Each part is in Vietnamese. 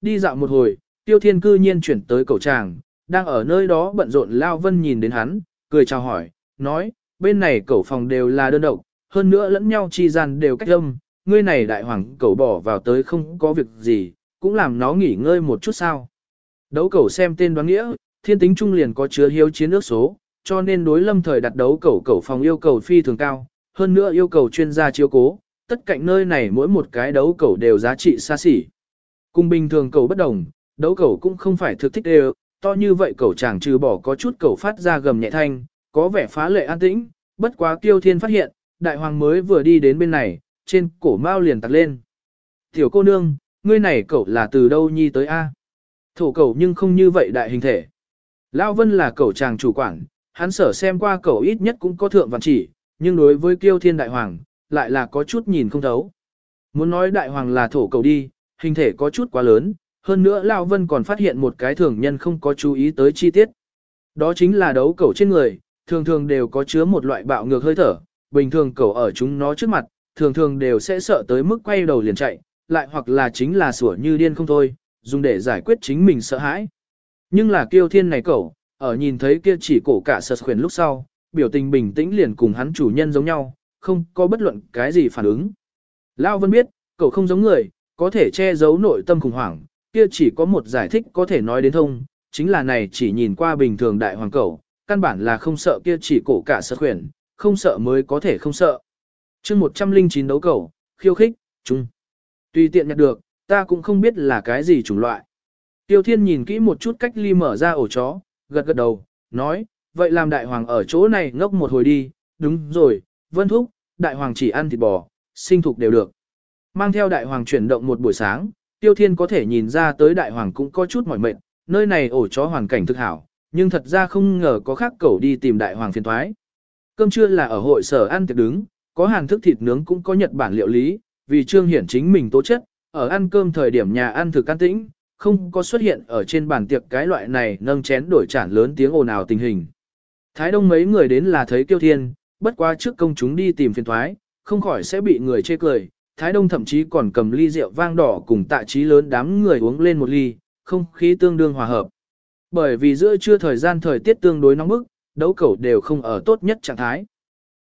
Đi dạo một hồi, tiêu thiên cư nhiên chuyển tới cầu tràng, đang ở nơi đó bận rộn Lao Vân nhìn đến hắn, cười chào hỏi, nói, bên này cầu phòng đều là đơn độc, hơn nữa lẫn nhau chi gian đều cách âm, ngươi này đại hoàng cầu bỏ vào tới không có việc gì, cũng làm nó nghỉ ngơi một chút sao. Đấu cầu xem tên đoán nghĩa, thiên tính trung liền có chứa hiếu chiến ước số, cho nên đối lâm thời đặt đấu cầu cầu phòng yêu cầu phi thường cao, hơn nữa yêu cầu chuyên gia chiếu cố, tất cạnh nơi này mỗi một cái đấu cầu đều giá trị xa xỉ. Cùng bình thường cẩu bất đồng, đấu cẩu cũng không phải thực thích đều, to như vậy cẩu chàng trừ bỏ có chút cẩu phát ra gầm nhẹ thanh, có vẻ phá lệ an tĩnh, bất quá tiêu thiên phát hiện, đại hoàng mới vừa đi đến bên này, trên cổ mao liền tặc lên. Tiểu cô nương, ngươi này cẩu là từ đâu nhi tới A? Thổ cẩu nhưng không như vậy đại hình thể. Lão Vân là cẩu chàng chủ quản, hắn sở xem qua cẩu ít nhất cũng có thượng văn chỉ, nhưng đối với kiêu thiên đại hoàng, lại là có chút nhìn không thấu. Muốn nói đại hoàng là thổ cẩu đi, hình thể có chút quá lớn, hơn nữa Lão Vân còn phát hiện một cái thường nhân không có chú ý tới chi tiết. Đó chính là đấu cẩu trên người, thường thường đều có chứa một loại bạo ngược hơi thở, bình thường cẩu ở chúng nó trước mặt, thường thường đều sẽ sợ tới mức quay đầu liền chạy, lại hoặc là chính là sủa như điên không thôi, dùng để giải quyết chính mình sợ hãi. Nhưng là kiêu thiên này cẩu, ở nhìn thấy kia chỉ cổ cả sật khuyển lúc sau, biểu tình bình tĩnh liền cùng hắn chủ nhân giống nhau, không có bất luận cái gì phản ứng. Lao Vân biết, cậu không giống người, có thể che giấu nội tâm khủng hoảng, kia chỉ có một giải thích có thể nói đến thông, chính là này chỉ nhìn qua bình thường đại hoàng cầu căn bản là không sợ kia chỉ cổ cả sợ khuyển, không sợ mới có thể không sợ. chương 109 đấu cầu khiêu khích, chung. Tùy tiện nhặt được, ta cũng không biết là cái gì chủng loại. Tiêu Thiên nhìn kỹ một chút cách ly mở ra ổ chó, gật gật đầu, nói, vậy làm đại hoàng ở chỗ này ngốc một hồi đi, đúng rồi, vân thúc, đại hoàng chỉ ăn thịt bò, sinh thục đều được. Mang theo đại hoàng chuyển động một buổi sáng, Tiêu Thiên có thể nhìn ra tới đại hoàng cũng có chút mỏi mệt, nơi này ổ chó hoàn cảnh thực hảo, nhưng thật ra không ngờ có khác cẩu đi tìm đại hoàng phiền thoái. Cơm trưa là ở hội sở ăn tiệc đứng, có hàng thức thịt nướng cũng có Nhật Bản liệu lý, vì trương hiển chính mình tố chất, ở ăn cơm thời điểm nhà ăn thực can tĩnh, không có xuất hiện ở trên bàn tiệc cái loại này nâng chén đổi chản lớn tiếng ồn ào tình hình. Thái Đông mấy người đến là thấy Kiêu Thiên, bất quá trước công chúng đi tìm phiền thoái, không khỏi sẽ bị người chê cười. Thái Đông thậm chí còn cầm ly rượu vang đỏ cùng tạ trí lớn đám người uống lên một ly, không khí tương đương hòa hợp. Bởi vì giữa trưa thời gian thời tiết tương đối nóng bức, đấu cẩu đều không ở tốt nhất trạng thái.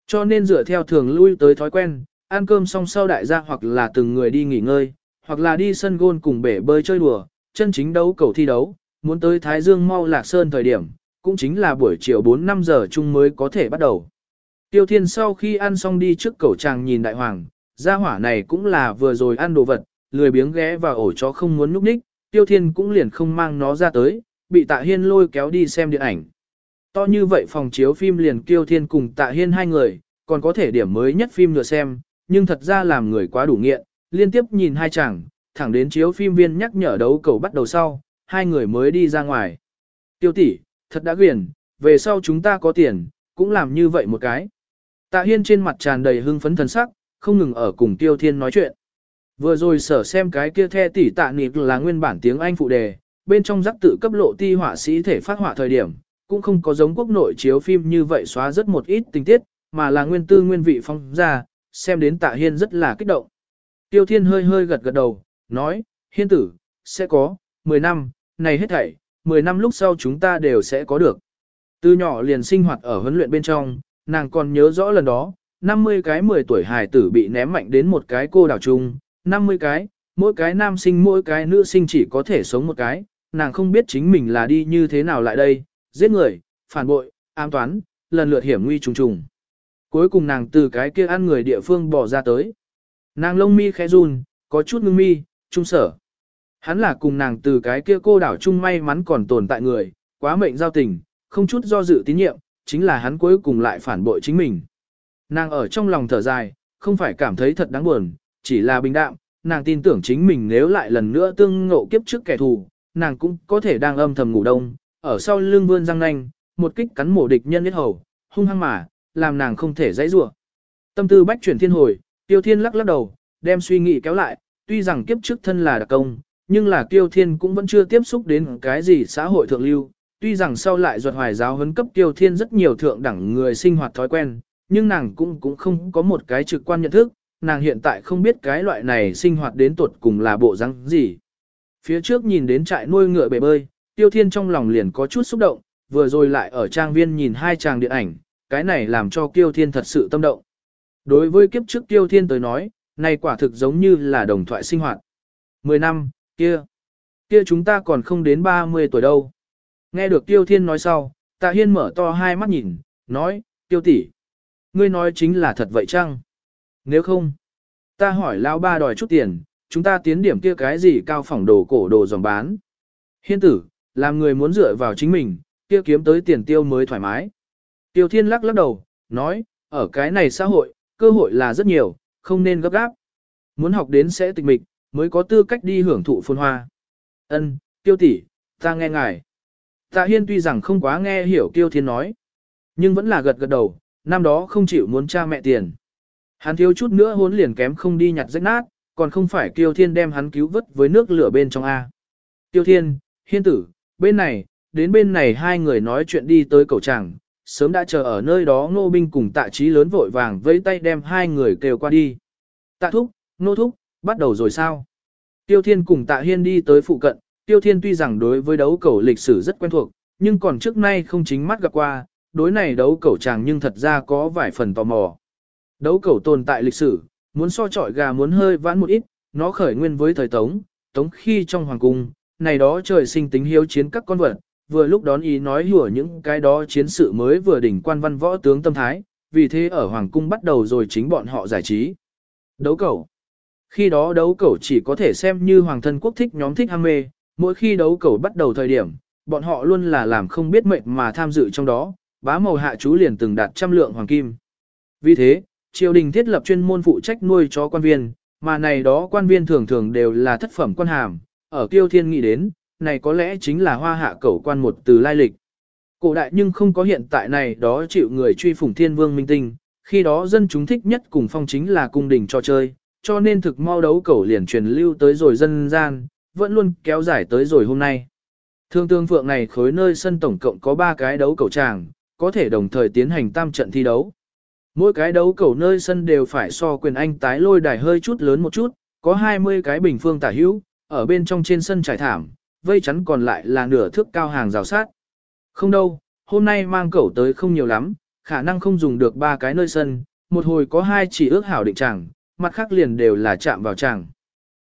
Cho nên dựa theo thường lui tới thói quen, ăn cơm xong sau đại gia hoặc là từng người đi nghỉ ngơi, hoặc là đi sân gôn cùng bể bơi chơi đùa, chân chính đấu cầu thi đấu, muốn tới Thái Dương mau lạc sơn thời điểm, cũng chính là buổi chiều 4-5 giờ chung mới có thể bắt đầu. Tiêu Thiên sau khi ăn xong đi trước cầu tràng nhìn đại hoàng, gia hỏa này cũng là vừa rồi ăn đồ vật, lười biếng ghé vào ổ chó không muốn núp ních, Tiêu Thiên cũng liền không mang nó ra tới, bị Tạ Hiên lôi kéo đi xem điện ảnh. To như vậy phòng chiếu phim liền Tiêu Thiên cùng Tạ Hiên hai người, còn có thể điểm mới nhất phim nữa xem, nhưng thật ra làm người quá đủ nghiện, liên tiếp nhìn hai chàng, thẳng đến chiếu phim viên nhắc nhở đấu cầu bắt đầu sau, hai người mới đi ra ngoài. Tiêu tỷ, thật đã quyền, về sau chúng ta có tiền, cũng làm như vậy một cái. Tạ Hiên trên mặt tràn đầy hưng phấn thần sắc, không ngừng ở cùng Tiêu Thiên nói chuyện. Vừa rồi sở xem cái kia the tỷ tạ nịp là nguyên bản tiếng Anh phụ đề, bên trong giác tự cấp lộ ti họa sĩ thể phát họa thời điểm, cũng không có giống quốc nội chiếu phim như vậy xóa rất một ít tình tiết, mà là nguyên tư nguyên vị phong ra, xem đến tạ hiên rất là kích động. Tiêu thiên hơi hơi gật gật đầu, nói, hiên tử, sẽ có, 10 năm, này hết thảy, 10 năm lúc sau chúng ta đều sẽ có được. Từ nhỏ liền sinh hoạt ở huấn luyện bên trong, nàng còn nhớ rõ lần đó, 50 cái 10 tuổi hài tử bị ném mạnh đến một cái cô đảo chung, 50 cái, mỗi cái nam sinh mỗi cái nữ sinh chỉ có thể sống một cái, nàng không biết chính mình là đi như thế nào lại đây, giết người, phản bội, ám toán, lần lượt hiểm nguy trùng trùng. Cuối cùng nàng từ cái kia ăn người địa phương bỏ ra tới. Nàng lông mi khẽ run, có chút ngưng mi, trung sở. Hắn là cùng nàng từ cái kia cô đảo chung may mắn còn tồn tại người, quá mệnh giao tình, không chút do dự tín nhiệm, chính là hắn cuối cùng lại phản bội chính mình. Nàng ở trong lòng thở dài, không phải cảm thấy thật đáng buồn, chỉ là bình đạm, nàng tin tưởng chính mình nếu lại lần nữa tương ngộ kiếp trước kẻ thù, nàng cũng có thể đang âm thầm ngủ đông, ở sau lưng vươn răng nanh, một kích cắn mổ địch nhân huyết hầu, hung hăng mà, làm nàng không thể dãy rủa. Tâm tư bách chuyển thiên hồi, Tiêu Thiên lắc lắc đầu, đem suy nghĩ kéo lại, tuy rằng kiếp trước thân là đặc công, nhưng là Tiêu Thiên cũng vẫn chưa tiếp xúc đến cái gì xã hội thượng lưu, tuy rằng sau lại ruột hoài giáo huấn cấp Tiêu Thiên rất nhiều thượng đẳng người sinh hoạt thói quen, nhưng nàng cũng cũng không có một cái trực quan nhận thức, nàng hiện tại không biết cái loại này sinh hoạt đến tuột cùng là bộ răng gì. Phía trước nhìn đến trại nuôi ngựa bể bơi, Tiêu Thiên trong lòng liền có chút xúc động, vừa rồi lại ở trang viên nhìn hai chàng điện ảnh, cái này làm cho Tiêu Thiên thật sự tâm động. Đối với kiếp trước Tiêu Thiên tới nói, này quả thực giống như là đồng thoại sinh hoạt. Mười năm, kia, kia chúng ta còn không đến 30 tuổi đâu. Nghe được Tiêu Thiên nói sau, Tạ Hiên mở to hai mắt nhìn, nói, Tiêu tỷ, ngươi nói chính là thật vậy chăng? Nếu không, ta hỏi lão ba đòi chút tiền, chúng ta tiến điểm kia cái gì cao phỏng đồ cổ đồ dòng bán. Hiên tử, làm người muốn dựa vào chính mình, kia kiếm tới tiền tiêu mới thoải mái. Tiêu Thiên lắc lắc đầu, nói, ở cái này xã hội, cơ hội là rất nhiều, không nên gấp gáp. Muốn học đến sẽ tịch mịch, mới có tư cách đi hưởng thụ phồn hoa. Ân, Tiêu tỷ, ta nghe ngài. Tạ Hiên tuy rằng không quá nghe hiểu Tiêu Thiên nói, nhưng vẫn là gật gật đầu, năm đó không chịu muốn cha mẹ tiền. Hắn thiếu chút nữa hốn liền kém không đi nhặt rách nát, còn không phải Tiêu Thiên đem hắn cứu vớt với nước lửa bên trong A. Tiêu Thiên, Hiên tử, bên này, đến bên này hai người nói chuyện đi tới cầu tràng, sớm đã chờ ở nơi đó ngô binh cùng tạ trí lớn vội vàng vẫy tay đem hai người kêu qua đi. Tạ thúc, ngô thúc, bắt đầu rồi sao? Tiêu Thiên cùng tạ hiên đi tới phụ cận, Tiêu Thiên tuy rằng đối với đấu cầu lịch sử rất quen thuộc, nhưng còn trước nay không chính mắt gặp qua, đối này đấu cẩu chàng nhưng thật ra có vài phần tò mò. Đấu cẩu tồn tại lịch sử, muốn so chọi gà muốn hơi vãn một ít, nó khởi nguyên với thời Tống, Tống khi trong hoàng cung, này đó trời sinh tính hiếu chiến các con vật, vừa lúc đón ý nói hùa những cái đó chiến sự mới vừa đỉnh quan văn võ tướng tâm thái, vì thế ở hoàng cung bắt đầu rồi chính bọn họ giải trí. Đấu cẩu. Khi đó đấu cẩu chỉ có thể xem như hoàng thân quốc thích nhóm thích ham mê, mỗi khi đấu cẩu bắt đầu thời điểm, bọn họ luôn là làm không biết mệnh mà tham dự trong đó, bá màu hạ chú liền từng đạt trăm lượng hoàng kim. Vì thế, triều đình thiết lập chuyên môn phụ trách nuôi chó quan viên, mà này đó quan viên thường thường đều là thất phẩm quan hàm, ở kiêu thiên nghĩ đến, này có lẽ chính là hoa hạ cẩu quan một từ lai lịch. Cổ đại nhưng không có hiện tại này đó chịu người truy phủng thiên vương minh tinh, khi đó dân chúng thích nhất cùng phong chính là cung đình cho chơi, cho nên thực mau đấu cẩu liền truyền lưu tới rồi dân gian, vẫn luôn kéo dài tới rồi hôm nay. Thương tương phượng này khối nơi sân tổng cộng có 3 cái đấu cẩu tràng, có thể đồng thời tiến hành tam trận thi đấu. Mỗi cái đấu cẩu nơi sân đều phải so quyền anh tái lôi đài hơi chút lớn một chút, có 20 cái bình phương tả hữu, ở bên trong trên sân trải thảm, vây chắn còn lại là nửa thước cao hàng rào sát. Không đâu, hôm nay mang cẩu tới không nhiều lắm, khả năng không dùng được ba cái nơi sân, một hồi có hai chỉ ước hảo định chẳng, mặt khác liền đều là chạm vào chẳng.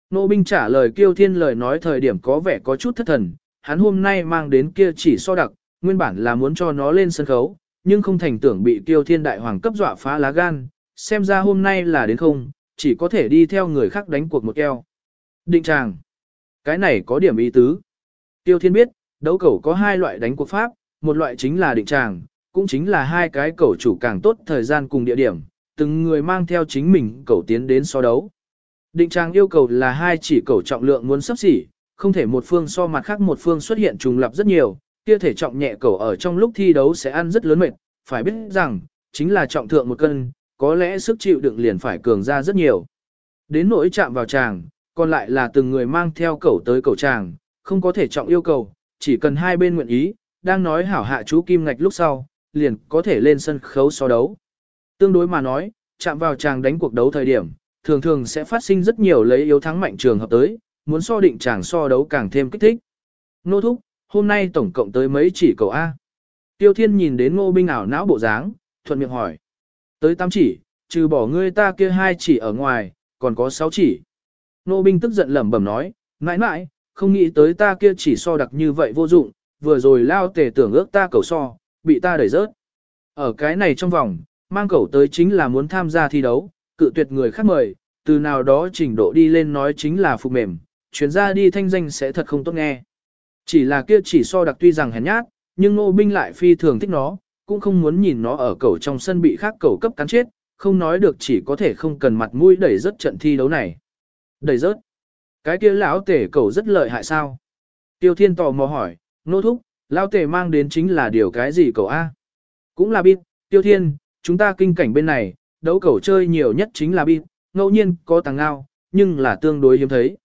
Nô binh trả lời kiêu thiên lời nói thời điểm có vẻ có chút thất thần, hắn hôm nay mang đến kia chỉ so đặc, nguyên bản là muốn cho nó lên sân khấu, nhưng không thành tưởng bị Tiêu thiên đại hoàng cấp dọa phá lá gan, xem ra hôm nay là đến không, chỉ có thể đi theo người khác đánh cuộc một keo. Định tràng. Cái này có điểm ý tứ. Tiêu Thiên biết, đấu cẩu có hai loại đánh cuộc pháp, một loại chính là định tràng, cũng chính là hai cái cẩu chủ càng tốt thời gian cùng địa điểm, từng người mang theo chính mình cẩu tiến đến so đấu. Định tràng yêu cầu là hai chỉ cẩu trọng lượng muốn sắp xỉ, không thể một phương so mặt khác một phương xuất hiện trùng lập rất nhiều, kia thể trọng nhẹ cầu ở trong lúc thi đấu sẽ ăn rất lớn mệt, phải biết rằng, chính là trọng thượng một cân, có lẽ sức chịu đựng liền phải cường ra rất nhiều. Đến nỗi chạm vào chàng, còn lại là từng người mang theo cầu tới cầu chàng, không có thể trọng yêu cầu, chỉ cần hai bên nguyện ý, đang nói hảo hạ chú kim ngạch lúc sau, liền có thể lên sân khấu so đấu. Tương đối mà nói, chạm vào chàng đánh cuộc đấu thời điểm, thường thường sẽ phát sinh rất nhiều lấy yếu thắng mạnh trường hợp tới, muốn so định chàng so đấu càng thêm kích thích. Nô thúc, hôm nay tổng cộng tới mấy chỉ cầu A. Tiêu thiên nhìn đến ngô binh ảo não bộ dáng, thuận miệng hỏi. Tới 8 chỉ, trừ bỏ ngươi ta kia hai chỉ ở ngoài, còn có 6 chỉ. Ngô binh tức giận lẩm bẩm nói, mãi mãi, không nghĩ tới ta kia chỉ so đặc như vậy vô dụng, vừa rồi lao tề tưởng ước ta cầu so, bị ta đẩy rớt. Ở cái này trong vòng, mang cầu tới chính là muốn tham gia thi đấu, cự tuyệt người khác mời, từ nào đó trình độ đi lên nói chính là phục mềm, chuyển ra đi thanh danh sẽ thật không tốt nghe. Chỉ là kia chỉ so đặc tuy rằng hèn nhát, nhưng nô binh lại phi thường thích nó, cũng không muốn nhìn nó ở cầu trong sân bị khác cầu cấp cắn chết, không nói được chỉ có thể không cần mặt mũi đẩy rớt trận thi đấu này. Đẩy rớt. Cái kia lão tể cầu rất lợi hại sao? Tiêu thiên tò mò hỏi, nô thúc, lão tể mang đến chính là điều cái gì cầu A? Cũng là bit, tiêu thiên, chúng ta kinh cảnh bên này, đấu cầu chơi nhiều nhất chính là bit, ngẫu nhiên có tàng ngao, nhưng là tương đối hiếm thấy.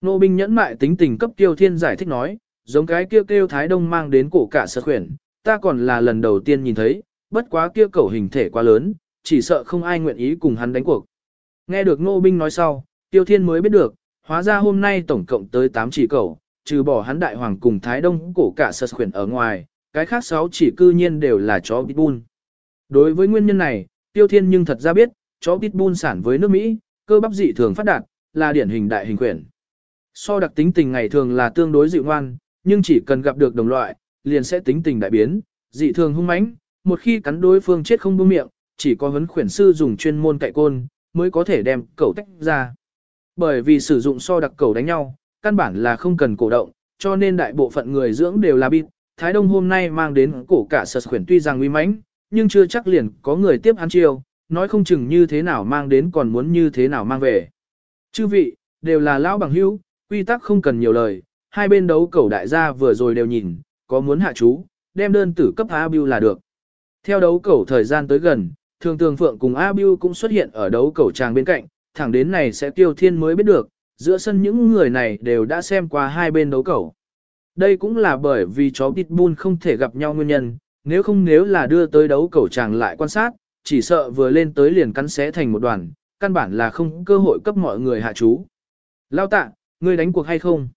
Nô binh nhẫn mại tính tình cấp tiêu thiên giải thích nói, giống cái kia kêu Thái Đông mang đến cổ cả sơ khuyển, ta còn là lần đầu tiên nhìn thấy, bất quá kia cầu hình thể quá lớn, chỉ sợ không ai nguyện ý cùng hắn đánh cuộc. Nghe được ngô binh nói sau, tiêu thiên mới biết được, hóa ra hôm nay tổng cộng tới 8 chỉ cẩu, trừ bỏ hắn đại hoàng cùng Thái Đông cổ cả sơ khuyển ở ngoài, cái khác 6 chỉ cư nhiên đều là chó pitbull. Đối với nguyên nhân này, Tiêu Thiên nhưng thật ra biết, chó pitbull sản với nước Mỹ, cơ bắp dị thường phát đạt, là điển hình đại hình quyển. So đặc tính tình ngày thường là tương đối dịu ngoan, nhưng chỉ cần gặp được đồng loại, liền sẽ tính tình đại biến, dị thường hung mãnh, một khi cắn đối phương chết không buông miệng, chỉ có huấn khuyển sư dùng chuyên môn cậy côn, mới có thể đem cẩu tách ra. Bởi vì sử dụng so đặc cẩu đánh nhau, căn bản là không cần cổ động, cho nên đại bộ phận người dưỡng đều là bịt. Thái Đông hôm nay mang đến cổ cả sật khuyển tuy rằng uy mãnh, nhưng chưa chắc liền có người tiếp ăn chiêu, nói không chừng như thế nào mang đến còn muốn như thế nào mang về. Chư vị, đều là lão bằng hữu, quy tắc không cần nhiều lời, hai bên đấu cẩu đại gia vừa rồi đều nhìn, có muốn hạ chú, đem đơn tử cấp A Biu là được. Theo đấu cẩu thời gian tới gần, thường tường phượng cùng A Biu cũng xuất hiện ở đấu cẩu tràng bên cạnh, thẳng đến này sẽ tiêu thiên mới biết được, giữa sân những người này đều đã xem qua hai bên đấu cẩu. Đây cũng là bởi vì chó Pitbull không thể gặp nhau nguyên nhân, nếu không nếu là đưa tới đấu cẩu chàng lại quan sát, chỉ sợ vừa lên tới liền cắn xé thành một đoàn, căn bản là không cơ hội cấp mọi người hạ chú. Lao tạ, ngươi đánh cuộc hay không?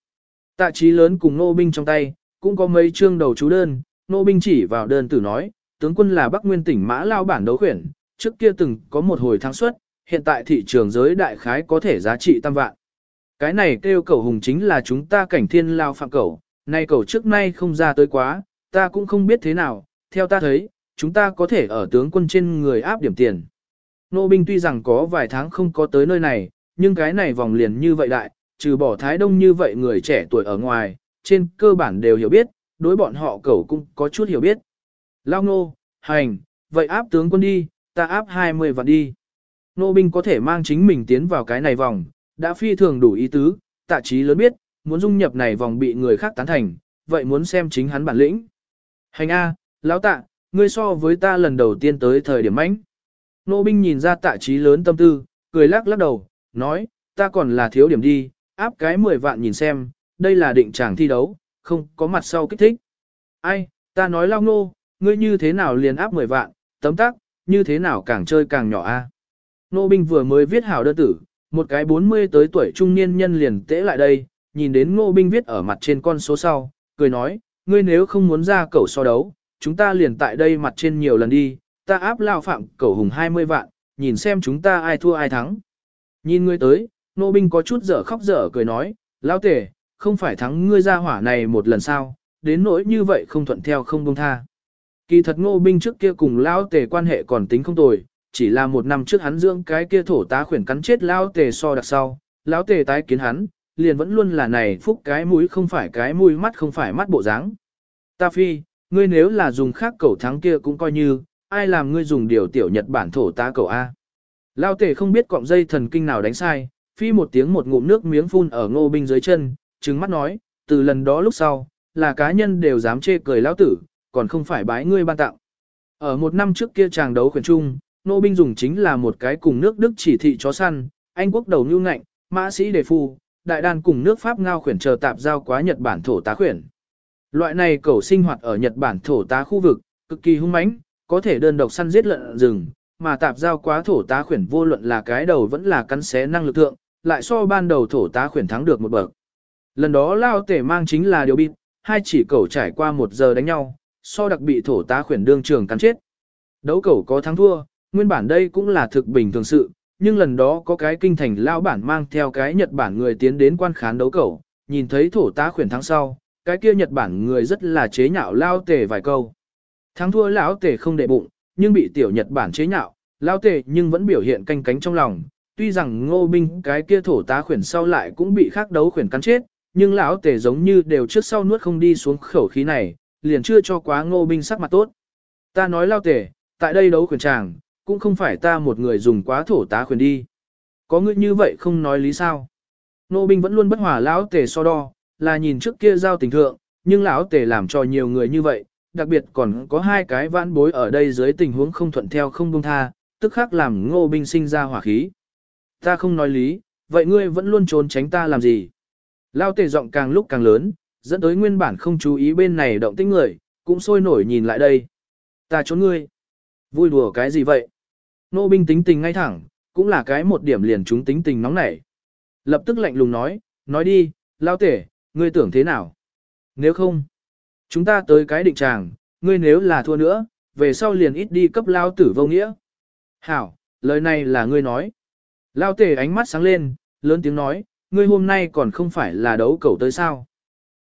Tạ trí lớn cùng nô binh trong tay, cũng có mấy chương đầu chú đơn, nô binh chỉ vào đơn tử nói, tướng quân là Bắc Nguyên tỉnh Mã Lao bản đấu khuyển, trước kia từng có một hồi thắng suất, hiện tại thị trường giới đại khái có thể giá trị tam vạn. Cái này kêu cầu hùng chính là chúng ta cảnh thiên lao phạm cầu, nay cầu trước nay không ra tới quá, ta cũng không biết thế nào, theo ta thấy, chúng ta có thể ở tướng quân trên người áp điểm tiền. Nô binh tuy rằng có vài tháng không có tới nơi này, nhưng cái này vòng liền như vậy đại, trừ bỏ thái đông như vậy người trẻ tuổi ở ngoài, trên cơ bản đều hiểu biết, đối bọn họ cẩu cũng có chút hiểu biết. Lao Ngô hành, vậy áp tướng quân đi, ta áp 20 vạn đi. Nô binh có thể mang chính mình tiến vào cái này vòng, đã phi thường đủ ý tứ, tạ trí lớn biết, muốn dung nhập này vòng bị người khác tán thành, vậy muốn xem chính hắn bản lĩnh. Hành A, lão tạ, ngươi so với ta lần đầu tiên tới thời điểm mãnh. Nô binh nhìn ra tạ trí lớn tâm tư, cười lắc lắc đầu, nói, ta còn là thiếu điểm đi, áp cái 10 vạn nhìn xem, đây là định chàng thi đấu, không có mặt sau kích thích. Ai, ta nói lao Ngô, ngươi như thế nào liền áp 10 vạn, tấm tắc, như thế nào càng chơi càng nhỏ a. Nô binh vừa mới viết hảo đơn tử, một cái 40 tới tuổi trung niên nhân liền tễ lại đây, nhìn đến ngô binh viết ở mặt trên con số sau, cười nói, ngươi nếu không muốn ra cẩu so đấu, chúng ta liền tại đây mặt trên nhiều lần đi, ta áp lao phạm cẩu hùng 20 vạn, nhìn xem chúng ta ai thua ai thắng. Nhìn ngươi tới, nô binh có chút dở khóc dở cười nói, Lão tể, không phải thắng ngươi ra hỏa này một lần sao, đến nỗi như vậy không thuận theo không buông tha. Kỳ thật ngô binh trước kia cùng Lão tể quan hệ còn tính không tồi, chỉ là một năm trước hắn dưỡng cái kia thổ tá khuyển cắn chết Lão tề so đặc sau, lão tề tái kiến hắn, liền vẫn luôn là này phúc cái mũi không phải cái mũi mắt không phải mắt bộ dáng. Ta phi, ngươi nếu là dùng khác cầu thắng kia cũng coi như, ai làm ngươi dùng điều tiểu Nhật Bản thổ tá cầu A. Lao tể không biết cọng dây thần kinh nào đánh sai, phi một tiếng một ngụm nước miếng phun ở ngô binh dưới chân, trừng mắt nói, từ lần đó lúc sau, là cá nhân đều dám chê cười lão tử, còn không phải bái ngươi ban tặng. Ở một năm trước kia chàng đấu khuyển trung, nô binh dùng chính là một cái cùng nước Đức chỉ thị chó săn, Anh quốc đầu nhu ngạnh, mã sĩ đề phu, đại đàn cùng nước Pháp ngao khuyển chờ tạp giao quá Nhật Bản thổ tá khuyển. Loại này cẩu sinh hoạt ở Nhật Bản thổ tá khu vực, cực kỳ hung mãnh, có thể đơn độc săn giết lợn rừng, mà tạp giao quá thổ tá khuyển vô luận là cái đầu vẫn là cắn xé năng lực thượng, lại so ban đầu thổ tá khuyển thắng được một bậc. Lần đó lao tể mang chính là điều bịt, hai chỉ cẩu trải qua một giờ đánh nhau, so đặc bị thổ tá khuyển đương trường cắn chết. Đấu cẩu có thắng thua, nguyên bản đây cũng là thực bình thường sự, nhưng lần đó có cái kinh thành lao bản mang theo cái Nhật Bản người tiến đến quan khán đấu cẩu, nhìn thấy thổ tá khuyển thắng sau, cái kia Nhật Bản người rất là chế nhạo lao tể vài câu. Thắng thua lão tể không đệ bụng, nhưng bị tiểu Nhật Bản chế nhạo, lao tể nhưng vẫn biểu hiện canh cánh trong lòng. Tuy rằng ngô binh cái kia thổ tá khuyển sau lại cũng bị khác đấu khuyển cắn chết, nhưng lão tề giống như đều trước sau nuốt không đi xuống khẩu khí này, liền chưa cho quá ngô binh sắc mặt tốt. Ta nói lao tề, tại đây đấu khuyển chàng, cũng không phải ta một người dùng quá thổ tá khuyển đi. Có người như vậy không nói lý sao. Ngô binh vẫn luôn bất hòa lão tề so đo, là nhìn trước kia giao tình thượng, nhưng lão tề làm cho nhiều người như vậy, đặc biệt còn có hai cái vãn bối ở đây dưới tình huống không thuận theo không buông tha, tức khắc làm ngô binh sinh ra hỏa khí. Ta không nói lý, vậy ngươi vẫn luôn trốn tránh ta làm gì? Lão tề giọng càng lúc càng lớn, dẫn tới nguyên bản không chú ý bên này động tĩnh người, cũng sôi nổi nhìn lại đây. Ta trốn ngươi. Vui đùa cái gì vậy? Nô binh tính tình ngay thẳng, cũng là cái một điểm liền chúng tính tình nóng nảy. lập tức lạnh lùng nói, nói đi, lao tể, ngươi tưởng thế nào? Nếu không, chúng ta tới cái định tràng, ngươi nếu là thua nữa, về sau liền ít đi cấp lao tử vô nghĩa. Hảo, lời này là ngươi nói. Lao Tề ánh mắt sáng lên, lớn tiếng nói, ngươi hôm nay còn không phải là đấu cầu tới sao.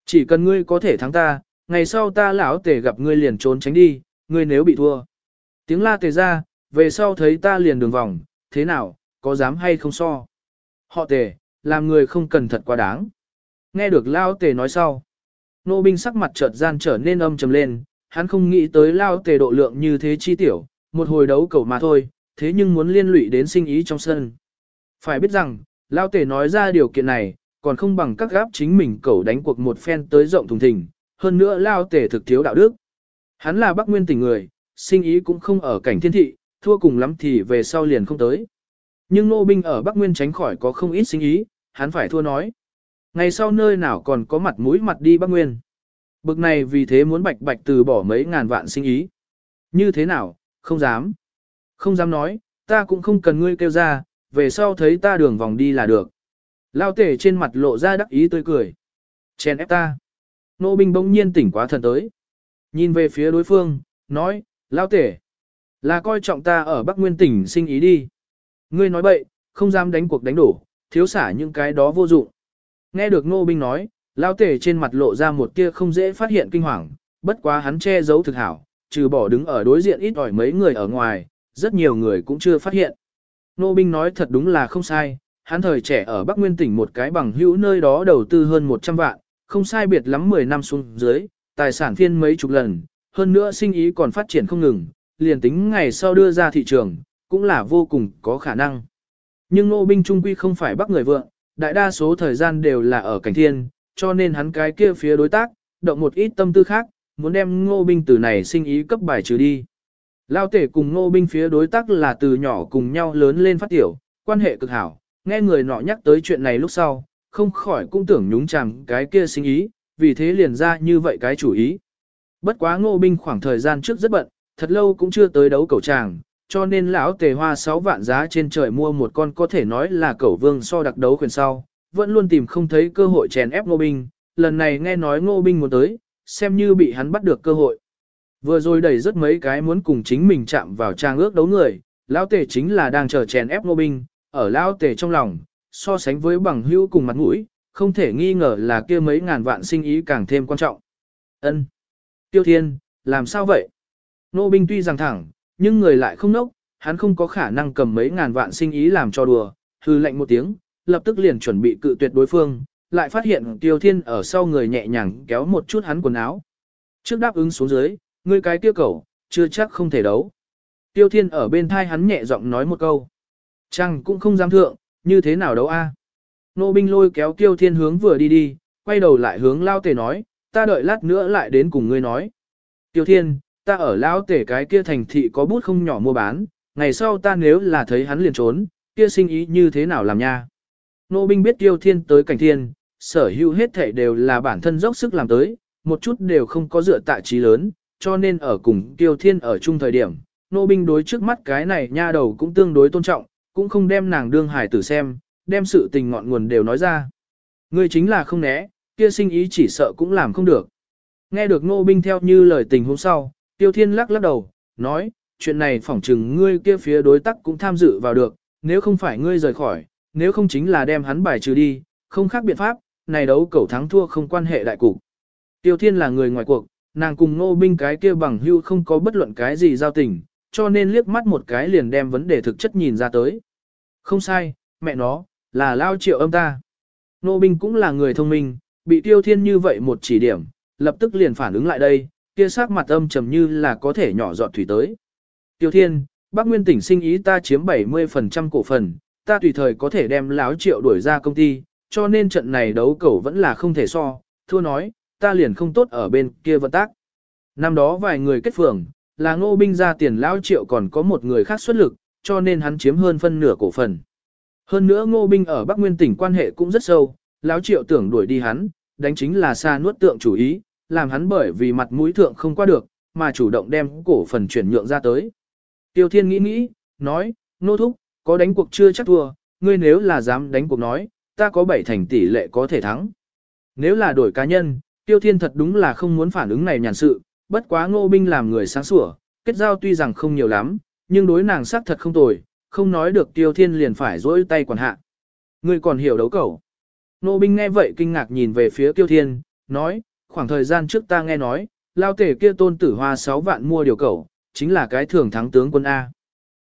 Chỉ cần ngươi có thể thắng ta, ngày sau ta lão Tề gặp ngươi liền trốn tránh đi, ngươi nếu bị thua. Tiếng la tề ra, về sau thấy ta liền đường vòng, thế nào, có dám hay không so. Họ tề, làm người không cần thật quá đáng. Nghe được Lao tề nói sau. Nô binh sắc mặt chợt gian trở nên âm trầm lên, hắn không nghĩ tới Lao tề độ lượng như thế chi tiểu, một hồi đấu cầu mà thôi, thế nhưng muốn liên lụy đến sinh ý trong sân. Phải biết rằng, Lao tề nói ra điều kiện này, còn không bằng các gáp chính mình cầu đánh cuộc một phen tới rộng thùng thình, hơn nữa Lao tề thực thiếu đạo đức. Hắn là Bắc Nguyên tỉnh người, sinh ý cũng không ở cảnh thiên thị, thua cùng lắm thì về sau liền không tới. Nhưng nô binh ở Bắc Nguyên tránh khỏi có không ít sinh ý, hắn phải thua nói. Ngày sau nơi nào còn có mặt mũi mặt đi Bắc Nguyên. Bực này vì thế muốn bạch bạch từ bỏ mấy ngàn vạn sinh ý. Như thế nào, không dám. Không dám nói, ta cũng không cần ngươi kêu ra, về sau thấy ta đường vòng đi là được. Lao tể trên mặt lộ ra đắc ý tươi cười. Chèn ép ta. Nô binh bỗng nhiên tỉnh quá thần tới. Nhìn về phía đối phương, nói, Lao tể. Là coi trọng ta ở Bắc Nguyên tỉnh sinh ý đi. Ngươi nói bậy, không dám đánh cuộc đánh đổ, thiếu xả những cái đó vô dụng. Nghe được nô Binh nói, Lao tể trên mặt lộ ra một tia không dễ phát hiện kinh hoàng, bất quá hắn che giấu thực hảo, trừ bỏ đứng ở đối diện ít ỏi mấy người ở ngoài, rất nhiều người cũng chưa phát hiện. Nô Binh nói thật đúng là không sai, hắn thời trẻ ở Bắc Nguyên tỉnh một cái bằng hữu nơi đó đầu tư hơn 100 vạn, không sai biệt lắm 10 năm xuống dưới, tài sản phiên mấy chục lần, hơn nữa sinh ý còn phát triển không ngừng, liền tính ngày sau đưa ra thị trường, cũng là vô cùng có khả năng. Nhưng Nô Binh Trung Quy không phải bắt người vượng, đại đa số thời gian đều là ở cảnh thiên, cho nên hắn cái kia phía đối tác, động một ít tâm tư khác, muốn đem Ngô Binh từ này sinh ý cấp bài trừ đi. Lao tể cùng Ngô Binh phía đối tác là từ nhỏ cùng nhau lớn lên phát tiểu, quan hệ cực hảo, nghe người nọ nhắc tới chuyện này lúc sau, không khỏi cũng tưởng nhúng chàng cái kia sinh ý, vì thế liền ra như vậy cái chủ ý. Bất quá Ngô Binh khoảng thời gian trước rất bận, thật lâu cũng chưa tới đấu cầu tràng, cho nên lão tề hoa 6 vạn giá trên trời mua một con có thể nói là cẩu vương so đặc đấu quyền sau, vẫn luôn tìm không thấy cơ hội chèn ép Ngô Binh, lần này nghe nói Ngô Binh muốn tới, xem như bị hắn bắt được cơ hội. Vừa rồi đẩy rất mấy cái muốn cùng chính mình chạm vào trang ước đấu người, lão tề chính là đang chờ chèn ép Ngô Binh, ở lão tề trong lòng, so sánh với bằng hữu cùng mặt mũi, không thể nghi ngờ là kia mấy ngàn vạn sinh ý càng thêm quan trọng. Ân, Tiêu Thiên, làm sao vậy? Nô binh tuy rằng thẳng, nhưng người lại không nốc, hắn không có khả năng cầm mấy ngàn vạn sinh ý làm cho đùa, hư lệnh một tiếng, lập tức liền chuẩn bị cự tuyệt đối phương, lại phát hiện Tiêu Thiên ở sau người nhẹ nhàng kéo một chút hắn quần áo. Trước đáp ứng xuống dưới, ngươi cái kia cầu, chưa chắc không thể đấu. Tiêu Thiên ở bên thai hắn nhẹ giọng nói một câu. Chăng cũng không dám thượng, như thế nào đấu a? Nô binh lôi kéo Tiêu Thiên hướng vừa đi đi, quay đầu lại hướng lao tề nói, ta đợi lát nữa lại đến cùng ngươi nói. Tiêu Thiên, ta ở lão tể cái kia thành thị có bút không nhỏ mua bán, ngày sau ta nếu là thấy hắn liền trốn, kia sinh ý như thế nào làm nha. Nô binh biết tiêu thiên tới cảnh thiên, sở hữu hết thể đều là bản thân dốc sức làm tới, một chút đều không có dựa tạ trí lớn, cho nên ở cùng tiêu thiên ở chung thời điểm, nô binh đối trước mắt cái này nha đầu cũng tương đối tôn trọng, cũng không đem nàng đương hải tử xem, đem sự tình ngọn nguồn đều nói ra. Ngươi chính là không né, kia sinh ý chỉ sợ cũng làm không được. Nghe được nô binh theo như lời tình hôm sau, Tiêu Thiên lắc lắc đầu, nói, chuyện này phỏng chừng ngươi kia phía đối tác cũng tham dự vào được, nếu không phải ngươi rời khỏi, nếu không chính là đem hắn bài trừ đi, không khác biện pháp, này đấu cầu thắng thua không quan hệ đại cục. Tiêu Thiên là người ngoài cuộc, nàng cùng nô binh cái kia bằng hưu không có bất luận cái gì giao tình, cho nên liếc mắt một cái liền đem vấn đề thực chất nhìn ra tới. Không sai, mẹ nó, là lao triệu âm ta. Nô binh cũng là người thông minh, bị tiêu thiên như vậy một chỉ điểm, lập tức liền phản ứng lại đây, kia sắc mặt âm trầm như là có thể nhỏ giọt thủy tới. Tiêu Thiên, Bắc Nguyên tỉnh sinh ý ta chiếm 70% cổ phần, ta tùy thời có thể đem láo triệu đuổi ra công ty, cho nên trận này đấu cầu vẫn là không thể so, thua nói, ta liền không tốt ở bên kia vận tác. Năm đó vài người kết phường, là ngô binh ra tiền lão triệu còn có một người khác xuất lực, cho nên hắn chiếm hơn phân nửa cổ phần. Hơn nữa ngô binh ở Bắc Nguyên tỉnh quan hệ cũng rất sâu, lão triệu tưởng đuổi đi hắn, đánh chính là xa nuốt tượng chủ ý, làm hắn bởi vì mặt mũi thượng không qua được, mà chủ động đem cổ phần chuyển nhượng ra tới. Tiêu Thiên nghĩ nghĩ, nói, nô thúc, có đánh cuộc chưa chắc thua, ngươi nếu là dám đánh cuộc nói, ta có bảy thành tỷ lệ có thể thắng. Nếu là đổi cá nhân, Tiêu Thiên thật đúng là không muốn phản ứng này nhàn sự, bất quá ngô binh làm người sáng sủa, kết giao tuy rằng không nhiều lắm, nhưng đối nàng sắc thật không tồi, không nói được Tiêu Thiên liền phải dỗi tay quản hạ. Ngươi còn hiểu đấu cẩu. Ngô binh nghe vậy kinh ngạc nhìn về phía Tiêu Thiên, nói, khoảng thời gian trước ta nghe nói, lao tể kia tôn tử hoa 6 vạn mua điều cẩu, chính là cái thường thắng tướng quân A.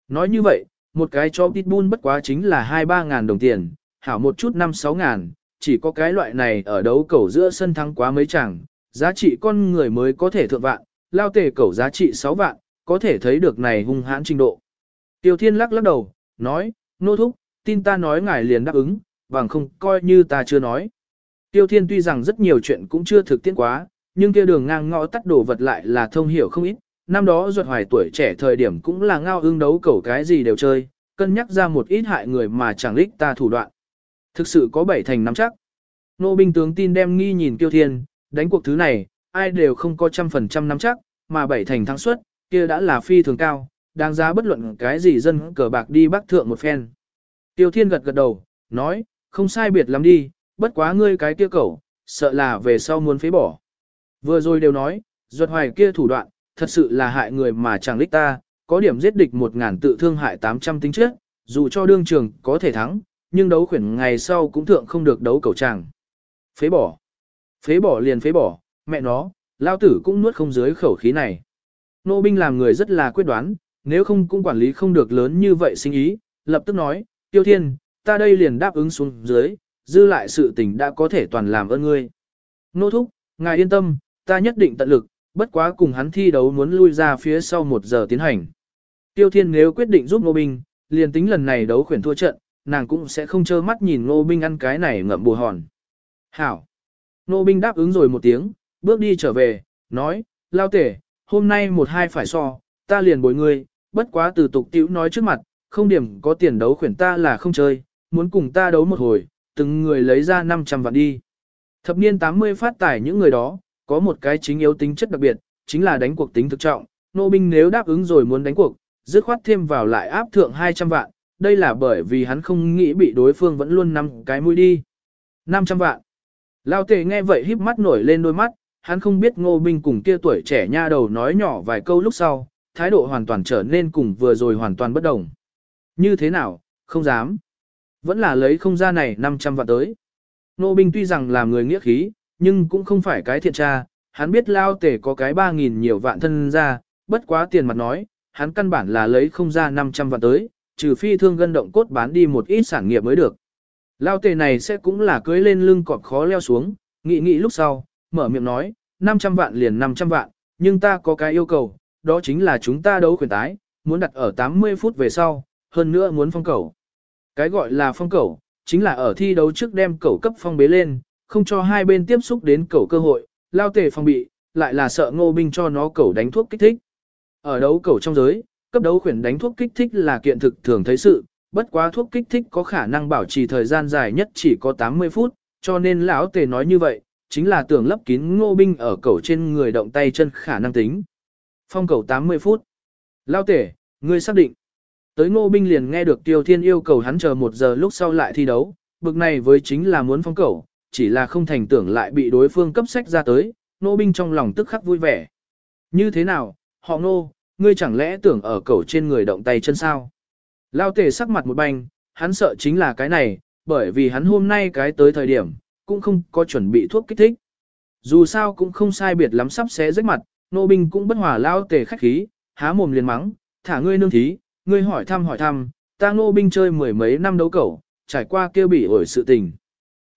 Nói như vậy, một cái cho pitbull bất quá chính là 2-3 ngàn đồng tiền, hảo một chút 5-6 ngàn, chỉ có cái loại này ở đấu cẩu giữa sân thắng quá mấy chẳng, giá trị con người mới có thể thượng vạn, lao tề cẩu giá trị 6 vạn, có thể thấy được này hung hãn trình độ. Tiêu Thiên lắc lắc đầu, nói, nô thúc, tin ta nói ngài liền đáp ứng, bằng không coi như ta chưa nói. Tiêu Thiên tuy rằng rất nhiều chuyện cũng chưa thực tiễn quá, nhưng kia đường ngang ngõ tắt đổ vật lại là thông hiểu không ít. Năm đó ruột hoài tuổi trẻ thời điểm cũng là ngao ương đấu cẩu cái gì đều chơi, cân nhắc ra một ít hại người mà chẳng lích ta thủ đoạn. Thực sự có bảy thành nắm chắc. Nô binh tướng tin đem nghi nhìn Tiêu Thiên, đánh cuộc thứ này, ai đều không có trăm phần trăm nắm chắc, mà bảy thành thắng suất, kia đã là phi thường cao, đáng giá bất luận cái gì dân cờ bạc đi bắc thượng một phen. Tiêu Thiên gật gật đầu, nói, không sai biệt lắm đi, bất quá ngươi cái kia cẩu, sợ là về sau muốn phế bỏ. Vừa rồi đều nói, ruột hoài kia thủ đoạn, thật sự là hại người mà chẳng lích ta, có điểm giết địch một ngàn tự thương hại 800 tính trước, dù cho đương trường có thể thắng, nhưng đấu khuyển ngày sau cũng thượng không được đấu cầu tràng. Phế bỏ. Phế bỏ liền phế bỏ, mẹ nó, lao tử cũng nuốt không dưới khẩu khí này. Nô binh làm người rất là quyết đoán, nếu không cũng quản lý không được lớn như vậy sinh ý, lập tức nói, tiêu thiên, ta đây liền đáp ứng xuống dưới, dư lại sự tình đã có thể toàn làm ơn ngươi. Nô thúc, ngài yên tâm, ta nhất định tận lực, bất quá cùng hắn thi đấu muốn lui ra phía sau một giờ tiến hành. Tiêu Thiên nếu quyết định giúp Nô Binh, liền tính lần này đấu khuyển thua trận, nàng cũng sẽ không trơ mắt nhìn Nô Binh ăn cái này ngậm bù hòn. Hảo! Nô Binh đáp ứng rồi một tiếng, bước đi trở về, nói, lao tể, hôm nay một hai phải so, ta liền bồi ngươi, bất quá từ tục tiểu nói trước mặt, không điểm có tiền đấu khuyển ta là không chơi, muốn cùng ta đấu một hồi, từng người lấy ra 500 vạn đi. Thập niên 80 phát tải những người đó, có một cái chính yếu tính chất đặc biệt, chính là đánh cuộc tính thực trọng, nô binh nếu đáp ứng rồi muốn đánh cuộc, dứt khoát thêm vào lại áp thượng 200 vạn, đây là bởi vì hắn không nghĩ bị đối phương vẫn luôn nắm cái mũi đi. 500 vạn. Lao tề nghe vậy híp mắt nổi lên đôi mắt, hắn không biết ngô binh cùng kia tuổi trẻ nha đầu nói nhỏ vài câu lúc sau, thái độ hoàn toàn trở nên cùng vừa rồi hoàn toàn bất đồng. Như thế nào, không dám. Vẫn là lấy không ra này 500 vạn tới. ngô binh tuy rằng là người nghĩa khí, nhưng cũng không phải cái thiện tra, hắn biết lao tề có cái 3.000 nhiều vạn thân ra, bất quá tiền mặt nói, hắn căn bản là lấy không ra 500 vạn tới, trừ phi thương gân động cốt bán đi một ít sản nghiệp mới được. Lao tề này sẽ cũng là cưới lên lưng cọp khó leo xuống, nghĩ nghĩ lúc sau, mở miệng nói, 500 vạn liền 500 vạn, nhưng ta có cái yêu cầu, đó chính là chúng ta đấu quyền tái, muốn đặt ở 80 phút về sau, hơn nữa muốn phong cầu. Cái gọi là phong cầu, chính là ở thi đấu trước đem cầu cấp phong bế lên, không cho hai bên tiếp xúc đến cầu cơ hội, lao tề phong bị, lại là sợ ngô binh cho nó cầu đánh thuốc kích thích. Ở đấu cầu trong giới, cấp đấu khuyển đánh thuốc kích thích là kiện thực thường thấy sự, bất quá thuốc kích thích có khả năng bảo trì thời gian dài nhất chỉ có 80 phút, cho nên lão tề nói như vậy, chính là tưởng lấp kín ngô binh ở cầu trên người động tay chân khả năng tính. Phong cầu 80 phút. Lao tể, ngươi xác định. Tới ngô binh liền nghe được tiêu thiên yêu cầu hắn chờ một giờ lúc sau lại thi đấu, bực này với chính là muốn phong cầu, chỉ là không thành tưởng lại bị đối phương cấp sách ra tới, ngô binh trong lòng tức khắc vui vẻ. Như thế nào, họ ngô, ngươi chẳng lẽ tưởng ở cẩu trên người động tay chân sao? Lao tề sắc mặt một banh, hắn sợ chính là cái này, bởi vì hắn hôm nay cái tới thời điểm, cũng không có chuẩn bị thuốc kích thích. Dù sao cũng không sai biệt lắm sắp xé rách mặt, nô binh cũng bất hòa lao tề khách khí, há mồm liền mắng, thả ngươi nương thí, ngươi hỏi thăm hỏi thăm, ta Nô binh chơi mười mấy năm đấu cẩu, trải qua kêu bị ổi sự tình.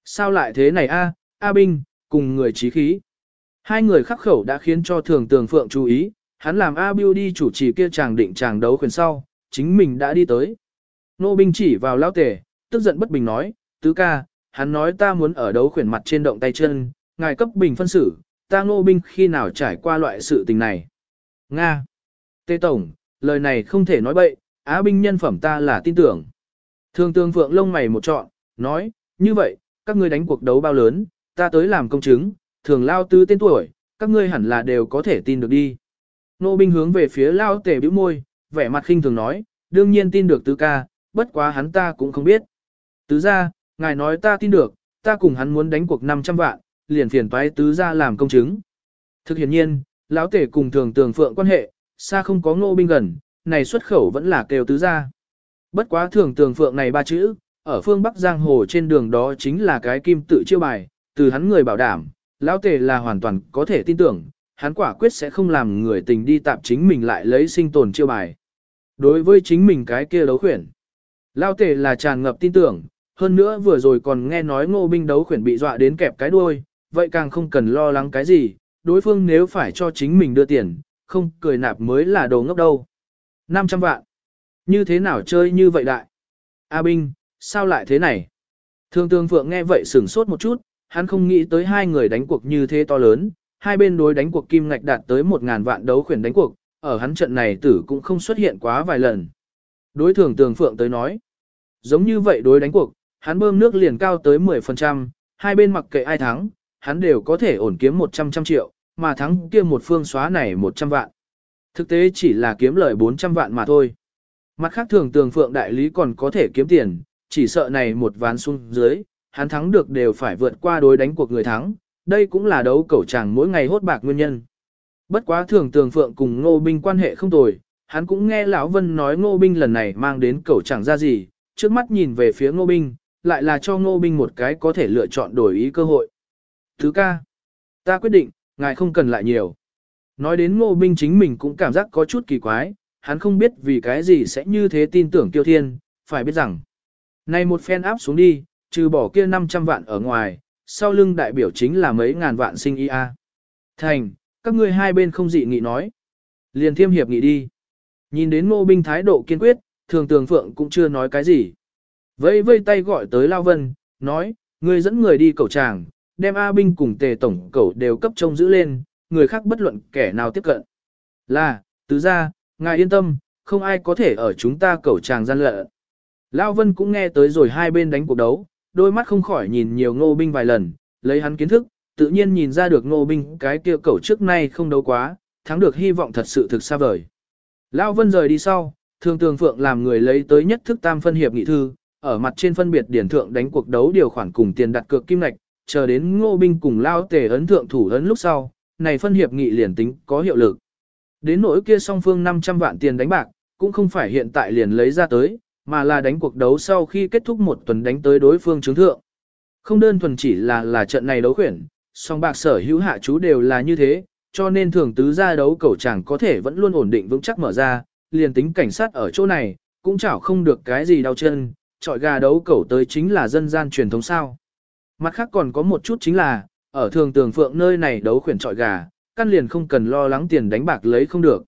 Sao lại thế này a? A binh, cùng người trí khí. Hai người khắc khẩu đã khiến cho thường tường phượng chú ý, hắn làm A Biu đi chủ trì kia chàng định chàng đấu quyền sau, chính mình đã đi tới. Nô binh chỉ vào lao tề, tức giận bất bình nói, tứ ca, hắn nói ta muốn ở đấu khuyển mặt trên động tay chân, ngài cấp bình phân xử, ta ngô binh khi nào trải qua loại sự tình này. Nga. Tê Tổng, lời này không thể nói bậy, Á binh nhân phẩm ta là tin tưởng. Thường tương phượng lông mày một trọn, nói, như vậy, các ngươi đánh cuộc đấu bao lớn, ta tới làm công chứng, thường lao tứ tên tuổi, các ngươi hẳn là đều có thể tin được đi. Nô binh hướng về phía lao tề bĩu môi, vẻ mặt khinh thường nói, đương nhiên tin được tứ ca, bất quá hắn ta cũng không biết. Tứ ra, ngài nói ta tin được, ta cùng hắn muốn đánh cuộc 500 vạn, liền phiền toái tứ ra làm công chứng. Thực hiện nhiên, lão tể cùng thường tường phượng quan hệ, xa không có ngô binh gần, này xuất khẩu vẫn là kêu tứ ra. Bất quá thường tường phượng này ba chữ, ở phương Bắc Giang Hồ trên đường đó chính là cái kim tự chiêu bài, từ hắn người bảo đảm, lão tề là hoàn toàn có thể tin tưởng, hắn quả quyết sẽ không làm người tình đi tạp chính mình lại lấy sinh tồn chiêu bài. Đối với chính mình cái kia đấu khuyển, lao tề là tràn ngập tin tưởng, hơn nữa vừa rồi còn nghe nói ngô binh đấu khuyển bị dọa đến kẹp cái đuôi, vậy càng không cần lo lắng cái gì, đối phương nếu phải cho chính mình đưa tiền, không cười nạp mới là đồ ngốc đâu. 500 vạn. Như thế nào chơi như vậy đại? A Binh, sao lại thế này? Thương tương phượng nghe vậy sửng sốt một chút, hắn không nghĩ tới hai người đánh cuộc như thế to lớn, hai bên đối đánh cuộc kim ngạch đạt tới 1.000 vạn đấu khuyển đánh cuộc, ở hắn trận này tử cũng không xuất hiện quá vài lần. Đối thường tường phượng tới nói, giống như vậy đối đánh cuộc, hắn bơm nước liền cao tới 10%, hai bên mặc kệ ai thắng, hắn đều có thể ổn kiếm 100 trăm triệu, mà thắng kia một phương xóa này 100 vạn. Thực tế chỉ là kiếm lời 400 vạn mà thôi. Mặt khác thường tường phượng đại lý còn có thể kiếm tiền, chỉ sợ này một ván xuống dưới, hắn thắng được đều phải vượt qua đối đánh cuộc người thắng, đây cũng là đấu cẩu chàng mỗi ngày hốt bạc nguyên nhân. Bất quá thường tường phượng cùng ngô binh quan hệ không tồi, hắn cũng nghe lão Vân nói ngô binh lần này mang đến cẩu chẳng ra gì, trước mắt nhìn về phía ngô binh, lại là cho ngô binh một cái có thể lựa chọn đổi ý cơ hội. Thứ ca, ta quyết định, ngài không cần lại nhiều. Nói đến ngô binh chính mình cũng cảm giác có chút kỳ quái, hắn không biết vì cái gì sẽ như thế tin tưởng tiêu thiên, phải biết rằng. Này một phen áp xuống đi, trừ bỏ kia 500 vạn ở ngoài, sau lưng đại biểu chính là mấy ngàn vạn sinh ia. Thành, các ngươi hai bên không dị nghị nói. Liền thiêm hiệp nghị đi. Nhìn đến ngô binh thái độ kiên quyết, thường tường phượng cũng chưa nói cái gì. Vây vây tay gọi tới Lao Vân, nói, ngươi dẫn người đi cầu tràng, đem A binh cùng tề tổng cầu đều cấp trông giữ lên, người khác bất luận kẻ nào tiếp cận. Là, tứ ra, ngài yên tâm, không ai có thể ở chúng ta cầu tràng gian lợ Lao Vân cũng nghe tới rồi hai bên đánh cuộc đấu, đôi mắt không khỏi nhìn nhiều ngô binh vài lần, lấy hắn kiến thức, tự nhiên nhìn ra được ngô binh cái kia cầu trước nay không đấu quá, thắng được hy vọng thật sự thực xa vời. Lao Vân rời đi sau, thường tường phượng làm người lấy tới nhất thức tam phân hiệp nghị thư, ở mặt trên phân biệt điển thượng đánh cuộc đấu điều khoản cùng tiền đặt cược kim ngạch, chờ đến ngô binh cùng Lao tề ấn thượng thủ ấn lúc sau, này phân hiệp nghị liền tính có hiệu lực. Đến nỗi kia song phương 500 vạn tiền đánh bạc, cũng không phải hiện tại liền lấy ra tới, mà là đánh cuộc đấu sau khi kết thúc một tuần đánh tới đối phương chứng thượng. Không đơn thuần chỉ là là trận này đấu khuyển, song bạc sở hữu hạ chú đều là như thế, cho nên thường tứ ra đấu cầu chẳng có thể vẫn luôn ổn định vững chắc mở ra, liền tính cảnh sát ở chỗ này, cũng chảo không được cái gì đau chân, trọi gà đấu cầu tới chính là dân gian truyền thống sao. Mặt khác còn có một chút chính là, ở thường tường phượng nơi này đấu khuyển trọi gà, căn liền không cần lo lắng tiền đánh bạc lấy không được.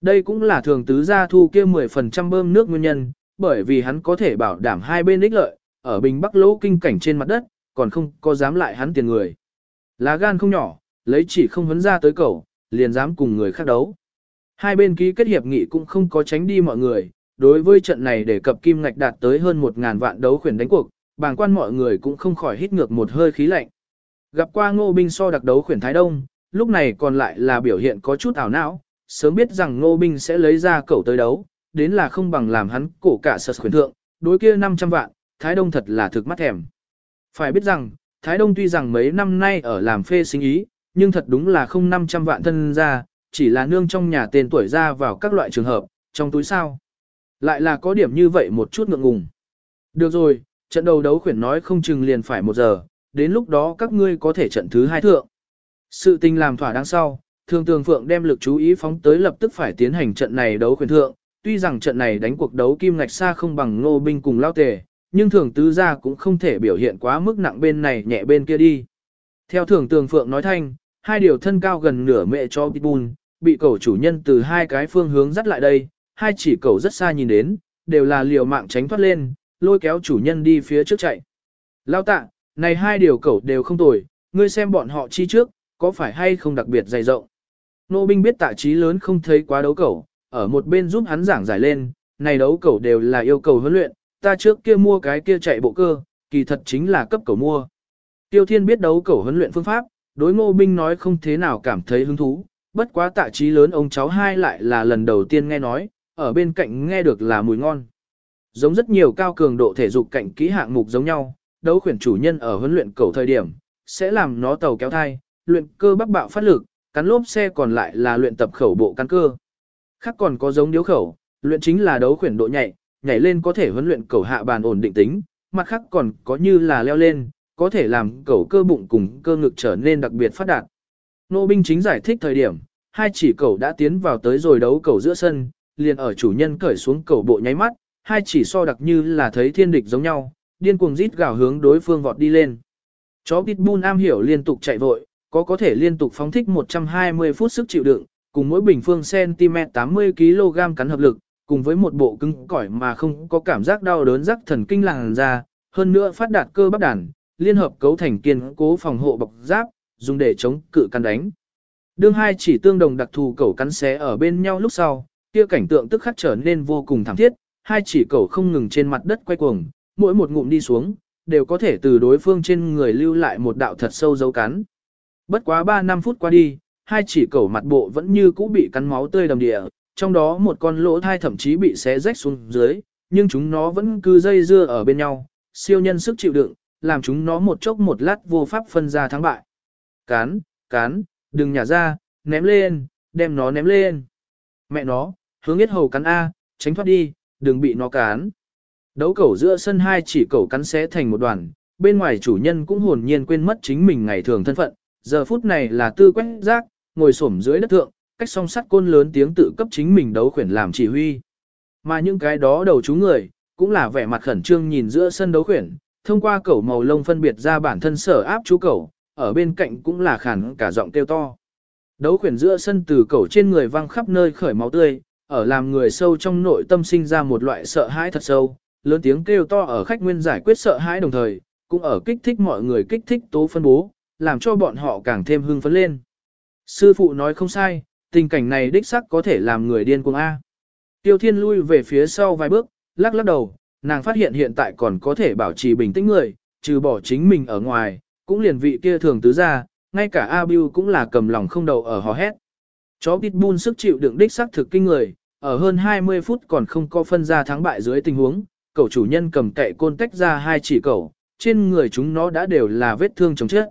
Đây cũng là thường tứ gia thu kia 10% bơm nước nguyên nhân, bởi vì hắn có thể bảo đảm hai bên ích lợi, ở Bình Bắc lỗ kinh cảnh trên mặt đất, còn không có dám lại hắn tiền người. Lá gan không nhỏ, lấy chỉ không vấn ra tới cầu, liền dám cùng người khác đấu. Hai bên ký kết hiệp nghị cũng không có tránh đi mọi người, đối với trận này để cập kim ngạch đạt tới hơn 1.000 vạn đấu khuyển đánh cuộc, bàng quan mọi người cũng không khỏi hít ngược một hơi khí lạnh. Gặp qua ngô binh so đặc đấu khuyển Thái Đông, lúc này còn lại là biểu hiện có chút ảo não, sớm biết rằng ngô binh sẽ lấy ra cầu tới đấu, đến là không bằng làm hắn cổ cả sật khuyến thượng, đối kia 500 vạn, Thái Đông thật là thực mắt thèm. Phải biết rằng, Thái Đông tuy rằng mấy năm nay ở làm phê sinh ý, nhưng thật đúng là không 500 vạn thân ra, chỉ là nương trong nhà tên tuổi ra vào các loại trường hợp, trong túi sao. Lại là có điểm như vậy một chút ngượng ngùng. Được rồi, trận đầu đấu khuyển nói không chừng liền phải một giờ, đến lúc đó các ngươi có thể trận thứ hai thượng. Sự tình làm thỏa đáng sau, thường tường phượng đem lực chú ý phóng tới lập tức phải tiến hành trận này đấu khuyển thượng, tuy rằng trận này đánh cuộc đấu kim ngạch xa không bằng ngô binh cùng lao tề, nhưng thường tứ gia cũng không thể biểu hiện quá mức nặng bên này nhẹ bên kia đi. Theo thường tường phượng nói thanh, hai điều thân cao gần nửa mẹ cho Pitbull, bị cầu chủ nhân từ hai cái phương hướng dắt lại đây, hai chỉ cầu rất xa nhìn đến, đều là liều mạng tránh thoát lên, lôi kéo chủ nhân đi phía trước chạy. Lao tạ, này hai điều cầu đều không tồi, ngươi xem bọn họ chi trước, có phải hay không đặc biệt dày rộng. Nô binh biết tạ trí lớn không thấy quá đấu cầu, ở một bên giúp hắn giảng giải lên, này đấu cầu đều là yêu cầu huấn luyện, ta trước kia mua cái kia chạy bộ cơ, kỳ thật chính là cấp cầu mua. Tiêu Thiên biết đấu cầu huấn luyện phương pháp, đối ngô binh nói không thế nào cảm thấy hứng thú, bất quá tạ trí lớn ông cháu hai lại là lần đầu tiên nghe nói, ở bên cạnh nghe được là mùi ngon. Giống rất nhiều cao cường độ thể dục cạnh kỹ hạng mục giống nhau, đấu khuyển chủ nhân ở huấn luyện cầu thời điểm, sẽ làm nó tàu kéo thai, luyện cơ bắp bạo phát lực, cắn lốp xe còn lại là luyện tập khẩu bộ căn cơ. Khác còn có giống điếu khẩu, luyện chính là đấu khuyển độ nhạy, nhảy lên có thể huấn luyện cầu hạ bàn ổn định tính, mặt khác còn có như là leo lên, có thể làm cầu cơ bụng cùng cơ ngực trở nên đặc biệt phát đạt. Nô binh chính giải thích thời điểm, hai chỉ cầu đã tiến vào tới rồi đấu cầu giữa sân, liền ở chủ nhân cởi xuống cầu bộ nháy mắt, hai chỉ so đặc như là thấy thiên địch giống nhau, điên cuồng rít gào hướng đối phương vọt đi lên. Chó Pitbull am hiểu liên tục chạy vội, có có thể liên tục phóng thích 120 phút sức chịu đựng, cùng mỗi bình phương cm 80 kg cắn hợp lực, cùng với một bộ cứng cỏi mà không có cảm giác đau đớn rắc thần kinh làng ra, hơn nữa phát đạt cơ bắp đàn, liên hợp cấu thành kiên cố phòng hộ bọc giáp, dùng để chống cự cắn đánh. Đương hai chỉ tương đồng đặc thù cẩu cắn xé ở bên nhau lúc sau, kia cảnh tượng tức khắc trở nên vô cùng thảm thiết, hai chỉ cẩu không ngừng trên mặt đất quay cuồng, mỗi một ngụm đi xuống, đều có thể từ đối phương trên người lưu lại một đạo thật sâu dấu cắn. Bất quá 3 năm phút qua đi, hai chỉ cẩu mặt bộ vẫn như cũ bị cắn máu tươi đầm địa, trong đó một con lỗ thai thậm chí bị xé rách xuống dưới, nhưng chúng nó vẫn cứ dây dưa ở bên nhau, siêu nhân sức chịu đựng, làm chúng nó một chốc một lát vô pháp phân ra thắng bại. Cán, cán, đừng nhả ra, ném lên, đem nó ném lên. Mẹ nó, hướng yết hầu cắn A, tránh thoát đi, đừng bị nó cán. Đấu cẩu giữa sân hai chỉ cẩu cắn xé thành một đoàn, bên ngoài chủ nhân cũng hồn nhiên quên mất chính mình ngày thường thân phận, giờ phút này là tư quét rác, ngồi xổm dưới đất thượng, cách song sắt côn lớn tiếng tự cấp chính mình đấu khuyển làm chỉ huy. Mà những cái đó đầu chú người, cũng là vẻ mặt khẩn trương nhìn giữa sân đấu khuyển, thông qua cẩu màu lông phân biệt ra bản thân sở áp chú cẩu, ở bên cạnh cũng là khản cả giọng kêu to. Đấu khuyển giữa sân từ cẩu trên người văng khắp nơi khởi máu tươi, ở làm người sâu trong nội tâm sinh ra một loại sợ hãi thật sâu, lớn tiếng kêu to ở khách nguyên giải quyết sợ hãi đồng thời, cũng ở kích thích mọi người kích thích tố phân bố, làm cho bọn họ càng thêm hưng phấn lên. Sư phụ nói không sai, tình cảnh này đích sắc có thể làm người điên cuồng A. Tiêu Thiên lui về phía sau vài bước, lắc lắc đầu, nàng phát hiện hiện tại còn có thể bảo trì bình tĩnh người, trừ bỏ chính mình ở ngoài, cũng liền vị kia thường tứ ra, ngay cả A Biu cũng là cầm lòng không đầu ở hò hét. Chó Pitbull sức chịu đựng đích sắc thực kinh người, ở hơn 20 phút còn không có phân ra thắng bại dưới tình huống, cậu chủ nhân cầm cậy côn tách ra hai chỉ cậu, trên người chúng nó đã đều là vết thương chống chết.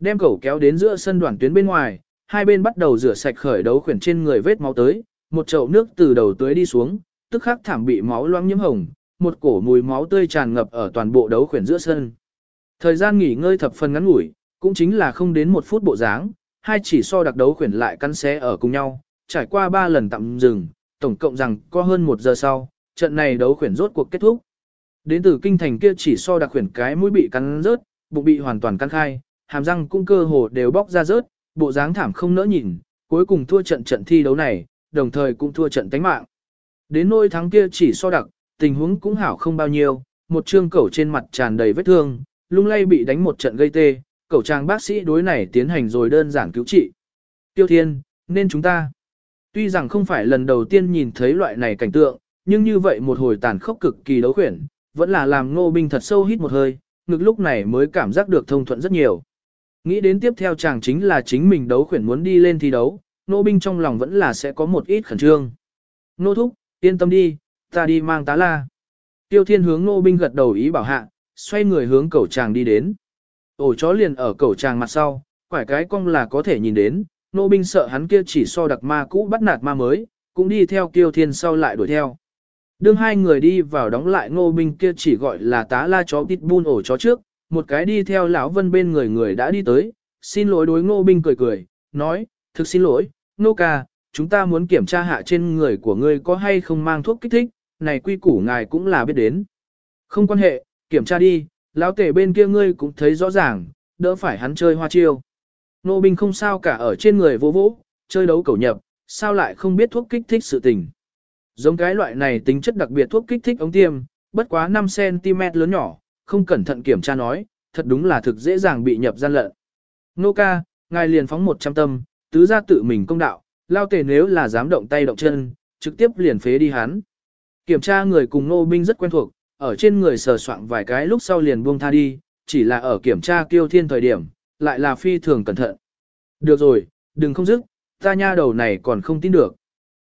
Đem cậu kéo đến giữa sân đoàn tuyến bên ngoài, hai bên bắt đầu rửa sạch khởi đấu khuyển trên người vết máu tới, một chậu nước từ đầu tới đi xuống, tức khắc thảm bị máu loang nhiễm hồng, một cổ mùi máu tươi tràn ngập ở toàn bộ đấu khuyển giữa sân. Thời gian nghỉ ngơi thập phần ngắn ngủi, cũng chính là không đến một phút bộ dáng, hai chỉ so đặc đấu khuyển lại cắn xé ở cùng nhau, trải qua ba lần tạm dừng, tổng cộng rằng có hơn một giờ sau, trận này đấu khuyển rốt cuộc kết thúc. Đến từ kinh thành kia chỉ so đặc khuyển cái mũi bị cắn rớt, bụng bị hoàn toàn cắn khai, hàm răng cũng cơ hồ đều bóc ra rớt, bộ dáng thảm không nỡ nhìn, cuối cùng thua trận trận thi đấu này, đồng thời cũng thua trận tánh mạng. Đến nôi thắng kia chỉ so đặc, tình huống cũng hảo không bao nhiêu, một trương cẩu trên mặt tràn đầy vết thương, lung lay bị đánh một trận gây tê, cẩu trang bác sĩ đối này tiến hành rồi đơn giản cứu trị. Tiêu Thiên, nên chúng ta. Tuy rằng không phải lần đầu tiên nhìn thấy loại này cảnh tượng, nhưng như vậy một hồi tàn khốc cực kỳ đấu khuyển, vẫn là làm ngô binh thật sâu hít một hơi, ngực lúc này mới cảm giác được thông thuận rất nhiều. Nghĩ đến tiếp theo chàng chính là chính mình đấu khuyển muốn đi lên thi đấu, nô binh trong lòng vẫn là sẽ có một ít khẩn trương. Nô thúc, yên tâm đi, ta đi mang tá la. Tiêu thiên hướng nô binh gật đầu ý bảo hạ, xoay người hướng cầu chàng đi đến. Ổ chó liền ở cầu chàng mặt sau, quải cái cong là có thể nhìn đến, nô binh sợ hắn kia chỉ so đặc ma cũ bắt nạt ma mới, cũng đi theo tiêu thiên sau lại đuổi theo. Đương hai người đi vào đóng lại ngô binh kia chỉ gọi là tá la chó pitbull ổ chó trước, một cái đi theo lão vân bên người người đã đi tới, xin lỗi đối ngô binh cười cười, nói, thực xin lỗi, nô ca, chúng ta muốn kiểm tra hạ trên người của ngươi có hay không mang thuốc kích thích, này quy củ ngài cũng là biết đến. Không quan hệ, kiểm tra đi, lão tể bên kia ngươi cũng thấy rõ ràng, đỡ phải hắn chơi hoa chiêu. Nô binh không sao cả ở trên người vô vũ, chơi đấu cầu nhập, sao lại không biết thuốc kích thích sự tình. Giống cái loại này tính chất đặc biệt thuốc kích thích ống tiêm, bất quá 5cm lớn nhỏ, không cẩn thận kiểm tra nói, thật đúng là thực dễ dàng bị nhập gian lận. Nô ca, ngài liền phóng 100 tâm, tứ ra tự mình công đạo, lao tề nếu là dám động tay động chân, trực tiếp liền phế đi hắn. Kiểm tra người cùng nô binh rất quen thuộc, ở trên người sờ soạn vài cái lúc sau liền buông tha đi, chỉ là ở kiểm tra kiêu thiên thời điểm, lại là phi thường cẩn thận. Được rồi, đừng không dứt, ta nha đầu này còn không tin được.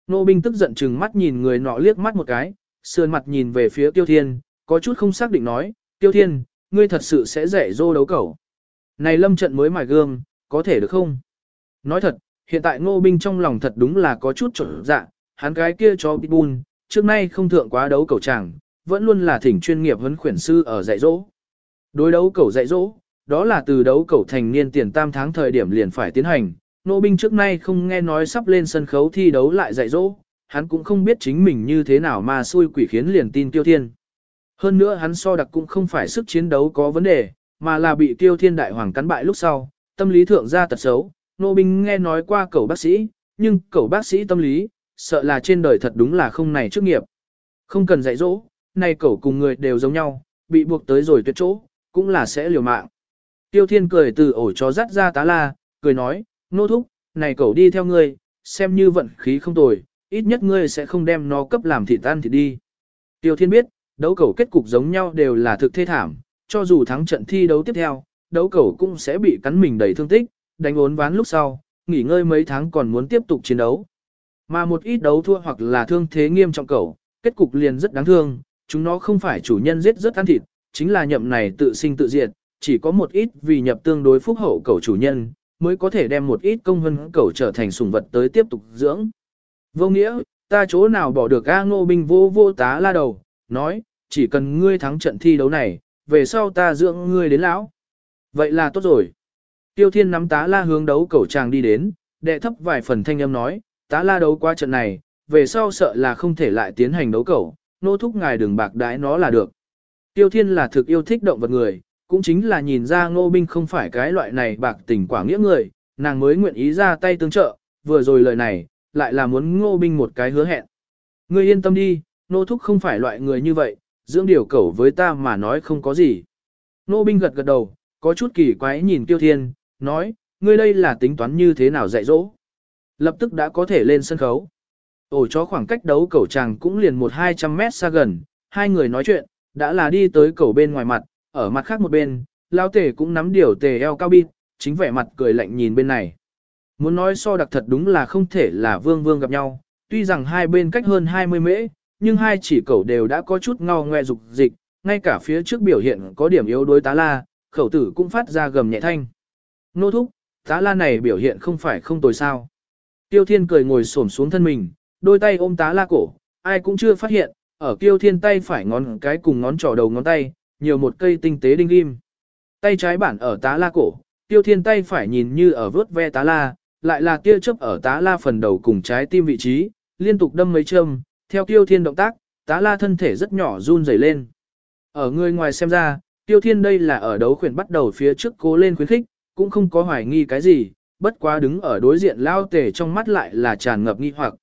Nô binh tức giận chừng mắt nhìn người nọ liếc mắt một cái, sườn mặt nhìn về phía Tiêu Thiên, có chút không xác định nói, Tiêu Thiên, ngươi thật sự sẽ dạy dô đấu cẩu. Này lâm trận mới mài gương, có thể được không? Nói thật, hiện tại ngô binh trong lòng thật đúng là có chút trở dạ, hắn cái kia cho pitbull, trước nay không thượng quá đấu cẩu chàng, vẫn luôn là thỉnh chuyên nghiệp huấn khuyển sư ở dạy dỗ. Đối đấu cẩu dạy dỗ, đó là từ đấu cẩu thành niên tiền tam tháng thời điểm liền phải tiến hành, nô binh trước nay không nghe nói sắp lên sân khấu thi đấu lại dạy dỗ, hắn cũng không biết chính mình như thế nào mà xui quỷ khiến liền tin tiêu thiên. Hơn nữa hắn so đặc cũng không phải sức chiến đấu có vấn đề, mà là bị tiêu thiên đại hoàng cắn bại lúc sau, tâm lý thượng ra tật xấu, nô binh nghe nói qua cậu bác sĩ, nhưng cậu bác sĩ tâm lý, sợ là trên đời thật đúng là không này chức nghiệp. Không cần dạy dỗ, này cậu cùng người đều giống nhau, bị buộc tới rồi tuyệt chỗ, cũng là sẽ liều mạng. Tiêu thiên cười từ ổ chó dắt ra tá la, cười nói, nô thúc, này cậu đi theo ngươi, xem như vận khí không tồi, ít nhất ngươi sẽ không đem nó cấp làm thịt tan thì đi. Tiêu thiên biết, đấu cầu kết cục giống nhau đều là thực thê thảm, cho dù thắng trận thi đấu tiếp theo, đấu cầu cũng sẽ bị cắn mình đầy thương tích, đánh ốn ván lúc sau, nghỉ ngơi mấy tháng còn muốn tiếp tục chiến đấu. Mà một ít đấu thua hoặc là thương thế nghiêm trọng cầu, kết cục liền rất đáng thương, chúng nó không phải chủ nhân giết rất ăn thịt, chính là nhậm này tự sinh tự diệt, chỉ có một ít vì nhập tương đối phúc hậu cầu chủ nhân, mới có thể đem một ít công hân cầu trở thành sủng vật tới tiếp tục dưỡng. Vô nghĩa, ta chỗ nào bỏ được A ngô binh vô vô tá la đầu, nói, chỉ cần ngươi thắng trận thi đấu này, về sau ta dưỡng ngươi đến lão. Vậy là tốt rồi. Tiêu thiên nắm tá la hướng đấu cầu chàng đi đến, đệ thấp vài phần thanh âm nói, tá la đấu qua trận này, về sau sợ là không thể lại tiến hành đấu cầu, nô thúc ngài đừng bạc đái nó là được. Tiêu thiên là thực yêu thích động vật người, cũng chính là nhìn ra ngô binh không phải cái loại này bạc tình quả nghĩa người, nàng mới nguyện ý ra tay tương trợ, vừa rồi lời này, lại là muốn ngô binh một cái hứa hẹn. Ngươi yên tâm đi, nô thúc không phải loại người như vậy, dưỡng điều cẩu với ta mà nói không có gì. Nô binh gật gật đầu, có chút kỳ quái nhìn tiêu thiên, nói, ngươi đây là tính toán như thế nào dạy dỗ. Lập tức đã có thể lên sân khấu. Ổ chó khoảng cách đấu cẩu chàng cũng liền một hai trăm mét xa gần, hai người nói chuyện, đã là đi tới cẩu bên ngoài mặt, ở mặt khác một bên, lao tể cũng nắm điều tề eo cao bít, chính vẻ mặt cười lạnh nhìn bên này. Muốn nói so đặc thật đúng là không thể là vương vương gặp nhau, tuy rằng hai bên cách hơn 20 mễ, nhưng hai chỉ cẩu đều đã có chút ngao ngoe dục dịch, ngay cả phía trước biểu hiện có điểm yếu đối tá la, khẩu tử cũng phát ra gầm nhẹ thanh. Nô thúc, tá la này biểu hiện không phải không tồi sao. Tiêu thiên cười ngồi xổm xuống thân mình, đôi tay ôm tá la cổ, ai cũng chưa phát hiện, ở tiêu thiên tay phải ngón cái cùng ngón trỏ đầu ngón tay, nhiều một cây tinh tế đinh ghim. Tay trái bản ở tá la cổ, tiêu thiên tay phải nhìn như ở vớt ve tá la, lại là tia chớp ở tá la phần đầu cùng trái tim vị trí, liên tục đâm mấy châm, theo tiêu thiên động tác, tá la thân thể rất nhỏ run rẩy lên. Ở người ngoài xem ra, tiêu thiên đây là ở đấu khuyển bắt đầu phía trước cố lên khuyến khích, cũng không có hoài nghi cái gì, bất quá đứng ở đối diện lao tề trong mắt lại là tràn ngập nghi hoặc.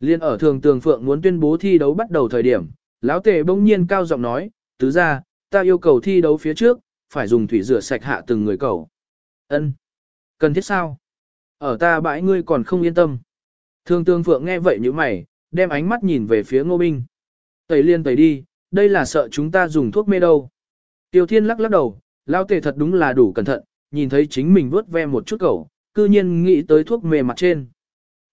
Liên ở thường tường phượng muốn tuyên bố thi đấu bắt đầu thời điểm, lão tề bỗng nhiên cao giọng nói, tứ ra, ta yêu cầu thi đấu phía trước, phải dùng thủy rửa sạch hạ từng người cầu. Ân, Cần thiết sao? Ở ta bãi ngươi còn không yên tâm. Thường tường phượng nghe vậy như mày, đem ánh mắt nhìn về phía ngô binh. Tẩy liên tẩy đi, đây là sợ chúng ta dùng thuốc mê đâu. Tiêu thiên lắc lắc đầu, lao tề thật đúng là đủ cẩn thận, nhìn thấy chính mình vớt ve một chút cẩu, cư nhiên nghĩ tới thuốc mê mặt trên.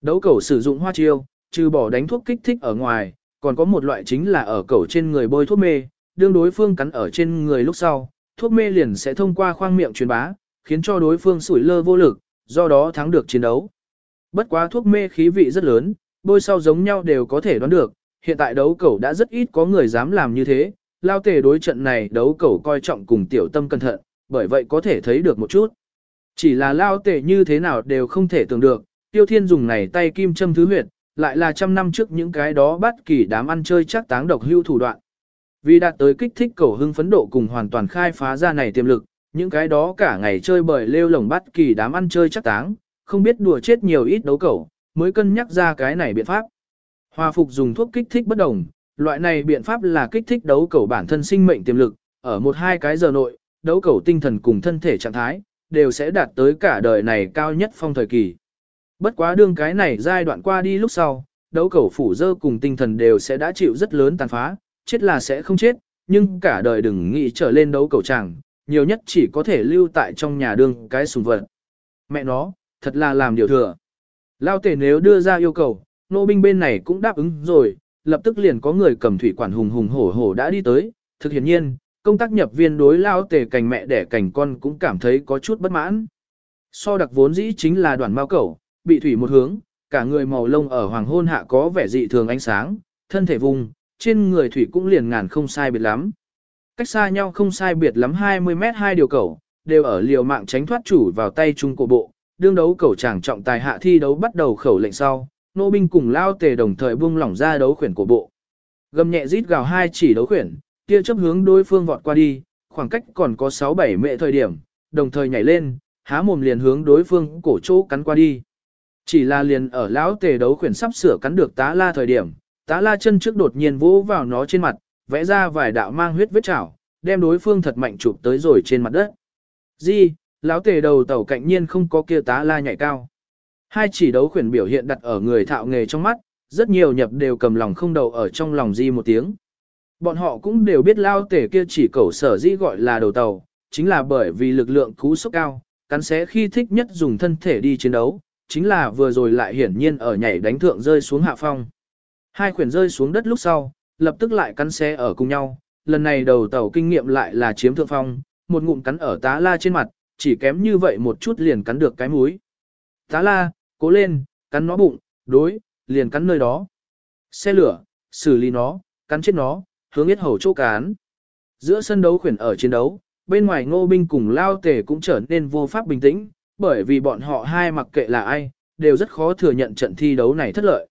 Đấu cẩu sử dụng hoa chiêu, trừ bỏ đánh thuốc kích thích ở ngoài, còn có một loại chính là ở cẩu trên người bôi thuốc mê, đương đối phương cắn ở trên người lúc sau, thuốc mê liền sẽ thông qua khoang miệng truyền bá, khiến cho đối phương sủi lơ vô lực, do đó thắng được chiến đấu. Bất quá thuốc mê khí vị rất lớn, bôi sau giống nhau đều có thể đoán được, hiện tại đấu cẩu đã rất ít có người dám làm như thế, lao tề đối trận này đấu cẩu coi trọng cùng tiểu tâm cẩn thận, bởi vậy có thể thấy được một chút. Chỉ là lao tề như thế nào đều không thể tưởng được, tiêu thiên dùng này tay kim châm thứ huyệt, lại là trăm năm trước những cái đó bắt kỳ đám ăn chơi chắc táng độc hưu thủ đoạn. Vì đạt tới kích thích cầu hưng phấn độ cùng hoàn toàn khai phá ra này tiềm lực, những cái đó cả ngày chơi bời lêu lồng bắt kỳ đám ăn chơi chắc táng, không biết đùa chết nhiều ít đấu cầu, mới cân nhắc ra cái này biện pháp. Hòa phục dùng thuốc kích thích bất đồng, loại này biện pháp là kích thích đấu cầu bản thân sinh mệnh tiềm lực, ở một hai cái giờ nội, đấu cầu tinh thần cùng thân thể trạng thái, đều sẽ đạt tới cả đời này cao nhất phong thời kỳ. Bất quá đương cái này giai đoạn qua đi lúc sau, đấu cầu phủ dơ cùng tinh thần đều sẽ đã chịu rất lớn tàn phá, chết là sẽ không chết, nhưng cả đời đừng nghĩ trở lên đấu cầu chẳng, nhiều nhất chỉ có thể lưu tại trong nhà đương cái sùng vật. Mẹ nó, thật là làm điều thừa. Lao tể nếu đưa ra yêu cầu, nô binh bên này cũng đáp ứng rồi, lập tức liền có người cầm thủy quản hùng hùng hổ hổ đã đi tới, thực hiện nhiên, công tác nhập viên đối lao tề cành mẹ đẻ cành con cũng cảm thấy có chút bất mãn. So đặc vốn dĩ chính là đoàn mao cẩu, bị thủy một hướng, cả người màu lông ở hoàng hôn hạ có vẻ dị thường ánh sáng, thân thể vùng, trên người thủy cũng liền ngàn không sai biệt lắm. Cách xa nhau không sai biệt lắm 20 mét hai điều cẩu, đều ở liều mạng tránh thoát chủ vào tay chung cổ bộ, đương đấu cầu chàng trọng tài hạ thi đấu bắt đầu khẩu lệnh sau, nô binh cùng lao tề đồng thời buông lỏng ra đấu khuyển của bộ. Gầm nhẹ rít gào hai chỉ đấu khuyển, tia chấp hướng đối phương vọt qua đi, khoảng cách còn có 6-7 mệ thời điểm, đồng thời nhảy lên, há mồm liền hướng đối phương cổ chỗ cắn qua đi. Chỉ là liền ở lão tề đấu khuyển sắp sửa cắn được tá la thời điểm, tá la chân trước đột nhiên vỗ vào nó trên mặt, vẽ ra vài đạo mang huyết vết chảo, đem đối phương thật mạnh chụp tới rồi trên mặt đất. Di, lão tề đầu tàu cạnh nhiên không có kia tá la nhảy cao. Hai chỉ đấu khuyển biểu hiện đặt ở người thạo nghề trong mắt, rất nhiều nhập đều cầm lòng không đầu ở trong lòng di một tiếng. Bọn họ cũng đều biết lao tể kia chỉ cẩu sở di gọi là đầu tàu, chính là bởi vì lực lượng cú sốc cao, cắn xé khi thích nhất dùng thân thể đi chiến đấu, chính là vừa rồi lại hiển nhiên ở nhảy đánh thượng rơi xuống hạ phong. Hai khuyển rơi xuống đất lúc sau, lập tức lại cắn xé ở cùng nhau, lần này đầu tàu kinh nghiệm lại là chiếm thượng phong, một ngụm cắn ở tá la trên mặt, chỉ kém như vậy một chút liền cắn được cái múi. Tá la, cố lên, cắn nó bụng, đối, liền cắn nơi đó. Xe lửa, xử lý nó, cắn chết nó, hướng yết hầu chỗ cán. Giữa sân đấu khuyển ở chiến đấu, bên ngoài ngô binh cùng lao tề cũng trở nên vô pháp bình tĩnh, bởi vì bọn họ hai mặc kệ là ai, đều rất khó thừa nhận trận thi đấu này thất lợi.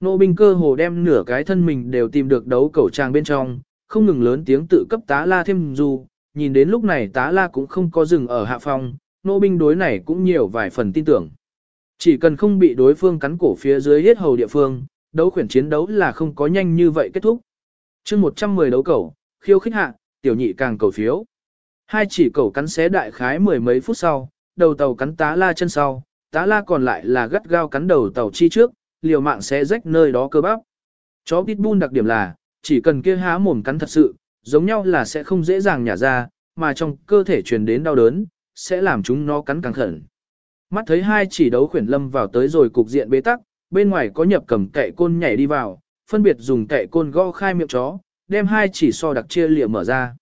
Ngô binh cơ hồ đem nửa cái thân mình đều tìm được đấu cầu trang bên trong, không ngừng lớn tiếng tự cấp tá la thêm dù, nhìn đến lúc này tá la cũng không có dừng ở hạ phong, nô binh đối này cũng nhiều vài phần tin tưởng. Chỉ cần không bị đối phương cắn cổ phía dưới hết hầu địa phương, đấu khuyển chiến đấu là không có nhanh như vậy kết thúc. chương 110 đấu cầu, khiêu khích hạ, tiểu nhị càng cầu phiếu. Hai chỉ cầu cắn xé đại khái mười mấy phút sau, đầu tàu cắn tá la chân sau, tá la còn lại là gắt gao cắn đầu tàu chi trước, liều mạng sẽ rách nơi đó cơ bắp. Chó pitbull đặc điểm là, chỉ cần kia há mồm cắn thật sự, giống nhau là sẽ không dễ dàng nhả ra, mà trong cơ thể truyền đến đau đớn, sẽ làm chúng nó cắn càng khẩn. Mắt thấy hai chỉ đấu khuyển lâm vào tới rồi cục diện bế tắc, bên ngoài có nhập cầm kệ côn nhảy đi vào, phân biệt dùng kệ côn gõ khai miệng chó, đem hai chỉ so đặc chia lịa mở ra.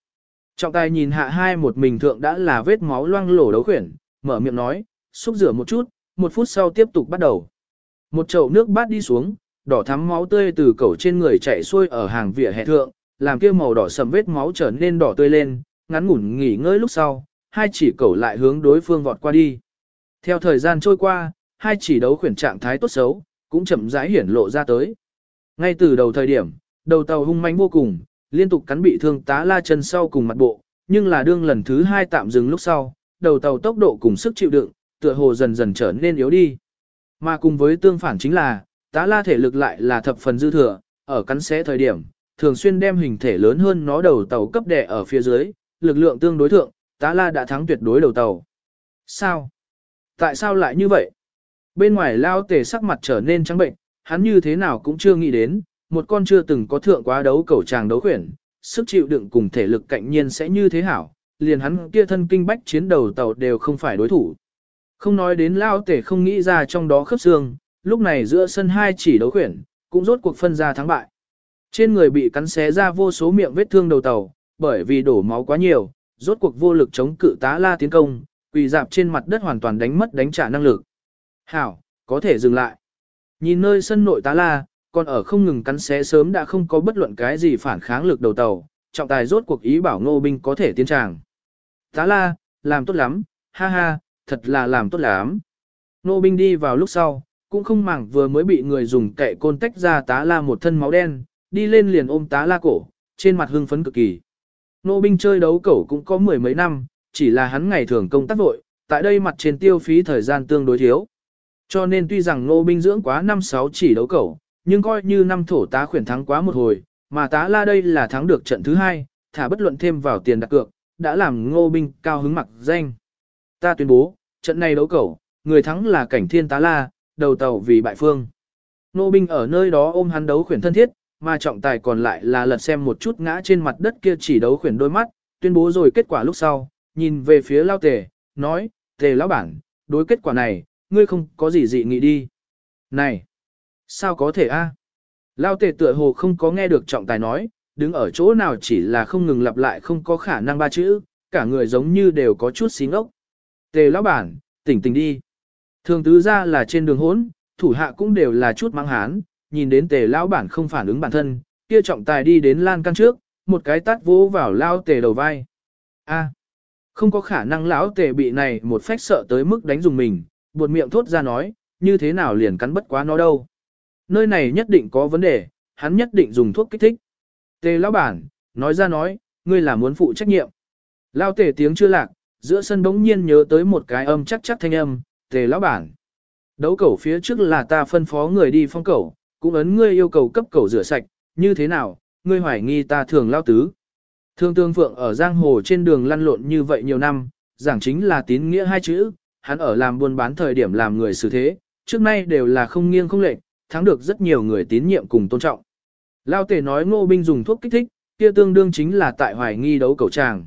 Trọng tài nhìn hạ hai một mình thượng đã là vết máu loang lổ đấu khuyển, mở miệng nói, xúc rửa một chút, một phút sau tiếp tục bắt đầu. Một chậu nước bát đi xuống, đỏ thắm máu tươi từ cổ trên người chảy xuôi ở hàng vỉa hè thượng, làm kia màu đỏ sầm vết máu trở nên đỏ tươi lên, ngắn ngủn nghỉ ngơi lúc sau, hai chỉ cẩu lại hướng đối phương vọt qua đi. Theo thời gian trôi qua, hai chỉ đấu khuyển trạng thái tốt xấu, cũng chậm rãi hiển lộ ra tới. Ngay từ đầu thời điểm, đầu tàu hung manh vô cùng, liên tục cắn bị thương tá la chân sau cùng mặt bộ, nhưng là đương lần thứ hai tạm dừng lúc sau, đầu tàu tốc độ cùng sức chịu đựng, tựa hồ dần dần trở nên yếu đi. Mà cùng với tương phản chính là, tá la thể lực lại là thập phần dư thừa, ở cắn xé thời điểm, thường xuyên đem hình thể lớn hơn nó đầu tàu cấp đẻ ở phía dưới, lực lượng tương đối thượng, tá la đã thắng tuyệt đối đầu tàu. Sao? Tại sao lại như vậy? Bên ngoài lao tề sắc mặt trở nên trắng bệnh, hắn như thế nào cũng chưa nghĩ đến, một con chưa từng có thượng quá đấu cầu tràng đấu khuyển, sức chịu đựng cùng thể lực cạnh nhiên sẽ như thế hảo, liền hắn kia thân kinh bách chiến đầu tàu đều không phải đối thủ. Không nói đến lao tể không nghĩ ra trong đó khớp xương, lúc này giữa sân hai chỉ đấu khuyển, cũng rốt cuộc phân ra thắng bại. Trên người bị cắn xé ra vô số miệng vết thương đầu tàu, bởi vì đổ máu quá nhiều, rốt cuộc vô lực chống cự tá la tiến công, quỳ dạp trên mặt đất hoàn toàn đánh mất đánh trả năng lực. Hảo, có thể dừng lại. Nhìn nơi sân nội tá la, còn ở không ngừng cắn xé sớm đã không có bất luận cái gì phản kháng lực đầu tàu, trọng tài rốt cuộc ý bảo ngô binh có thể tiến tràng. Tá la, làm tốt lắm, ha ha, thật là làm tốt lắm. Ngô binh đi vào lúc sau, cũng không màng vừa mới bị người dùng kệ côn tách ra tá la một thân máu đen, đi lên liền ôm tá la cổ, trên mặt hưng phấn cực kỳ. Nô binh chơi đấu cẩu cũng có mười mấy năm, chỉ là hắn ngày thường công tác vội, tại đây mặt trên tiêu phí thời gian tương đối thiếu. Cho nên tuy rằng nô binh dưỡng quá năm sáu chỉ đấu cẩu, nhưng coi như năm thổ tá khuyển thắng quá một hồi, mà tá la đây là thắng được trận thứ hai, thả bất luận thêm vào tiền đặt cược, đã làm ngô binh cao hứng mặc danh. Ta tuyên bố, trận này đấu cẩu, người thắng là cảnh thiên tá la, đầu tàu vì bại phương. Nô binh ở nơi đó ôm hắn đấu khuyển thân thiết, mà trọng tài còn lại là lật xem một chút ngã trên mặt đất kia chỉ đấu khuyển đôi mắt, tuyên bố rồi kết quả lúc sau, nhìn về phía lao tề, nói, tề lão bản, đối kết quả này, ngươi không có gì dị nghị đi. Này, sao có thể a? Lao tề tựa hồ không có nghe được trọng tài nói, đứng ở chỗ nào chỉ là không ngừng lặp lại không có khả năng ba chữ, cả người giống như đều có chút xí ngốc. Tề lão bản, tỉnh tỉnh đi. Thường tứ ra là trên đường hốn, thủ hạ cũng đều là chút mang hán, nhìn đến tề lão bản không phản ứng bản thân, kia trọng tài đi đến lan can trước, một cái tát vỗ vào lao tề đầu vai. A, không có khả năng lão tề bị này một phách sợ tới mức đánh dùng mình, buột miệng thốt ra nói, như thế nào liền cắn bất quá nó đâu. Nơi này nhất định có vấn đề, hắn nhất định dùng thuốc kích thích. Tề lão bản, nói ra nói, ngươi là muốn phụ trách nhiệm. Lao tề tiếng chưa lạc, giữa sân bỗng nhiên nhớ tới một cái âm chắc chắc thanh âm, tề lão bản. Đấu cẩu phía trước là ta phân phó người đi phong cẩu, cũng ấn ngươi yêu cầu cấp cầu rửa sạch, như thế nào, ngươi hoài nghi ta thường lao tứ. Thương tương phượng ở giang hồ trên đường lăn lộn như vậy nhiều năm, giảng chính là tín nghĩa hai chữ, hắn ở làm buôn bán thời điểm làm người xử thế, trước nay đều là không nghiêng không lệch, thắng được rất nhiều người tín nhiệm cùng tôn trọng. Lao tể nói ngô binh dùng thuốc kích thích, kia tương đương chính là tại hoài nghi đấu cẩu tràng.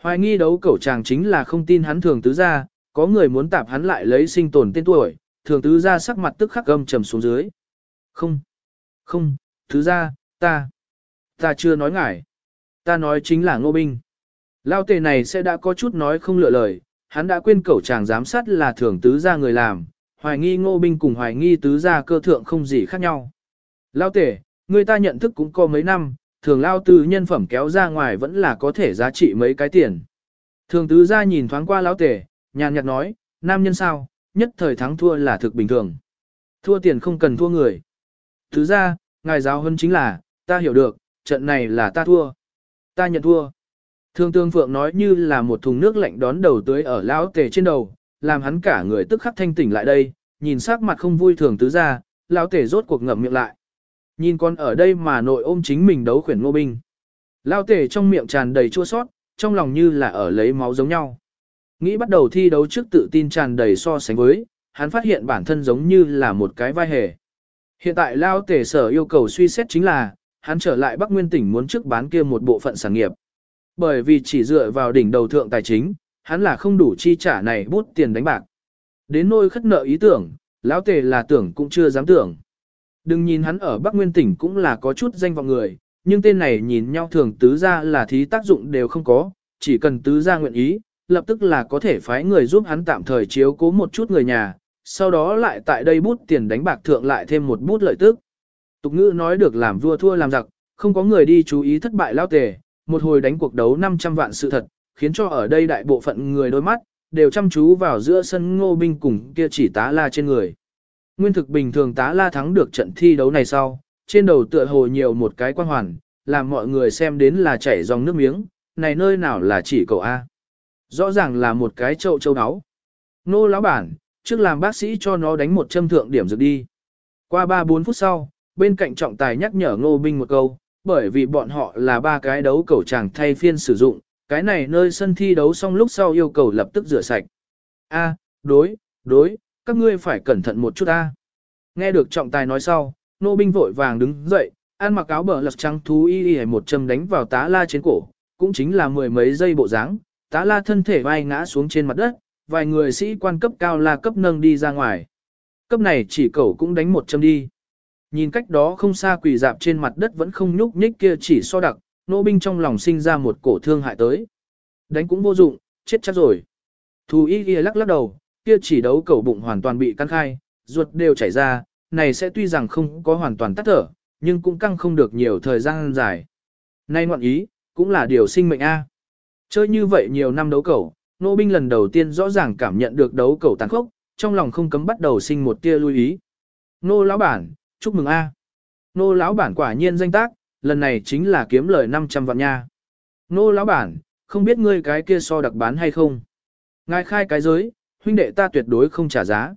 Hoài nghi đấu cẩu tràng chính là không tin hắn thường tứ ra, có người muốn tạp hắn lại lấy sinh tồn tên tuổi, thường tứ ra sắc mặt tức khắc gâm trầm xuống dưới. Không, không, thứ ra, ta, ta chưa nói ngải. Ta nói chính là ngô binh. Lao tề này sẽ đã có chút nói không lựa lời, hắn đã quên cẩu chàng giám sát là thường tứ ra người làm, hoài nghi ngô binh cùng hoài nghi tứ ra cơ thượng không gì khác nhau. Lao tề, người ta nhận thức cũng có mấy năm, thường lao tư nhân phẩm kéo ra ngoài vẫn là có thể giá trị mấy cái tiền. Thường tứ ra nhìn thoáng qua lão tề, nhàn nhạt nói, nam nhân sao, nhất thời thắng thua là thực bình thường. Thua tiền không cần thua người. Thứ ra, ngài giáo hơn chính là, ta hiểu được, trận này là ta thua. Ta nhận thua. Thương tương phượng nói như là một thùng nước lạnh đón đầu tưới ở lão tề trên đầu, làm hắn cả người tức khắc thanh tỉnh lại đây, nhìn sắc mặt không vui thường tứ ra, lão tề rốt cuộc ngậm miệng lại. Nhìn con ở đây mà nội ôm chính mình đấu khuyển ngô binh. Lão tề trong miệng tràn đầy chua sót, trong lòng như là ở lấy máu giống nhau. Nghĩ bắt đầu thi đấu trước tự tin tràn đầy so sánh với, hắn phát hiện bản thân giống như là một cái vai hề. Hiện tại Lao Tề Sở yêu cầu suy xét chính là, hắn trở lại Bắc Nguyên tỉnh muốn trước bán kia một bộ phận sản nghiệp. Bởi vì chỉ dựa vào đỉnh đầu thượng tài chính, hắn là không đủ chi trả này bút tiền đánh bạc. Đến nôi khất nợ ý tưởng, lão tề là tưởng cũng chưa dám tưởng. Đừng nhìn hắn ở Bắc Nguyên tỉnh cũng là có chút danh vọng người, nhưng tên này nhìn nhau thường tứ ra là thí tác dụng đều không có, chỉ cần tứ ra nguyện ý, lập tức là có thể phái người giúp hắn tạm thời chiếu cố một chút người nhà, sau đó lại tại đây bút tiền đánh bạc thượng lại thêm một bút lợi tức. Tục ngữ nói được làm vua thua làm giặc, không có người đi chú ý thất bại lao tề, một hồi đánh cuộc đấu 500 vạn sự thật, khiến cho ở đây đại bộ phận người đôi mắt, đều chăm chú vào giữa sân ngô binh cùng kia chỉ tá la trên người. Nguyên thực bình thường tá la thắng được trận thi đấu này sau, trên đầu tựa hồ nhiều một cái quan hoàn, làm mọi người xem đến là chảy dòng nước miếng, này nơi nào là chỉ cậu A. Rõ ràng là một cái trậu châu áo. Nô lão bản, trước làm bác sĩ cho nó đánh một châm thượng điểm dược đi. Qua 3-4 phút sau, bên cạnh trọng tài nhắc nhở ngô binh một câu, bởi vì bọn họ là ba cái đấu cầu chàng thay phiên sử dụng, cái này nơi sân thi đấu xong lúc sau yêu cầu lập tức rửa sạch. A, đối, đối, các ngươi phải cẩn thận một chút a. Nghe được trọng tài nói sau, Ngô binh vội vàng đứng dậy, ăn mặc áo bờ lật trắng thú y y một châm đánh vào tá la trên cổ, cũng chính là mười mấy giây bộ dáng, tá la thân thể vai ngã xuống trên mặt đất, vài người sĩ quan cấp cao la cấp nâng đi ra ngoài. Cấp này chỉ cẩu cũng đánh một châm đi. Nhìn cách đó không xa quỷ dạp trên mặt đất vẫn không nhúc nhích kia chỉ so đặc, nô binh trong lòng sinh ra một cổ thương hại tới. Đánh cũng vô dụng, chết chắc rồi. Thù y kia lắc lắc đầu, kia chỉ đấu cẩu bụng hoàn toàn bị căng khai, ruột đều chảy ra, này sẽ tuy rằng không có hoàn toàn tắt thở, nhưng cũng căng không được nhiều thời gian dài. Nay ngoạn ý, cũng là điều sinh mệnh A. Chơi như vậy nhiều năm đấu cẩu, nô binh lần đầu tiên rõ ràng cảm nhận được đấu cẩu tàn khốc, trong lòng không cấm bắt đầu sinh một tia lưu ý. Nô lão bản, chúc mừng A. Nô lão bản quả nhiên danh tác, lần này chính là kiếm lời 500 vạn nha. Nô lão bản, không biết ngươi cái kia so đặc bán hay không? Ngài khai cái giới, huynh đệ ta tuyệt đối không trả giá.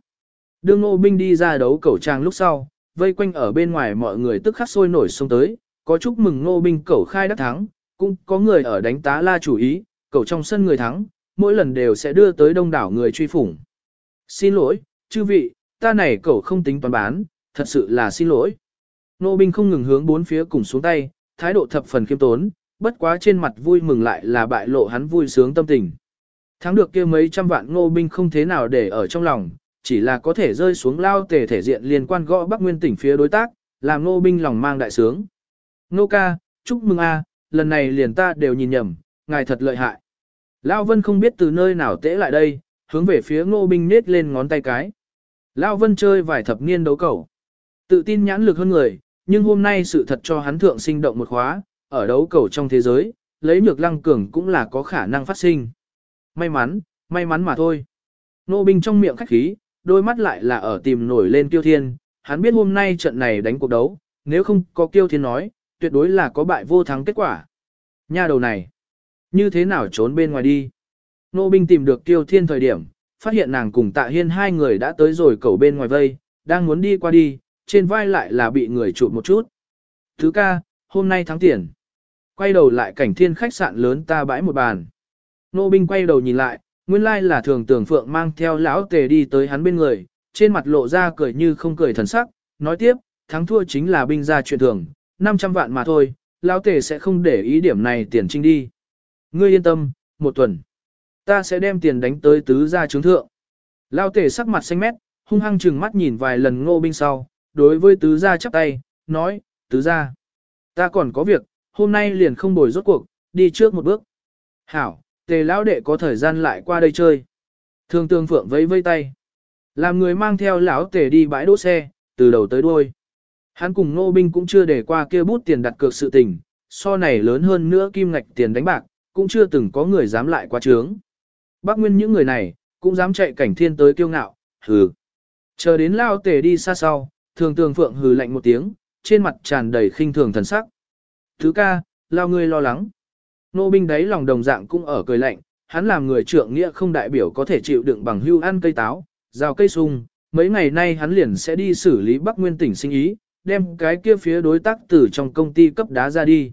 Đương nô binh đi ra đấu cẩu trang lúc sau, vây quanh ở bên ngoài mọi người tức khắc sôi nổi xông tới, có chúc mừng nô binh cẩu khai đắc thắng, cũng có người ở đánh tá la chủ ý, cẩu trong sân người thắng, mỗi lần đều sẽ đưa tới đông đảo người truy phủng. Xin lỗi, chư vị, ta này cậu không tính toán bán, thật sự là xin lỗi. Nô binh không ngừng hướng bốn phía cùng xuống tay, thái độ thập phần khiêm tốn, bất quá trên mặt vui mừng lại là bại lộ hắn vui sướng tâm tình. Thắng được kia mấy trăm vạn nô binh không thế nào để ở trong lòng, chỉ là có thể rơi xuống lao tề thể diện liên quan gõ Bắc Nguyên tỉnh phía đối tác, làm nô binh lòng mang đại sướng. Nô ca, chúc mừng a, lần này liền ta đều nhìn nhầm, ngài thật lợi hại. Lão Vân không biết từ nơi nào tễ lại đây, hướng về phía ngô binh nết lên ngón tay cái. Lão Vân chơi vài thập niên đấu cầu. Tự tin nhãn lực hơn người, nhưng hôm nay sự thật cho hắn thượng sinh động một khóa, ở đấu cầu trong thế giới, lấy nhược lăng cường cũng là có khả năng phát sinh. May mắn, may mắn mà thôi. Nô binh trong miệng khách khí, đôi mắt lại là ở tìm nổi lên Kiêu Thiên, hắn biết hôm nay trận này đánh cuộc đấu, nếu không có Kiêu Thiên nói, tuyệt đối là có bại vô thắng kết quả. Nha đầu này, như thế nào trốn bên ngoài đi? Nô binh tìm được Tiêu Thiên thời điểm, phát hiện nàng cùng Tạ Hiên hai người đã tới rồi cầu bên ngoài vây, đang muốn đi qua đi, trên vai lại là bị người chụp một chút. Thứ ca, hôm nay thắng tiền. Quay đầu lại cảnh thiên khách sạn lớn ta bãi một bàn. Nô binh quay đầu nhìn lại, nguyên lai là thường tưởng phượng mang theo lão tề đi tới hắn bên người, trên mặt lộ ra cười như không cười thần sắc, nói tiếp, thắng thua chính là binh gia chuyện thường, 500 vạn mà thôi, lão tề sẽ không để ý điểm này tiền trinh đi. Ngươi yên tâm, một tuần, ta sẽ đem tiền đánh tới tứ gia trướng thượng. Lão tề sắc mặt xanh mét, hung hăng chừng mắt nhìn vài lần ngô binh sau, đối với tứ gia chắp tay, nói, tứ gia, ta còn có việc, hôm nay liền không bồi rốt cuộc, đi trước một bước. Hảo, tề lão đệ có thời gian lại qua đây chơi. Thương tương phượng vẫy vây tay. Làm người mang theo lão tề đi bãi đỗ xe, từ đầu tới đuôi. Hắn cùng Ngô binh cũng chưa để qua kia bút tiền đặt cược sự tình, so này lớn hơn nữa kim ngạch tiền đánh bạc, cũng chưa từng có người dám lại quá trướng. Bác Nguyên những người này, cũng dám chạy cảnh thiên tới kiêu ngạo, hừ. Chờ đến lao tề đi xa sau, thường tường phượng hừ lạnh một tiếng, trên mặt tràn đầy khinh thường thần sắc. Thứ ca, lao ngươi lo lắng. Nô binh đấy lòng đồng dạng cũng ở cười lạnh, hắn làm người trưởng nghĩa không đại biểu có thể chịu đựng bằng hưu ăn cây táo, rào cây sung, mấy ngày nay hắn liền sẽ đi xử lý Bắc Nguyên tỉnh sinh ý, đem cái kia phía đối tác từ trong công ty cấp đá ra đi.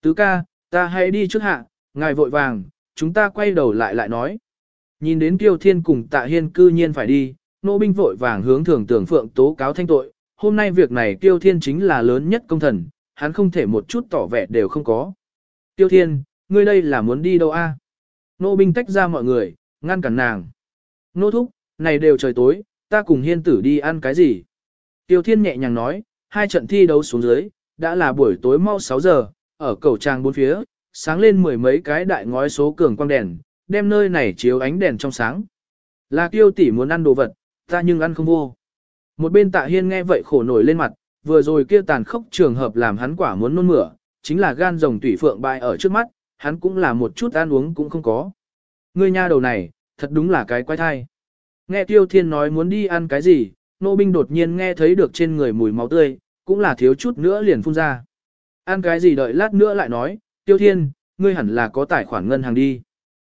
Tứ ca, ta hãy đi trước hạ, ngài vội vàng, chúng ta quay đầu lại lại nói. Nhìn đến Tiêu Thiên cùng Tạ Hiên cư nhiên phải đi, nô binh vội vàng hướng thường tưởng phượng tố cáo thanh tội, hôm nay việc này Tiêu Thiên chính là lớn nhất công thần, hắn không thể một chút tỏ vẻ đều không có. Tiêu Thiên, ngươi đây là muốn đi đâu a? Nô binh tách ra mọi người, ngăn cản nàng. Nô thúc, này đều trời tối, ta cùng hiên tử đi ăn cái gì? Tiêu Thiên nhẹ nhàng nói, hai trận thi đấu xuống dưới, đã là buổi tối mau 6 giờ, ở cầu trang bốn phía, sáng lên mười mấy cái đại ngói số cường quang đèn, đem nơi này chiếu ánh đèn trong sáng. Là tiêu tỷ muốn ăn đồ vật, ta nhưng ăn không vô. Một bên tạ hiên nghe vậy khổ nổi lên mặt, vừa rồi kia tàn khốc trường hợp làm hắn quả muốn nôn mửa, chính là gan rồng tủy phượng bại ở trước mắt, hắn cũng là một chút ăn uống cũng không có. Ngươi nha đầu này, thật đúng là cái quái thai. Nghe Tiêu Thiên nói muốn đi ăn cái gì, nô binh đột nhiên nghe thấy được trên người mùi máu tươi, cũng là thiếu chút nữa liền phun ra. Ăn cái gì đợi lát nữa lại nói, Tiêu Thiên, ngươi hẳn là có tài khoản ngân hàng đi.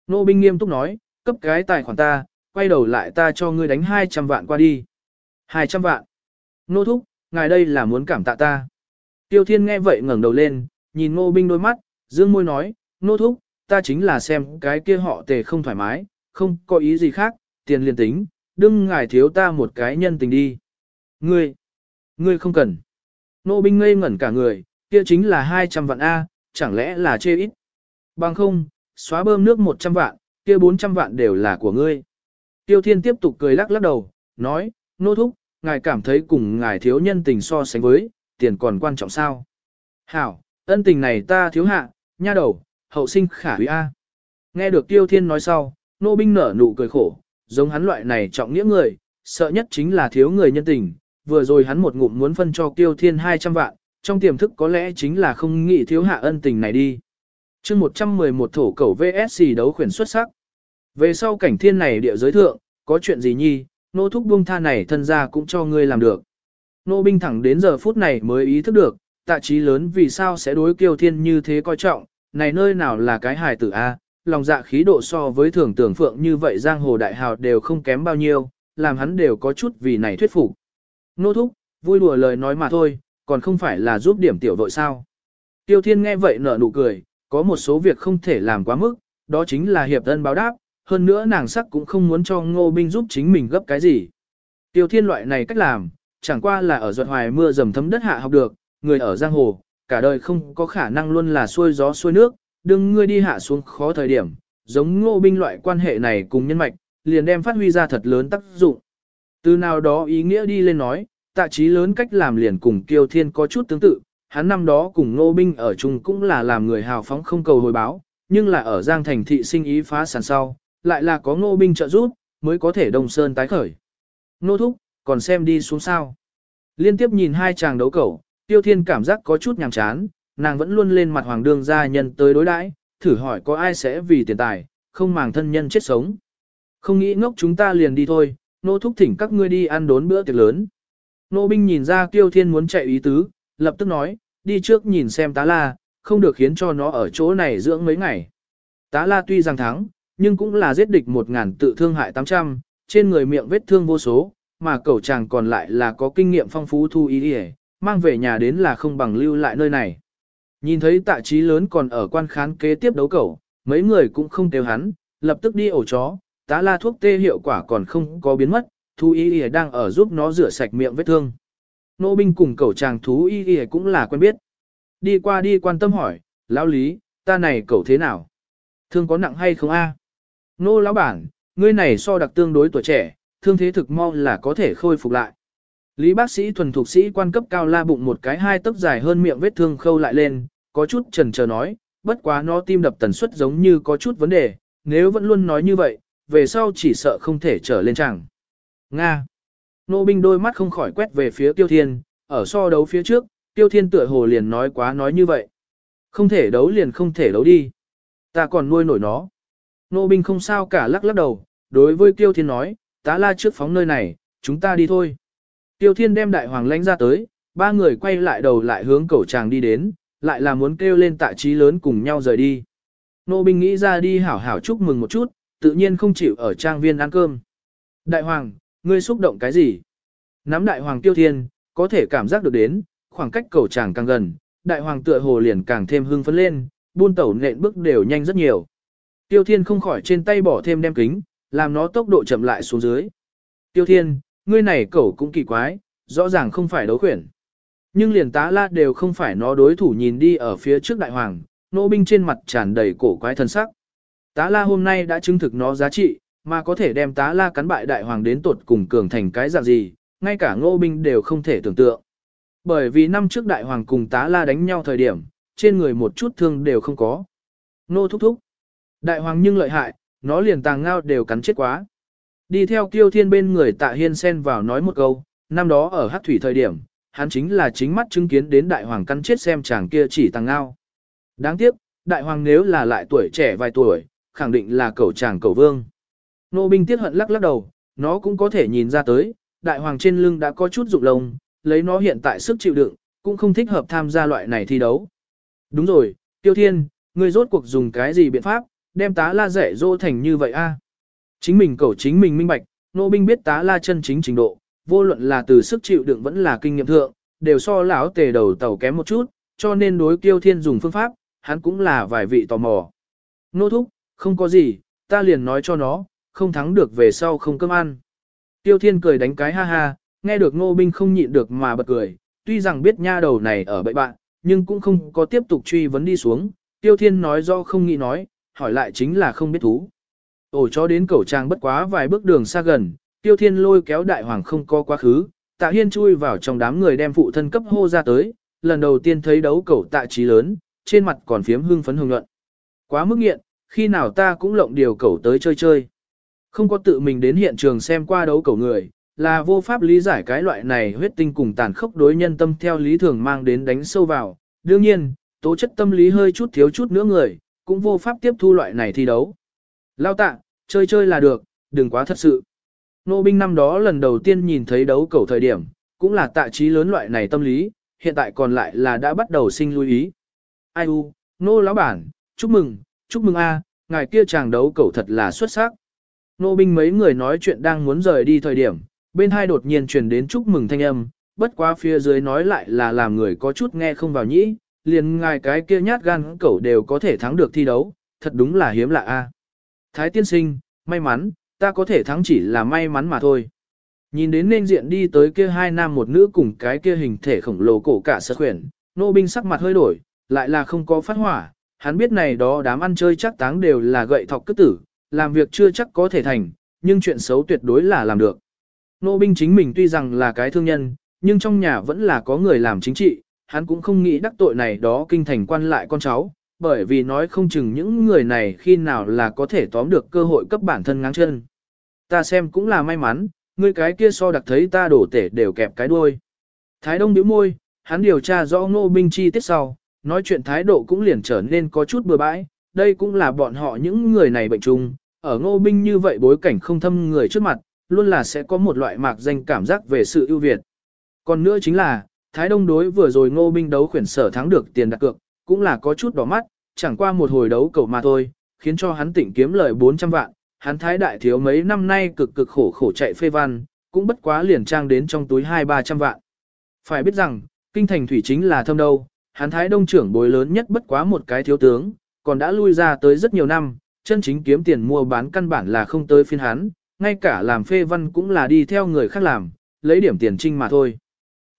Nô binh nghiêm túc nói, cấp cái tài khoản ta, quay đầu lại ta cho ngươi đánh 200 vạn qua đi. 200 vạn. Nô thúc, ngài đây là muốn cảm tạ ta. Tiêu Thiên nghe vậy ngẩng đầu lên, nhìn Ngô Binh đôi mắt, dương môi nói, Nô thúc, ta chính là xem cái kia họ tề không thoải mái, không có ý gì khác, tiền liền tính, đừng ngài thiếu ta một cái nhân tình đi. Ngươi, ngươi không cần. Nô Binh ngây ngẩn cả người, kia chính là 200 vạn A, chẳng lẽ là chê ít. Bằng không, xóa bơm nước 100 vạn, kia 400 vạn đều là của ngươi. Tiêu Thiên tiếp tục cười lắc lắc đầu, nói, nô thúc, ngài cảm thấy cùng ngài thiếu nhân tình so sánh với, tiền còn quan trọng sao? Hảo, ân tình này ta thiếu hạ, nha đầu, hậu sinh khả hủy A. Nghe được Tiêu Thiên nói sau, nô binh nở nụ cười khổ, giống hắn loại này trọng nghĩa người, sợ nhất chính là thiếu người nhân tình. Vừa rồi hắn một ngụm muốn phân cho Tiêu Thiên 200 vạn, trong tiềm thức có lẽ chính là không nghĩ thiếu hạ ân tình này đi. chương 111 thổ cầu VSC đấu khuyển xuất sắc. Về sau cảnh thiên này địa giới thượng, có chuyện gì nhi, nô thúc buông tha này thân ra cũng cho ngươi làm được. Nô binh thẳng đến giờ phút này mới ý thức được, tạ trí lớn vì sao sẽ đối kiêu thiên như thế coi trọng, này nơi nào là cái hài tử A, lòng dạ khí độ so với thường tưởng phượng như vậy giang hồ đại hào đều không kém bao nhiêu, làm hắn đều có chút vì này thuyết phục. Nô thúc, vui đùa lời nói mà thôi, còn không phải là giúp điểm tiểu vội sao. Tiêu thiên nghe vậy nở nụ cười, có một số việc không thể làm quá mức, đó chính là hiệp thân báo đáp, hơn nữa nàng sắc cũng không muốn cho ngô binh giúp chính mình gấp cái gì. Tiêu thiên loại này cách làm, chẳng qua là ở ruột hoài mưa dầm thấm đất hạ học được, người ở giang hồ, cả đời không có khả năng luôn là xuôi gió xuôi nước, đừng ngươi đi hạ xuống khó thời điểm, giống ngô binh loại quan hệ này cùng nhân mạch, liền đem phát huy ra thật lớn tác dụng. Từ nào đó ý nghĩa đi lên nói, tạ trí lớn cách làm liền cùng kiêu thiên có chút tương tự, hắn năm đó cùng Ngô Binh ở chung cũng là làm người hào phóng không cầu hồi báo, nhưng là ở Giang Thành thị sinh ý phá sản sau, lại là có Ngô Binh trợ giúp, mới có thể Đông Sơn tái khởi. Nô thúc, còn xem đi xuống sao. Liên tiếp nhìn hai chàng đấu cẩu, Tiêu Thiên cảm giác có chút nhàm chán, nàng vẫn luôn lên mặt hoàng đương gia nhân tới đối đãi, thử hỏi có ai sẽ vì tiền tài, không màng thân nhân chết sống. Không nghĩ ngốc chúng ta liền đi thôi, nô thúc thỉnh các ngươi đi ăn đốn bữa tiệc lớn. Nô binh nhìn ra Tiêu Thiên muốn chạy ý tứ, lập tức nói, đi trước nhìn xem tá la, không được khiến cho nó ở chỗ này dưỡng mấy ngày. Tá la tuy rằng thắng, nhưng cũng là giết địch một ngàn tự thương hại 800, trên người miệng vết thương vô số, mà cậu chàng còn lại là có kinh nghiệm phong phú thu ý đi mang về nhà đến là không bằng lưu lại nơi này. Nhìn thấy tạ trí lớn còn ở quan khán kế tiếp đấu cẩu, mấy người cũng không kêu hắn, lập tức đi ổ chó, tá la thuốc tê hiệu quả còn không có biến mất, thú y y đang ở giúp nó rửa sạch miệng vết thương. Nô binh cùng cậu chàng thú y y cũng là quen biết. Đi qua đi quan tâm hỏi, lão lý, ta này cậu thế nào? Thương có nặng hay không a? Nô lão bản, ngươi này so đặc tương đối tuổi trẻ, thương thế thực mau là có thể khôi phục lại. Lý bác sĩ thuần thuộc sĩ quan cấp cao la bụng một cái hai tấc dài hơn miệng vết thương khâu lại lên, có chút chần chờ nói, bất quá nó tim đập tần suất giống như có chút vấn đề, nếu vẫn luôn nói như vậy, về sau chỉ sợ không thể trở lên chẳng. Nga. Nô binh đôi mắt không khỏi quét về phía Tiêu Thiên, ở so đấu phía trước, Tiêu Thiên tựa hồ liền nói quá nói như vậy. Không thể đấu liền không thể đấu đi. Ta còn nuôi nổi nó. Nô binh không sao cả lắc lắc đầu, đối với Tiêu Thiên nói, tá la trước phóng nơi này, chúng ta đi thôi. Tiêu Thiên đem đại hoàng lãnh ra tới, ba người quay lại đầu lại hướng cầu tràng đi đến, lại là muốn kêu lên tạ trí lớn cùng nhau rời đi. Nô binh nghĩ ra đi hảo hảo chúc mừng một chút, tự nhiên không chịu ở trang viên ăn cơm. Đại hoàng, ngươi xúc động cái gì? Nắm đại hoàng tiêu thiên, có thể cảm giác được đến, khoảng cách cầu tràng càng gần, đại hoàng tựa hồ liền càng thêm hưng phấn lên, buôn tẩu nện bước đều nhanh rất nhiều. Tiêu thiên không khỏi trên tay bỏ thêm đem kính, làm nó tốc độ chậm lại xuống dưới. Tiêu thiên, ngươi này cẩu cũng kỳ quái, rõ ràng không phải đấu khuyển. Nhưng liền tá la đều không phải nó đối thủ nhìn đi ở phía trước đại hoàng, nô binh trên mặt tràn đầy cổ quái thân sắc. Tá la hôm nay đã chứng thực nó giá trị, mà có thể đem tá la cắn bại đại hoàng đến tột cùng cường thành cái dạng gì, ngay cả ngô binh đều không thể tưởng tượng. Bởi vì năm trước đại hoàng cùng tá la đánh nhau thời điểm, trên người một chút thương đều không có. Nô thúc thúc. Đại hoàng nhưng lợi hại, nó liền tàng ngao đều cắn chết quá. Đi theo kiêu thiên bên người tạ hiên sen vào nói một câu, năm đó ở hát thủy thời điểm, hắn chính là chính mắt chứng kiến đến đại hoàng cắn chết xem chàng kia chỉ tàng ngao. Đáng tiếc, đại hoàng nếu là lại tuổi trẻ vài tuổi, khẳng định là cậu chàng cậu vương. Nô binh tiếc hận lắc lắc đầu, nó cũng có thể nhìn ra tới, đại hoàng trên lưng đã có chút rụng lông, lấy nó hiện tại sức chịu đựng, cũng không thích hợp tham gia loại này thi đấu. Đúng rồi, tiêu thiên, ngươi rốt cuộc dùng cái gì biện pháp, đem tá la rẻ dỗ thành như vậy a? Chính mình cầu chính mình minh bạch, nô binh biết tá la chân chính trình độ, vô luận là từ sức chịu đựng vẫn là kinh nghiệm thượng, đều so lão tề đầu tàu kém một chút, cho nên đối Tiêu thiên dùng phương pháp, hắn cũng là vài vị tò mò. Nô thúc, không có gì, ta liền nói cho nó, không thắng được về sau không cơm ăn. Tiêu thiên cười đánh cái ha ha, nghe được ngô binh không nhịn được mà bật cười, tuy rằng biết nha đầu này ở bậy bạn, nhưng cũng không có tiếp tục truy vấn đi xuống. Tiêu thiên nói do không nghĩ nói, hỏi lại chính là không biết thú. Ổ cho đến cầu trang bất quá vài bước đường xa gần, tiêu thiên lôi kéo đại hoàng không có quá khứ, tạ hiên chui vào trong đám người đem phụ thân cấp hô ra tới, lần đầu tiên thấy đấu cầu tạ trí lớn, trên mặt còn phiếm hưng phấn hưng luận. Quá mức nghiện, khi nào ta cũng lộng điều cầu tới chơi chơi. Không có tự mình đến hiện trường xem qua đấu cầu người, là vô pháp lý giải cái loại này huyết tinh cùng tàn khốc đối nhân tâm theo lý thường mang đến đánh sâu vào. Đương nhiên, tố chất tâm lý hơi chút thiếu chút nữa người, cũng vô pháp tiếp thu loại này thi đấu. Lao tạ, chơi chơi là được, đừng quá thật sự. Nô binh năm đó lần đầu tiên nhìn thấy đấu cầu thời điểm, cũng là tạ trí lớn loại này tâm lý, hiện tại còn lại là đã bắt đầu sinh lưu ý. Ai u, nô lão bản, chúc mừng, chúc mừng a, ngài kia chàng đấu cầu thật là xuất sắc. Nô binh mấy người nói chuyện đang muốn rời đi thời điểm, bên hai đột nhiên truyền đến chúc mừng thanh âm, bất quá phía dưới nói lại là làm người có chút nghe không vào nhĩ, liền ngài cái kia nhát gan cẩu đều có thể thắng được thi đấu, thật đúng là hiếm lạ a. Thái tiên sinh, may mắn, ta có thể thắng chỉ là may mắn mà thôi. Nhìn đến nên diện đi tới kia hai nam một nữ cùng cái kia hình thể khổng lồ cổ cả sơ khuyển, nô binh sắc mặt hơi đổi, lại là không có phát hỏa, hắn biết này đó đám ăn chơi chắc táng đều là gậy thọc cất tử, làm việc chưa chắc có thể thành, nhưng chuyện xấu tuyệt đối là làm được. Nô binh chính mình tuy rằng là cái thương nhân, nhưng trong nhà vẫn là có người làm chính trị, hắn cũng không nghĩ đắc tội này đó kinh thành quan lại con cháu, bởi vì nói không chừng những người này khi nào là có thể tóm được cơ hội cấp bản thân ngáng chân. Ta xem cũng là may mắn, ngươi cái kia so đặc thấy ta đổ tể đều kẹp cái đuôi. Thái Đông bĩu môi, hắn điều tra rõ ngô binh chi tiết sau, nói chuyện thái độ cũng liền trở nên có chút bừa bãi, đây cũng là bọn họ những người này bệnh chung, ở ngô binh như vậy bối cảnh không thâm người trước mặt, luôn là sẽ có một loại mạc danh cảm giác về sự ưu việt. Còn nữa chính là, Thái Đông đối vừa rồi ngô binh đấu khuyển sở thắng được tiền đặt cược, cũng là có chút đỏ mắt, chẳng qua một hồi đấu cầu mà thôi, khiến cho hắn tỉnh kiếm lời 400 vạn, hắn thái đại thiếu mấy năm nay cực cực khổ khổ chạy phê văn, cũng bất quá liền trang đến trong túi 2-300 vạn. Phải biết rằng, kinh thành thủy chính là thâm đâu, hắn thái đông trưởng bối lớn nhất bất quá một cái thiếu tướng, còn đã lui ra tới rất nhiều năm, chân chính kiếm tiền mua bán căn bản là không tới phiên hắn, ngay cả làm phê văn cũng là đi theo người khác làm, lấy điểm tiền trinh mà thôi.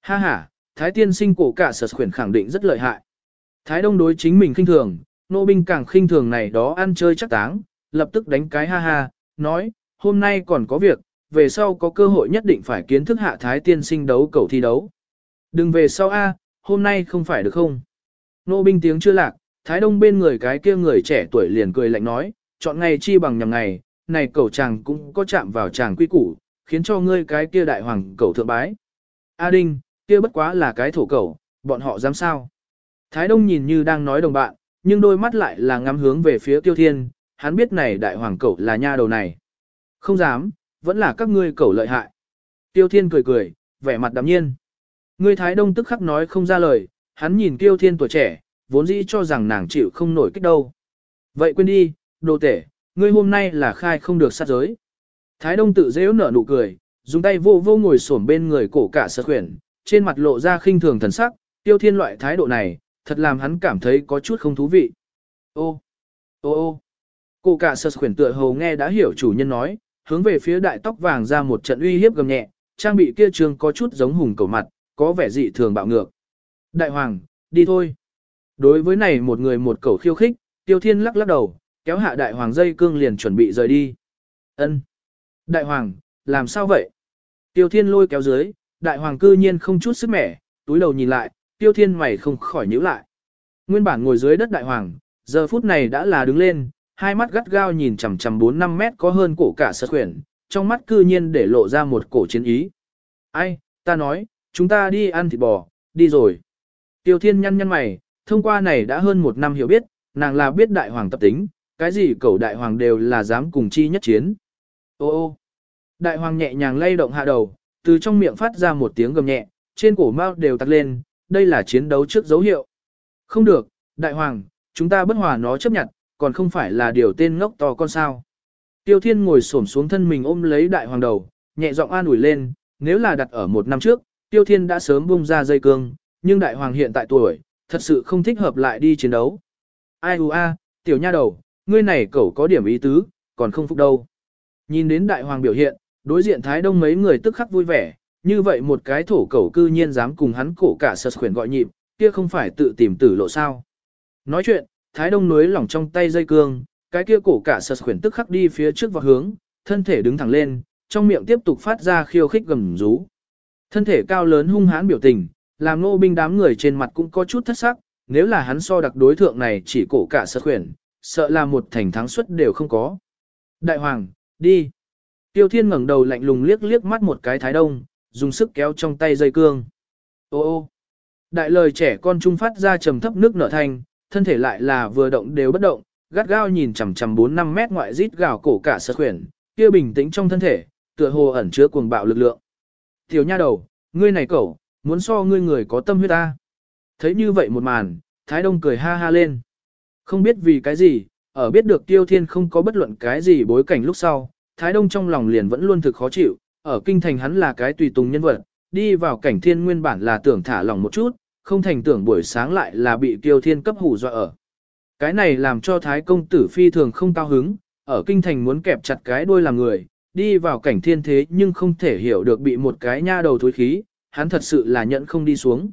Ha ha, thái tiên sinh cổ cả sở khuyển khẳng định rất lợi hại. Thái đông đối chính mình khinh thường, nô binh càng khinh thường này đó ăn chơi chắc táng, lập tức đánh cái ha ha, nói, hôm nay còn có việc, về sau có cơ hội nhất định phải kiến thức hạ thái tiên sinh đấu cầu thi đấu. Đừng về sau A, hôm nay không phải được không? Nô binh tiếng chưa lạc, thái đông bên người cái kia người trẻ tuổi liền cười lạnh nói, chọn ngày chi bằng nhằm ngày, này cẩu chàng cũng có chạm vào chàng quy củ, khiến cho ngươi cái kia đại hoàng cẩu thượng bái. A đinh, kia bất quá là cái thổ cẩu, bọn họ dám sao? Thái đông nhìn như đang nói đồng bạn, nhưng đôi mắt lại là ngắm hướng về phía tiêu thiên, hắn biết này đại hoàng cẩu là nha đầu này. Không dám, vẫn là các ngươi cẩu lợi hại. Tiêu thiên cười cười, vẻ mặt đạm nhiên. Ngươi thái đông tức khắc nói không ra lời, hắn nhìn tiêu thiên tuổi trẻ, vốn dĩ cho rằng nàng chịu không nổi kích đâu. Vậy quên đi, đồ tể, ngươi hôm nay là khai không được sát giới. Thái đông tự dễ nở nụ cười, dùng tay vô vô ngồi xổm bên người cổ cả sơ khuyển, trên mặt lộ ra khinh thường thần sắc, tiêu thiên loại thái độ này, thật làm hắn cảm thấy có chút không thú vị. Ô, ô ô, cổ cả sơ khuyển tựa hồ nghe đã hiểu chủ nhân nói, hướng về phía đại tóc vàng ra một trận uy hiếp gầm nhẹ, trang bị kia trường có chút giống hùng cầu mặt, có vẻ dị thường bạo ngược. Đại hoàng, đi thôi. Đối với này một người một cầu khiêu khích, tiêu thiên lắc lắc đầu, kéo hạ đại hoàng dây cương liền chuẩn bị rời đi. Ân, Đại hoàng, làm sao vậy? Tiêu thiên lôi kéo dưới, đại hoàng cư nhiên không chút sức mẻ, túi đầu nhìn lại, tiêu thiên mày không khỏi nhíu lại. Nguyên bản ngồi dưới đất đại hoàng, giờ phút này đã là đứng lên, hai mắt gắt gao nhìn chằm chằm 4-5 mét có hơn cổ cả sật khuyển, trong mắt cư nhiên để lộ ra một cổ chiến ý. Ai, ta nói, chúng ta đi ăn thịt bò, đi rồi. Tiêu thiên nhăn nhăn mày, thông qua này đã hơn một năm hiểu biết, nàng là biết đại hoàng tập tính, cái gì cẩu đại hoàng đều là dám cùng chi nhất chiến. Ô ô, đại hoàng nhẹ nhàng lay động hạ đầu, từ trong miệng phát ra một tiếng gầm nhẹ, trên cổ mao đều tắt lên, đây là chiến đấu trước dấu hiệu. Không được, đại hoàng, chúng ta bất hòa nó chấp nhận, còn không phải là điều tên ngốc to con sao. Tiêu thiên ngồi xổm xuống thân mình ôm lấy đại hoàng đầu, nhẹ giọng an ủi lên, nếu là đặt ở một năm trước, tiêu thiên đã sớm bung ra dây cương, nhưng đại hoàng hiện tại tuổi, thật sự không thích hợp lại đi chiến đấu. Ai u a, tiểu nha đầu, ngươi này cậu có điểm ý tứ, còn không phục đâu. Nhìn đến đại hoàng biểu hiện, đối diện thái đông mấy người tức khắc vui vẻ, như vậy một cái thổ cẩu cư nhiên dám cùng hắn cổ cả sật khuyển gọi nhịp, kia không phải tự tìm tử lộ sao. Nói chuyện, thái đông núi lỏng trong tay dây cương, cái kia cổ cả sật khuyển tức khắc đi phía trước vào hướng, thân thể đứng thẳng lên, trong miệng tiếp tục phát ra khiêu khích gầm rú. Thân thể cao lớn hung hãn biểu tình, làm nô binh đám người trên mặt cũng có chút thất sắc, nếu là hắn so đặc đối thượng này chỉ cổ cả sật khuyển, sợ là một thành thắng suất đều không có. Đại hoàng, đi. Tiêu thiên ngẩng đầu lạnh lùng liếc liếc mắt một cái thái đông, dùng sức kéo trong tay dây cương. Ô ô. Đại lời trẻ con trung phát ra trầm thấp nước nở thanh, thân thể lại là vừa động đều bất động, gắt gao nhìn chằm chằm 4-5 mét ngoại rít gào cổ cả sở khuyển, kia bình tĩnh trong thân thể, tựa hồ ẩn chứa cuồng bạo lực lượng. Tiểu nha đầu, ngươi này cẩu, muốn so ngươi người có tâm huyết ta. Thấy như vậy một màn, Thái Đông cười ha ha lên. Không biết vì cái gì, ở biết được Tiêu Thiên không có bất luận cái gì bối cảnh lúc sau, Thái Đông trong lòng liền vẫn luôn thực khó chịu, ở kinh thành hắn là cái tùy tùng nhân vật, đi vào cảnh thiên nguyên bản là tưởng thả lòng một chút, không thành tưởng buổi sáng lại là bị Tiêu Thiên cấp hủ dọa ở. Cái này làm cho Thái công tử phi thường không cao hứng, ở kinh thành muốn kẹp chặt cái đuôi làm người, đi vào cảnh thiên thế nhưng không thể hiểu được bị một cái nha đầu thối khí, hắn thật sự là nhận không đi xuống.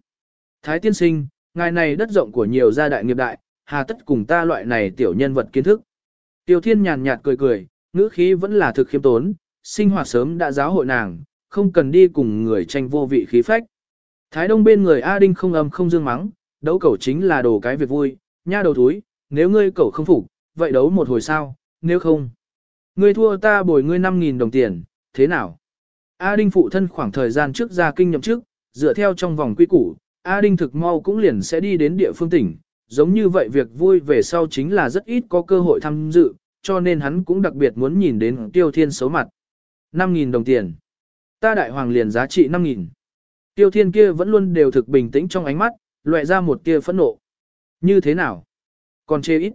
Thái tiên sinh, ngài này đất rộng của nhiều gia đại nghiệp đại, hà tất cùng ta loại này tiểu nhân vật kiến thức. Tiêu thiên nhàn nhạt cười cười, ngữ khí vẫn là thực khiêm tốn, sinh hoạt sớm đã giáo hội nàng, không cần đi cùng người tranh vô vị khí phách. Thái Đông bên người A Đinh không âm không dương mắng, đấu cẩu chính là đồ cái việc vui, nha đầu thúi, nếu ngươi cẩu không phục, vậy đấu một hồi sao, nếu không. Ngươi thua ta bồi ngươi 5.000 đồng tiền, thế nào? A Đinh phụ thân khoảng thời gian trước ra kinh nhậm chức, dựa theo trong vòng quy củ, A Đinh thực mau cũng liền sẽ đi đến địa phương tỉnh, giống như vậy việc vui về sau chính là rất ít có cơ hội tham dự, cho nên hắn cũng đặc biệt muốn nhìn đến Tiêu Thiên xấu mặt. 5.000 đồng tiền. Ta đại hoàng liền giá trị 5.000. Tiêu Thiên kia vẫn luôn đều thực bình tĩnh trong ánh mắt, loại ra một tia phẫn nộ. Như thế nào? Còn chê ít.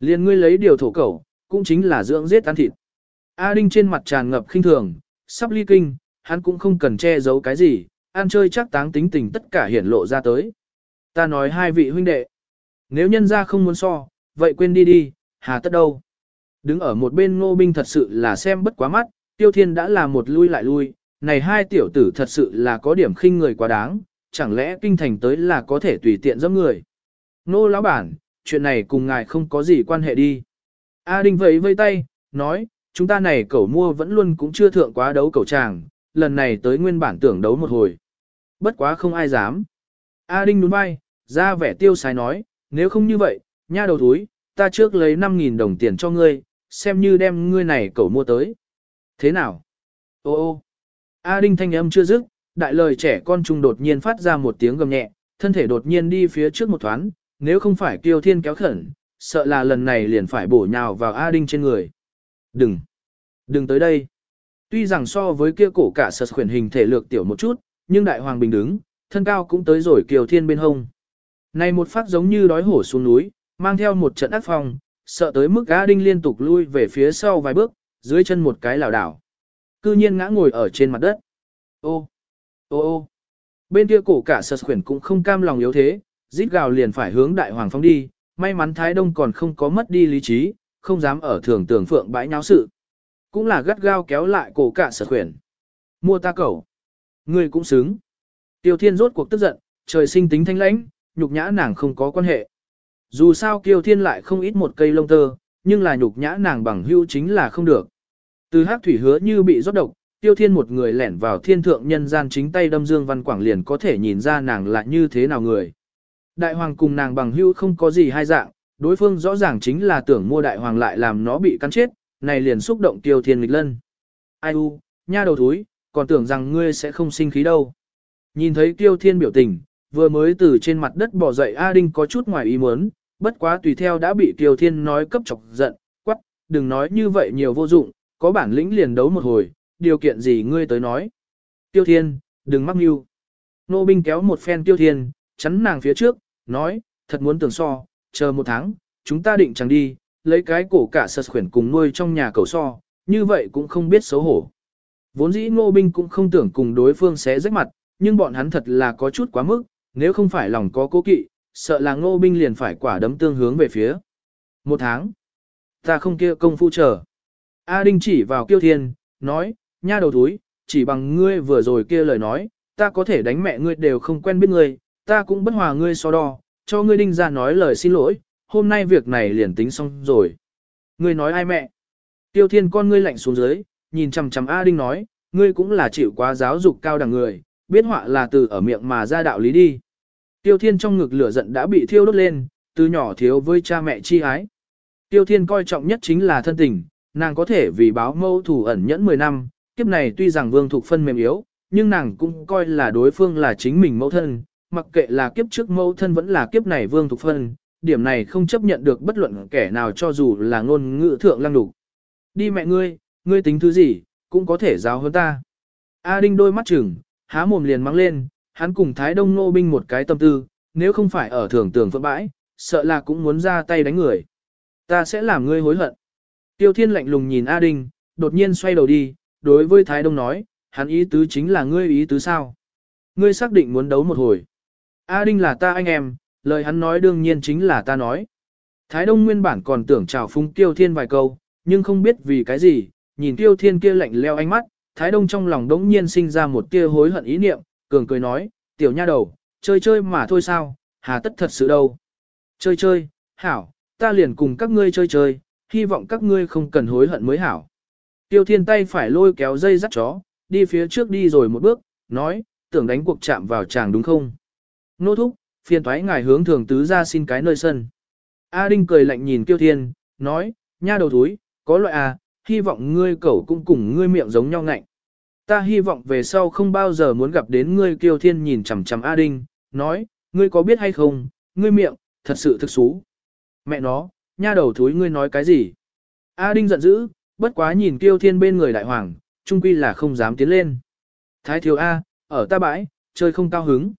Liền ngươi lấy điều thổ cẩu, cũng chính là dưỡng giết ăn thịt. A Đinh trên mặt tràn ngập khinh thường, sắp ly kinh, hắn cũng không cần che giấu cái gì, ăn chơi chắc táng tính tình tất cả hiển lộ ra tới. Ta nói hai vị huynh đệ, nếu nhân ra không muốn so, vậy quên đi đi, hà tất đâu. Đứng ở một bên ngô binh thật sự là xem bất quá mắt, tiêu thiên đã là một lui lại lui, này hai tiểu tử thật sự là có điểm khinh người quá đáng, chẳng lẽ kinh thành tới là có thể tùy tiện dâm người. Nô lão bản, chuyện này cùng ngài không có gì quan hệ đi. A Đinh vẫy vây tay, nói, chúng ta này cẩu mua vẫn luôn cũng chưa thượng quá đấu cẩu tràng, lần này tới nguyên bản tưởng đấu một hồi. Bất quá không ai dám. A Đinh đúng vai, ra vẻ tiêu sái nói, nếu không như vậy, nha đầu thúi, ta trước lấy 5.000 đồng tiền cho ngươi, xem như đem ngươi này cẩu mua tới. Thế nào? Ô ô A Đinh thanh âm chưa dứt, đại lời trẻ con trung đột nhiên phát ra một tiếng gầm nhẹ, thân thể đột nhiên đi phía trước một thoáng, nếu không phải Kiêu Thiên kéo khẩn, sợ là lần này liền phải bổ nhào vào A Đinh trên người. Đừng! Đừng tới đây! Tuy rằng so với kia cổ cả sật khuyển hình thể lược tiểu một chút, nhưng đại hoàng bình đứng, thân cao cũng tới rồi Kiều Thiên bên hông. Này một phát giống như đói hổ xuống núi, mang theo một trận ác phong, sợ tới mức gã Đinh liên tục lui về phía sau vài bước, dưới chân một cái lảo đảo. Cư nhiên ngã ngồi ở trên mặt đất. Ô! Ô ô! Bên kia cổ cả sật khuyển cũng không cam lòng yếu thế, rít gào liền phải hướng đại hoàng phong đi, may mắn Thái Đông còn không có mất đi lý trí, không dám ở thường tưởng phượng bãi nháo sự. Cũng là gắt gao kéo lại cổ cả sật khuyển. Mua ta cẩu. Ngươi cũng xứng. Tiêu Thiên rốt cuộc tức giận, trời sinh tính thanh lãnh, nhục nhã nàng không có quan hệ. Dù sao Kiều Thiên lại không ít một cây lông tơ, nhưng là nhục nhã nàng bằng hữu chính là không được. Từ hắc thủy hứa như bị rót độc, Tiêu Thiên một người lẻn vào thiên thượng nhân gian chính tay đâm Dương Văn Quảng liền có thể nhìn ra nàng là như thế nào người. Đại hoàng cùng nàng bằng hữu không có gì hai dạng, đối phương rõ ràng chính là tưởng mua đại hoàng lại làm nó bị cắn chết, này liền xúc động Tiêu Thiên nghịch lân. Ai u, nha đầu thúi, còn tưởng rằng ngươi sẽ không sinh khí đâu. Nhìn thấy Tiêu Thiên biểu tình, vừa mới từ trên mặt đất bỏ dậy A Đinh có chút ngoài ý muốn, bất quá tùy theo đã bị Tiêu Thiên nói cấp chọc giận, quắc, đừng nói như vậy nhiều vô dụng, có bản lĩnh liền đấu một hồi, điều kiện gì ngươi tới nói. Tiêu Thiên, đừng mắc mưu. Nô binh kéo một phen Tiêu Thiên, chắn nàng phía trước, nói, thật muốn tưởng so, chờ một tháng, chúng ta định chẳng đi, lấy cái cổ cả sật khuyển cùng nuôi trong nhà cầu so, như vậy cũng không biết xấu hổ. Vốn dĩ ngô binh cũng không tưởng cùng đối phương xé rách mặt, nhưng bọn hắn thật là có chút quá mức, nếu không phải lòng có cố kỵ, sợ là ngô binh liền phải quả đấm tương hướng về phía. Một tháng, ta không kia công phu chờ. A Đinh chỉ vào kiêu thiên, nói, nha đầu túi, chỉ bằng ngươi vừa rồi kia lời nói, ta có thể đánh mẹ ngươi đều không quen biết ngươi, ta cũng bất hòa ngươi so đo, cho ngươi đinh ra nói lời xin lỗi, hôm nay việc này liền tính xong rồi. Ngươi nói ai mẹ? Tiêu thiên con ngươi lạnh xuống dưới, nhìn chằm chằm A Đinh nói, ngươi cũng là chịu quá giáo dục cao đẳng người, biết họa là từ ở miệng mà ra đạo lý đi. Tiêu thiên trong ngực lửa giận đã bị thiêu đốt lên, từ nhỏ thiếu với cha mẹ chi ái. Tiêu thiên coi trọng nhất chính là thân tình, nàng có thể vì báo mâu thủ ẩn nhẫn 10 năm, kiếp này tuy rằng vương thục phân mềm yếu, nhưng nàng cũng coi là đối phương là chính mình mẫu thân, mặc kệ là kiếp trước mẫu thân vẫn là kiếp này vương thục phân, điểm này không chấp nhận được bất luận kẻ nào cho dù là ngôn ngữ thượng lăng đục. Đi mẹ ngươi, ngươi tính thứ gì, cũng có thể giáo hơn ta. A Đinh đôi mắt chừng, há mồm liền mắng lên, hắn cùng Thái Đông nô binh một cái tâm tư, nếu không phải ở thường tường phượng bãi, sợ là cũng muốn ra tay đánh người. Ta sẽ làm ngươi hối hận. Tiêu Thiên lạnh lùng nhìn A Đinh, đột nhiên xoay đầu đi, đối với Thái Đông nói, hắn ý tứ chính là ngươi ý tứ sao. Ngươi xác định muốn đấu một hồi. A Đinh là ta anh em, lời hắn nói đương nhiên chính là ta nói. Thái Đông nguyên bản còn tưởng chào phung Tiêu Thiên vài câu, nhưng không biết vì cái gì, nhìn Tiêu Thiên kia lạnh leo ánh mắt, Thái Đông trong lòng đống nhiên sinh ra một tia hối hận ý niệm, cường cười nói, tiểu nha đầu, chơi chơi mà thôi sao, hà tất thật sự đâu. Chơi chơi, hảo, ta liền cùng các ngươi chơi chơi, hy vọng các ngươi không cần hối hận mới hảo. Tiêu Thiên tay phải lôi kéo dây dắt chó, đi phía trước đi rồi một bước, nói, tưởng đánh cuộc chạm vào chàng đúng không? Nô thúc, phiền thoái ngài hướng thường tứ ra xin cái nơi sân. A Đinh cười lạnh nhìn Tiêu Thiên, nói, nha đầu thúi, có loại à, hy vọng ngươi cẩu cũng cùng ngươi miệng giống nhau ngạnh. Ta hy vọng về sau không bao giờ muốn gặp đến ngươi Kiêu Thiên nhìn chằm chằm A Đinh, nói, ngươi có biết hay không, ngươi miệng, thật sự thực xú. Mẹ nó, nha đầu thúi ngươi nói cái gì? A Đinh giận dữ, bất quá nhìn Kiêu Thiên bên người đại hoàng, trung quy là không dám tiến lên. Thái thiếu A, ở ta bãi, chơi không cao hứng.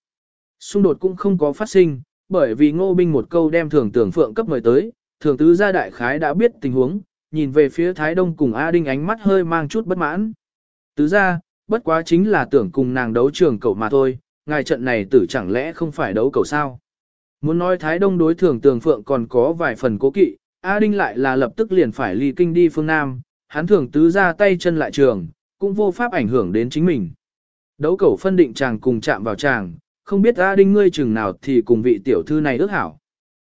Xung đột cũng không có phát sinh, bởi vì ngô binh một câu đem thường tưởng phượng cấp mời tới, thường tứ gia đại khái đã biết tình huống, nhìn về phía Thái Đông cùng A Đinh ánh mắt hơi mang chút bất mãn. Tứ gia, bất quá chính là tưởng cùng nàng đấu trường cậu mà thôi, ngài trận này tử chẳng lẽ không phải đấu cậu sao. Muốn nói Thái Đông đối thường tường phượng còn có vài phần cố kỵ, A Đinh lại là lập tức liền phải ly kinh đi phương Nam, hắn thường tứ ra tay chân lại trường, cũng vô pháp ảnh hưởng đến chính mình. Đấu cẩu phân định chàng cùng chạm vào chàng, không biết A Đinh ngươi chừng nào thì cùng vị tiểu thư này ước hảo.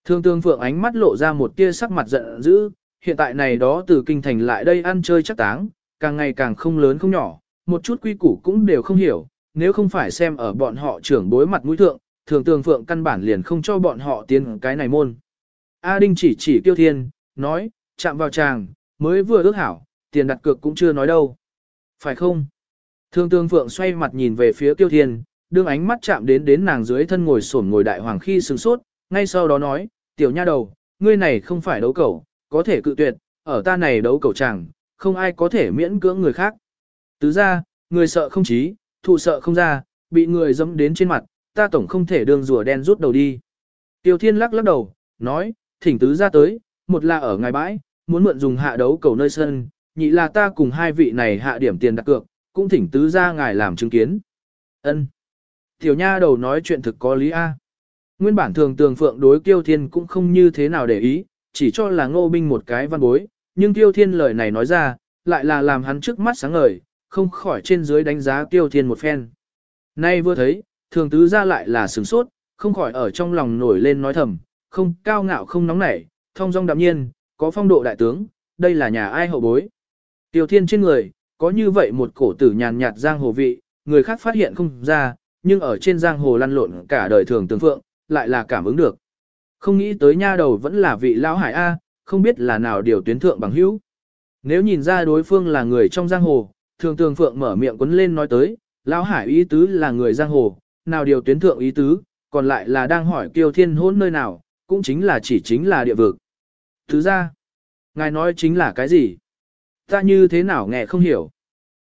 Thương tương phượng ánh mắt lộ ra một tia sắc mặt giận dữ, hiện tại này đó từ kinh thành lại đây ăn chơi chắc táng, càng ngày càng không lớn không nhỏ, một chút quy củ cũng đều không hiểu, nếu không phải xem ở bọn họ trưởng bối mặt mũi thượng, thường tường phượng căn bản liền không cho bọn họ tiến cái này môn. A Đinh chỉ chỉ tiêu thiên, nói, chạm vào chàng, mới vừa ước hảo, tiền đặt cược cũng chưa nói đâu. Phải không? Thường tường phượng xoay mặt nhìn về phía tiêu thiên, đương ánh mắt chạm đến đến nàng dưới thân ngồi sổn ngồi đại hoàng khi sừng sốt, ngay sau đó nói, tiểu nha đầu, ngươi này không phải đấu cầu, có thể cự tuyệt, ở ta này đấu cầu chàng, không ai có thể miễn cưỡng người khác. Tứ ra, người sợ không chí, thụ sợ không ra, bị người dẫm đến trên mặt, ta tổng không thể đường rùa đen rút đầu đi. Tiêu thiên lắc lắc đầu, nói, thỉnh tứ ra tới, một là ở ngài bãi, muốn mượn dùng hạ đấu cầu nơi sân, nhị là ta cùng hai vị này hạ điểm tiền đặt cược, cũng thỉnh tứ ra ngài làm chứng kiến. Ân. Tiểu nha đầu nói chuyện thực có lý A. Nguyên bản thường tường phượng đối kiêu thiên cũng không như thế nào để ý, chỉ cho là ngô binh một cái văn bối, nhưng tiêu thiên lời này nói ra, lại là làm hắn trước mắt sáng ngời, không khỏi trên dưới đánh giá tiêu thiên một phen. Nay vừa thấy, thường tứ ra lại là sửng sốt, không khỏi ở trong lòng nổi lên nói thầm, không cao ngạo không nóng nảy, thông dong đạm nhiên, có phong độ đại tướng, đây là nhà ai hậu bối. Tiêu thiên trên người, có như vậy một cổ tử nhàn nhạt giang hồ vị, người khác phát hiện không ra, nhưng ở trên giang hồ lăn lộn cả đời thường tường phượng, lại là cảm ứng được. Không nghĩ tới nha đầu vẫn là vị lão hải A, không biết là nào điều tuyến thượng bằng hữu. Nếu nhìn ra đối phương là người trong giang hồ, thường tường phượng mở miệng quấn lên nói tới, lão hải ý tứ là người giang hồ, nào điều tuyến thượng ý tứ, còn lại là đang hỏi kiêu thiên hôn nơi nào, cũng chính là chỉ chính là địa vực. Thứ ra, ngài nói chính là cái gì? Ta như thế nào nghe không hiểu.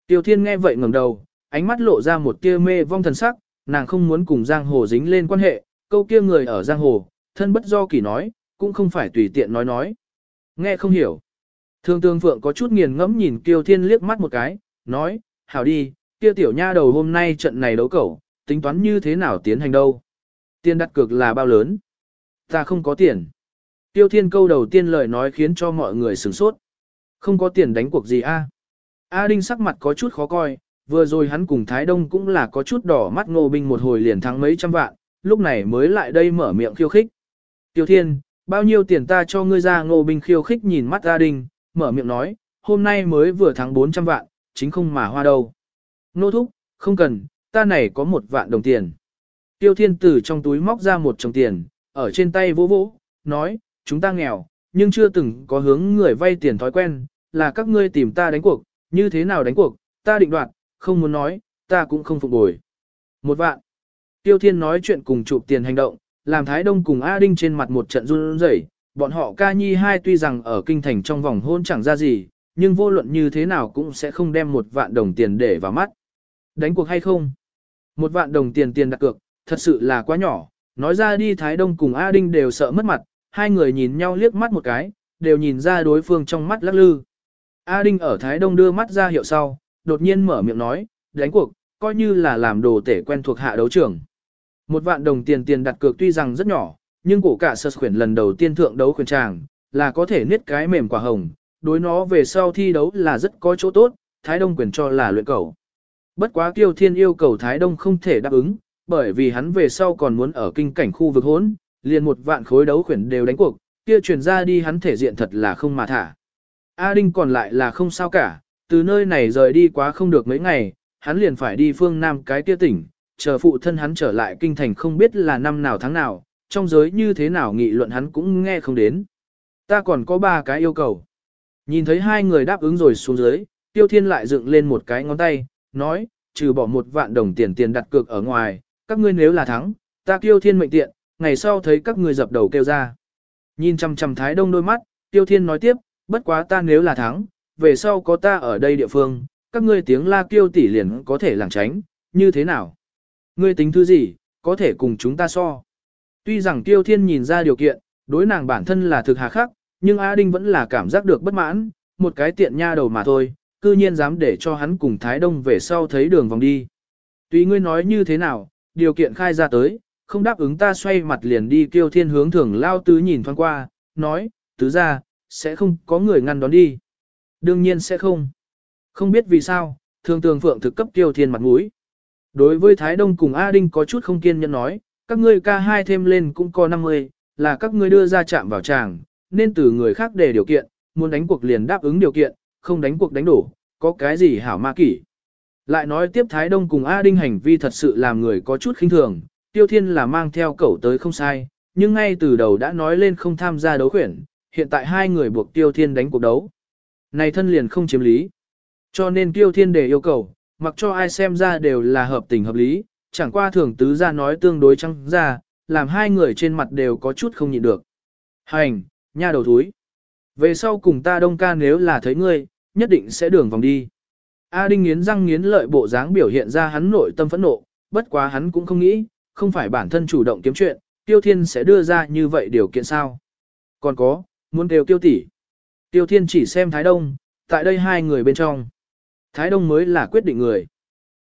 Tiêu thiên nghe vậy ngẩng đầu, ánh mắt lộ ra một tia mê vong thần sắc, nàng không muốn cùng giang hồ dính lên quan hệ, câu kia người ở giang hồ, thân bất do kỳ nói, cũng không phải tùy tiện nói nói. Nghe không hiểu. Thương tương phượng có chút nghiền ngẫm nhìn Kiêu Thiên liếc mắt một cái, nói, hảo đi, kia tiểu nha đầu hôm nay trận này đấu cẩu, tính toán như thế nào tiến hành đâu. Tiền đặt cược là bao lớn? Ta không có tiền. Tiêu Thiên câu đầu tiên lời nói khiến cho mọi người sửng sốt. Không có tiền đánh cuộc gì a? A Đinh sắc mặt có chút khó coi, vừa rồi hắn cùng Thái Đông cũng là có chút đỏ mắt ngô binh một hồi liền thắng mấy trăm vạn, lúc này mới lại đây mở miệng khiêu khích. Tiêu Thiên, bao nhiêu tiền ta cho ngươi ra ngô binh khiêu khích nhìn mắt gia đình, mở miệng nói, hôm nay mới vừa thắng 400 vạn, chính không mà hoa đâu. Nô thúc, không cần, ta này có một vạn đồng tiền. Tiêu Thiên Tử trong túi móc ra một chồng tiền, ở trên tay vỗ vỗ, nói, chúng ta nghèo, nhưng chưa từng có hướng người vay tiền thói quen, là các ngươi tìm ta đánh cuộc, như thế nào đánh cuộc, ta định đoạt, không muốn nói, ta cũng không phục bồi. Một vạn. Tiêu Thiên nói chuyện cùng chụp tiền hành động, làm Thái Đông cùng A Đinh trên mặt một trận run rẩy. Bọn họ ca nhi hai tuy rằng ở kinh thành trong vòng hôn chẳng ra gì, nhưng vô luận như thế nào cũng sẽ không đem một vạn đồng tiền để vào mắt. Đánh cuộc hay không? Một vạn đồng tiền tiền đặt cược, thật sự là quá nhỏ, nói ra đi Thái Đông cùng A Đinh đều sợ mất mặt, hai người nhìn nhau liếc mắt một cái, đều nhìn ra đối phương trong mắt lắc lư. A Đinh ở Thái Đông đưa mắt ra hiệu sau, đột nhiên mở miệng nói, đánh cuộc, coi như là làm đồ tể quen thuộc hạ đấu trưởng. Một vạn đồng tiền tiền đặt cược tuy rằng rất nhỏ, nhưng cổ cả sơ khuyển lần đầu tiên thượng đấu khuyển tràng, là có thể niết cái mềm quả hồng, đối nó về sau thi đấu là rất có chỗ tốt, Thái Đông quyền cho là luyện cầu. Bất quá Kiêu Thiên yêu cầu Thái Đông không thể đáp ứng, bởi vì hắn về sau còn muốn ở kinh cảnh khu vực hỗn, liền một vạn khối đấu khuyển đều đánh cuộc, kia truyền ra đi hắn thể diện thật là không mà thả. A Đinh còn lại là không sao cả, từ nơi này rời đi quá không được mấy ngày, hắn liền phải đi phương Nam cái kia tỉnh, chờ phụ thân hắn trở lại kinh thành không biết là năm nào tháng nào, trong giới như thế nào nghị luận hắn cũng nghe không đến. Ta còn có ba cái yêu cầu. Nhìn thấy hai người đáp ứng rồi xuống dưới, Tiêu Thiên lại dựng lên một cái ngón tay, nói, trừ bỏ một vạn đồng tiền tiền đặt cược ở ngoài, các ngươi nếu là thắng, ta Tiêu Thiên mệnh tiện, ngày sau thấy các ngươi dập đầu kêu ra. Nhìn chăm chăm Thái Đông đôi mắt, Tiêu Thiên nói tiếp, bất quá ta nếu là thắng, về sau có ta ở đây địa phương, các ngươi tiếng la kêu tỷ liền có thể làng tránh, như thế nào? Ngươi tính thứ gì, có thể cùng chúng ta so. Tuy rằng Tiêu Thiên nhìn ra điều kiện, đối nàng bản thân là thực hà khắc, nhưng A Đinh vẫn là cảm giác được bất mãn, một cái tiện nha đầu mà thôi, cư nhiên dám để cho hắn cùng Thái Đông về sau thấy đường vòng đi. Tuy ngươi nói như thế nào, điều kiện khai ra tới, không đáp ứng ta xoay mặt liền đi Tiêu thiên hướng thường lao tứ nhìn thoáng qua, nói, tứ ra, sẽ không có người ngăn đón đi. Đương nhiên sẽ không. Không biết vì sao, thường tường phượng thực cấp Tiêu thiên mặt mũi. Đối với Thái Đông cùng A Đinh có chút không kiên nhẫn nói, các ngươi ca hai thêm lên cũng có 50, là các ngươi đưa ra chạm vào tràng, nên từ người khác để điều kiện, muốn đánh cuộc liền đáp ứng điều kiện, không đánh cuộc đánh đổ, có cái gì hảo ma kỷ. Lại nói tiếp Thái Đông cùng A Đinh hành vi thật sự làm người có chút khinh thường, Tiêu Thiên là mang theo cậu tới không sai, nhưng ngay từ đầu đã nói lên không tham gia đấu khuyển, hiện tại hai người buộc Tiêu Thiên đánh cuộc đấu. Này thân liền không chiếm lý. Cho nên Tiêu Thiên để yêu cầu, mặc cho ai xem ra đều là hợp tình hợp lý, chẳng qua thường tứ ra nói tương đối trăng ra, làm hai người trên mặt đều có chút không nhịn được. Hành, nha đầu thúi. Về sau cùng ta đông ca nếu là thấy ngươi, nhất định sẽ đường vòng đi. A Đinh nghiến răng nghiến lợi bộ dáng biểu hiện ra hắn nội tâm phẫn nộ, bất quá hắn cũng không nghĩ, không phải bản thân chủ động kiếm chuyện, Tiêu Thiên sẽ đưa ra như vậy điều kiện sao. Còn có, muốn đều Tiêu tỷ. Tiêu Thiên chỉ xem Thái Đông, tại đây hai người bên trong. Thái Đông mới là quyết định người.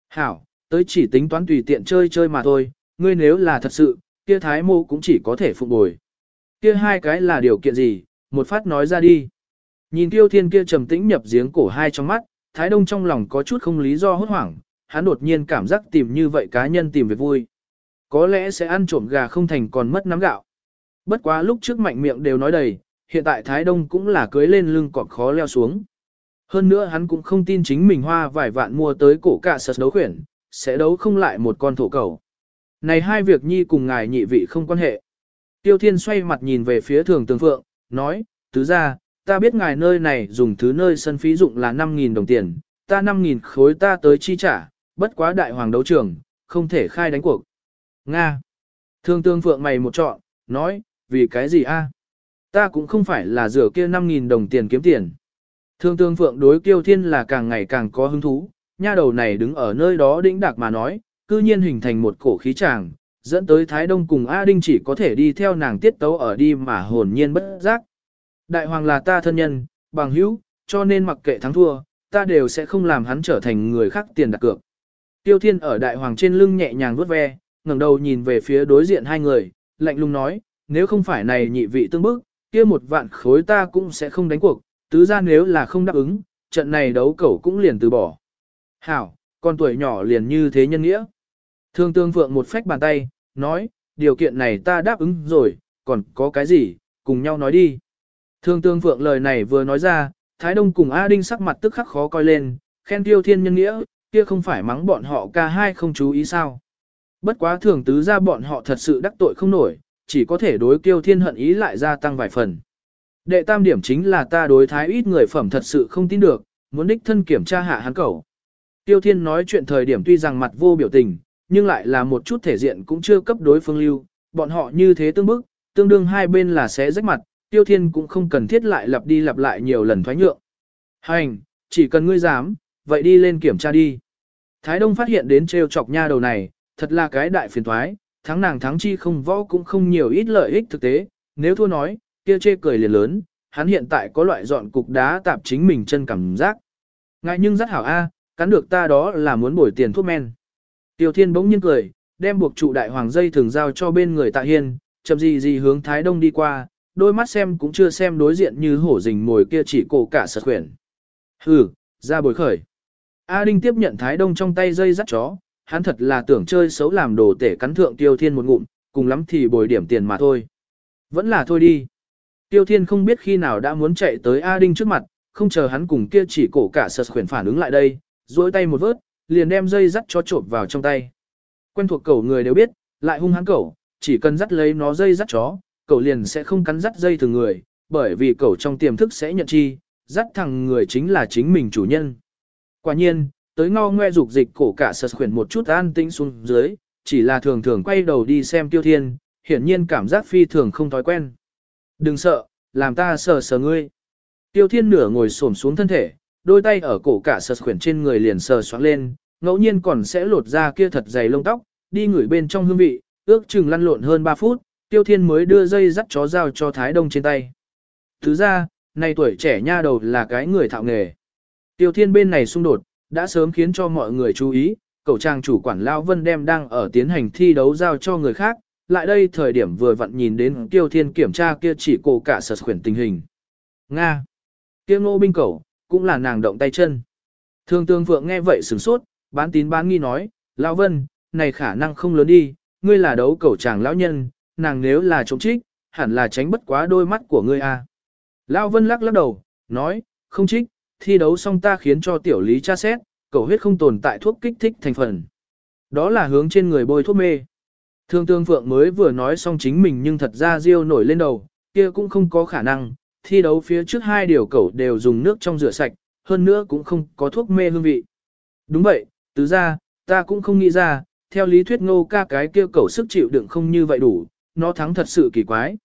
Hảo, tới chỉ tính toán tùy tiện chơi chơi mà thôi, ngươi nếu là thật sự, kia Thái Mô cũng chỉ có thể phục bồi. Kia hai cái là điều kiện gì, một phát nói ra đi. Nhìn Tiêu Thiên kia trầm tĩnh nhập giếng cổ hai trong mắt, Thái Đông trong lòng có chút không lý do hốt hoảng, hắn đột nhiên cảm giác tìm như vậy cá nhân tìm về vui. Có lẽ sẽ ăn trộm gà không thành còn mất nắm gạo. Bất quá lúc trước mạnh miệng đều nói đầy, hiện tại Thái Đông cũng là cưới lên lưng cọp khó leo xuống. Hơn nữa hắn cũng không tin chính mình hoa vài vạn mua tới cổ cả sật đấu khuyển, sẽ đấu không lại một con thổ cầu. Này hai việc nhi cùng ngài nhị vị không quan hệ. Tiêu Thiên xoay mặt nhìn về phía thường tường phượng, nói, tứ ra, ta biết ngài nơi này dùng thứ nơi sân phí dụng là 5.000 đồng tiền, ta 5.000 khối ta tới chi trả, bất quá đại hoàng đấu trường, không thể khai đánh cuộc. Nga. Thương tương phượng mày một trọn, nói, vì cái gì a? Ta cũng không phải là rửa kia 5.000 đồng tiền kiếm tiền. Thương tương phượng đối kiêu thiên là càng ngày càng có hứng thú, nha đầu này đứng ở nơi đó đĩnh đạc mà nói, cư nhiên hình thành một cổ khí tràng, dẫn tới Thái Đông cùng A Đinh chỉ có thể đi theo nàng tiết tấu ở đi mà hồn nhiên bất giác. Đại hoàng là ta thân nhân, bằng hữu, cho nên mặc kệ thắng thua, ta đều sẽ không làm hắn trở thành người khác tiền đặt cược. Tiêu Thiên ở đại hoàng trên lưng nhẹ nhàng vuốt ve, ngẩng đầu nhìn về phía đối diện hai người, lạnh lùng nói, nếu không phải này nhị vị tương bức, kia một vạn khối ta cũng sẽ không đánh cuộc, tứ ra nếu là không đáp ứng, trận này đấu cẩu cũng liền từ bỏ. Hảo, con tuổi nhỏ liền như thế nhân nghĩa. Thương tương phượng một phách bàn tay, nói, điều kiện này ta đáp ứng rồi, còn có cái gì, cùng nhau nói đi. Thương tương phượng lời này vừa nói ra, Thái Đông cùng A Đinh sắc mặt tức khắc khó coi lên, khen tiêu thiên nhân nghĩa, kia không phải mắng bọn họ ca hai không chú ý sao. Bất quá thường tứ ra bọn họ thật sự đắc tội không nổi, chỉ có thể đối kiêu thiên hận ý lại gia tăng vài phần. Đệ tam điểm chính là ta đối thái ít người phẩm thật sự không tin được, muốn đích thân kiểm tra hạ hắn cầu. Tiêu thiên nói chuyện thời điểm tuy rằng mặt vô biểu tình, nhưng lại là một chút thể diện cũng chưa cấp đối phương lưu, bọn họ như thế tương bức, tương đương hai bên là sẽ rách mặt, tiêu thiên cũng không cần thiết lại lặp đi lặp lại nhiều lần thoái nhượng. Hành, chỉ cần ngươi dám, vậy đi lên kiểm tra đi. Thái Đông phát hiện đến trêu chọc nha đầu này, thật là cái đại phiền thoái, thắng nàng thắng chi không võ cũng không nhiều ít lợi ích thực tế, nếu thua nói, kia chê cười liền lớn, hắn hiện tại có loại dọn cục đá tạp chính mình chân cảm giác. Ngại nhưng rất hảo a, cắn được ta đó là muốn bồi tiền thuốc men. Tiêu Thiên bỗng nhiên cười, đem buộc trụ đại hoàng dây thường giao cho bên người Tạ Hiên, chậm gì gì hướng Thái Đông đi qua, đôi mắt xem cũng chưa xem đối diện như hổ rình mồi kia chỉ cổ cả sật khuyển. Hừ, ra bồi khởi. A Đinh tiếp nhận Thái Đông trong tay dây dắt chó, hắn thật là tưởng chơi xấu làm đồ tể cắn thượng Tiêu Thiên một ngụm, cùng lắm thì bồi điểm tiền mà thôi. Vẫn là thôi đi. Tiêu Thiên không biết khi nào đã muốn chạy tới A Đinh trước mặt, không chờ hắn cùng kia chỉ cổ cả sật khuyển phản ứng lại đây, duỗi tay một vớt, liền đem dây dắt cho trộn vào trong tay. Quen thuộc cẩu người đều biết, lại hung hãn cẩu, chỉ cần dắt lấy nó dây dắt chó, cẩu liền sẽ không cắn dắt dây thường người, bởi vì cẩu trong tiềm thức sẽ nhận chi, dắt thằng người chính là chính mình chủ nhân. Quả nhiên, tới ngao ngoe dục dịch cổ cả sật khuyển một chút an tĩnh xuống dưới, chỉ là thường thường quay đầu đi xem tiêu thiên, hiển nhiên cảm giác phi thường không thói quen. Đừng sợ, làm ta sờ sờ ngươi. Tiêu thiên nửa ngồi xổm xuống thân thể, đôi tay ở cổ cả sờ khuyển trên người liền sờ xoắn lên, ngẫu nhiên còn sẽ lột ra kia thật dày lông tóc, đi ngửi bên trong hương vị, ước chừng lăn lộn hơn 3 phút, tiêu thiên mới đưa dây dắt chó dao cho Thái Đông trên tay. Thứ ra, này tuổi trẻ nha đầu là cái người thạo nghề. Tiêu thiên bên này xung đột, đã sớm khiến cho mọi người chú ý, cậu trang chủ quản Lao Vân đem đang ở tiến hành thi đấu giao cho người khác, lại đây thời điểm vừa vặn nhìn đến tiêu thiên kiểm tra kia chỉ cổ cả sật khuyển tình hình. Nga! Kia ngô binh cẩu, cũng là nàng động tay chân. Thương tương vượng nghe vậy sửng sốt, bán tín bán nghi nói, Lão Vân, này khả năng không lớn đi, ngươi là đấu cẩu chàng lão nhân, nàng nếu là chống trích, hẳn là tránh bất quá đôi mắt của ngươi a. Lão Vân lắc lắc đầu, nói, không trích, thi đấu xong ta khiến cho tiểu lý tra xét, cẩu huyết không tồn tại thuốc kích thích thành phần. Đó là hướng trên người bôi thuốc mê. Thương tương phượng mới vừa nói xong chính mình nhưng thật ra riêu nổi lên đầu, kia cũng không có khả năng, thi đấu phía trước hai điều cẩu đều dùng nước trong rửa sạch, hơn nữa cũng không có thuốc mê hương vị. Đúng vậy, tứ ra, ta cũng không nghĩ ra, theo lý thuyết ngô ca cái kia cẩu sức chịu đựng không như vậy đủ, nó thắng thật sự kỳ quái.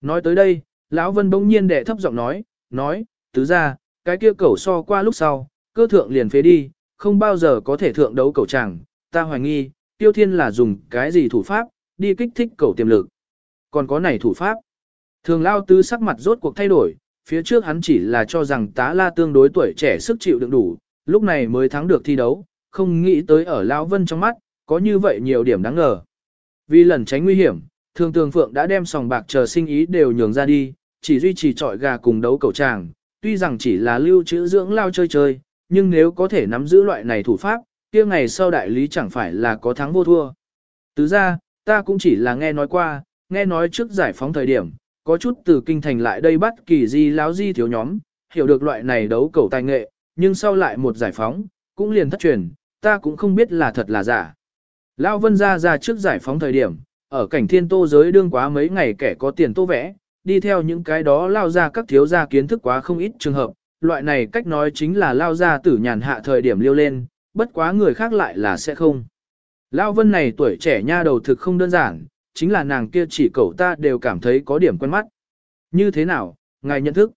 Nói tới đây, lão Vân bỗng nhiên đệ thấp giọng nói, nói, tứ ra, cái kia cẩu so qua lúc sau, cơ thượng liền phế đi, không bao giờ có thể thượng đấu cẩu chẳng, ta hoài nghi, tiêu thiên là dùng cái gì thủ pháp, đi kích thích cầu tiềm lực. Còn có này thủ pháp. Thường lao tứ sắc mặt rốt cuộc thay đổi, phía trước hắn chỉ là cho rằng tá la tương đối tuổi trẻ sức chịu đựng đủ, lúc này mới thắng được thi đấu, không nghĩ tới ở Lao Vân trong mắt, có như vậy nhiều điểm đáng ngờ. Vì lần tránh nguy hiểm, thường tường phượng đã đem sòng bạc chờ sinh ý đều nhường ra đi, chỉ duy trì trọi gà cùng đấu cầu tràng, tuy rằng chỉ là lưu trữ dưỡng lao chơi chơi, nhưng nếu có thể nắm giữ loại này thủ pháp, kia ngày sau đại lý chẳng phải là có thắng vô thua. Tứ ra, ta cũng chỉ là nghe nói qua, nghe nói trước giải phóng thời điểm, có chút từ kinh thành lại đây bắt kỳ di láo di thiếu nhóm, hiểu được loại này đấu cầu tài nghệ, nhưng sau lại một giải phóng, cũng liền thất truyền, ta cũng không biết là thật là giả. Lão Vân ra ra trước giải phóng thời điểm, ở cảnh thiên tô giới đương quá mấy ngày kẻ có tiền tô vẽ, đi theo những cái đó lao ra các thiếu gia kiến thức quá không ít trường hợp, loại này cách nói chính là lao ra tử nhàn hạ thời điểm liêu lên, bất quá người khác lại là sẽ không. Lão Vân này tuổi trẻ nha đầu thực không đơn giản, chính là nàng kia chỉ cậu ta đều cảm thấy có điểm quen mắt. Như thế nào, ngài nhận thức?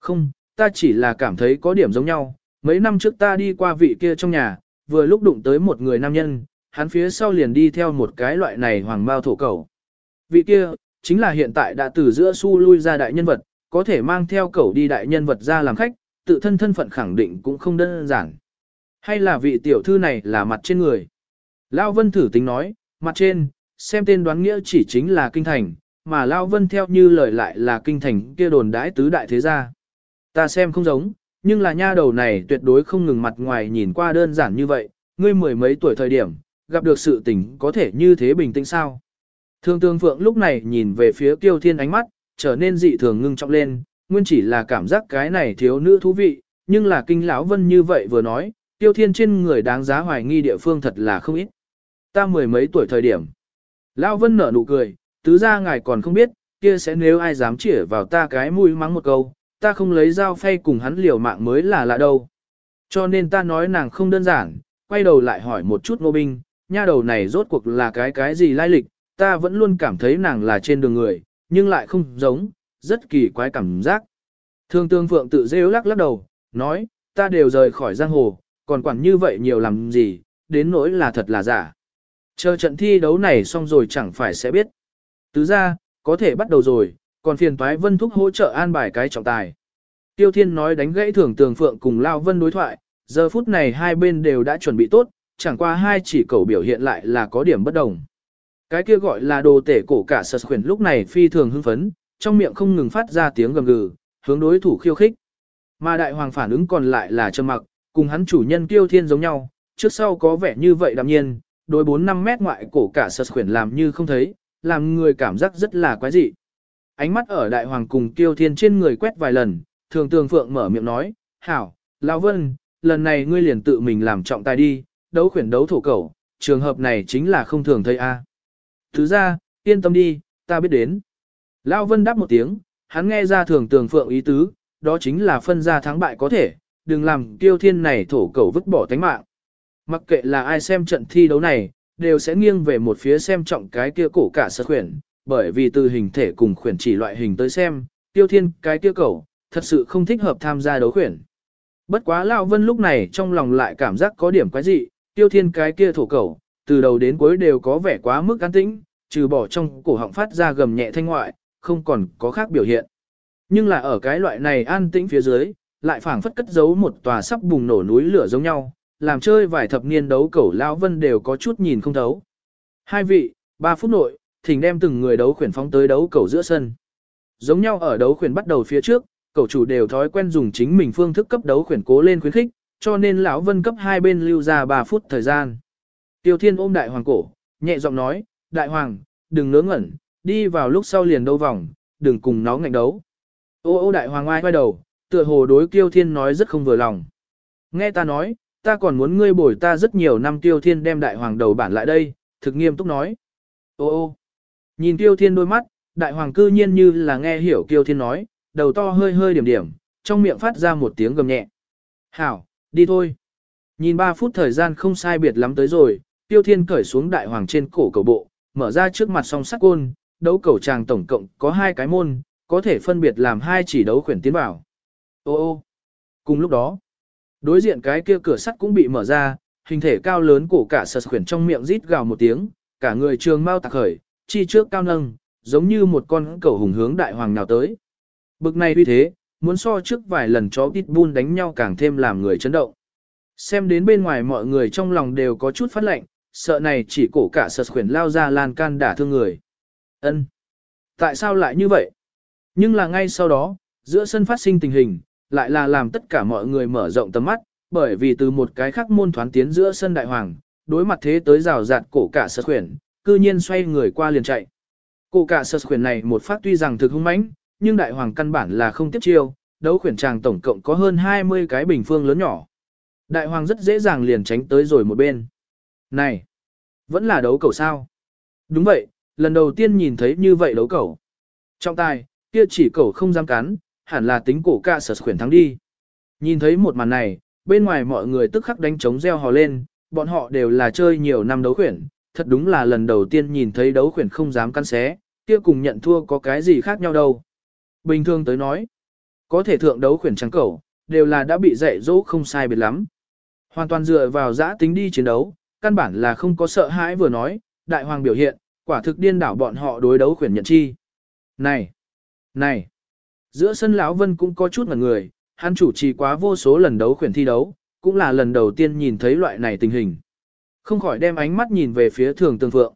Không, ta chỉ là cảm thấy có điểm giống nhau. Mấy năm trước ta đi qua vị kia trong nhà, vừa lúc đụng tới một người nam nhân, hắn phía sau liền đi theo một cái loại này hoàng bao thổ cầu. Vị kia, chính là hiện tại đã từ giữa su lui ra đại nhân vật, có thể mang theo cầu đi đại nhân vật ra làm khách, tự thân thân phận khẳng định cũng không đơn giản. Hay là vị tiểu thư này là mặt trên người? Lao Vân thử tính nói, mặt trên, xem tên đoán nghĩa chỉ chính là kinh thành, mà Lao Vân theo như lời lại là kinh thành kia đồn đãi tứ đại thế gia. Ta xem không giống, nhưng là nha đầu này tuyệt đối không ngừng mặt ngoài nhìn qua đơn giản như vậy, ngươi mười mấy tuổi thời điểm, gặp được sự tình có thể như thế bình tĩnh sao. Thương tương phượng lúc này nhìn về phía kiêu thiên ánh mắt, trở nên dị thường ngưng trọng lên, nguyên chỉ là cảm giác cái này thiếu nữ thú vị, nhưng là kinh lão vân như vậy vừa nói, tiêu thiên trên người đáng giá hoài nghi địa phương thật là không ít. Ta mười mấy tuổi thời điểm. Lão vân nở nụ cười, tứ ra ngài còn không biết, kia sẽ nếu ai dám chĩa vào ta cái mũi mắng một câu, ta không lấy dao phay cùng hắn liều mạng mới là lạ đâu. Cho nên ta nói nàng không đơn giản, quay đầu lại hỏi một chút ngô binh, nha đầu này rốt cuộc là cái cái gì lai lịch, ta vẫn luôn cảm thấy nàng là trên đường người, nhưng lại không giống, rất kỳ quái cảm giác. Thương tương phượng tự rêu lắc lắc đầu, nói, ta đều rời khỏi giang hồ, còn quản như vậy nhiều làm gì, đến nỗi là thật là giả. Chờ trận thi đấu này xong rồi chẳng phải sẽ biết. Tứ ra, có thể bắt đầu rồi, còn phiền toái vân thúc hỗ trợ an bài cái trọng tài. Tiêu Thiên nói đánh gãy thưởng tường phượng cùng Lao Vân đối thoại, giờ phút này hai bên đều đã chuẩn bị tốt, chẳng qua hai chỉ cầu biểu hiện lại là có điểm bất đồng. Cái kia gọi là đồ tể cổ cả sật khuyển lúc này phi thường hưng phấn, trong miệng không ngừng phát ra tiếng gầm gừ, hướng đối thủ khiêu khích. Mà đại hoàng phản ứng còn lại là trầm mặc, cùng hắn chủ nhân Tiêu Thiên giống nhau, trước sau có vẻ như vậy đạm nhiên, đối 4-5 mét ngoại cổ cả sật khuyển làm như không thấy, làm người cảm giác rất là quái dị ánh mắt ở đại hoàng cùng tiêu thiên trên người quét vài lần, thường tường phượng mở miệng nói, hảo, lão vân, lần này ngươi liền tự mình làm trọng tài đi, đấu khuyển đấu thổ cầu, trường hợp này chính là không thường thấy a. Thứ ra, yên tâm đi, ta biết đến. Lão Vân đáp một tiếng, hắn nghe ra thường tường phượng ý tứ, đó chính là phân ra thắng bại có thể, đừng làm tiêu thiên này thổ cầu vứt bỏ tánh mạng. Mặc kệ là ai xem trận thi đấu này, đều sẽ nghiêng về một phía xem trọng cái kia cổ cả sơ khuyển, bởi vì từ hình thể cùng khuyển chỉ loại hình tới xem, tiêu thiên cái kia cầu, thật sự không thích hợp tham gia đấu khuyển. Bất quá Lão Vân lúc này trong lòng lại cảm giác có điểm quái dị, tiêu thiên cái kia thổ cầu, từ đầu đến cuối đều có vẻ quá mức an tĩnh, trừ bỏ trong cổ họng phát ra gầm nhẹ thanh ngoại, không còn có khác biểu hiện. Nhưng là ở cái loại này an tĩnh phía dưới, lại phảng phất cất giấu một tòa sắp bùng nổ núi lửa giống nhau, làm chơi vài thập niên đấu cẩu lão vân đều có chút nhìn không thấu. Hai vị, ba phút nội, thỉnh đem từng người đấu khuyển phóng tới đấu cẩu giữa sân. Giống nhau ở đấu khuyển bắt đầu phía trước, cẩu chủ đều thói quen dùng chính mình phương thức cấp đấu khuyển cố lên khuyến khích, cho nên lão vân cấp hai bên lưu ra 3 phút thời gian. Tiêu Thiên ôm đại hoàng cổ, nhẹ giọng nói, đại hoàng, đừng ngớ ngẩn, đi vào lúc sau liền đấu vòng, đừng cùng nó ngạnh đấu. Ô ô đại hoàng ai quay đầu, tựa hồ đối Tiêu Thiên nói rất không vừa lòng. Nghe ta nói, ta còn muốn ngươi bồi ta rất nhiều năm Tiêu Thiên đem đại hoàng đầu bản lại đây, thực nghiêm túc nói. Ô ô, nhìn Tiêu Thiên đôi mắt, đại hoàng cư nhiên như là nghe hiểu Tiêu Thiên nói, đầu to hơi hơi điểm điểm, trong miệng phát ra một tiếng gầm nhẹ. Hảo, đi thôi. Nhìn 3 phút thời gian không sai biệt lắm tới rồi, Tiêu Thiên cởi xuống đại hoàng trên cổ cầu bộ, mở ra trước mặt song sắt côn, đấu cầu tràng tổng cộng có hai cái môn, có thể phân biệt làm hai chỉ đấu khuyển tiến vào. Ô ô. Cùng lúc đó, đối diện cái kia cửa sắt cũng bị mở ra, hình thể cao lớn cổ cả sật khuyển trong miệng rít gào một tiếng, cả người trường mau tạc khởi, chi trước cao nâng, giống như một con cầu hùng hướng đại hoàng nào tới. Bực này uy thế, muốn so trước vài lần chó pitbull đánh nhau càng thêm làm người chấn động. Xem đến bên ngoài mọi người trong lòng đều có chút phát lệnh, sợ này chỉ cổ cả sật khuyển lao ra lan can đả thương người. Ân, Tại sao lại như vậy? Nhưng là ngay sau đó, giữa sân phát sinh tình hình, lại là làm tất cả mọi người mở rộng tầm mắt, bởi vì từ một cái khác môn thoán tiến giữa sân đại hoàng, đối mặt thế tới rào rạt cổ cả sật khuyển, cư nhiên xoay người qua liền chạy. Cổ cả sật khuyển này một phát tuy rằng thực hung mãnh, nhưng đại hoàng căn bản là không tiếp chiêu, đấu khuyển tràng tổng cộng có hơn 20 cái bình phương lớn nhỏ. Đại hoàng rất dễ dàng liền tránh tới rồi một bên. Này, vẫn là đấu cầu sao? Đúng vậy, lần đầu tiên nhìn thấy như vậy đấu cầu. Trong tài, kia chỉ cầu không dám cắn, hẳn là tính cổ ca sở khuyển thắng đi. Nhìn thấy một màn này, bên ngoài mọi người tức khắc đánh trống reo hò lên, bọn họ đều là chơi nhiều năm đấu khuyển, thật đúng là lần đầu tiên nhìn thấy đấu khuyển không dám cắn xé, kia cùng nhận thua có cái gì khác nhau đâu. Bình thường tới nói, có thể thượng đấu khuyển trắng cầu, đều là đã bị dạy dỗ không sai biệt lắm. Hoàn toàn dựa vào giã tính đi chiến đấu, căn bản là không có sợ hãi vừa nói, đại hoàng biểu hiện, quả thực điên đảo bọn họ đối đấu khuyển nhận chi. Này! Này! Giữa sân lão Vân cũng có chút ngẩn người, hắn chủ trì quá vô số lần đấu khuyển thi đấu, cũng là lần đầu tiên nhìn thấy loại này tình hình. Không khỏi đem ánh mắt nhìn về phía thường tương phượng.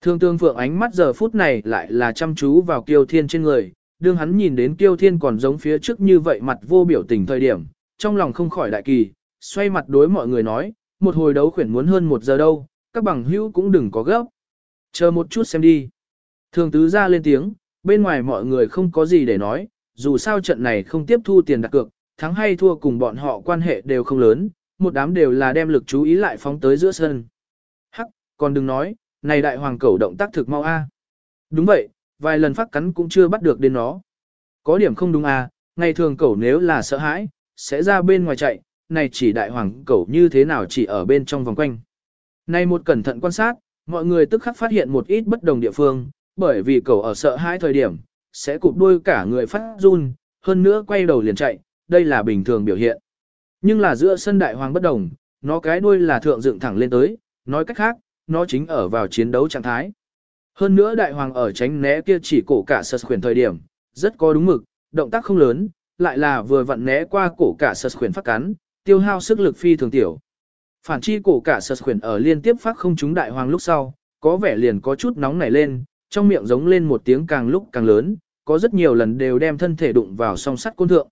Thường tương phượng ánh mắt giờ phút này lại là chăm chú vào kiêu thiên trên người, đương hắn nhìn đến kiêu thiên còn giống phía trước như vậy mặt vô biểu tình thời điểm, trong lòng không khỏi đại kỳ, xoay mặt đối mọi người nói, một hồi đấu khuyển muốn hơn một giờ đâu, các bằng hữu cũng đừng có gấp. Chờ một chút xem đi. Thường tứ ra lên tiếng, bên ngoài mọi người không có gì để nói, dù sao trận này không tiếp thu tiền đặt cược, thắng hay thua cùng bọn họ quan hệ đều không lớn, một đám đều là đem lực chú ý lại phóng tới giữa sân. Hắc, còn đừng nói, này đại hoàng cẩu động tác thực mau a. Đúng vậy, vài lần phát cắn cũng chưa bắt được đến nó. Có điểm không đúng à, ngày thường cẩu nếu là sợ hãi, sẽ ra bên ngoài chạy, này chỉ đại hoàng cẩu như thế nào chỉ ở bên trong vòng quanh. Này một cẩn thận quan sát, mọi người tức khắc phát hiện một ít bất đồng địa phương, bởi vì cẩu ở sợ hãi thời điểm, sẽ cụp đuôi cả người phát run, hơn nữa quay đầu liền chạy, đây là bình thường biểu hiện. Nhưng là giữa sân đại hoàng bất đồng, nó cái đuôi là thượng dựng thẳng lên tới, nói cách khác, nó chính ở vào chiến đấu trạng thái. Hơn nữa đại hoàng ở tránh né kia chỉ cổ cả sật khuyển thời điểm, rất có đúng mực, động tác không lớn, lại là vừa vặn né qua cổ cả sật khuyển phát cắn, tiêu hao sức lực phi thường tiểu. Phản chi cổ cả sật khuyển ở liên tiếp phát không trúng đại hoàng lúc sau, có vẻ liền có chút nóng nảy lên, trong miệng giống lên một tiếng càng lúc càng lớn, có rất nhiều lần đều đem thân thể đụng vào song sắt côn thượng.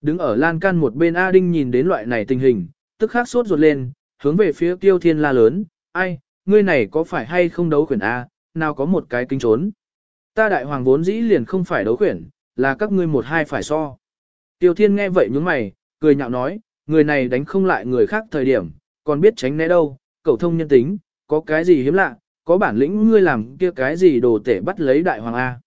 Đứng ở lan can một bên A Đinh nhìn đến loại này tình hình, tức khắc sốt ruột lên, hướng về phía tiêu thiên la lớn, ai, ngươi này có phải hay không đấu khuyển A, nào có một cái kinh trốn. Ta đại hoàng vốn dĩ liền không phải đấu khuyển, là các ngươi một hai phải so. Tiêu thiên nghe vậy nhướng mày, cười nhạo nói, người này đánh không lại người khác thời điểm, còn biết tránh né đâu, cậu thông nhân tính, có cái gì hiếm lạ, có bản lĩnh ngươi làm kia cái gì đồ tể bắt lấy đại hoàng A.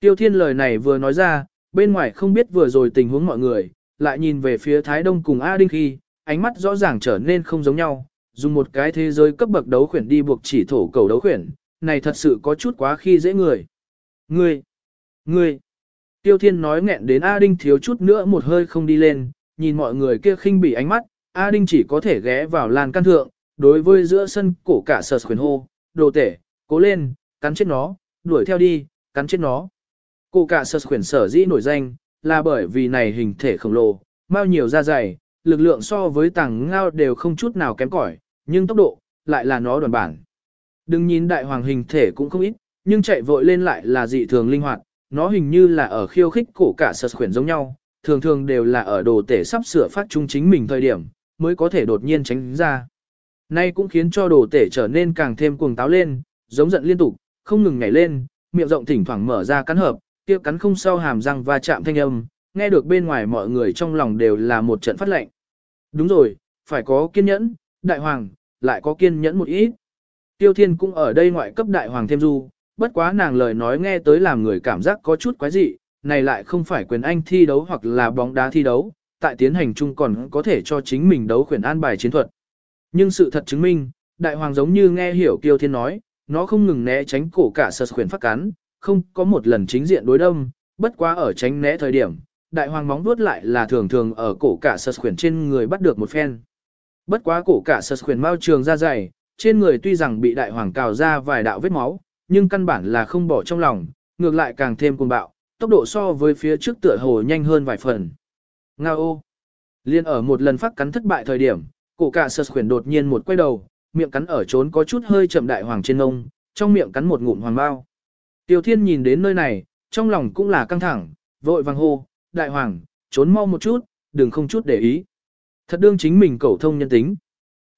Tiêu thiên lời này vừa nói ra, bên ngoài không biết vừa rồi tình huống mọi người, lại nhìn về phía Thái Đông cùng A Đinh khi, ánh mắt rõ ràng trở nên không giống nhau, dùng một cái thế giới cấp bậc đấu khuyển đi buộc chỉ thổ cầu đấu khuyển, này thật sự có chút quá khi dễ người. Ngươi, ngươi, Tiêu Thiên nói nghẹn đến A Đinh thiếu chút nữa một hơi không đi lên, nhìn mọi người kia khinh bỉ ánh mắt, A Đinh chỉ có thể ghé vào làn căn thượng, đối với giữa sân cổ cả sờ khuyển hô, đồ tể, cố lên, cắn chết nó, đuổi theo đi, cắn chết nó. Cô cả sơ khuyển sở dĩ nổi danh, là bởi vì này hình thể khổng lồ, bao nhiều da dày, lực lượng so với tàng ngao đều không chút nào kém cỏi, nhưng tốc độ, lại là nó đoàn bản. Đừng nhìn đại hoàng hình thể cũng không ít, nhưng chạy vội lên lại là dị thường linh hoạt, nó hình như là ở khiêu khích cổ cả sơ khuyển giống nhau, thường thường đều là ở đồ tể sắp sửa phát trung chính mình thời điểm, mới có thể đột nhiên tránh ra. Nay cũng khiến cho đồ tể trở nên càng thêm cuồng táo lên, giống giận liên tục, không ngừng nhảy lên, miệng rộng thỉnh thoảng mở ra cắn hợp, kia cắn không sau hàm răng va chạm thanh âm, nghe được bên ngoài mọi người trong lòng đều là một trận phát lệnh. Đúng rồi, phải có kiên nhẫn, đại hoàng, lại có kiên nhẫn một ít. Tiêu Thiên cũng ở đây ngoại cấp đại hoàng thêm du, bất quá nàng lời nói nghe tới làm người cảm giác có chút quái dị, này lại không phải quyền anh thi đấu hoặc là bóng đá thi đấu, tại tiến hành chung còn có thể cho chính mình đấu quyền an bài chiến thuật. Nhưng sự thật chứng minh, đại hoàng giống như nghe hiểu Kiêu Thiên nói, nó không ngừng né tránh cổ cả sật khuyển phát cắn, không có một lần chính diện đối đâm, bất quá ở tránh né thời điểm, đại hoàng móng vuốt lại là thường thường ở cổ cả sật khuyển trên người bắt được một phen. Bất quá cổ cả sật khuyển mau trường ra dày, trên người tuy rằng bị đại hoàng cào ra vài đạo vết máu, nhưng căn bản là không bỏ trong lòng, ngược lại càng thêm cuồng bạo, tốc độ so với phía trước tựa hồ nhanh hơn vài phần. ngao, ô! Liên ở một lần phát cắn thất bại thời điểm, cổ cả sơ khuyển đột nhiên một quay đầu, miệng cắn ở trốn có chút hơi chậm đại hoàng trên ngông, trong miệng cắn một ngụm hoàng bao. Tiêu thiên nhìn đến nơi này, trong lòng cũng là căng thẳng, vội vàng hô, đại hoàng, trốn mau một chút, đừng không chút để ý. Thật đương chính mình cầu thông nhân tính.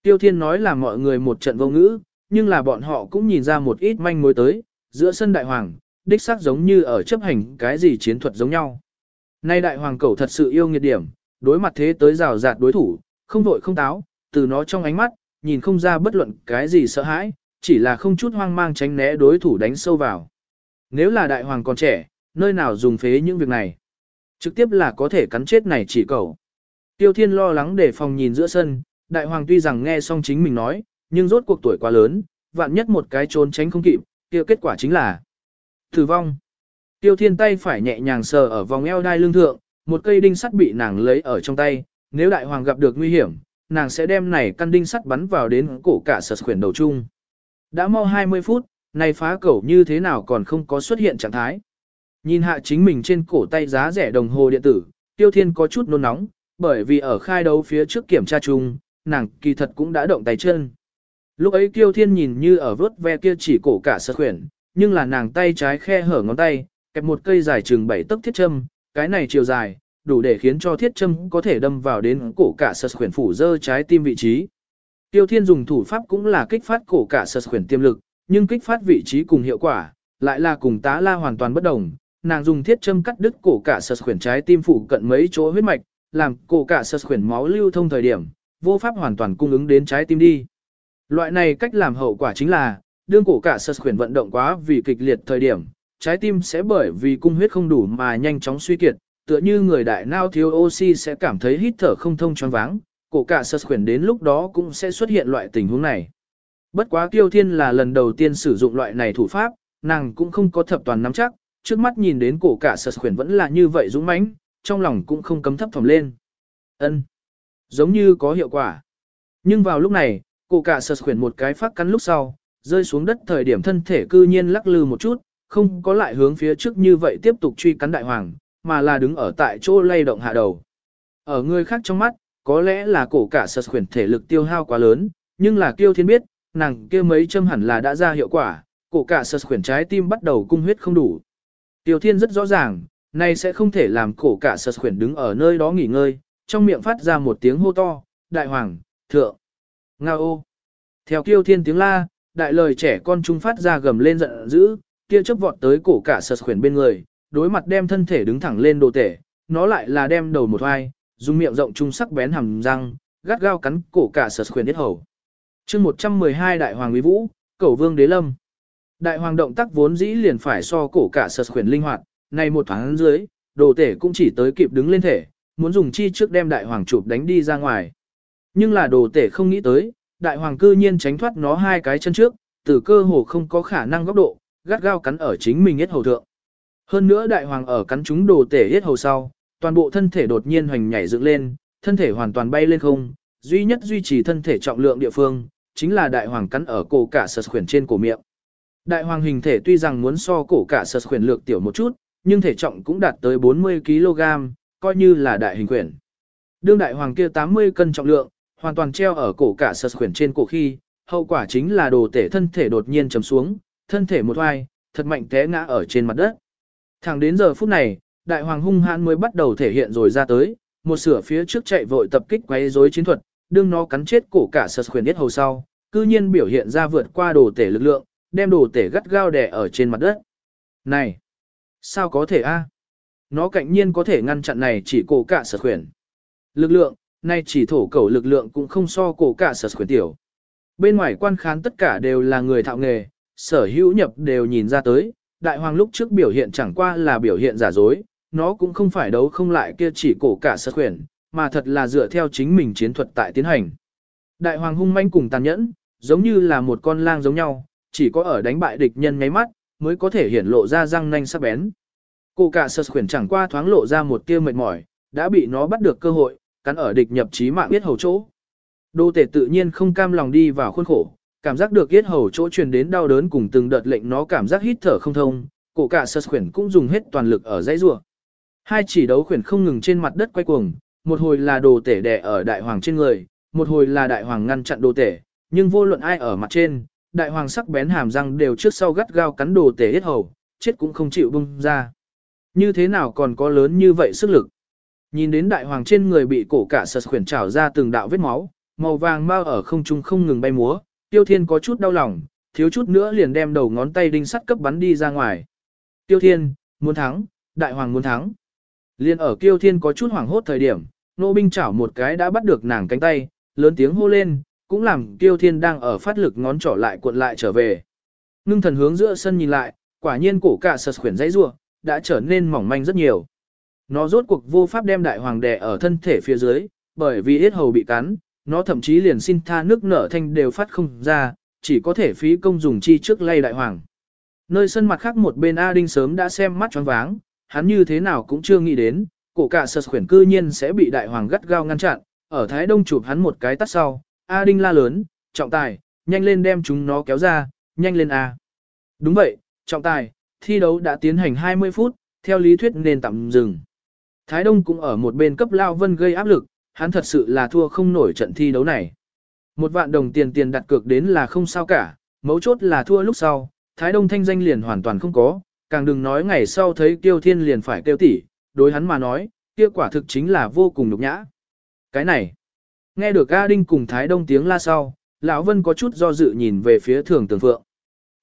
Tiêu thiên nói là mọi người một trận vô ngữ, nhưng là bọn họ cũng nhìn ra một ít manh mối tới, giữa sân đại hoàng, đích xác giống như ở chấp hành cái gì chiến thuật giống nhau. Nay đại hoàng cầu thật sự yêu nghiệt điểm, đối mặt thế tới rào rạt đối thủ, không vội không táo, từ nó trong ánh mắt, nhìn không ra bất luận cái gì sợ hãi, chỉ là không chút hoang mang tránh né đối thủ đánh sâu vào. Nếu là đại hoàng còn trẻ, nơi nào dùng phế những việc này? Trực tiếp là có thể cắn chết này chỉ cầu. Tiêu thiên lo lắng để phòng nhìn giữa sân, đại hoàng tuy rằng nghe xong chính mình nói, nhưng rốt cuộc tuổi quá lớn, vạn nhất một cái trốn tránh không kịp, kia kết quả chính là tử vong. Tiêu thiên tay phải nhẹ nhàng sờ ở vòng eo đai lưng thượng, một cây đinh sắt bị nàng lấy ở trong tay, nếu đại hoàng gặp được nguy hiểm, nàng sẽ đem này căn đinh sắt bắn vào đến cổ cả sật khuyển đầu chung. Đã mau 20 phút, này phá cẩu như thế nào còn không có xuất hiện trạng thái. Nhìn hạ chính mình trên cổ tay giá rẻ đồng hồ điện tử, tiêu thiên có chút nôn nóng, bởi vì ở khai đấu phía trước kiểm tra chung, nàng kỳ thật cũng đã động tay chân. Lúc ấy tiêu Thiên nhìn như ở vớt ve kia chỉ cổ cả sật khuyển, nhưng là nàng tay trái khe hở ngón tay, kẹp một cây dài chừng 7 tấc thiết châm, cái này chiều dài, đủ để khiến cho thiết châm có thể đâm vào đến cổ cả sơ khuyển phủ dơ trái tim vị trí. Tiêu Thiên dùng thủ pháp cũng là kích phát cổ cả sơ khuyển tiềm lực, nhưng kích phát vị trí cùng hiệu quả, lại là cùng tá la hoàn toàn bất đồng. Nàng dùng thiết châm cắt đứt cổ cả sơ khuyển trái tim phủ cận mấy chỗ huyết mạch, làm cổ cả sơ khuyển máu lưu thông thời điểm, vô pháp hoàn toàn cung ứng đến trái tim đi. Loại này cách làm hậu quả chính là, đương cổ cả sơ khuyển vận động quá vì kịch liệt thời điểm, trái tim sẽ bởi vì cung huyết không đủ mà nhanh chóng suy kiệt, tựa như người đại nao thiếu oxy sẽ cảm thấy hít thở không thông choáng váng, cổ cả sơ khuyển đến lúc đó cũng sẽ xuất hiện loại tình huống này. Bất quá Kiêu Thiên là lần đầu tiên sử dụng loại này thủ pháp, nàng cũng không có thập toàn nắm chắc, trước mắt nhìn đến cổ cả sơ khuyển vẫn là như vậy dũng mãnh, trong lòng cũng không cấm thấp thỏm lên. Ân, giống như có hiệu quả. Nhưng vào lúc này, Cổ cả sơ khuyển một cái phát cắn lúc sau, rơi xuống đất thời điểm thân thể cư nhiên lắc lư một chút, không có lại hướng phía trước như vậy tiếp tục truy cắn đại hoàng, mà là đứng ở tại chỗ lay động hạ đầu. Ở người khác trong mắt, có lẽ là cổ cả sật khuyển thể lực tiêu hao quá lớn, nhưng là kiêu thiên biết, nàng kia mấy châm hẳn là đã ra hiệu quả, cổ cả sật khuyển trái tim bắt đầu cung huyết không đủ. Tiêu thiên rất rõ ràng, này sẽ không thể làm cổ cả sật khuyển đứng ở nơi đó nghỉ ngơi, trong miệng phát ra một tiếng hô to, đại hoàng, thượng. Nga ô. Theo kiêu thiên tiếng la, đại lời trẻ con trung phát ra gầm lên giận dữ, kia chớp vọt tới cổ cả sật khuyển bên người, đối mặt đem thân thể đứng thẳng lên đồ tể, nó lại là đem đầu một vai, dùng miệng rộng trung sắc bén hàm răng, gắt gao cắn cổ cả sở khuyển hết hầu. chương 112 Đại Hoàng Quý Vũ, Cẩu Vương Đế Lâm. Đại Hoàng động tác vốn dĩ liền phải so cổ cả sở khuyển linh hoạt, này một thoáng dưới, đồ tể cũng chỉ tới kịp đứng lên thể, muốn dùng chi trước đem Đại Hoàng chụp đánh đi ra ngoài. Nhưng là đồ tể không nghĩ tới, Đại Hoàng cư nhiên tránh thoát nó hai cái chân trước, từ cơ hồ không có khả năng góc độ, gắt gao cắn ở chính mình hết hầu thượng. Hơn nữa Đại Hoàng ở cắn chúng đồ tể hết hầu sau, toàn bộ thân thể đột nhiên hoành nhảy dựng lên, thân thể hoàn toàn bay lên không, duy nhất duy trì thân thể trọng lượng địa phương, chính là đại hoàng cắn ở cổ cả sật khuyển trên cổ miệng. Đại hoàng hình thể tuy rằng muốn so cổ cả sật khuyển lược tiểu một chút, nhưng thể trọng cũng đạt tới 40kg, coi như là đại hình khuyển. Đương đại hoàng kia 80 cân trọng lượng, hoàn toàn treo ở cổ cả sật khuyển trên cổ khi, hậu quả chính là đồ tể thân thể đột nhiên chầm xuống, thân thể một oai, thật mạnh té ngã ở trên mặt đất. Thẳng đến giờ phút này, đại hoàng hung hãn mới bắt đầu thể hiện rồi ra tới, một sửa phía trước chạy vội tập kích quấy rối chiến thuật, đương nó cắn chết cổ cả sật khuyển nhất hầu sau, cư nhiên biểu hiện ra vượt qua đồ tể lực lượng, đem đồ tể gắt gao đè ở trên mặt đất. Này! Sao có thể a? Nó cạnh nhiên có thể ngăn chặn này chỉ cổ cả sật khuyển. Lực lượng, nay chỉ thổ cầu lực lượng cũng không so cổ cả sật khuyển tiểu. Bên ngoài quan khán tất cả đều là người thạo nghề, sở hữu nhập đều nhìn ra tới, đại hoàng lúc trước biểu hiện chẳng qua là biểu hiện giả dối, nó cũng không phải đấu không lại kia chỉ cổ cả sơ khuyển, mà thật là dựa theo chính mình chiến thuật tại tiến hành. Đại hoàng hung manh cùng tàn nhẫn, giống như là một con lang giống nhau, chỉ có ở đánh bại địch nhân nháy mắt, mới có thể hiển lộ ra răng nanh sắc bén. Cổ cả sơ khuyển chẳng qua thoáng lộ ra một tia mệt mỏi, đã bị nó bắt được cơ hội, cắn ở địch nhập chí mạng biết hầu chỗ. Đô tể tự nhiên không cam lòng đi vào khuôn khổ, cảm giác được yết hầu chỗ truyền đến đau đớn cùng từng đợt lệnh nó cảm giác hít thở không thông, cổ cả sơ khuyển cũng dùng hết toàn lực ở dãy rùa. Hai chỉ đấu khuyển không ngừng trên mặt đất quay cuồng, một hồi là đồ tể đè ở đại hoàng trên người, một hồi là đại hoàng ngăn chặn đồ tể, nhưng vô luận ai ở mặt trên, đại hoàng sắc bén hàm răng đều trước sau gắt gao cắn đồ tể yết hầu, chết cũng không chịu bung ra. Như thế nào còn có lớn như vậy sức lực? Nhìn đến đại hoàng trên người bị cổ cả sơ khuyển trào ra từng đạo vết máu, màu vàng mau ở không trung không ngừng bay múa, tiêu thiên có chút đau lòng, thiếu chút nữa liền đem đầu ngón tay đinh sắt cấp bắn đi ra ngoài. Tiêu thiên, muốn thắng, đại hoàng muốn thắng. Liên ở Tiêu thiên có chút hoảng hốt thời điểm, nô binh chảo một cái đã bắt được nàng cánh tay, lớn tiếng hô lên, cũng làm Tiêu thiên đang ở phát lực ngón trỏ lại cuộn lại trở về. Ngưng thần hướng giữa sân nhìn lại, quả nhiên cổ cả sật khuyển dãy rua, đã trở nên mỏng manh rất nhiều. Nó rốt cuộc vô pháp đem đại hoàng đè ở thân thể phía dưới, bởi vì yết hầu bị cắn, nó thậm chí liền xin tha nước nở thanh đều phát không ra, chỉ có thể phí công dùng chi trước lay đại hoàng. Nơi sân mặt khác một bên A Đinh sớm đã xem mắt choáng váng, hắn như thế nào cũng chưa nghĩ đến, cổ cả sật khuyển cư nhiên sẽ bị đại hoàng gắt gao ngăn chặn, ở Thái Đông chụp hắn một cái tắt sau, A Đinh la lớn, trọng tài, nhanh lên đem chúng nó kéo ra, nhanh lên A. Đúng vậy, trọng tài, thi đấu đã tiến hành 20 phút, theo lý thuyết nên tạm dừng. Thái Đông cũng ở một bên cấp Lao Vân gây áp lực, hắn thật sự là thua không nổi trận thi đấu này. Một vạn đồng tiền tiền đặt cược đến là không sao cả, mấu chốt là thua lúc sau, Thái Đông thanh danh liền hoàn toàn không có, càng đừng nói ngày sau thấy Kiêu Thiên liền phải kêu tỷ, đối hắn mà nói, kia quả thực chính là vô cùng nhục nhã. Cái này, nghe được A Đinh cùng Thái Đông tiếng la sau, lão Vân có chút do dự nhìn về phía Thường Tường Phượng.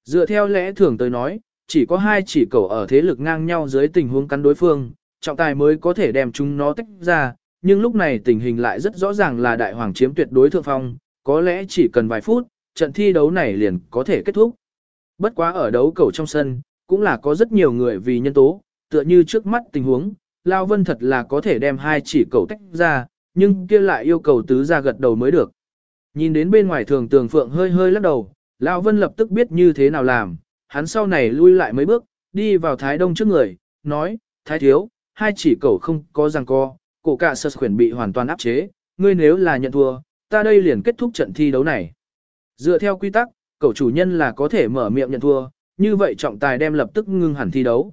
Dựa theo lẽ thường tới nói, chỉ có hai chỉ cầu ở thế lực ngang nhau dưới tình huống cắn đối phương, trọng tài mới có thể đem chúng nó tách ra, nhưng lúc này tình hình lại rất rõ ràng là đại hoàng chiếm tuyệt đối thượng phong, có lẽ chỉ cần vài phút, trận thi đấu này liền có thể kết thúc. Bất quá ở đấu cầu trong sân, cũng là có rất nhiều người vì nhân tố, tựa như trước mắt tình huống, Lao Vân thật là có thể đem hai chỉ cầu tách ra, nhưng kia lại yêu cầu tứ ra gật đầu mới được. Nhìn đến bên ngoài thường tường phượng hơi hơi lắc đầu, Lao Vân lập tức biết như thế nào làm, hắn sau này lui lại mấy bước, đi vào Thái Đông trước người, nói, Thái Thiếu, hai chỉ cầu không có ràng co, cổ cả sơ khuyển bị hoàn toàn áp chế, ngươi nếu là nhận thua, ta đây liền kết thúc trận thi đấu này. Dựa theo quy tắc, cậu chủ nhân là có thể mở miệng nhận thua, như vậy trọng tài đem lập tức ngưng hẳn thi đấu.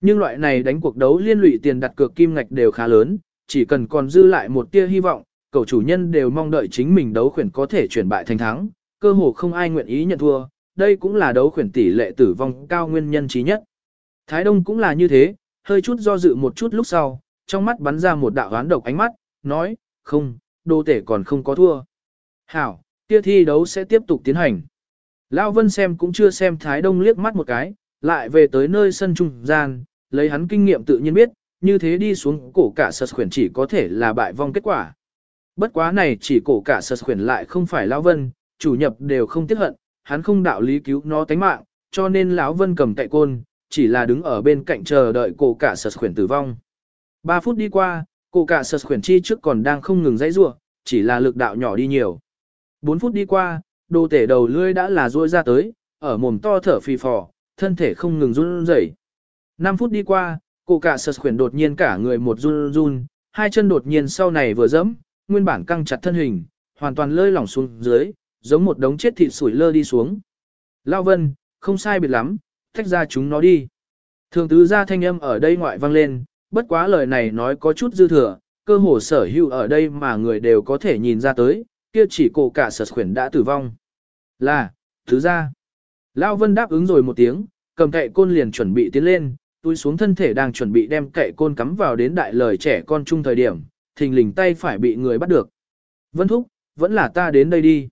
Nhưng loại này đánh cuộc đấu liên lụy tiền đặt cược kim ngạch đều khá lớn, chỉ cần còn dư lại một tia hy vọng, cậu chủ nhân đều mong đợi chính mình đấu khuyển có thể chuyển bại thành thắng, cơ hồ không ai nguyện ý nhận thua, đây cũng là đấu khuyển tỷ lệ tử vong cao nguyên nhân trí nhất. Thái Đông cũng là như thế, hơi chút do dự một chút lúc sau, trong mắt bắn ra một đạo hoán độc ánh mắt, nói, không, đô tể còn không có thua. Hảo, tia thi đấu sẽ tiếp tục tiến hành. Lão Vân xem cũng chưa xem Thái Đông liếc mắt một cái, lại về tới nơi sân trung gian, lấy hắn kinh nghiệm tự nhiên biết, như thế đi xuống cổ cả sật khuyển chỉ có thể là bại vong kết quả. Bất quá này chỉ cổ cả sật khuyển lại không phải Lão Vân, chủ nhập đều không tiếc hận, hắn không đạo lý cứu nó tánh mạng, cho nên lão Vân cầm cậy côn, chỉ là đứng ở bên cạnh chờ đợi cổ cả sật khuyển tử vong. 3 phút đi qua, cổ cả sật khuyển chi trước còn đang không ngừng dãy rủa, chỉ là lực đạo nhỏ đi nhiều. 4 phút đi qua, đồ tể đầu lưỡi đã là ruôi ra tới, ở mồm to thở phì phò, thân thể không ngừng run rẩy. 5 phút đi qua, cổ cả sật khuyển đột nhiên cả người một run run, hai chân đột nhiên sau này vừa dẫm, nguyên bản căng chặt thân hình, hoàn toàn lơi lỏng xuống dưới, giống một đống chết thịt sủi lơ đi xuống. Lao Vân, không sai biệt lắm, tách ra chúng nó đi. Thường tứ ra thanh âm ở đây ngoại vang lên, bất quá lời này nói có chút dư thừa, cơ hồ sở hữu ở đây mà người đều có thể nhìn ra tới, kia chỉ cổ cả sở khuyển đã tử vong. Là, thứ ra. Lao Vân đáp ứng rồi một tiếng, cầm cậy côn liền chuẩn bị tiến lên, túi xuống thân thể đang chuẩn bị đem cậy côn cắm vào đến đại lời trẻ con chung thời điểm, thình lình tay phải bị người bắt được. Vân Thúc, vẫn là ta đến đây đi.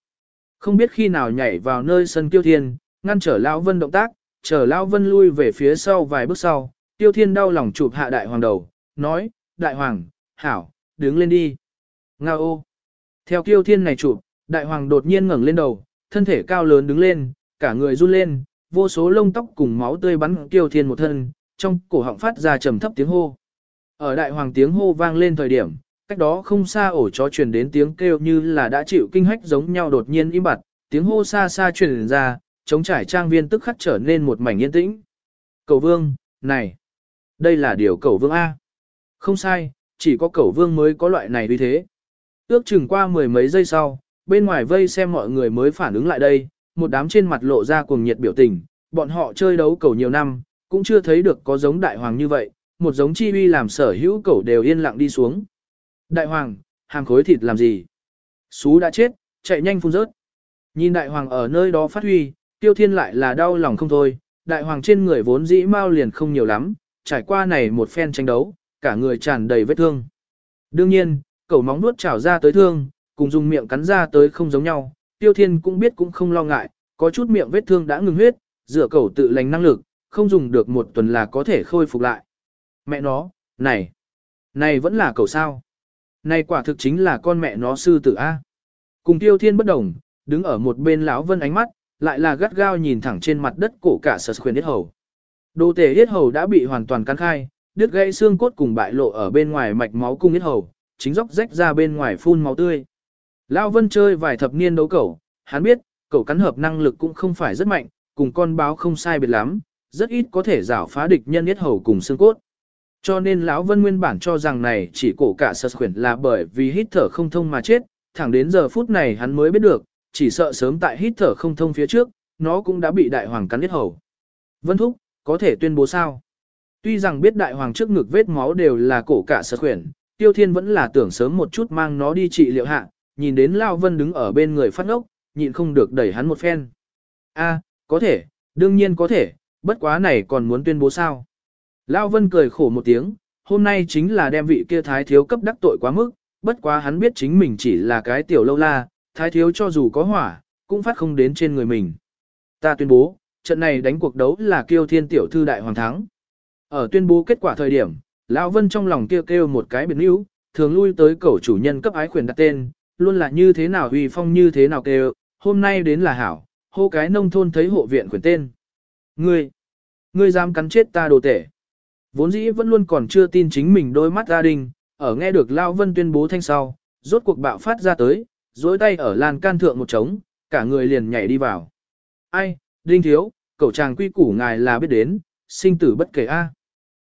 Không biết khi nào nhảy vào nơi sân Kiêu thiên, ngăn trở Lão Vân động tác, chờ Lão Vân lui về phía sau vài bước sau, tiêu thiên đau lòng chụp hạ đại hoàng đầu, nói, đại hoàng, hảo, đứng lên đi. Nga ô. Theo tiêu thiên này chụp, đại hoàng đột nhiên ngẩng lên đầu, thân thể cao lớn đứng lên, cả người run lên, vô số lông tóc cùng máu tươi bắn tiêu thiên một thân, trong cổ họng phát ra trầm thấp tiếng hô. Ở đại hoàng tiếng hô vang lên thời điểm, cách đó không xa ổ chó truyền đến tiếng kêu như là đã chịu kinh hách giống nhau đột nhiên im bặt, tiếng hô xa xa truyền ra, chống trải trang viên tức khắc trở nên một mảnh yên tĩnh. Cầu vương, này, đây là điều cẩu vương A. Không sai, chỉ có cẩu vương mới có loại này vì thế. Ước chừng qua mười mấy giây sau, bên ngoài vây xem mọi người mới phản ứng lại đây, một đám trên mặt lộ ra cuồng nhiệt biểu tình, bọn họ chơi đấu cầu nhiều năm, cũng chưa thấy được có giống đại hoàng như vậy, một giống chi uy làm sở hữu cầu đều yên lặng đi xuống. Đại hoàng, hàng khối thịt làm gì? Sú đã chết, chạy nhanh phun rớt. Nhìn đại hoàng ở nơi đó phát huy, tiêu thiên lại là đau lòng không thôi, đại hoàng trên người vốn dĩ mau liền không nhiều lắm, trải qua này một phen tranh đấu, cả người tràn đầy vết thương. Đương nhiên, cẩu móng nuốt trào ra tới thương, cùng dùng miệng cắn ra tới không giống nhau, tiêu thiên cũng biết cũng không lo ngại, có chút miệng vết thương đã ngừng huyết, dựa cẩu tự lành năng lực, không dùng được một tuần là có thể khôi phục lại. Mẹ nó, này, này vẫn là cẩu sao. Này quả thực chính là con mẹ nó sư tử A. Cùng tiêu thiên bất đồng, đứng ở một bên lão vân ánh mắt, lại là gắt gao nhìn thẳng trên mặt đất cổ cả sật khuyên yết hầu. Đồ tể yết hầu đã bị hoàn toàn cắn khai, đứt gãy xương cốt cùng bại lộ ở bên ngoài mạch máu cung yết hầu, chính dốc rách ra bên ngoài phun máu tươi. Lão vân chơi vài thập niên đấu cẩu, hắn biết, cẩu cắn hợp năng lực cũng không phải rất mạnh, cùng con báo không sai biệt lắm, rất ít có thể giảo phá địch nhân yết hầu cùng xương cốt. Cho nên lão Vân nguyên bản cho rằng này chỉ cổ cả sơ khuyển là bởi vì hít thở không thông mà chết, thẳng đến giờ phút này hắn mới biết được, chỉ sợ sớm tại hít thở không thông phía trước, nó cũng đã bị đại hoàng cắn yết hầu. Vân Thúc, có thể tuyên bố sao? Tuy rằng biết đại hoàng trước ngực vết máu đều là cổ cả sở khuyển, Tiêu Thiên vẫn là tưởng sớm một chút mang nó đi trị liệu hạ, nhìn đến lao Vân đứng ở bên người phát ngốc, nhịn không được đẩy hắn một phen. A, có thể, đương nhiên có thể, bất quá này còn muốn tuyên bố sao? lao Vân cười khổ một tiếng, hôm nay chính là đem vị kia thái thiếu cấp đắc tội quá mức, bất quá hắn biết chính mình chỉ là cái tiểu lâu la, thái thiếu cho dù có hỏa, cũng phát không đến trên người mình. Ta tuyên bố, trận này đánh cuộc đấu là kiêu thiên tiểu thư đại hoàng thắng. Ở tuyên bố kết quả thời điểm, Lão Vân trong lòng kêu kêu một cái biệt níu, thường lui tới cầu chủ nhân cấp ái quyền đặt tên, luôn là như thế nào uy phong như thế nào kêu, hôm nay đến là hảo, hô cái nông thôn thấy hộ viện quyền tên. Ngươi, ngươi dám cắn chết ta đồ tể. Vốn dĩ vẫn luôn còn chưa tin chính mình đôi mắt gia đình, ở nghe được lão Vân tuyên bố thanh sau, rốt cuộc bạo phát ra tới, dối tay ở lan can thượng một trống, cả người liền nhảy đi vào. Ai, Đinh Thiếu, cậu chàng quy củ ngài là biết đến, sinh tử bất kể A.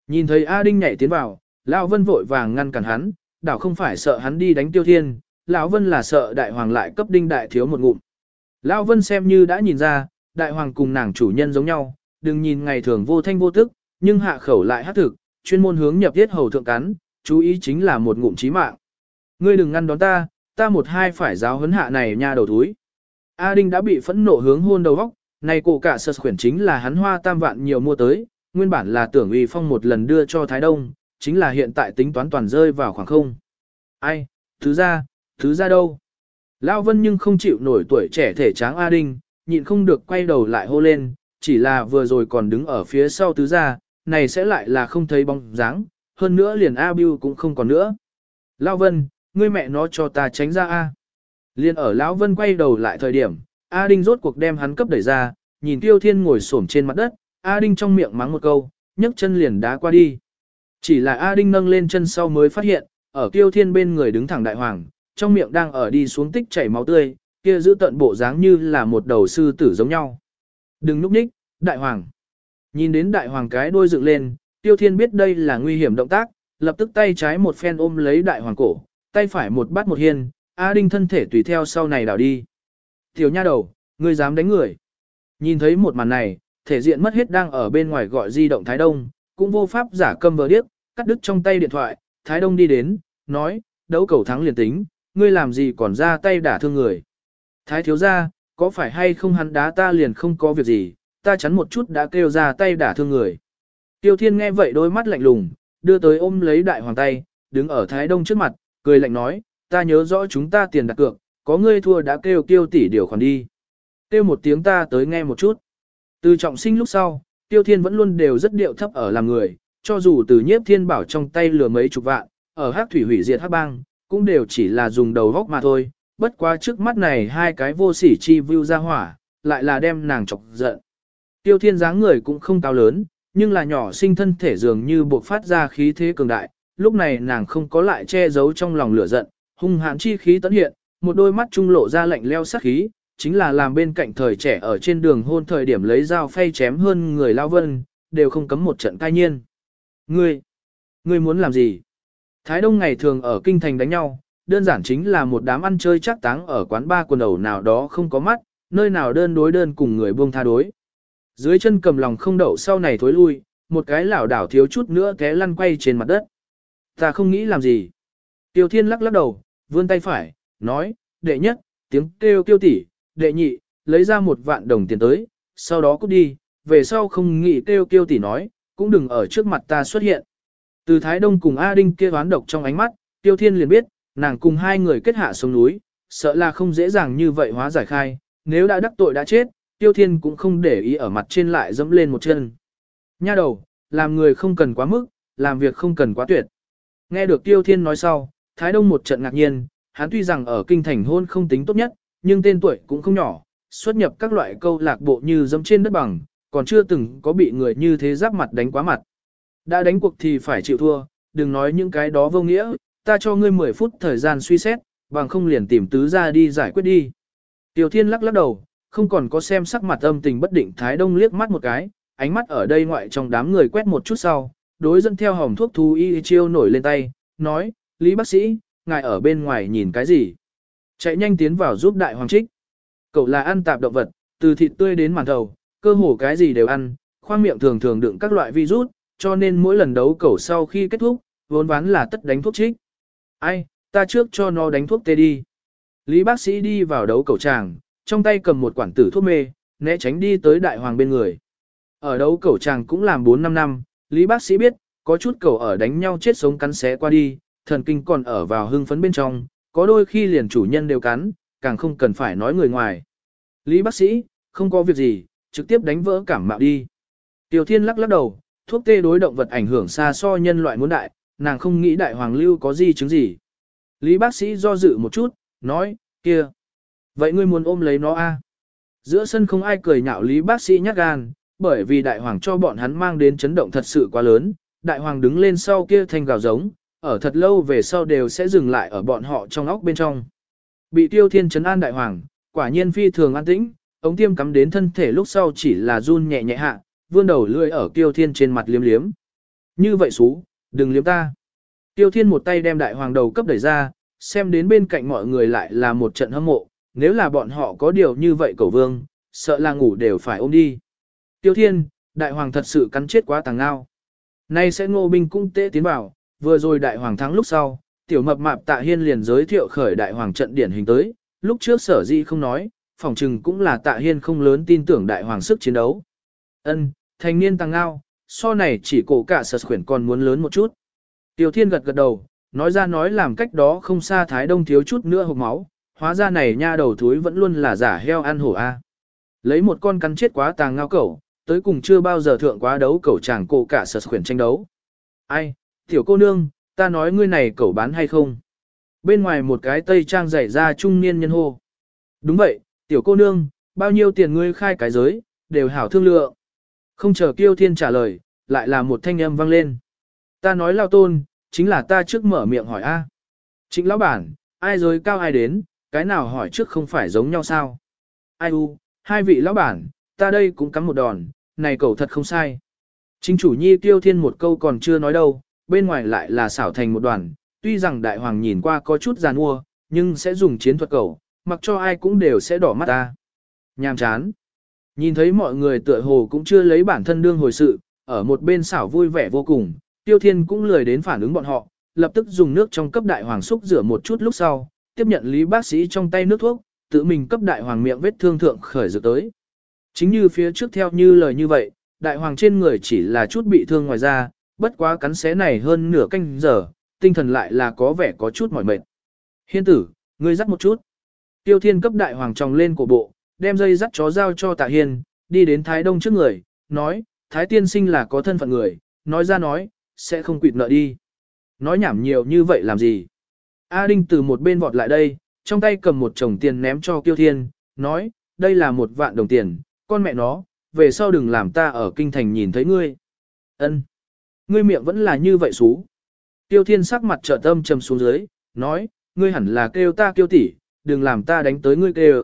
Nhìn thấy A Đinh nhảy tiến vào, Lão Vân vội vàng ngăn cản hắn, đảo không phải sợ hắn đi đánh tiêu thiên, Lão Vân là sợ đại hoàng lại cấp Đinh Đại Thiếu một ngụm. Lão Vân xem như đã nhìn ra, đại hoàng cùng nàng chủ nhân giống nhau, đừng nhìn ngày thường vô thanh vô tức, nhưng hạ khẩu lại hát thực, chuyên môn hướng nhập tiết hầu thượng cắn, chú ý chính là một ngụm chí mạng. Ngươi đừng ngăn đón ta, ta một hai phải giáo huấn hạ này nha đầu túi. A Đinh đã bị phẫn nộ hướng hôn đầu góc, này cổ cả sơ khuyển chính là hắn hoa tam vạn nhiều mua tới, nguyên bản là tưởng uy phong một lần đưa cho Thái Đông, chính là hiện tại tính toán toàn rơi vào khoảng không. Ai, thứ ra, thứ ra đâu? Lão Vân nhưng không chịu nổi tuổi trẻ thể tráng A Đinh, nhịn không được quay đầu lại hô lên, chỉ là vừa rồi còn đứng ở phía sau tứ gia, này sẽ lại là không thấy bóng dáng, hơn nữa liền A Bưu cũng không còn nữa. Lão Vân, ngươi mẹ nó cho ta tránh ra A. Liên ở Lão Vân quay đầu lại thời điểm, A Đinh rốt cuộc đem hắn cấp đẩy ra, nhìn Tiêu Thiên ngồi xổm trên mặt đất, A Đinh trong miệng mắng một câu, nhấc chân liền đá qua đi. Chỉ là A Đinh nâng lên chân sau mới phát hiện, ở Tiêu Thiên bên người đứng thẳng đại hoàng, trong miệng đang ở đi xuống tích chảy máu tươi, kia giữ tận bộ dáng như là một đầu sư tử giống nhau. Đừng núp ních, đại hoàng. Nhìn đến đại hoàng cái đuôi dựng lên, Tiêu Thiên biết đây là nguy hiểm động tác, lập tức tay trái một phen ôm lấy đại hoàng cổ, tay phải một bắt một hiên, A Đinh thân thể tùy theo sau này đảo đi. Tiểu nha đầu, ngươi dám đánh người. Nhìn thấy một màn này, thể diện mất hết đang ở bên ngoài gọi di động Thái Đông, cũng vô pháp giả câm vờ điếc, cắt đứt trong tay điện thoại, Thái Đông đi đến, nói, đấu cầu thắng liền tính, ngươi làm gì còn ra tay đả thương người. Thái thiếu ra, có phải hay không hắn đá ta liền không có việc gì, ta chắn một chút đã kêu ra tay đả thương người. Tiêu Thiên nghe vậy đôi mắt lạnh lùng, đưa tới ôm lấy đại hoàng tay, đứng ở Thái Đông trước mặt, cười lạnh nói, ta nhớ rõ chúng ta tiền đặt cược, có ngươi thua đã kêu tiêu tỷ điều khoản đi. Kêu một tiếng ta tới nghe một chút. Từ trọng sinh lúc sau, Tiêu Thiên vẫn luôn đều rất điệu thấp ở làm người, cho dù từ nhiếp thiên bảo trong tay lừa mấy chục vạn, ở hắc thủy hủy diệt hắc bang, cũng đều chỉ là dùng đầu góc mà thôi, bất quá trước mắt này hai cái vô sỉ chi view ra hỏa, lại là đem nàng chọc giận. Tiêu Thiên dáng người cũng không cao lớn, nhưng là nhỏ sinh thân thể dường như buộc phát ra khí thế cường đại, lúc này nàng không có lại che giấu trong lòng lửa giận, hung hãn chi khí tấn hiện, một đôi mắt trung lộ ra lạnh leo sắc khí, chính là làm bên cạnh thời trẻ ở trên đường hôn thời điểm lấy dao phay chém hơn người lao vân, đều không cấm một trận cai nhiên. Ngươi, ngươi muốn làm gì? Thái Đông ngày thường ở kinh thành đánh nhau, đơn giản chính là một đám ăn chơi chắc táng ở quán ba quần ẩu nào đó không có mắt, nơi nào đơn đối đơn cùng người buông tha đối. Dưới chân cầm lòng không đậu sau này thối lui, một cái lảo đảo thiếu chút nữa té lăn quay trên mặt đất. Ta không nghĩ làm gì. Tiêu Thiên lắc lắc đầu, vươn tay phải, nói, đệ nhất, tiếng kêu kêu tỉ, đệ nhị, lấy ra một vạn đồng tiền tới, sau đó cút đi, về sau không nghĩ kêu kêu tỉ nói, cũng đừng ở trước mặt ta xuất hiện. Từ Thái Đông cùng A Đinh kia đoán độc trong ánh mắt, Tiêu Thiên liền biết, nàng cùng hai người kết hạ xuống núi, sợ là không dễ dàng như vậy hóa giải khai, nếu đã đắc tội đã chết, Tiêu Thiên cũng không để ý ở mặt trên lại dẫm lên một chân. Nha đầu, làm người không cần quá mức, làm việc không cần quá tuyệt. Nghe được Tiêu Thiên nói sau, Thái Đông một trận ngạc nhiên, hắn tuy rằng ở kinh thành hôn không tính tốt nhất, nhưng tên tuổi cũng không nhỏ, xuất nhập các loại câu lạc bộ như dẫm trên đất bằng, còn chưa từng có bị người như thế giáp mặt đánh quá mặt. Đã đánh cuộc thì phải chịu thua, đừng nói những cái đó vô nghĩa, ta cho ngươi 10 phút thời gian suy xét, bằng không liền tìm tứ ra đi giải quyết đi. Tiểu Thiên lắc lắc đầu, không còn có xem sắc mặt âm tình bất định Thái Đông liếc mắt một cái, ánh mắt ở đây ngoại trong đám người quét một chút sau, đối dân theo hỏng thuốc thú y chiêu nổi lên tay, nói, Lý bác sĩ, ngài ở bên ngoài nhìn cái gì? Chạy nhanh tiến vào giúp đại hoàng trích. Cậu là ăn tạp động vật, từ thịt tươi đến màn thầu, cơ hồ cái gì đều ăn, khoang miệng thường thường đựng các loại virus, cho nên mỗi lần đấu cậu sau khi kết thúc, vốn ván là tất đánh thuốc trích. Ai, ta trước cho nó đánh thuốc tê đi. Lý bác sĩ đi vào đấu cậu tràng, trong tay cầm một quản tử thuốc mê, né tránh đi tới đại hoàng bên người. Ở đấu cậu tràng cũng làm 4-5 năm, Lý bác sĩ biết, có chút cậu ở đánh nhau chết sống cắn xé qua đi, thần kinh còn ở vào hưng phấn bên trong, có đôi khi liền chủ nhân đều cắn, càng không cần phải nói người ngoài. Lý bác sĩ, không có việc gì, trực tiếp đánh vỡ cảm mạo đi. Tiểu Thiên lắc lắc đầu, thuốc tê đối động vật ảnh hưởng xa so nhân loại muốn đại, nàng không nghĩ đại hoàng lưu có gì chứng gì. Lý bác sĩ do dự một chút, nói, kia. Vậy ngươi muốn ôm lấy nó a? À? Giữa sân không ai cười nhạo Lý bác sĩ nhát gan, bởi vì đại hoàng cho bọn hắn mang đến chấn động thật sự quá lớn. Đại hoàng đứng lên sau kia thành gào giống, ở thật lâu về sau đều sẽ dừng lại ở bọn họ trong óc bên trong. Bị tiêu thiên chấn an đại hoàng, quả nhiên phi thường an tĩnh, ống tiêm cắm đến thân thể lúc sau chỉ là run nhẹ nhẹ hạ, vươn đầu lưỡi ở tiêu thiên trên mặt liếm liếm. Như vậy xú, đừng liếm ta. Tiêu thiên một tay đem đại hoàng đầu cấp đẩy ra, xem đến bên cạnh mọi người lại là một trận hâm mộ, nếu là bọn họ có điều như vậy cầu vương, sợ là ngủ đều phải ôm đi. Tiêu thiên, đại hoàng thật sự cắn chết quá tàng ngao. Nay sẽ ngô binh cũng tệ tiến vào, vừa rồi đại hoàng thắng lúc sau, tiểu mập mạp tạ hiên liền giới thiệu khởi đại hoàng trận điển hình tới, lúc trước sở di không nói, phòng trừng cũng là tạ hiên không lớn tin tưởng đại hoàng sức chiến đấu. Ân, thanh niên tăng ngao, so này chỉ cổ cả sật khuyển còn muốn lớn một chút. Tiểu thiên gật gật đầu, nói ra nói làm cách đó không xa thái đông thiếu chút nữa hộp máu, hóa ra này nha đầu thúi vẫn luôn là giả heo ăn hổ a. Lấy một con cắn chết quá tàng ngao cẩu, tới cùng chưa bao giờ thượng quá đấu cẩu chàng cổ cả sật khuyển tranh đấu. Ai, Tiểu cô nương, ta nói ngươi này cẩu bán hay không? Bên ngoài một cái tây trang dày ra trung niên nhân hô. Đúng vậy, tiểu cô nương, bao nhiêu tiền ngươi khai cái giới, đều hảo thương lượng. Không chờ Kiêu Thiên trả lời, lại là một thanh âm vang lên. Ta nói lao tôn, chính là ta trước mở miệng hỏi a. Chính lão bản, ai rồi cao ai đến, cái nào hỏi trước không phải giống nhau sao? Ai u, hai vị lão bản, ta đây cũng cắm một đòn, này cậu thật không sai. Chính chủ nhi tiêu thiên một câu còn chưa nói đâu, bên ngoài lại là xảo thành một đoàn, tuy rằng đại hoàng nhìn qua có chút giàn mua, nhưng sẽ dùng chiến thuật cầu, mặc cho ai cũng đều sẽ đỏ mắt ta. Nhàm chán. Nhìn thấy mọi người tựa hồ cũng chưa lấy bản thân đương hồi sự, ở một bên xảo vui vẻ vô cùng, tiêu thiên cũng lười đến phản ứng bọn họ, lập tức dùng nước trong cấp đại hoàng xúc rửa một chút lúc sau, tiếp nhận lý bác sĩ trong tay nước thuốc, tự mình cấp đại hoàng miệng vết thương thượng khởi dược tới. Chính như phía trước theo như lời như vậy, đại hoàng trên người chỉ là chút bị thương ngoài ra, bất quá cắn xé này hơn nửa canh giờ, tinh thần lại là có vẻ có chút mỏi mệt. Hiên tử, ngươi dắt một chút. Tiêu thiên cấp đại hoàng tròng lên cổ bộ, đem dây dắt chó giao cho tạ hiên, đi đến Thái Đông trước người, nói, Thái tiên sinh là có thân phận người, nói ra nói, sẽ không quỵt nợ đi. Nói nhảm nhiều như vậy làm gì? A Đinh từ một bên vọt lại đây, trong tay cầm một chồng tiền ném cho Kiêu Thiên, nói, đây là một vạn đồng tiền, con mẹ nó, về sau đừng làm ta ở kinh thành nhìn thấy ngươi. Ân, Ngươi miệng vẫn là như vậy xú. Tiêu Thiên sắc mặt trợ tâm trầm xuống dưới, nói, ngươi hẳn là kêu ta kêu tỷ, đừng làm ta đánh tới ngươi kêu.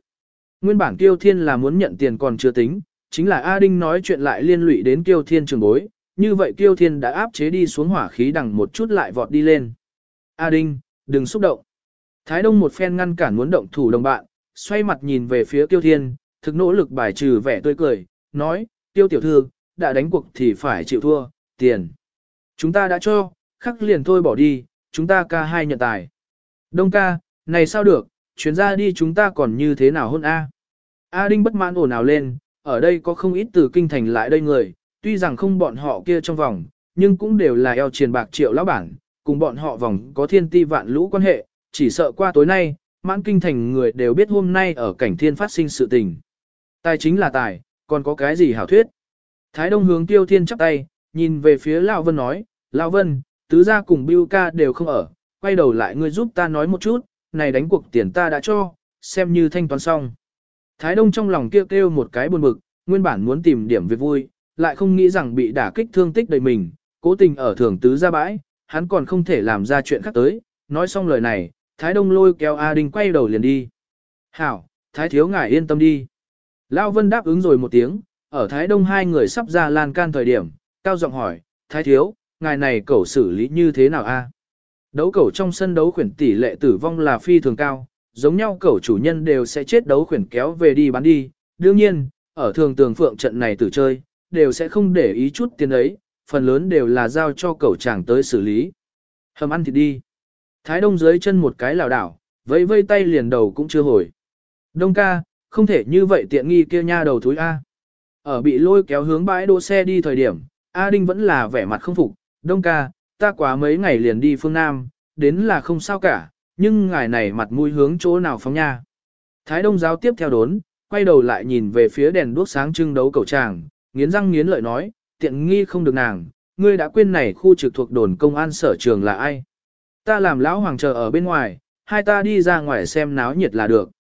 Nguyên bản tiêu Thiên là muốn nhận tiền còn chưa tính, chính là A Đinh nói chuyện lại liên lụy đến tiêu Thiên trường bối, như vậy tiêu Thiên đã áp chế đi xuống hỏa khí đằng một chút lại vọt đi lên. A Đinh, đừng xúc động. Thái Đông một phen ngăn cản muốn động thủ đồng bạn, xoay mặt nhìn về phía tiêu Thiên, thực nỗ lực bài trừ vẻ tươi cười, nói, Tiêu tiểu thư, đã đánh cuộc thì phải chịu thua, tiền. Chúng ta đã cho, khắc liền thôi bỏ đi, chúng ta ca hai nhận tài. Đông ca, này sao được, chuyến ra đi chúng ta còn như thế nào hôn A. A Đinh bất mãn ồn ào lên, ở đây có không ít từ kinh thành lại đây người, tuy rằng không bọn họ kia trong vòng, nhưng cũng đều là eo triền bạc triệu lão bản, cùng bọn họ vòng có thiên ti vạn lũ quan hệ, chỉ sợ qua tối nay, mãn kinh thành người đều biết hôm nay ở cảnh thiên phát sinh sự tình. Tài chính là tài, còn có cái gì hảo thuyết. Thái Đông hướng tiêu thiên chắp tay, nhìn về phía Lão Vân nói, Lão Vân, tứ gia cùng Biu ca đều không ở, quay đầu lại ngươi giúp ta nói một chút, này đánh cuộc tiền ta đã cho, xem như thanh toán xong. Thái Đông trong lòng kêu kêu một cái buồn bực, nguyên bản muốn tìm điểm việc vui, lại không nghĩ rằng bị đả kích thương tích đầy mình, cố tình ở thường tứ ra bãi, hắn còn không thể làm ra chuyện khác tới, nói xong lời này, Thái Đông lôi kéo A Đinh quay đầu liền đi. Hảo, Thái Thiếu ngài yên tâm đi. Lao Vân đáp ứng rồi một tiếng, ở Thái Đông hai người sắp ra lan can thời điểm, cao giọng hỏi, Thái Thiếu, ngài này cẩu xử lý như thế nào a? Đấu cẩu trong sân đấu khuyển tỷ lệ tử vong là phi thường cao, giống nhau cẩu chủ nhân đều sẽ chết đấu khuyển kéo về đi bán đi. Đương nhiên, ở thường tường phượng trận này tử chơi, đều sẽ không để ý chút tiền ấy, phần lớn đều là giao cho cẩu chàng tới xử lý. Hầm ăn thịt đi. Thái Đông dưới chân một cái lảo đảo, vẫy vây tay liền đầu cũng chưa hồi. Đông ca, không thể như vậy tiện nghi kia nha đầu thúi A. Ở bị lôi kéo hướng bãi đỗ xe đi thời điểm, A Đinh vẫn là vẻ mặt không phục. Đông ca, ta quá mấy ngày liền đi phương Nam, đến là không sao cả, nhưng ngài này mặt mũi hướng chỗ nào phóng nha. Thái Đông giáo tiếp theo đốn, quay đầu lại nhìn về phía đèn đuốc sáng trưng đấu cầu tràng, nghiến răng nghiến lợi nói, tiện nghi không được nàng, ngươi đã quên này khu trực thuộc đồn công an sở trường là ai. Ta làm lão hoàng chờ ở bên ngoài, hai ta đi ra ngoài xem náo nhiệt là được.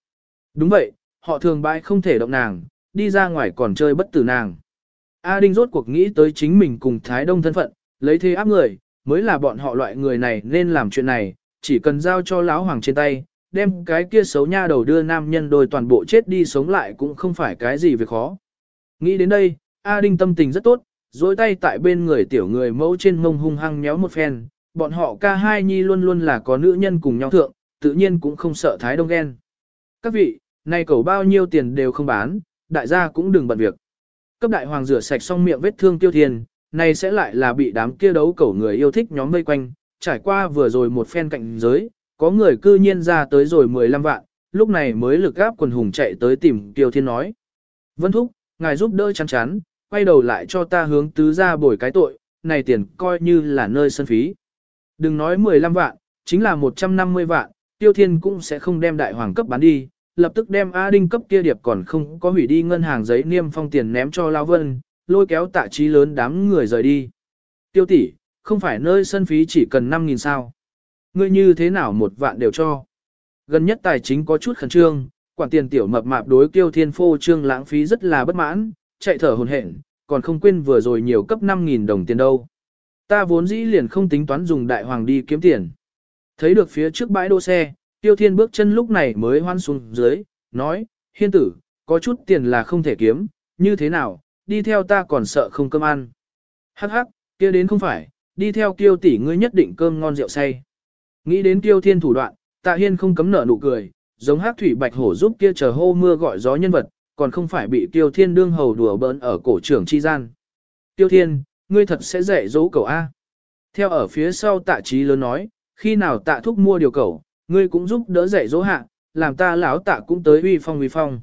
Đúng vậy, họ thường bãi không thể động nàng, đi ra ngoài còn chơi bất tử nàng. A Đinh rốt cuộc nghĩ tới chính mình cùng Thái Đông thân phận, lấy thế áp người, mới là bọn họ loại người này nên làm chuyện này, chỉ cần giao cho lão hoàng trên tay, đem cái kia xấu nha đầu đưa nam nhân đôi toàn bộ chết đi sống lại cũng không phải cái gì việc khó. Nghĩ đến đây, A Đinh tâm tình rất tốt, dối tay tại bên người tiểu người mẫu trên mông hung hăng méo một phen, bọn họ ca hai nhi luôn luôn là có nữ nhân cùng nhau thượng, tự nhiên cũng không sợ Thái Đông ghen. Các vị, này cầu bao nhiêu tiền đều không bán, đại gia cũng đừng bận việc. Cấp đại hoàng rửa sạch xong miệng vết thương tiêu thiền, này sẽ lại là bị đám kia đấu cẩu người yêu thích nhóm vây quanh, trải qua vừa rồi một phen cạnh giới, có người cư nhiên ra tới rồi 15 vạn, lúc này mới lực gáp quần hùng chạy tới tìm Tiêu Thiên nói. Vân Thúc, ngài giúp đỡ chắn chắn, quay đầu lại cho ta hướng tứ ra bồi cái tội, này tiền coi như là nơi sân phí. Đừng nói 15 vạn, chính là 150 vạn, Tiêu Thiên cũng sẽ không đem đại hoàng cấp bán đi, lập tức đem A Đinh cấp kia điệp còn không có hủy đi ngân hàng giấy niêm phong tiền ném cho Lao Vân, lôi kéo tạ trí lớn đám người rời đi. Tiêu tỷ, không phải nơi sân phí chỉ cần 5.000 sao. Ngươi như thế nào một vạn đều cho. Gần nhất tài chính có chút khẩn trương, quản tiền tiểu mập mạp đối kiêu thiên phô trương lãng phí rất là bất mãn, chạy thở hồn hển, còn không quên vừa rồi nhiều cấp 5.000 đồng tiền đâu. Ta vốn dĩ liền không tính toán dùng đại hoàng đi kiếm tiền. Thấy được phía trước bãi đỗ xe, tiêu thiên bước chân lúc này mới hoan xuống dưới, nói, hiên tử, có chút tiền là không thể kiếm, như thế nào, đi theo ta còn sợ không cơm ăn. Hắc hắc, kia đến không phải, đi theo kiêu tỷ ngươi nhất định cơm ngon rượu say. Nghĩ đến kiêu thiên thủ đoạn, tạ hiên không cấm nở nụ cười, giống hát thủy bạch hổ giúp kia chờ hô mưa gọi gió nhân vật, còn không phải bị kiêu thiên đương hầu đùa bỡn ở cổ trưởng chi gian. Tiêu thiên, ngươi thật sẽ dạy dỗ cậu A. Theo ở phía sau tạ trí lớn nói, khi nào tạ thúc mua điều cậu, ngươi cũng giúp đỡ dạy dỗ hạ, làm ta lão tạ cũng tới uy phong uy phong.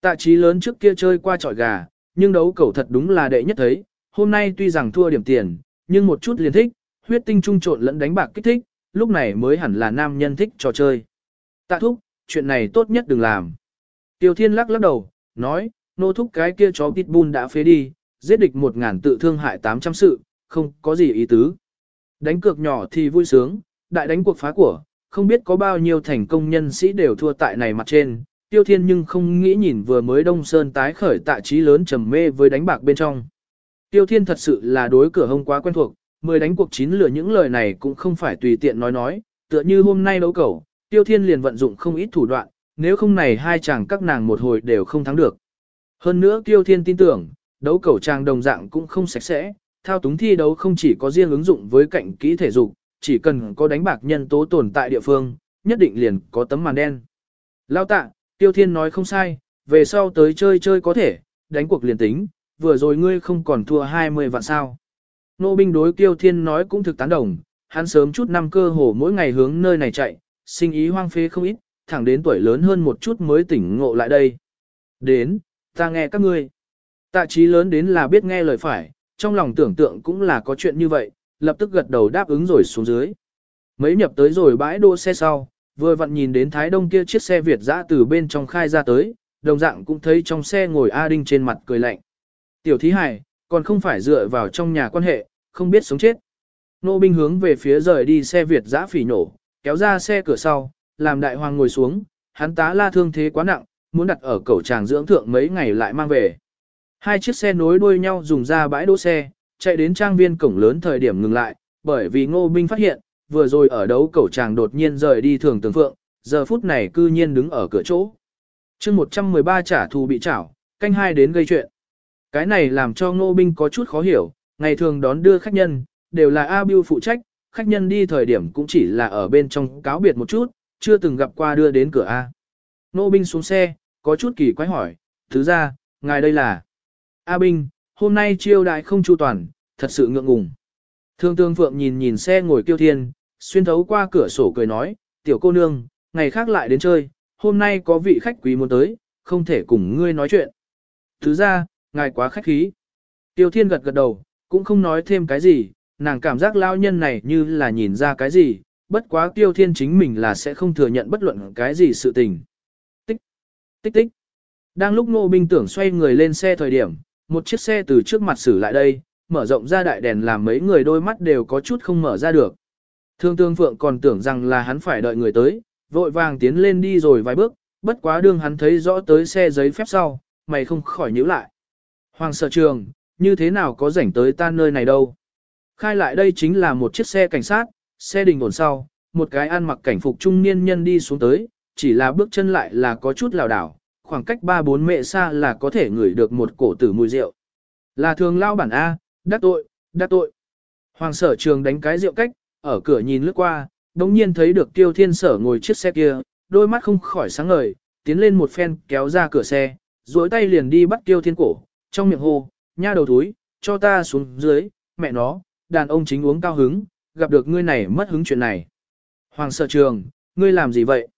Tạ trí lớn trước kia chơi qua trọi gà, nhưng đấu cẩu thật đúng là đệ nhất thấy, hôm nay tuy rằng thua điểm tiền, nhưng một chút liền thích, huyết tinh trung trộn lẫn đánh bạc kích thích, lúc này mới hẳn là nam nhân thích trò chơi. Tạ thúc, chuyện này tốt nhất đừng làm. Tiêu Thiên lắc lắc đầu, nói, nô thúc cái kia chó Pitbull đã phế đi, giết địch một ngàn tự thương hại tám trăm sự, không có gì ý tứ. Đánh cược nhỏ thì vui sướng, đại đánh cuộc phá của, không biết có bao nhiêu thành công nhân sĩ đều thua tại này mặt trên. Tiêu Thiên nhưng không nghĩ nhìn vừa mới Đông Sơn tái khởi tạ trí lớn trầm mê với đánh bạc bên trong. Tiêu Thiên thật sự là đối cửa hông quá quen thuộc, mười đánh cuộc chín lửa những lời này cũng không phải tùy tiện nói nói, tựa như hôm nay đấu cầu, Tiêu Thiên liền vận dụng không ít thủ đoạn, nếu không này hai chàng các nàng một hồi đều không thắng được. Hơn nữa Tiêu Thiên tin tưởng, đấu cầu chàng đồng dạng cũng không sạch sẽ, thao túng thi đấu không chỉ có riêng ứng dụng với cạnh kỹ thể dục, chỉ cần có đánh bạc nhân tố tồn tại địa phương, nhất định liền có tấm màn đen. Lao tạ, Tiêu Thiên nói không sai, về sau tới chơi chơi có thể, đánh cuộc liền tính, vừa rồi ngươi không còn thua 20 vạn sao. Nô binh đối Tiêu Thiên nói cũng thực tán đồng, hắn sớm chút năm cơ hồ mỗi ngày hướng nơi này chạy, sinh ý hoang phế không ít, thẳng đến tuổi lớn hơn một chút mới tỉnh ngộ lại đây. Đến, ta nghe các ngươi. Tạ trí lớn đến là biết nghe lời phải, trong lòng tưởng tượng cũng là có chuyện như vậy, lập tức gật đầu đáp ứng rồi xuống dưới. Mấy nhập tới rồi bãi đỗ xe sau, vừa vặn nhìn đến Thái Đông kia chiếc xe Việt dã từ bên trong khai ra tới, đồng dạng cũng thấy trong xe ngồi A Đinh trên mặt cười lạnh. Tiểu thí hải, còn không phải dựa vào trong nhà quan hệ, không biết sống chết. Nô binh hướng về phía rời đi xe Việt giã phỉ nổ, kéo ra xe cửa sau, làm đại hoàng ngồi xuống, hắn tá la thương thế quá nặng, muốn đặt ở cầu tràng dưỡng thượng mấy ngày lại mang về. Hai chiếc xe nối đuôi nhau dùng ra bãi đỗ xe, chạy đến trang viên cổng lớn thời điểm ngừng lại, bởi vì ngô binh phát hiện, vừa rồi ở đấu cẩu chàng đột nhiên rời đi thường tường phượng, giờ phút này cư nhiên đứng ở cửa chỗ. chương 113 trả thù bị trảo, canh hai đến gây chuyện. Cái này làm cho ngô binh có chút khó hiểu, ngày thường đón đưa khách nhân, đều là A Biu phụ trách, khách nhân đi thời điểm cũng chỉ là ở bên trong cáo biệt một chút, chưa từng gặp qua đưa đến cửa A. Ngô binh xuống xe, có chút kỳ quái hỏi, thứ ra, ngài đây là... A binh, hôm nay chiêu đại không chu toàn, thật sự ngượng ngùng. Thương tương phượng nhìn nhìn xe ngồi kiêu thiên, xuyên thấu qua cửa sổ cười nói, tiểu cô nương, ngày khác lại đến chơi, hôm nay có vị khách quý muốn tới, không thể cùng ngươi nói chuyện. Thứ ra, ngài quá khách khí. Tiêu Thiên gật gật đầu, cũng không nói thêm cái gì, nàng cảm giác lao nhân này như là nhìn ra cái gì, bất quá Tiêu Thiên chính mình là sẽ không thừa nhận bất luận cái gì sự tình. Tích, tích tích. Đang lúc Ngô Binh tưởng xoay người lên xe thời điểm, một chiếc xe từ trước mặt xử lại đây, mở rộng ra đại đèn làm mấy người đôi mắt đều có chút không mở ra được. Thương Tương Phượng còn tưởng rằng là hắn phải đợi người tới, vội vàng tiến lên đi rồi vài bước, bất quá đương hắn thấy rõ tới xe giấy phép sau, mày không khỏi nhíu lại. Hoàng sở trường, như thế nào có rảnh tới ta nơi này đâu. Khai lại đây chính là một chiếc xe cảnh sát, xe đình ổn sau, một cái ăn mặc cảnh phục trung niên nhân đi xuống tới, chỉ là bước chân lại là có chút lảo đảo, khoảng cách 3-4 mệ xa là có thể ngửi được một cổ tử mùi rượu. Là thường lao bản A, đắc tội, đắc tội. Hoàng sở trường đánh cái rượu cách, ở cửa nhìn lướt qua, đồng nhiên thấy được tiêu thiên sở ngồi chiếc xe kia, đôi mắt không khỏi sáng ngời, tiến lên một phen kéo ra cửa xe, duỗi tay liền đi bắt tiêu thiên cổ, trong miệng hô, nha đầu túi, cho ta xuống dưới, mẹ nó, đàn ông chính uống cao hứng, gặp được ngươi này mất hứng chuyện này. Hoàng sở trường, ngươi làm gì vậy?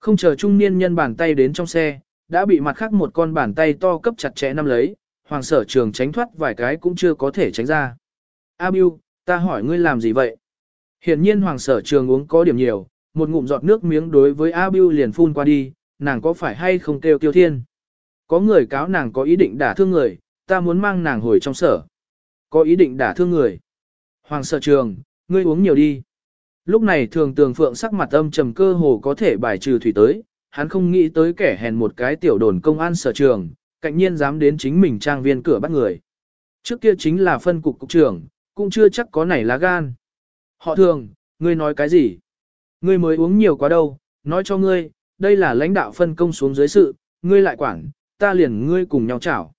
Không chờ trung niên nhân bàn tay đến trong xe, đã bị mặt khác một con bàn tay to cấp chặt chẽ nắm lấy, hoàng sở trường tránh thoát vài cái cũng chưa có thể tránh ra. A Biu, ta hỏi ngươi làm gì vậy? Hiển nhiên hoàng sở trường uống có điểm nhiều, một ngụm giọt nước miếng đối với A Biu liền phun qua đi, nàng có phải hay không kêu tiêu thiên? Có người cáo nàng có ý định đả thương người, ta muốn mang nàng hồi trong sở. Có ý định đả thương người. Hoàng sở trường, ngươi uống nhiều đi. Lúc này thường tường phượng sắc mặt âm trầm cơ hồ có thể bài trừ thủy tới, hắn không nghĩ tới kẻ hèn một cái tiểu đồn công an sở trường, cạnh nhiên dám đến chính mình trang viên cửa bắt người. Trước kia chính là phân cục cục trưởng, cũng chưa chắc có nảy lá gan. Họ thường, ngươi nói cái gì? Ngươi mới uống nhiều quá đâu, nói cho ngươi, đây là lãnh đạo phân công xuống dưới sự, ngươi lại quản, ta liền ngươi cùng nhau chảo.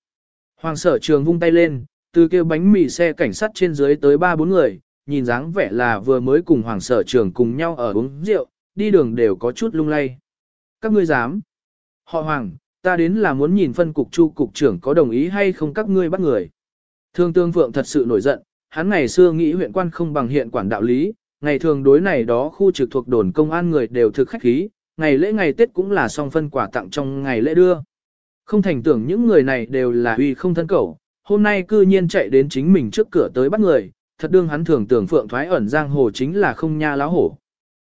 Hoàng sở trường vung tay lên, từ kêu bánh mì xe cảnh sát trên dưới tới ba bốn người, nhìn dáng vẻ là vừa mới cùng hoàng sở trường cùng nhau ở uống rượu, đi đường đều có chút lung lay. Các ngươi dám? Họ hoàng, ta đến là muốn nhìn phân cục chu cục trưởng có đồng ý hay không các ngươi bắt người. Thương tương phượng thật sự nổi giận, hắn ngày xưa nghĩ huyện quan không bằng hiện quản đạo lý, ngày thường đối này đó khu trực thuộc đồn công an người đều thực khách khí, ngày lễ ngày Tết cũng là song phân quà tặng trong ngày lễ đưa. Không thành tưởng những người này đều là uy không thân cầu, hôm nay cư nhiên chạy đến chính mình trước cửa tới bắt người, thật đương hắn thường tưởng phượng thoái ẩn giang hồ chính là không nha láo hổ.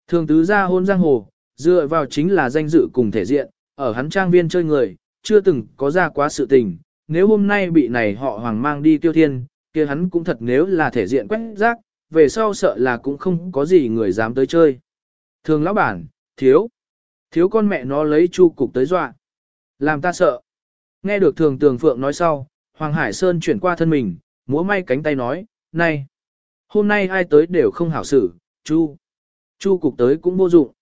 Thường tứ gia hôn giang hồ, dựa vào chính là danh dự cùng thể diện, ở hắn trang viên chơi người, chưa từng có ra quá sự tình, nếu hôm nay bị này họ hoàng mang đi tiêu thiên, kia hắn cũng thật nếu là thể diện quét rác, về sau sợ là cũng không có gì người dám tới chơi. Thường lão bản, thiếu, thiếu con mẹ nó lấy chu cục tới dọa. Làm ta sợ. Nghe được thường tường phượng nói sau, Hoàng Hải Sơn chuyển qua thân mình, múa may cánh tay nói, này, hôm nay ai tới đều không hảo xử, chu, chu cục tới cũng vô dụng.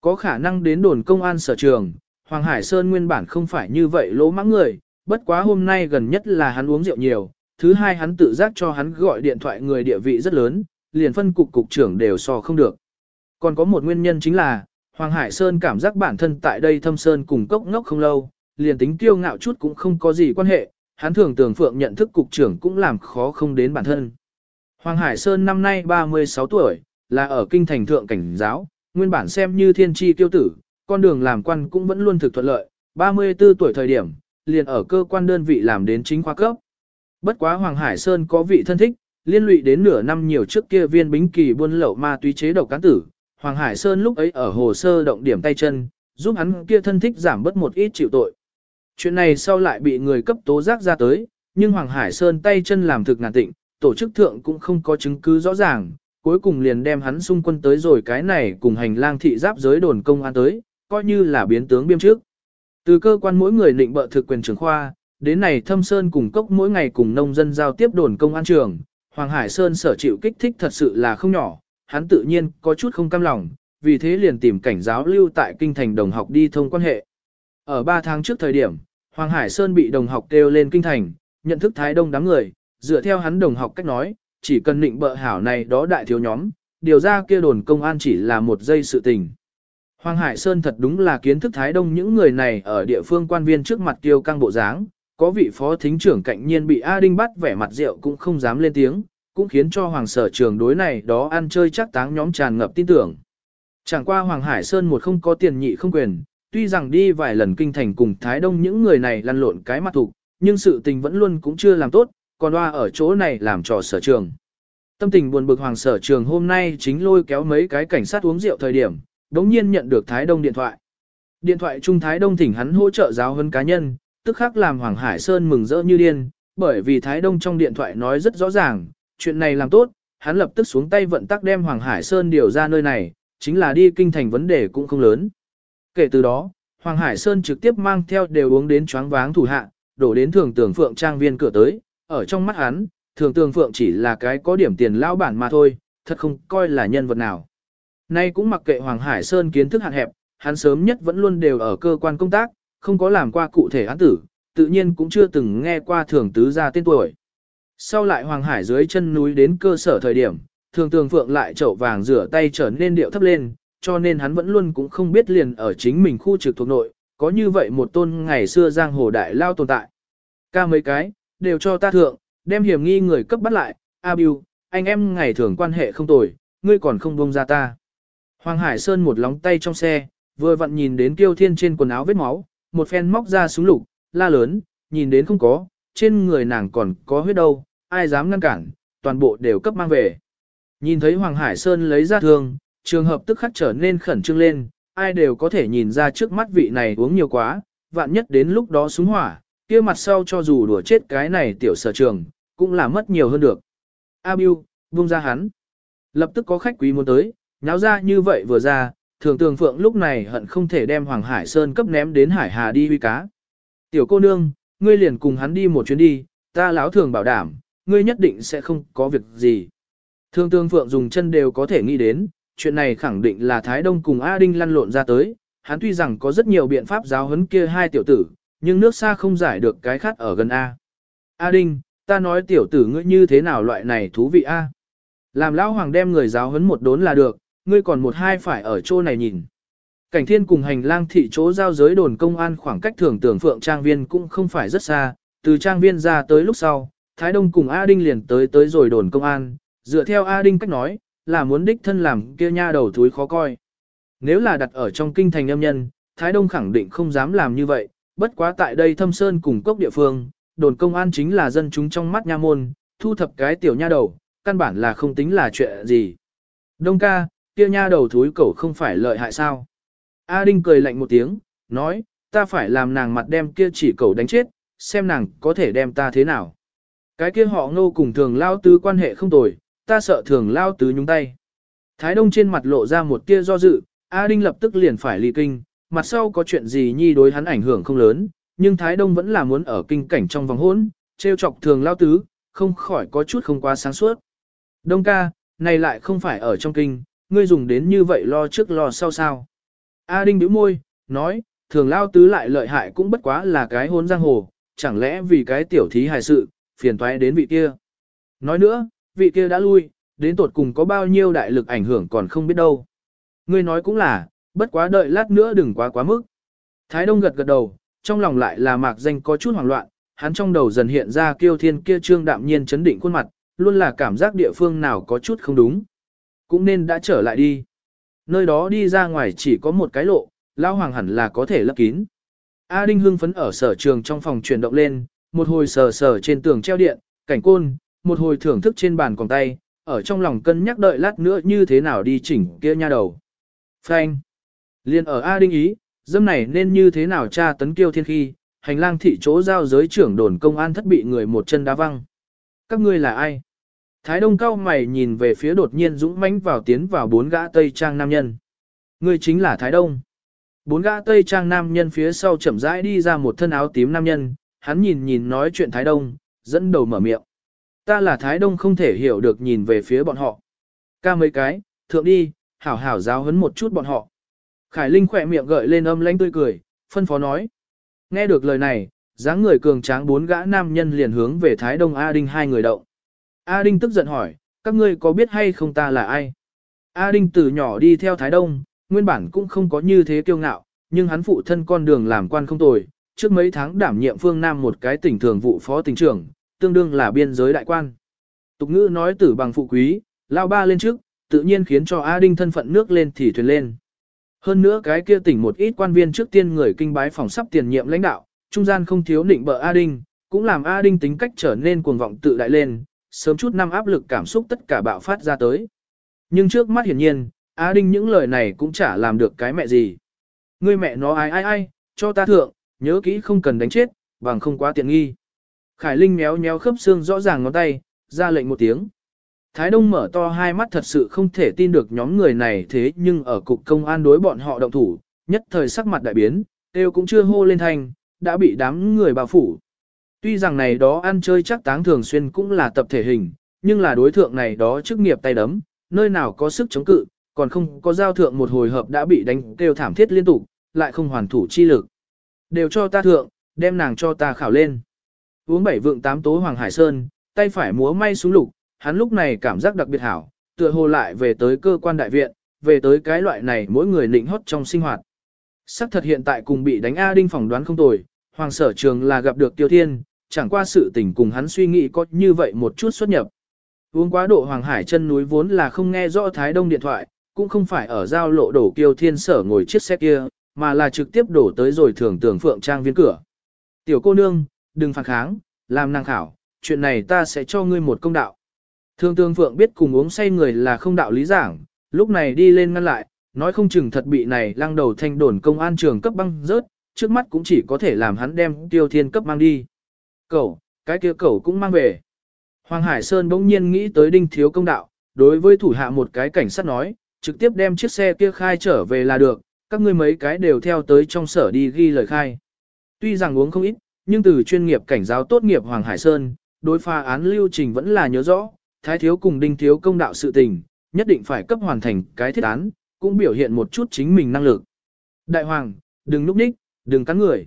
Có khả năng đến đồn công an sở trường, Hoàng Hải Sơn nguyên bản không phải như vậy lỗ mãng người, bất quá hôm nay gần nhất là hắn uống rượu nhiều, thứ hai hắn tự giác cho hắn gọi điện thoại người địa vị rất lớn, liền phân cục cục trưởng đều so không được. Còn có một nguyên nhân chính là, Hoàng Hải Sơn cảm giác bản thân tại đây thâm sơn cùng cốc ngốc không lâu, liền tính kiêu ngạo chút cũng không có gì quan hệ, hắn thường tưởng phượng nhận thức cục trưởng cũng làm khó không đến bản thân. Hoàng Hải Sơn năm nay 36 tuổi, là ở kinh thành thượng cảnh giáo, nguyên bản xem như thiên tri tiêu tử, con đường làm quan cũng vẫn luôn thực thuận lợi, 34 tuổi thời điểm, liền ở cơ quan đơn vị làm đến chính khoa cấp. Bất quá Hoàng Hải Sơn có vị thân thích, liên lụy đến nửa năm nhiều trước kia viên bính kỳ buôn lậu ma túy chế độc cán tử. Hoàng Hải Sơn lúc ấy ở hồ sơ động điểm tay chân, giúp hắn kia thân thích giảm bớt một ít chịu tội. Chuyện này sau lại bị người cấp tố giác ra tới, nhưng Hoàng Hải Sơn tay chân làm thực ngàn tịnh, tổ chức thượng cũng không có chứng cứ rõ ràng, cuối cùng liền đem hắn xung quân tới rồi cái này cùng hành lang thị giáp giới đồn công an tới, coi như là biến tướng biêm trước. Từ cơ quan mỗi người định bợ thực quyền trưởng khoa, đến này thâm sơn cùng cốc mỗi ngày cùng nông dân giao tiếp đồn công an trường, Hoàng Hải Sơn sở chịu kích thích thật sự là không nhỏ, hắn tự nhiên có chút không cam lòng, vì thế liền tìm cảnh giáo lưu tại kinh thành đồng học đi thông quan hệ. Ở 3 tháng trước thời điểm, Hoàng Hải Sơn bị đồng học kêu lên kinh thành, nhận thức thái đông đám người, dựa theo hắn đồng học cách nói, chỉ cần định bợ hảo này đó đại thiếu nhóm, điều ra kia đồn công an chỉ là một giây sự tình. Hoàng Hải Sơn thật đúng là kiến thức thái đông những người này ở địa phương quan viên trước mặt tiêu căng bộ dáng, có vị phó thính trưởng cạnh nhiên bị A Đinh bắt vẻ mặt rượu cũng không dám lên tiếng, cũng khiến cho Hoàng Sở Trường đối này đó ăn chơi chắc táng nhóm tràn ngập tin tưởng. Chẳng qua Hoàng Hải Sơn một không có tiền nhị không quyền, tuy rằng đi vài lần kinh thành cùng Thái Đông những người này lăn lộn cái mặt thục, nhưng sự tình vẫn luôn cũng chưa làm tốt, còn hoa ở chỗ này làm trò sở trường. Tâm tình buồn bực Hoàng Sở Trường hôm nay chính lôi kéo mấy cái cảnh sát uống rượu thời điểm, đống nhiên nhận được Thái Đông điện thoại. Điện thoại Trung Thái Đông thỉnh hắn hỗ trợ giáo huấn cá nhân, tức khắc làm Hoàng Hải Sơn mừng rỡ như điên, bởi vì Thái Đông trong điện thoại nói rất rõ ràng, chuyện này làm tốt, hắn lập tức xuống tay vận tắc đem Hoàng Hải Sơn điều ra nơi này, chính là đi kinh thành vấn đề cũng không lớn. Kể từ đó, Hoàng Hải Sơn trực tiếp mang theo đều uống đến choáng váng thủ hạ, đổ đến thường tưởng phượng trang viên cửa tới, ở trong mắt hắn, thường tường phượng chỉ là cái có điểm tiền lao bản mà thôi, thật không coi là nhân vật nào. Nay cũng mặc kệ Hoàng Hải Sơn kiến thức hạn hẹp, hắn sớm nhất vẫn luôn đều ở cơ quan công tác, không có làm qua cụ thể án tử, tự nhiên cũng chưa từng nghe qua thường tứ ra tên tuổi. Sau lại Hoàng Hải dưới chân núi đến cơ sở thời điểm, thường tường phượng lại chậu vàng rửa tay trở nên điệu thấp lên, cho nên hắn vẫn luôn cũng không biết liền ở chính mình khu trực thuộc nội, có như vậy một tôn ngày xưa giang hồ đại lao tồn tại. Ca mấy cái, đều cho ta thượng, đem hiểm nghi người cấp bắt lại, A Biu, anh em ngày thường quan hệ không tồi, ngươi còn không buông ra ta. Hoàng Hải Sơn một lóng tay trong xe, vừa vặn nhìn đến Tiêu Thiên trên quần áo vết máu, một phen móc ra súng lục, la lớn, nhìn đến không có, trên người nàng còn có huyết đâu, ai dám ngăn cản, toàn bộ đều cấp mang về. Nhìn thấy Hoàng Hải Sơn lấy ra thương, trường hợp tức khắc trở nên khẩn trương lên, ai đều có thể nhìn ra trước mắt vị này uống nhiều quá, vạn nhất đến lúc đó súng hỏa, kia mặt sau cho dù đùa chết cái này tiểu sở trường, cũng là mất nhiều hơn được. A Biu, buông ra hắn. Lập tức có khách quý muốn tới, nháo ra như vậy vừa ra, thường tường phượng lúc này hận không thể đem Hoàng Hải Sơn cấp ném đến Hải Hà đi huy cá. Tiểu cô nương, ngươi liền cùng hắn đi một chuyến đi, ta lão thường bảo đảm, ngươi nhất định sẽ không có việc gì. Thường tường phượng dùng chân đều có thể nghĩ đến, chuyện này khẳng định là Thái Đông cùng A Đinh lăn lộn ra tới, hắn tuy rằng có rất nhiều biện pháp giáo huấn kia hai tiểu tử, nhưng nước xa không giải được cái khát ở gần A. A Đinh, ta nói tiểu tử ngươi như thế nào loại này thú vị A. Làm lão hoàng đem người giáo huấn một đốn là được, ngươi còn một hai phải ở chỗ này nhìn. Cảnh thiên cùng hành lang thị chỗ giao giới đồn công an khoảng cách thường tưởng phượng trang viên cũng không phải rất xa, từ trang viên ra tới lúc sau, Thái Đông cùng A Đinh liền tới tới rồi đồn công an, dựa theo A Đinh cách nói, là muốn đích thân làm kia nha đầu thúi khó coi. Nếu là đặt ở trong kinh thành âm nhân, Thái Đông khẳng định không dám làm như vậy, bất quá tại đây thâm sơn cùng cốc địa phương, đồn công an chính là dân chúng trong mắt nha môn, thu thập cái tiểu nha đầu, căn bản là không tính là chuyện gì. Đông ca, kia nha đầu thúi cẩu không phải lợi hại sao? A Đinh cười lạnh một tiếng, nói, ta phải làm nàng mặt đem kia chỉ cẩu đánh chết, xem nàng có thể đem ta thế nào. Cái kia họ ngô cùng thường lao tứ quan hệ không tồi, ta sợ thường lao tứ nhúng tay. Thái Đông trên mặt lộ ra một tia do dự, A Đinh lập tức liền phải ly kinh, mặt sau có chuyện gì nhi đối hắn ảnh hưởng không lớn, nhưng Thái Đông vẫn là muốn ở kinh cảnh trong vòng hỗn, trêu chọc thường lao tứ, không khỏi có chút không quá sáng suốt. Đông ca, này lại không phải ở trong kinh, ngươi dùng đến như vậy lo trước lo sau sao. A Đinh bĩu môi, nói, thường lao tứ lại lợi hại cũng bất quá là cái hôn giang hồ, chẳng lẽ vì cái tiểu thí hài sự, phiền toái đến vị kia. Nói nữa, vị kia đã lui, đến tột cùng có bao nhiêu đại lực ảnh hưởng còn không biết đâu. Ngươi nói cũng là, bất quá đợi lát nữa đừng quá quá mức. Thái Đông gật gật đầu, trong lòng lại là mạc danh có chút hoảng loạn, hắn trong đầu dần hiện ra kiêu thiên kia trương đạm nhiên chấn định khuôn mặt, luôn là cảm giác địa phương nào có chút không đúng. Cũng nên đã trở lại đi. Nơi đó đi ra ngoài chỉ có một cái lộ, lao hoàng hẳn là có thể lấp kín. A Đinh hưng phấn ở sở trường trong phòng chuyển động lên, một hồi sờ sờ trên tường treo điện, cảnh côn, một hồi thưởng thức trên bàn còn tay, ở trong lòng cân nhắc đợi lát nữa như thế nào đi chỉnh kia nha đầu. Phanh. Liên ở A Đinh ý, dâm này nên như thế nào tra tấn kiêu thiên khi, hành lang thị chỗ giao giới trưởng đồn công an thất bị người một chân đá văng. Các ngươi là ai? Thái Đông cao mày nhìn về phía đột nhiên dũng mãnh vào tiến vào bốn gã tây trang nam nhân. Ngươi chính là Thái Đông. Bốn gã tây trang nam nhân phía sau chậm rãi đi ra một thân áo tím nam nhân, hắn nhìn nhìn nói chuyện Thái Đông, dẫn đầu mở miệng. Ta là Thái Đông không thể hiểu được nhìn về phía bọn họ. Ca mấy cái, thượng đi, hảo hảo giáo hấn một chút bọn họ. Khải Linh khỏe miệng gợi lên âm lãnh tươi cười, phân phó nói. Nghe được lời này, dáng người cường tráng bốn gã nam nhân liền hướng về Thái Đông A Đinh hai người động. A Đinh tức giận hỏi, các ngươi có biết hay không ta là ai? A Đinh từ nhỏ đi theo Thái Đông, nguyên bản cũng không có như thế kiêu ngạo, nhưng hắn phụ thân con đường làm quan không tồi, trước mấy tháng đảm nhiệm phương Nam một cái tỉnh thường vụ phó tỉnh trưởng, tương đương là biên giới đại quan. Tục ngữ nói tử bằng phụ quý, lao ba lên trước, tự nhiên khiến cho A Đinh thân phận nước lên thì thuyền lên. Hơn nữa cái kia tỉnh một ít quan viên trước tiên người kinh bái phòng sắp tiền nhiệm lãnh đạo, trung gian không thiếu định bợ A Đinh, cũng làm A Đinh tính cách trở nên cuồng vọng tự đại lên, sớm chút năm áp lực cảm xúc tất cả bạo phát ra tới. Nhưng trước mắt hiển nhiên, A Đinh những lời này cũng chả làm được cái mẹ gì. người mẹ nó ai ai ai, cho ta thượng, nhớ kỹ không cần đánh chết, bằng không quá tiện nghi. Khải Linh méo méo khớp xương rõ ràng ngón tay, ra lệnh một tiếng. Thái Đông mở to hai mắt thật sự không thể tin được nhóm người này thế nhưng ở cục công an đối bọn họ động thủ, nhất thời sắc mặt đại biến, đều cũng chưa hô lên thành, đã bị đám người bao phủ. Tuy rằng này đó ăn chơi chắc táng thường xuyên cũng là tập thể hình, nhưng là đối thượng này đó chức nghiệp tay đấm, nơi nào có sức chống cự, còn không có giao thượng một hồi hợp đã bị đánh kêu thảm thiết liên tục, lại không hoàn thủ chi lực. Đều cho ta thượng, đem nàng cho ta khảo lên. Uống bảy vượng tám tố Hoàng Hải Sơn, tay phải múa may xuống lục, hắn lúc này cảm giác đặc biệt hảo, tựa hồ lại về tới cơ quan đại viện, về tới cái loại này mỗi người nịnh hót trong sinh hoạt. Sắc thật hiện tại cùng bị đánh A Đinh phỏng đoán không tồi, Hoàng sở trường là gặp được Tiêu Thiên, chẳng qua sự tình cùng hắn suy nghĩ có như vậy một chút xuất nhập. Uống quá độ Hoàng Hải chân núi vốn là không nghe rõ Thái Đông điện thoại, cũng không phải ở giao lộ đổ kiêu thiên sở ngồi chiếc xe kia, mà là trực tiếp đổ tới rồi thường tưởng phượng trang viên cửa. Tiểu cô nương, đừng phản kháng, làm năng khảo, chuyện này ta sẽ cho ngươi một công đạo. Thương tương phượng biết cùng uống say người là không đạo lý giảng, lúc này đi lên ngăn lại, nói không chừng thật bị này lăng đầu thanh đồn công an trường cấp băng rớt, trước mắt cũng chỉ có thể làm hắn đem tiêu thiên cấp mang đi. Cậu, cái kia cậu cũng mang về. Hoàng Hải Sơn bỗng nhiên nghĩ tới đinh thiếu công đạo, đối với thủ hạ một cái cảnh sát nói, trực tiếp đem chiếc xe kia khai trở về là được, các ngươi mấy cái đều theo tới trong sở đi ghi lời khai. Tuy rằng uống không ít, nhưng từ chuyên nghiệp cảnh giáo tốt nghiệp Hoàng Hải Sơn, đối pha án lưu trình vẫn là nhớ rõ, thái thiếu cùng đinh thiếu công đạo sự tình, nhất định phải cấp hoàn thành cái thiết án, cũng biểu hiện một chút chính mình năng lực. Đại hoàng, đừng núp ních, đừng cắn người.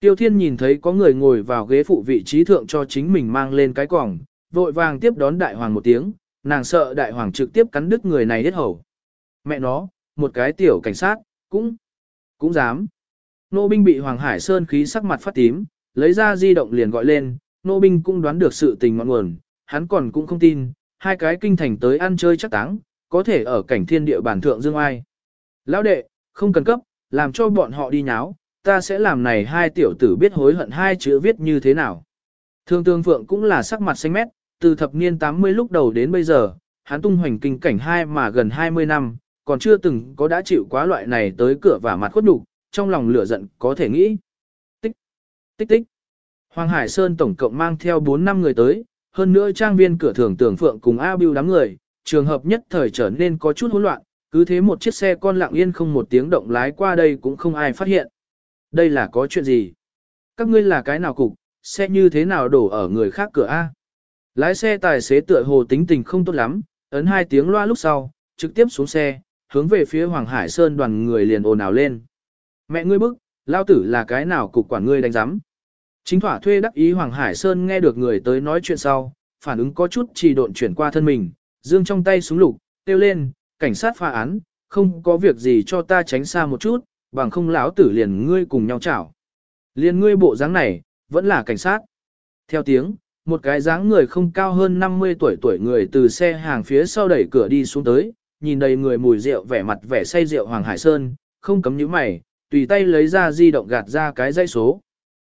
Tiêu Thiên nhìn thấy có người ngồi vào ghế phụ vị trí thượng cho chính mình mang lên cái quỏng, vội vàng tiếp đón đại hoàng một tiếng, nàng sợ đại hoàng trực tiếp cắn đứt người này hết hầu. Mẹ nó, một cái tiểu cảnh sát, cũng, cũng dám. Nô binh bị Hoàng Hải Sơn khí sắc mặt phát tím, lấy ra di động liền gọi lên, nô binh cũng đoán được sự tình ngọn nguồn, hắn còn cũng không tin, hai cái kinh thành tới ăn chơi chắc táng, có thể ở cảnh thiên địa bản thượng dương ai. Lão đệ, không cần cấp, làm cho bọn họ đi nháo, ta sẽ làm này hai tiểu tử biết hối hận hai chữ viết như thế nào. Thương tương phượng cũng là sắc mặt xanh mét, từ thập niên 80 lúc đầu đến bây giờ, hắn tung hoành kinh cảnh hai mà gần 20 năm, còn chưa từng có đã chịu quá loại này tới cửa và mặt khuất đục, trong lòng lửa giận có thể nghĩ. Tích, tích tích. Hoàng Hải Sơn tổng cộng mang theo 4 năm người tới, hơn nữa trang viên cửa thường tưởng phượng cùng A Bưu đám người, trường hợp nhất thời trở nên có chút hỗn loạn, cứ thế một chiếc xe con lặng yên không một tiếng động lái qua đây cũng không ai phát hiện. Đây là có chuyện gì? Các ngươi là cái nào cục, xe như thế nào đổ ở người khác cửa A? Lái xe tài xế tựa hồ tính tình không tốt lắm, ấn hai tiếng loa lúc sau, trực tiếp xuống xe, hướng về phía Hoàng Hải Sơn đoàn người liền ồn ào lên. Mẹ ngươi bức, lao tử là cái nào cục quản ngươi đánh giám. Chính thỏa thuê đắc ý Hoàng Hải Sơn nghe được người tới nói chuyện sau, phản ứng có chút trì độn chuyển qua thân mình, dương trong tay súng lục, tiêu lên, cảnh sát pha án, không có việc gì cho ta tránh xa một chút, bằng không lão tử liền ngươi cùng nhau chảo. Liền ngươi bộ dáng này, vẫn là cảnh sát. Theo tiếng, một cái dáng người không cao hơn 50 tuổi tuổi người từ xe hàng phía sau đẩy cửa đi xuống tới, nhìn đầy người mùi rượu vẻ mặt vẻ say rượu Hoàng Hải Sơn, không cấm nhíu mày, tùy tay lấy ra di động gạt ra cái dây số.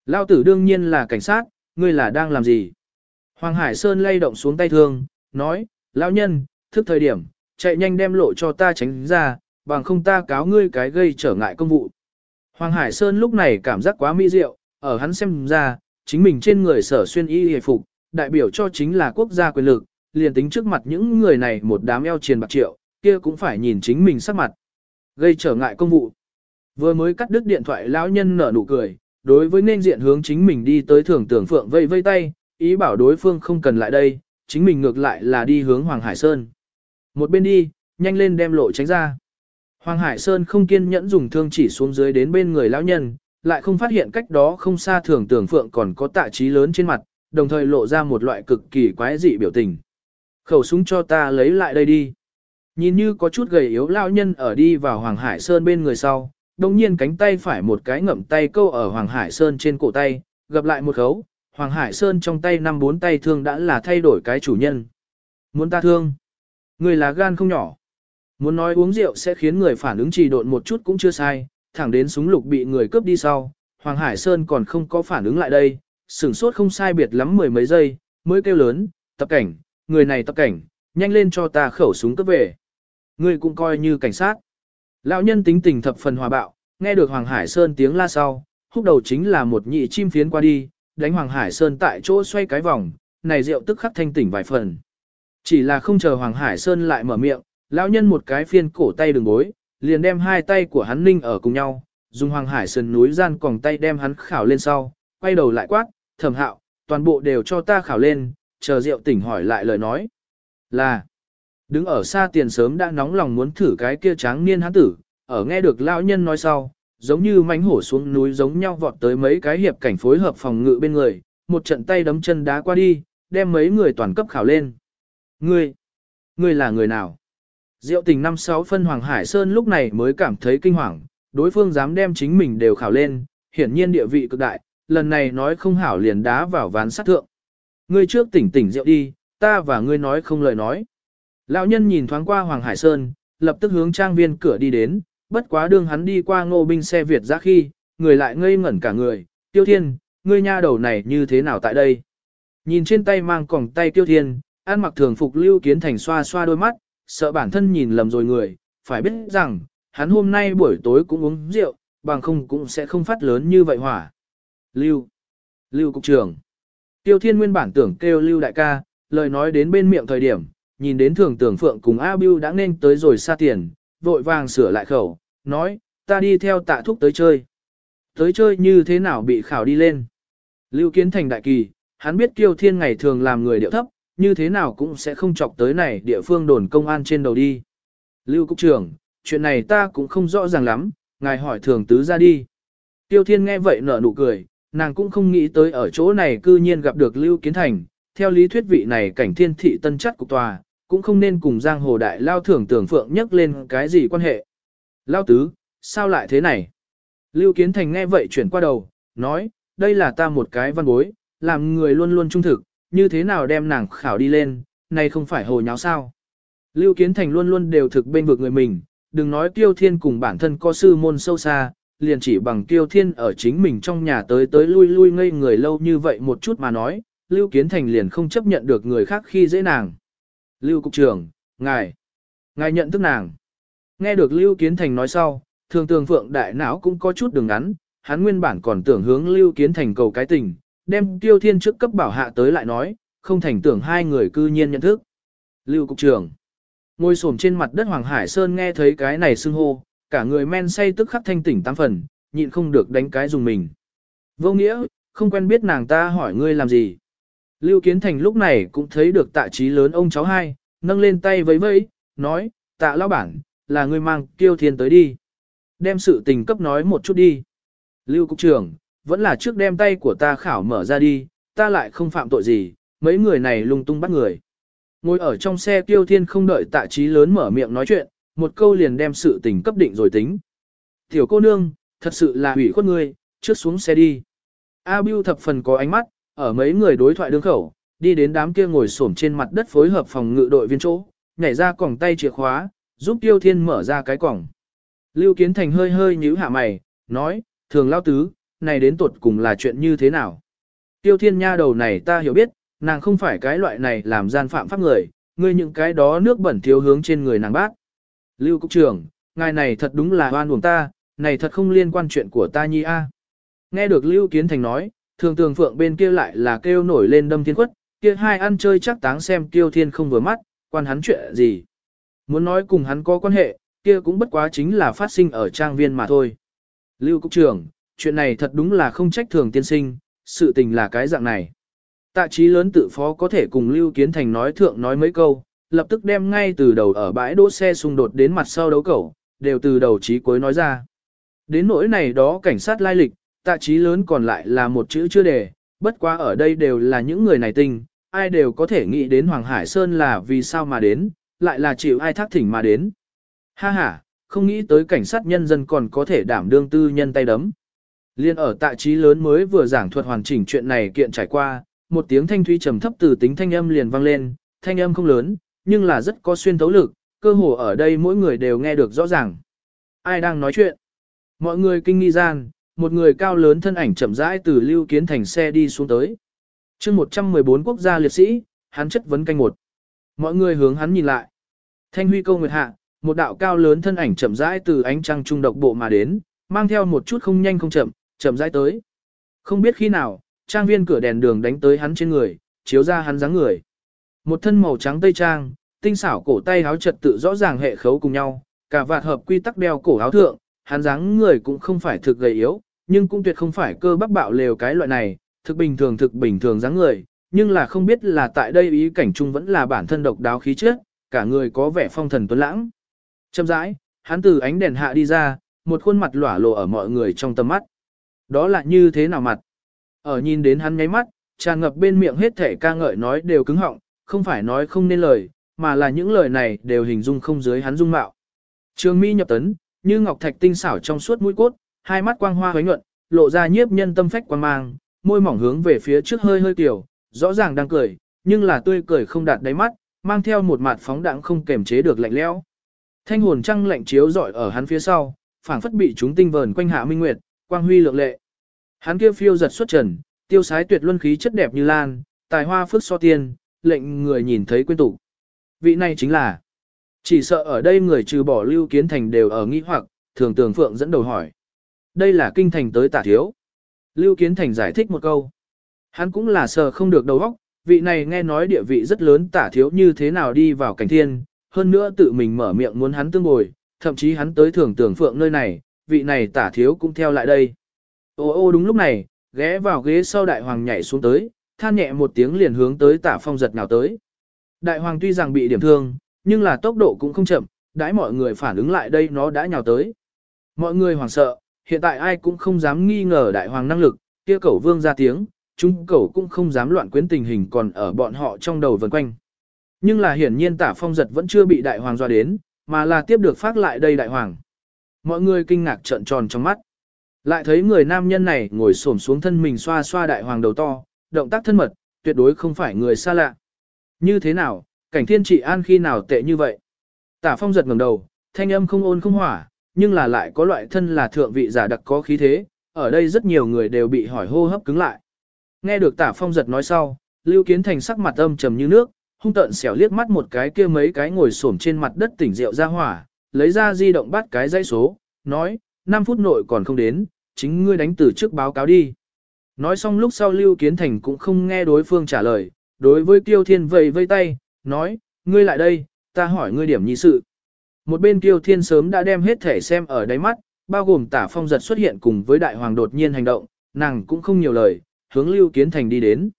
Lao tử đương nhiên là cảnh sát, ngươi là đang làm gì? Hoàng Hải Sơn lay động xuống tay thương, nói, lão nhân, thức thời điểm, chạy nhanh đem lộ cho ta tránh ra, bằng không ta cáo ngươi cái gây trở ngại công vụ. Hoàng Hải Sơn lúc này cảm giác quá mỹ diệu, ở hắn xem ra, chính mình trên người sở xuyên y hề phục, đại biểu cho chính là quốc gia quyền lực, liền tính trước mặt những người này một đám eo triền bạc triệu, kia cũng phải nhìn chính mình sắc mặt. Gây trở ngại công vụ. Vừa mới cắt đứt điện thoại lão nhân nở nụ cười, đối với nên diện hướng chính mình đi tới thường tưởng phượng vây vây tay, ý bảo đối phương không cần lại đây, chính mình ngược lại là đi hướng Hoàng Hải Sơn. Một bên đi, nhanh lên đem lộ tránh ra. Hoàng Hải Sơn không kiên nhẫn dùng thương chỉ xuống dưới đến bên người lão nhân, lại không phát hiện cách đó không xa thường tưởng phượng còn có tạ trí lớn trên mặt, đồng thời lộ ra một loại cực kỳ quái dị biểu tình. Khẩu súng cho ta lấy lại đây đi. Nhìn như có chút gầy yếu lão nhân ở đi vào Hoàng Hải Sơn bên người sau, đồng nhiên cánh tay phải một cái ngậm tay câu ở Hoàng Hải Sơn trên cổ tay, gặp lại một khấu, Hoàng Hải Sơn trong tay năm bốn tay thương đã là thay đổi cái chủ nhân. Muốn ta thương? Người là gan không nhỏ. Muốn nói uống rượu sẽ khiến người phản ứng trì độn một chút cũng chưa sai, thẳng đến súng lục bị người cướp đi sau, Hoàng Hải Sơn còn không có phản ứng lại đây, sửng sốt không sai biệt lắm mười mấy giây, mới kêu lớn, tập cảnh, người này tập cảnh, nhanh lên cho ta khẩu súng cướp về. người cũng coi như cảnh sát. Lão nhân tính tình thập phần hòa bạo, nghe được Hoàng Hải Sơn tiếng la sau, húc đầu chính là một nhị chim phiến qua đi, đánh Hoàng Hải Sơn tại chỗ xoay cái vòng, này rượu tức khắc thanh tỉnh vài phần. Chỉ là không chờ Hoàng Hải Sơn lại mở miệng, lão nhân một cái phiên cổ tay đường bối, liền đem hai tay của hắn ninh ở cùng nhau, dùng Hoàng Hải Sơn núi gian còng tay đem hắn khảo lên sau, quay đầu lại quát, thẩm hạo, toàn bộ đều cho ta khảo lên, chờ rượu tỉnh hỏi lại lời nói. Là, Đứng ở xa tiền sớm đã nóng lòng muốn thử cái kia tráng niên hán tử, ở nghe được lão nhân nói sau, giống như mánh hổ xuống núi giống nhau vọt tới mấy cái hiệp cảnh phối hợp phòng ngự bên người, một trận tay đấm chân đá qua đi, đem mấy người toàn cấp khảo lên. Ngươi, ngươi là người nào? Diệu tình năm sáu phân Hoàng Hải Sơn lúc này mới cảm thấy kinh hoàng, đối phương dám đem chính mình đều khảo lên, hiển nhiên địa vị cực đại, lần này nói không hảo liền đá vào ván sát thượng. Ngươi trước tỉnh tỉnh rượu đi, ta và ngươi nói không lời nói. Lão nhân nhìn thoáng qua Hoàng Hải Sơn, lập tức hướng trang viên cửa đi đến, bất quá đường hắn đi qua ngô binh xe Việt ra khi, người lại ngây ngẩn cả người, tiêu thiên, ngươi nha đầu này như thế nào tại đây? Nhìn trên tay mang còng tay tiêu thiên, ăn mặc thường phục lưu kiến thành xoa xoa đôi mắt, sợ bản thân nhìn lầm rồi người, phải biết rằng, hắn hôm nay buổi tối cũng uống rượu, bằng không cũng sẽ không phát lớn như vậy hỏa. Lưu, Lưu Cục trưởng, Tiêu Thiên nguyên bản tưởng kêu Lưu Đại ca, lời nói đến bên miệng thời điểm, nhìn đến thường tưởng phượng cùng A Biu đã nên tới rồi xa tiền, vội vàng sửa lại khẩu, nói, ta đi theo tạ thúc tới chơi. Tới chơi như thế nào bị khảo đi lên. Lưu Kiến Thành đại kỳ, hắn biết Kiêu Thiên ngày thường làm người điệu thấp, như thế nào cũng sẽ không chọc tới này địa phương đồn công an trên đầu đi. Lưu Cục trưởng, chuyện này ta cũng không rõ ràng lắm, ngài hỏi thường tứ ra đi. Tiêu Thiên nghe vậy nở nụ cười, nàng cũng không nghĩ tới ở chỗ này cư nhiên gặp được Lưu Kiến Thành, theo lý thuyết vị này cảnh thiên thị tân chất của tòa, cũng không nên cùng giang hồ đại lao thưởng tưởng phượng nhắc lên cái gì quan hệ. Lao tứ, sao lại thế này? Lưu Kiến Thành nghe vậy chuyển qua đầu, nói, đây là ta một cái văn bối, làm người luôn luôn trung thực, như thế nào đem nàng khảo đi lên, này không phải hồ nháo sao. Lưu Kiến Thành luôn luôn đều thực bên vực người mình, đừng nói Tiêu Thiên cùng bản thân có sư môn sâu xa, liền chỉ bằng Tiêu Thiên ở chính mình trong nhà tới tới lui lui ngây người lâu như vậy một chút mà nói, Lưu Kiến Thành liền không chấp nhận được người khác khi dễ nàng. Lưu Cục trưởng, ngài, ngài nhận thức nàng. Nghe được Lưu Kiến Thành nói sau, thường Tường phượng đại não cũng có chút đường ngắn, hắn nguyên bản còn tưởng hướng Lưu Kiến Thành cầu cái tình, đem Tiêu Thiên trước cấp bảo hạ tới lại nói, không thành tưởng hai người cư nhiên nhận thức. Lưu Cục trưởng, ngồi xổm trên mặt đất Hoàng Hải Sơn nghe thấy cái này xưng hô, cả người men say tức khắc thanh tỉnh tám phần, nhịn không được đánh cái dùng mình. Vô nghĩa, không quen biết nàng ta hỏi ngươi làm gì. Lưu Kiến Thành lúc này cũng thấy được tạ trí lớn ông cháu hai, nâng lên tay vẫy vẫy, nói, tạ lão bản, là ngươi mang Tiêu Thiên tới đi. Đem sự tình cấp nói một chút đi. Lưu Cục trưởng, vẫn là trước đem tay của ta khảo mở ra đi, ta lại không phạm tội gì, mấy người này lung tung bắt người. Ngồi ở trong xe Tiêu Thiên không đợi tạ trí lớn mở miệng nói chuyện, một câu liền đem sự tình cấp định rồi tính. Tiểu cô nương, thật sự là hủy khuất ngươi, trước xuống xe đi. A Bưu thập phần có ánh mắt, ở mấy người đối thoại đương khẩu, đi đến đám kia ngồi xổm trên mặt đất phối hợp phòng ngự đội viên chỗ, nhảy ra còng tay chìa khóa, giúp Tiêu Thiên mở ra cái còng. Lưu Kiến Thành hơi hơi nhíu hạ mày, nói, thường lao tứ, này đến tuột cùng là chuyện như thế nào? Tiêu Thiên nha đầu này ta hiểu biết, nàng không phải cái loại này làm gian phạm pháp người, ngươi những cái đó nước bẩn thiếu hướng trên người nàng bác. Lưu Cục trưởng, ngài này thật đúng là oan uổng ta, này thật không liên quan chuyện của ta nhi a. Nghe được Lưu Kiến Thành nói, thường thường phượng bên kia lại là kêu nổi lên đâm thiên quất, kia hai ăn chơi chắc táng xem tiêu thiên không vừa mắt, quan hắn chuyện gì. Muốn nói cùng hắn có quan hệ, kia cũng bất quá chính là phát sinh ở trang viên mà thôi. Lưu Cục trưởng, chuyện này thật đúng là không trách thường tiên sinh, sự tình là cái dạng này. Tạ trí lớn tự phó có thể cùng Lưu Kiến Thành nói thượng nói mấy câu, lập tức đem ngay từ đầu ở bãi đỗ xe xung đột đến mặt sau đấu cẩu, đều từ đầu trí cuối nói ra. Đến nỗi này đó cảnh sát lai lịch, tạ trí lớn còn lại là một chữ chưa đề, bất quá ở đây đều là những người này tinh, ai đều có thể nghĩ đến Hoàng Hải Sơn là vì sao mà đến, lại là chịu ai thác thỉnh mà đến. Ha ha, không nghĩ tới cảnh sát nhân dân còn có thể đảm đương tư nhân tay đấm. Liên ở tạ trí lớn mới vừa giảng thuật hoàn chỉnh chuyện này kiện trải qua, một tiếng thanh thúy trầm thấp từ tính thanh âm liền vang lên, thanh âm không lớn, nhưng là rất có xuyên thấu lực, cơ hồ ở đây mỗi người đều nghe được rõ ràng. Ai đang nói chuyện? Mọi người kinh nghi gian, một người cao lớn thân ảnh chậm rãi từ lưu kiến thành xe đi xuống tới. chương 114 quốc gia liệt sĩ, hắn chất vấn canh một. Mọi người hướng hắn nhìn lại. Thanh huy câu nguyệt hạ, một đạo cao lớn thân ảnh chậm rãi từ ánh trăng trung độc bộ mà đến, mang theo một chút không nhanh không chậm, chậm rãi tới. Không biết khi nào, trang viên cửa đèn đường đánh tới hắn trên người, chiếu ra hắn dáng người. Một thân màu trắng tây trang, tinh xảo cổ tay áo trật tự rõ ràng hệ khấu cùng nhau, cả vạt hợp quy tắc đeo cổ áo thượng, hắn dáng người cũng không phải thực gầy yếu, nhưng cũng tuyệt không phải cơ bắp bạo lều cái loại này, thực bình thường thực bình thường dáng người, nhưng là không biết là tại đây ý cảnh chung vẫn là bản thân độc đáo khí chất, cả người có vẻ phong thần tuấn lãng. Chậm rãi, hắn từ ánh đèn hạ đi ra, một khuôn mặt lỏa lộ ở mọi người trong tầm mắt. Đó là như thế nào mặt? Ở nhìn đến hắn nháy mắt, tràn ngập bên miệng hết thể ca ngợi nói đều cứng họng, không phải nói không nên lời, mà là những lời này đều hình dung không dưới hắn dung mạo. Trường mi nhập tấn, như ngọc thạch tinh xảo trong suốt mũi cốt, hai mắt quang hoa huế nhuận, lộ ra nhiếp nhân tâm phách quang mang, môi mỏng hướng về phía trước hơi hơi tiểu, rõ ràng đang cười, nhưng là tươi cười không đạt đáy mắt, mang theo một mặt phóng đãng không kềm chế được lạnh lẽo. Thanh hồn trăng lạnh chiếu rọi ở hắn phía sau, phảng phất bị chúng tinh vờn quanh hạ minh nguyệt, quang huy lượng lệ. Hắn kia phiêu giật xuất trần, tiêu sái tuyệt luân khí chất đẹp như lan, tài hoa phước so tiên, lệnh người nhìn thấy quên tụ. Vị này chính là, chỉ sợ ở đây người trừ bỏ lưu kiến thành đều ở nghi hoặc, thường tường phượng dẫn đầu hỏi. Đây là kinh thành tới tả thiếu. Lưu kiến thành giải thích một câu. Hắn cũng là sợ không được đầu óc, vị này nghe nói địa vị rất lớn tả thiếu như thế nào đi vào cảnh thiên, hơn nữa tự mình mở miệng muốn hắn tương bồi, thậm chí hắn tới thường tưởng phượng nơi này, vị này tả thiếu cũng theo lại đây. Ô ô đúng lúc này, ghé vào ghế sau đại hoàng nhảy xuống tới, than nhẹ một tiếng liền hướng tới tả phong giật nào tới. Đại hoàng tuy rằng bị điểm thương, nhưng là tốc độ cũng không chậm, đãi mọi người phản ứng lại đây nó đã nhào tới. Mọi người hoảng sợ, hiện tại ai cũng không dám nghi ngờ đại hoàng năng lực, kia cẩu vương ra tiếng, chúng cẩu cũng không dám loạn quyến tình hình còn ở bọn họ trong đầu vần quanh. Nhưng là hiển nhiên tả phong giật vẫn chưa bị đại hoàng dọa đến, mà là tiếp được phát lại đây đại hoàng. Mọi người kinh ngạc trợn tròn trong mắt. Lại thấy người nam nhân này ngồi xổm xuống thân mình xoa xoa đại hoàng đầu to, động tác thân mật, tuyệt đối không phải người xa lạ. Như thế nào, cảnh thiên trị an khi nào tệ như vậy? Tả phong giật ngẩng đầu, thanh âm không ôn không hỏa, nhưng là lại có loại thân là thượng vị giả đặc có khí thế, ở đây rất nhiều người đều bị hỏi hô hấp cứng lại. Nghe được tả phong giật nói sau, Lưu Kiến Thành sắc mặt âm trầm như nước, hung tợn xẻo liếc mắt một cái kia mấy cái ngồi xổm trên mặt đất tỉnh rượu ra hỏa, lấy ra di động bắt cái dây số, nói, 5 phút nội còn không đến, chính ngươi đánh từ trước báo cáo đi. Nói xong lúc sau Lưu Kiến Thành cũng không nghe đối phương trả lời, đối với Tiêu Thiên vầy vây tay, nói, ngươi lại đây, ta hỏi ngươi điểm nhị sự. Một bên Tiêu Thiên sớm đã đem hết thể xem ở đáy mắt, bao gồm tả phong giật xuất hiện cùng với đại hoàng đột nhiên hành động, nàng cũng không nhiều lời, hướng Lưu Kiến Thành đi đến.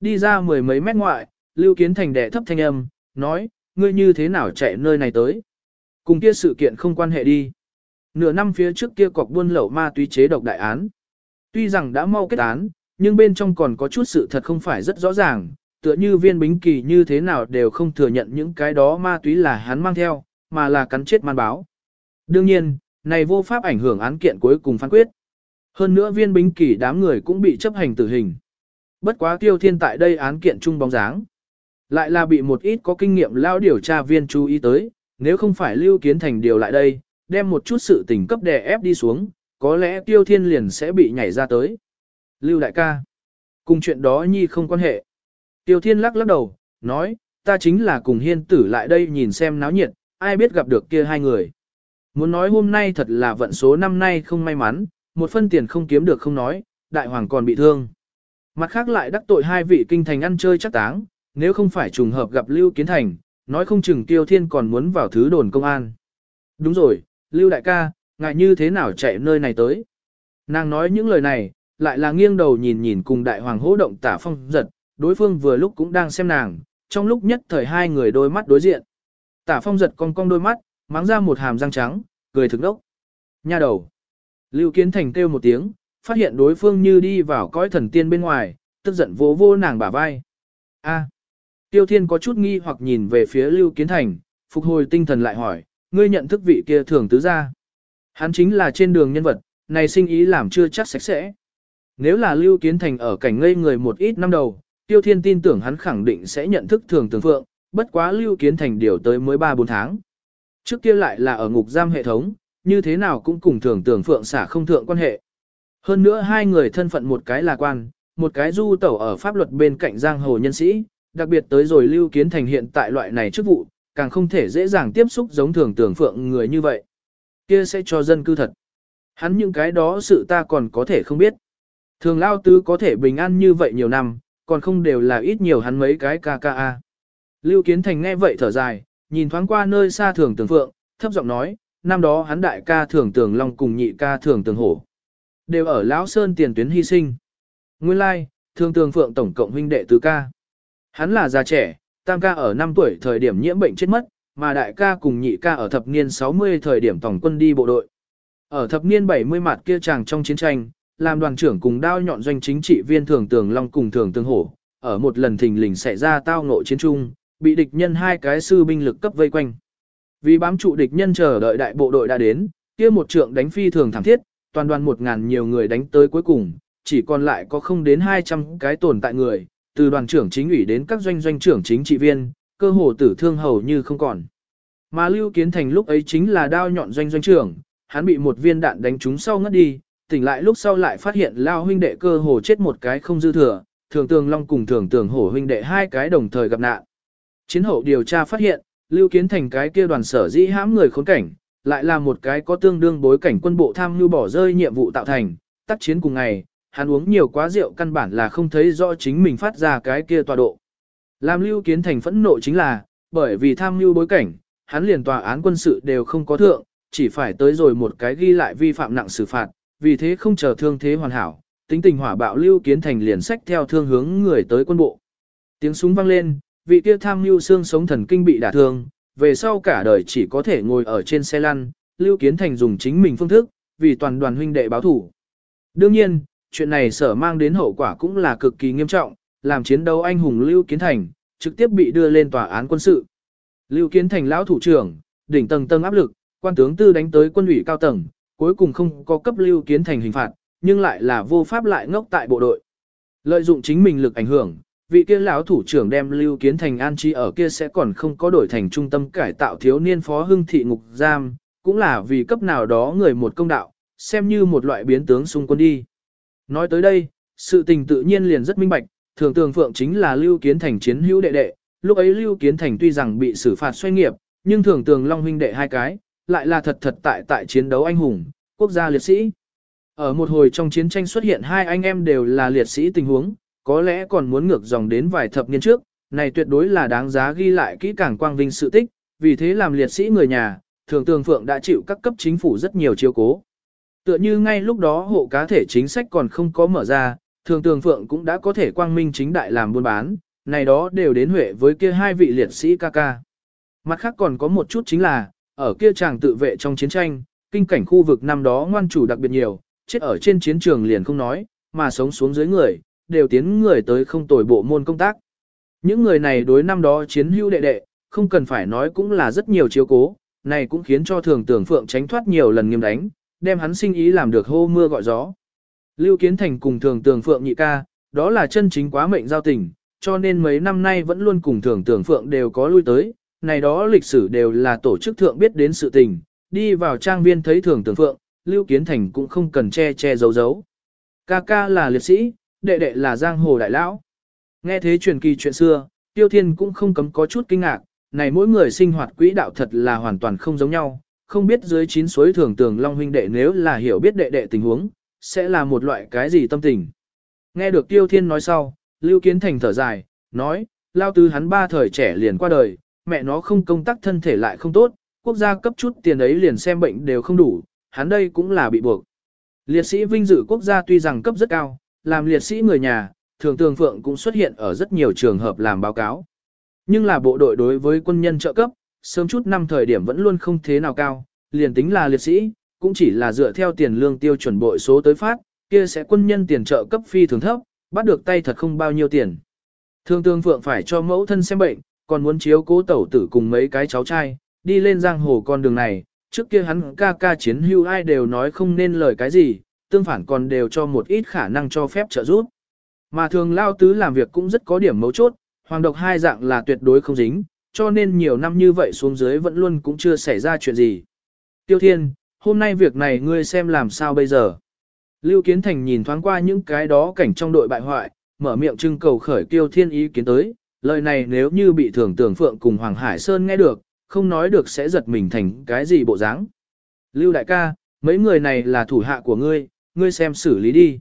Đi ra mười mấy mét ngoại, Lưu Kiến Thành đẻ thấp thanh âm, nói, ngươi như thế nào chạy nơi này tới. Cùng kia sự kiện không quan hệ đi. Nửa năm phía trước kia cọc buôn lậu ma túy chế độc đại án. Tuy rằng đã mau kết án, nhưng bên trong còn có chút sự thật không phải rất rõ ràng, tựa như viên bính kỳ như thế nào đều không thừa nhận những cái đó ma túy là hắn mang theo, mà là cắn chết man báo. Đương nhiên, này vô pháp ảnh hưởng án kiện cuối cùng phán quyết. Hơn nữa viên bính kỳ đám người cũng bị chấp hành tử hình. Bất quá tiêu thiên tại đây án kiện chung bóng dáng. Lại là bị một ít có kinh nghiệm lao điều tra viên chú ý tới, nếu không phải lưu kiến thành điều lại đây, đem một chút sự tình cấp đè ép đi xuống, có lẽ tiêu thiên liền sẽ bị nhảy ra tới. Lưu đại ca, cùng chuyện đó nhi không quan hệ. Tiêu thiên lắc lắc đầu, nói, ta chính là cùng hiên tử lại đây nhìn xem náo nhiệt, ai biết gặp được kia hai người. Muốn nói hôm nay thật là vận số năm nay không may mắn, một phân tiền không kiếm được không nói, đại hoàng còn bị thương. Mặt khác lại đắc tội hai vị kinh thành ăn chơi chắc táng, nếu không phải trùng hợp gặp Lưu Kiến Thành, nói không chừng Tiêu Thiên còn muốn vào thứ đồn công an. Đúng rồi, Lưu Đại ca, ngại như thế nào chạy nơi này tới. Nàng nói những lời này, lại là nghiêng đầu nhìn nhìn cùng đại hoàng hỗ động tả phong giật, đối phương vừa lúc cũng đang xem nàng, trong lúc nhất thời hai người đôi mắt đối diện. Tả phong giật cong cong đôi mắt, mắng ra một hàm răng trắng, cười thực đốc. Nha đầu. Lưu Kiến Thành kêu một tiếng, phát hiện đối phương như đi vào cõi thần tiên bên ngoài, tức giận vô vô nàng bả vai. A. Tiêu Thiên có chút nghi hoặc nhìn về phía Lưu Kiến Thành, phục hồi tinh thần lại hỏi, ngươi nhận thức vị kia thường tứ gia. Hắn chính là trên đường nhân vật, này sinh ý làm chưa chắc sạch sẽ. Nếu là Lưu Kiến Thành ở cảnh ngây người một ít năm đầu, Tiêu Thiên tin tưởng hắn khẳng định sẽ nhận thức thường tường phượng, bất quá Lưu Kiến Thành điều tới mới 3-4 tháng. Trước kia lại là ở ngục giam hệ thống, như thế nào cũng cùng thường tưởng phượng xả không thượng quan hệ. Hơn nữa hai người thân phận một cái là quan, một cái du tẩu ở pháp luật bên cạnh giang hồ nhân sĩ, đặc biệt tới rồi Lưu Kiến Thành hiện tại loại này chức vụ, càng không thể dễ dàng tiếp xúc giống thường tưởng phượng người như vậy. Kia sẽ cho dân cư thật. Hắn những cái đó sự ta còn có thể không biết. Thường lao tứ có thể bình an như vậy nhiều năm, còn không đều là ít nhiều hắn mấy cái ca ca a. Lưu Kiến Thành nghe vậy thở dài, nhìn thoáng qua nơi xa thường tường phượng, thấp giọng nói, năm đó hắn đại ca thường tường long cùng nhị ca thường tường hổ. Đều ở Lão Sơn tiền tuyến hy sinh. Nguyên lai, like, thường tường phượng tổng cộng huynh đệ tứ ca. Hắn là già trẻ, tam ca ở 5 tuổi thời điểm nhiễm bệnh chết mất, mà đại ca cùng nhị ca ở thập niên 60 thời điểm tổng quân đi bộ đội. Ở thập niên 70 mặt kia chàng trong chiến tranh, làm đoàn trưởng cùng đao nhọn doanh chính trị viên thường tường long cùng thường tường hổ, ở một lần thình lình xảy ra tao ngộ chiến trung, bị địch nhân hai cái sư binh lực cấp vây quanh. Vì bám trụ địch nhân chờ đợi đại bộ đội đã đến, kia một trượng đánh phi thường thảm thiết, toàn đoàn một ngàn nhiều người đánh tới cuối cùng, chỉ còn lại có không đến 200 cái tồn tại người, từ đoàn trưởng chính ủy đến các doanh doanh trưởng chính trị viên, cơ hồ tử thương hầu như không còn. Mà Lưu Kiến Thành lúc ấy chính là đao nhọn doanh doanh trưởng, hắn bị một viên đạn đánh trúng sau ngất đi, tỉnh lại lúc sau lại phát hiện Lao huynh đệ cơ hồ chết một cái không dư thừa, thường tường long cùng thường tường hổ huynh đệ hai cái đồng thời gặp nạn. Chiến hậu điều tra phát hiện, Lưu Kiến Thành cái kia đoàn sở dĩ hãm người khốn cảnh, lại là một cái có tương đương bối cảnh quân bộ tham mưu bỏ rơi nhiệm vụ tạo thành, tác chiến cùng ngày, hắn uống nhiều quá rượu căn bản là không thấy rõ chính mình phát ra cái kia tọa độ. Làm Lưu Kiến Thành phẫn nộ chính là, bởi vì tham mưu bối cảnh, hắn liền tòa án quân sự đều không có thượng, chỉ phải tới rồi một cái ghi lại vi phạm nặng xử phạt, vì thế không chờ thương thế hoàn hảo, tính tình hỏa bạo Lưu Kiến Thành liền sách theo thương hướng người tới quân bộ. Tiếng súng vang lên, vị kia tham mưu xương sống thần kinh bị đả thương, về sau cả đời chỉ có thể ngồi ở trên xe lăn, Lưu Kiến Thành dùng chính mình phương thức, vì toàn đoàn huynh đệ báo thủ. Đương nhiên, chuyện này sở mang đến hậu quả cũng là cực kỳ nghiêm trọng, làm chiến đấu anh hùng Lưu Kiến Thành, trực tiếp bị đưa lên tòa án quân sự. Lưu Kiến Thành lão thủ trưởng, đỉnh tầng tầng áp lực, quan tướng tư đánh tới quân ủy cao tầng, cuối cùng không có cấp Lưu Kiến Thành hình phạt, nhưng lại là vô pháp lại ngốc tại bộ đội. Lợi dụng chính mình lực ảnh hưởng, vị kia lão thủ trưởng đem Lưu Kiến Thành an trí ở kia sẽ còn không có đổi thành trung tâm cải tạo thiếu niên phó hưng thị ngục giam, cũng là vì cấp nào đó người một công đạo, xem như một loại biến tướng xung quân đi. Nói tới đây, sự tình tự nhiên liền rất minh bạch, thường tường phượng chính là Lưu Kiến Thành chiến hữu đệ đệ, lúc ấy Lưu Kiến Thành tuy rằng bị xử phạt xoay nghiệp, nhưng thường tường Long huynh đệ hai cái, lại là thật thật tại tại chiến đấu anh hùng, quốc gia liệt sĩ. Ở một hồi trong chiến tranh xuất hiện hai anh em đều là liệt sĩ tình huống, có lẽ còn muốn ngược dòng đến vài thập niên trước, này tuyệt đối là đáng giá ghi lại kỹ càng quang vinh sự tích, vì thế làm liệt sĩ người nhà, thường tường phượng đã chịu các cấp chính phủ rất nhiều chiếu cố. Tựa như ngay lúc đó hộ cá thể chính sách còn không có mở ra, thường tường phượng cũng đã có thể quang minh chính đại làm buôn bán, này đó đều đến huệ với kia hai vị liệt sĩ ca ca. Mặt khác còn có một chút chính là, ở kia chàng tự vệ trong chiến tranh, kinh cảnh khu vực năm đó ngoan chủ đặc biệt nhiều, chết ở trên chiến trường liền không nói, mà sống xuống dưới người, đều tiến người tới không tồi bộ môn công tác. Những người này đối năm đó chiến hữu đệ đệ, không cần phải nói cũng là rất nhiều chiếu cố, này cũng khiến cho thường tưởng phượng tránh thoát nhiều lần nghiêm đánh, đem hắn sinh ý làm được hô mưa gọi gió. Lưu Kiến Thành cùng thường tường phượng nhị ca, đó là chân chính quá mệnh giao tình, cho nên mấy năm nay vẫn luôn cùng thường tường phượng đều có lui tới, này đó lịch sử đều là tổ chức thượng biết đến sự tình, đi vào trang viên thấy thường tường phượng, Lưu Kiến Thành cũng không cần che che giấu giấu. Ca ca là liệt sĩ, đệ đệ là giang hồ đại lão. Nghe thế truyền kỳ chuyện xưa, Tiêu Thiên cũng không cấm có chút kinh ngạc, này mỗi người sinh hoạt quỹ đạo thật là hoàn toàn không giống nhau, không biết dưới chín suối thường tường Long huynh đệ nếu là hiểu biết đệ đệ tình huống, sẽ là một loại cái gì tâm tình. Nghe được Tiêu Thiên nói sau, Lưu Kiến Thành thở dài, nói, lao tứ hắn ba thời trẻ liền qua đời, mẹ nó không công tác thân thể lại không tốt, quốc gia cấp chút tiền ấy liền xem bệnh đều không đủ, hắn đây cũng là bị buộc. Liệt sĩ vinh dự quốc gia tuy rằng cấp rất cao, làm liệt sĩ người nhà, thường tường phượng cũng xuất hiện ở rất nhiều trường hợp làm báo cáo. Nhưng là bộ đội đối với quân nhân trợ cấp, sớm chút năm thời điểm vẫn luôn không thế nào cao, liền tính là liệt sĩ, cũng chỉ là dựa theo tiền lương tiêu chuẩn bội số tới phát, kia sẽ quân nhân tiền trợ cấp phi thường thấp, bắt được tay thật không bao nhiêu tiền. Thường thường phượng phải cho mẫu thân xem bệnh, còn muốn chiếu cố tẩu tử cùng mấy cái cháu trai, đi lên giang hồ con đường này, trước kia hắn ca ca chiến hưu ai đều nói không nên lời cái gì, tương phản còn đều cho một ít khả năng cho phép trợ giúp. Mà thường lao tứ làm việc cũng rất có điểm mấu chốt, hoàng độc hai dạng là tuyệt đối không dính, cho nên nhiều năm như vậy xuống dưới vẫn luôn cũng chưa xảy ra chuyện gì. Tiêu Thiên, hôm nay việc này ngươi xem làm sao bây giờ. Lưu Kiến Thành nhìn thoáng qua những cái đó cảnh trong đội bại hoại, mở miệng trưng cầu khởi Tiêu Thiên ý kiến tới, lời này nếu như bị thường tưởng phượng cùng Hoàng Hải Sơn nghe được, không nói được sẽ giật mình thành cái gì bộ dáng. Lưu đại ca, mấy người này là thủ hạ của ngươi, ngươi xem xử lý đi.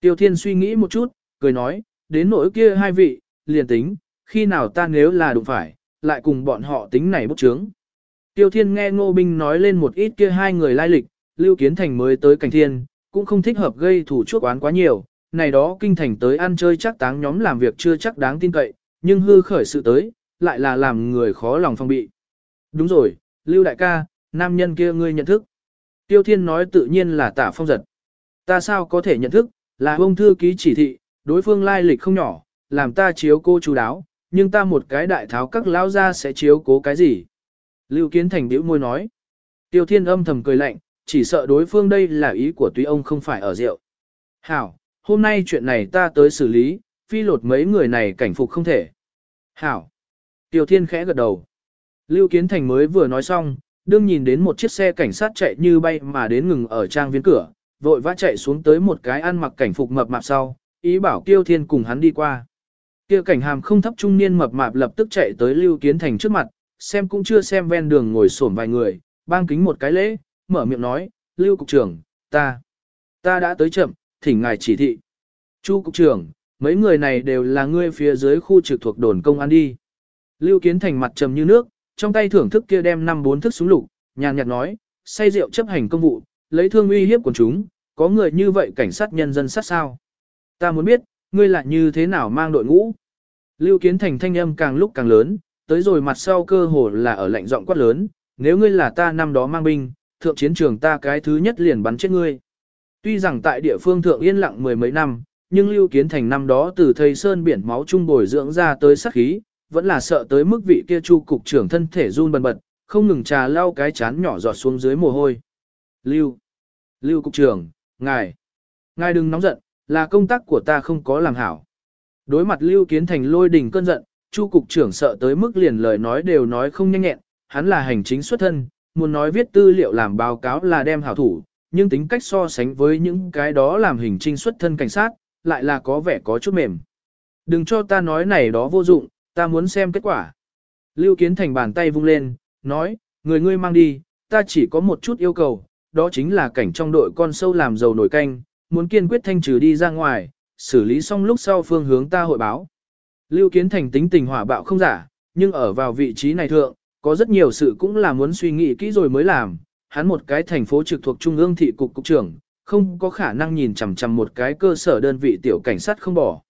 Tiêu Thiên suy nghĩ một chút, cười nói, đến nỗi kia hai vị, liền tính, khi nào ta nếu là đụng phải, lại cùng bọn họ tính này bút trướng. Tiêu Thiên nghe Ngô Binh nói lên một ít kia hai người lai lịch, Lưu Kiến Thành mới tới cảnh thiên, cũng không thích hợp gây thủ chuốc oán quá nhiều, này đó kinh thành tới ăn chơi chắc táng nhóm làm việc chưa chắc đáng tin cậy, nhưng hư khởi sự tới, lại là làm người khó lòng phong bị. Đúng rồi, Lưu Đại ca, nam nhân kia ngươi nhận thức. Tiêu Thiên nói tự nhiên là tả phong giật. Ta sao có thể nhận thức, là ông thư ký chỉ thị, đối phương lai lịch không nhỏ, làm ta chiếu cô chú đáo, nhưng ta một cái đại tháo các lão ra sẽ chiếu cố cái gì. Lưu Kiến Thành bĩu môi nói. Tiêu Thiên âm thầm cười lạnh, chỉ sợ đối phương đây là ý của tuy ông không phải ở rượu. Hảo, hôm nay chuyện này ta tới xử lý, phi lột mấy người này cảnh phục không thể. Hảo. Tiêu Thiên khẽ gật đầu. Lưu Kiến Thành mới vừa nói xong, đương nhìn đến một chiếc xe cảnh sát chạy như bay mà đến ngừng ở trang viên cửa, vội vã chạy xuống tới một cái ăn mặc cảnh phục mập mạp sau, ý bảo Tiêu Thiên cùng hắn đi qua. Kia cảnh hàm không thấp trung niên mập mạp lập tức chạy tới Lưu Kiến Thành trước mặt, xem cũng chưa xem ven đường ngồi xổm vài người, bang kính một cái lễ, mở miệng nói, Lưu Cục trưởng, ta, ta đã tới chậm, thỉnh ngài chỉ thị. Chu cục trưởng, mấy người này đều là ngươi phía dưới khu trực thuộc đồn công an đi. Lưu Kiến Thành mặt trầm như nước, trong tay thưởng thức kia đem năm bốn thức súng lục, nhàn nhạt nói, say rượu chấp hành công vụ, lấy thương uy hiếp của chúng, có người như vậy cảnh sát nhân dân sát sao. Ta muốn biết, ngươi là như thế nào mang đội ngũ. Lưu Kiến Thành thanh âm càng lúc càng lớn, tới rồi mặt sau cơ hồ là ở lạnh giọng quát lớn, nếu ngươi là ta năm đó mang binh, thượng chiến trường ta cái thứ nhất liền bắn chết ngươi. Tuy rằng tại địa phương thượng yên lặng mười mấy năm, nhưng Lưu Kiến Thành năm đó từ thầy sơn biển máu trung bồi dưỡng ra tới sát khí, vẫn là sợ tới mức vị kia chu cục trưởng thân thể run bần bật, không ngừng trà lau cái chán nhỏ giọt xuống dưới mồ hôi. Lưu, Lưu cục trưởng, ngài, ngài đừng nóng giận, là công tác của ta không có làm hảo. Đối mặt Lưu Kiến Thành lôi đình cơn giận, chu cục trưởng sợ tới mức liền lời nói đều nói không nhanh nhẹn, hắn là hành chính xuất thân, muốn nói viết tư liệu làm báo cáo là đem hảo thủ, nhưng tính cách so sánh với những cái đó làm hình trinh xuất thân cảnh sát, lại là có vẻ có chút mềm. Đừng cho ta nói này đó vô dụng, ta muốn xem kết quả. Lưu Kiến Thành bàn tay vung lên, nói, người ngươi mang đi, ta chỉ có một chút yêu cầu, đó chính là cảnh trong đội con sâu làm dầu nổi canh, muốn kiên quyết thanh trừ đi ra ngoài, xử lý xong lúc sau phương hướng ta hội báo. Lưu Kiến Thành tính tình hỏa bạo không giả, nhưng ở vào vị trí này thượng, có rất nhiều sự cũng là muốn suy nghĩ kỹ rồi mới làm, hắn một cái thành phố trực thuộc trung ương thị cục cục trưởng, không có khả năng nhìn chằm chằm một cái cơ sở đơn vị tiểu cảnh sát không bỏ.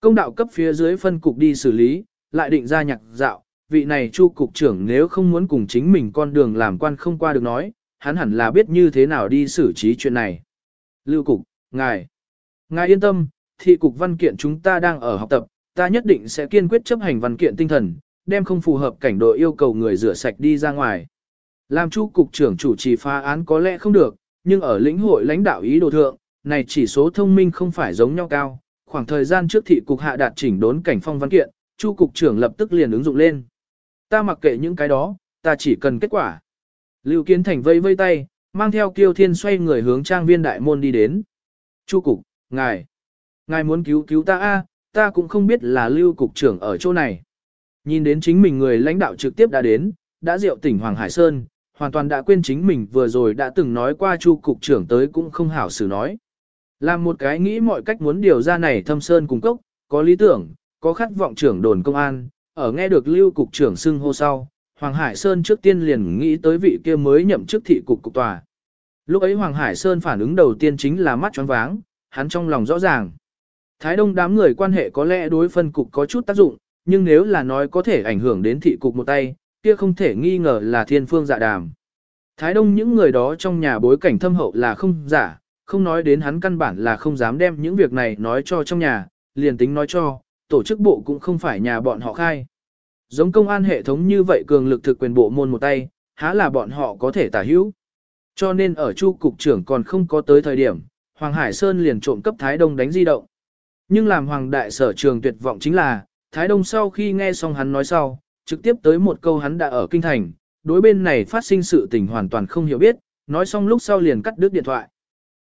Công đạo cấp phía dưới phân cục đi xử lý, lại định ra nhạc dạo, vị này chu cục trưởng nếu không muốn cùng chính mình con đường làm quan không qua được nói, hắn hẳn là biết như thế nào đi xử trí chuyện này. Lưu cục, ngài, ngài yên tâm, thị cục văn kiện chúng ta đang ở học tập, ta nhất định sẽ kiên quyết chấp hành văn kiện tinh thần, đem không phù hợp cảnh đội yêu cầu người rửa sạch đi ra ngoài. Làm chu cục trưởng chủ trì phá án có lẽ không được, nhưng ở lĩnh hội lãnh đạo ý đồ thượng, này chỉ số thông minh không phải giống nhau cao. Khoảng thời gian trước thị cục hạ đạt chỉnh đốn cảnh phong văn kiện, chu cục trưởng lập tức liền ứng dụng lên. Ta mặc kệ những cái đó, ta chỉ cần kết quả. Lưu Kiến Thành vây vây tay, mang theo Kiêu Thiên xoay người hướng trang viên đại môn đi đến. Chu cục, ngài, ngài muốn cứu cứu ta a, ta cũng không biết là Lưu cục trưởng ở chỗ này. Nhìn đến chính mình người lãnh đạo trực tiếp đã đến, đã rượu tỉnh Hoàng Hải Sơn, hoàn toàn đã quên chính mình vừa rồi đã từng nói qua chu cục trưởng tới cũng không hảo xử nói. Làm một cái nghĩ mọi cách muốn điều ra này thâm sơn cùng cốc, có lý tưởng, có khát vọng trưởng đồn công an, ở nghe được lưu cục trưởng xưng hô sau, Hoàng Hải Sơn trước tiên liền nghĩ tới vị kia mới nhậm chức thị cục cục tòa. Lúc ấy Hoàng Hải Sơn phản ứng đầu tiên chính là mắt choáng váng, hắn trong lòng rõ ràng. Thái Đông đám người quan hệ có lẽ đối phân cục có chút tác dụng, nhưng nếu là nói có thể ảnh hưởng đến thị cục một tay, kia không thể nghi ngờ là thiên phương dạ đàm. Thái Đông những người đó trong nhà bối cảnh thâm hậu là không giả, không nói đến hắn căn bản là không dám đem những việc này nói cho trong nhà, liền tính nói cho, tổ chức bộ cũng không phải nhà bọn họ khai. Giống công an hệ thống như vậy cường lực thực quyền bộ môn một tay, há là bọn họ có thể tả hữu. Cho nên ở chu cục trưởng còn không có tới thời điểm, Hoàng Hải Sơn liền trộm cấp Thái Đông đánh di động. Nhưng làm Hoàng Đại sở trường tuyệt vọng chính là, Thái Đông sau khi nghe xong hắn nói sau, trực tiếp tới một câu hắn đã ở kinh thành, đối bên này phát sinh sự tình hoàn toàn không hiểu biết, nói xong lúc sau liền cắt đứt điện thoại.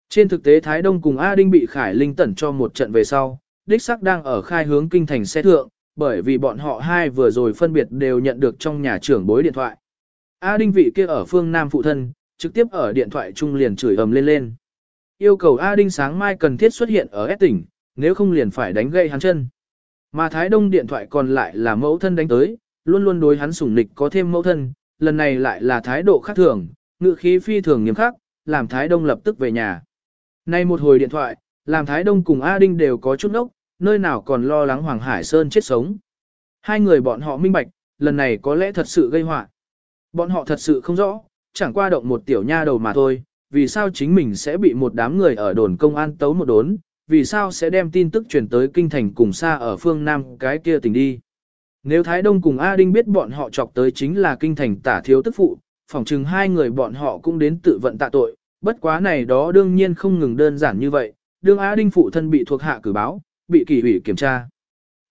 Trên thực tế Thái Đông cùng A Đinh bị Khải Linh tẩn cho một trận về sau, đích sắc đang ở khai hướng kinh thành xe thượng, bởi vì bọn họ hai vừa rồi phân biệt đều nhận được trong nhà trưởng bối điện thoại. A Đinh vị kia ở phương Nam phụ thân, trực tiếp ở điện thoại trung liền chửi ầm lên lên. Yêu cầu A Đinh sáng mai cần thiết xuất hiện ở S tỉnh, nếu không liền phải đánh gây hắn chân. Mà Thái Đông điện thoại còn lại là mẫu thân đánh tới, luôn luôn đối hắn sủng nịch có thêm mẫu thân, lần này lại là thái độ khác thường, ngự khí phi thường nghiêm khắc, làm Thái Đông lập tức về nhà. Nay một hồi điện thoại, làm Thái Đông cùng A Đinh đều có chút ốc, nơi nào còn lo lắng Hoàng Hải Sơn chết sống. Hai người bọn họ minh bạch, lần này có lẽ thật sự gây họa. Bọn họ thật sự không rõ, chẳng qua động một tiểu nha đầu mà thôi, vì sao chính mình sẽ bị một đám người ở đồn công an tấu một đốn, vì sao sẽ đem tin tức truyền tới kinh thành cùng xa ở phương Nam cái kia tỉnh đi. Nếu Thái Đông cùng A Đinh biết bọn họ chọc tới chính là kinh thành tả thiếu tức phụ, phỏng chừng hai người bọn họ cũng đến tự vận tạ tội, bất quá này đó đương nhiên không ngừng đơn giản như vậy, đương A Đinh phụ thân bị thuộc hạ cử báo, bị kỳ ủy kiểm tra.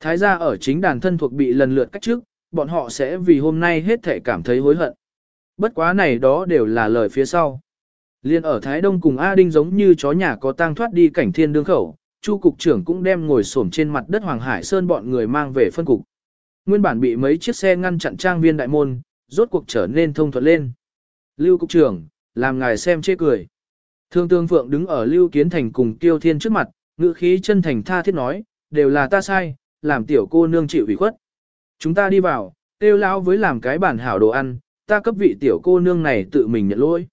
Thái gia ở chính đàn thân thuộc bị lần lượt cách trước, bọn họ sẽ vì hôm nay hết thể cảm thấy hối hận. Bất quá này đó đều là lời phía sau. Liên ở Thái Đông cùng A Đinh giống như chó nhà có tang thoát đi cảnh thiên đương khẩu, Chu cục trưởng cũng đem ngồi xổm trên mặt đất Hoàng Hải Sơn bọn người mang về phân cục. Nguyên bản bị mấy chiếc xe ngăn chặn trang viên đại môn, rốt cuộc trở nên thông thuận lên. Lưu cục trưởng, làm ngài xem chê cười. Thương tương phượng đứng ở Lưu Kiến Thành cùng Tiêu Thiên trước mặt, ngữ khí chân thành tha thiết nói, đều là ta sai, làm tiểu cô nương chịu ủy khuất. Chúng ta đi vào, tiêu lão với làm cái bản hảo đồ ăn, ta cấp vị tiểu cô nương này tự mình nhận lỗi.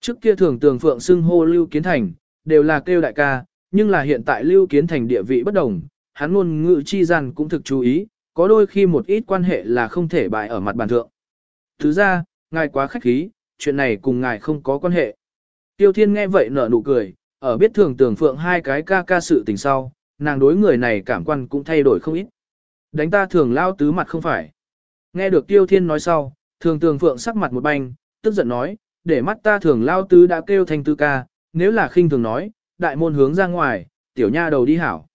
Trước kia thường tường phượng xưng hô Lưu Kiến Thành, đều là kêu đại ca, nhưng là hiện tại Lưu Kiến Thành địa vị bất đồng, hắn luôn ngự chi gian cũng thực chú ý, có đôi khi một ít quan hệ là không thể bại ở mặt bàn thượng. Thứ ra, ngài quá khách khí, chuyện này cùng ngài không có quan hệ. Tiêu Thiên nghe vậy nở nụ cười, ở biết thường tưởng phượng hai cái ca ca sự tình sau, nàng đối người này cảm quan cũng thay đổi không ít. Đánh ta thường lao tứ mặt không phải. Nghe được Tiêu Thiên nói sau, thường tường phượng sắc mặt một banh, tức giận nói, để mắt ta thường lao tứ đã kêu thành tư ca, nếu là khinh thường nói, đại môn hướng ra ngoài, tiểu nha đầu đi hảo.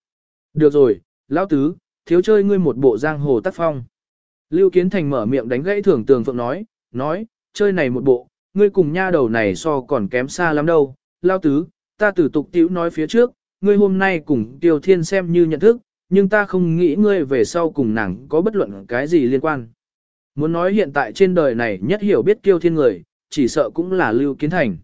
Được rồi, lao tứ, thiếu chơi ngươi một bộ giang hồ tác phong. Lưu Kiến Thành mở miệng đánh gãy thường tường phượng nói, nói, chơi này một bộ, ngươi cùng nha đầu này so còn kém xa lắm đâu, lao tứ, ta tử tục tiểu nói phía trước, ngươi hôm nay cùng Tiêu Thiên xem như nhận thức, nhưng ta không nghĩ ngươi về sau cùng nàng có bất luận cái gì liên quan. Muốn nói hiện tại trên đời này nhất hiểu biết Tiêu Thiên người, chỉ sợ cũng là Lưu Kiến Thành.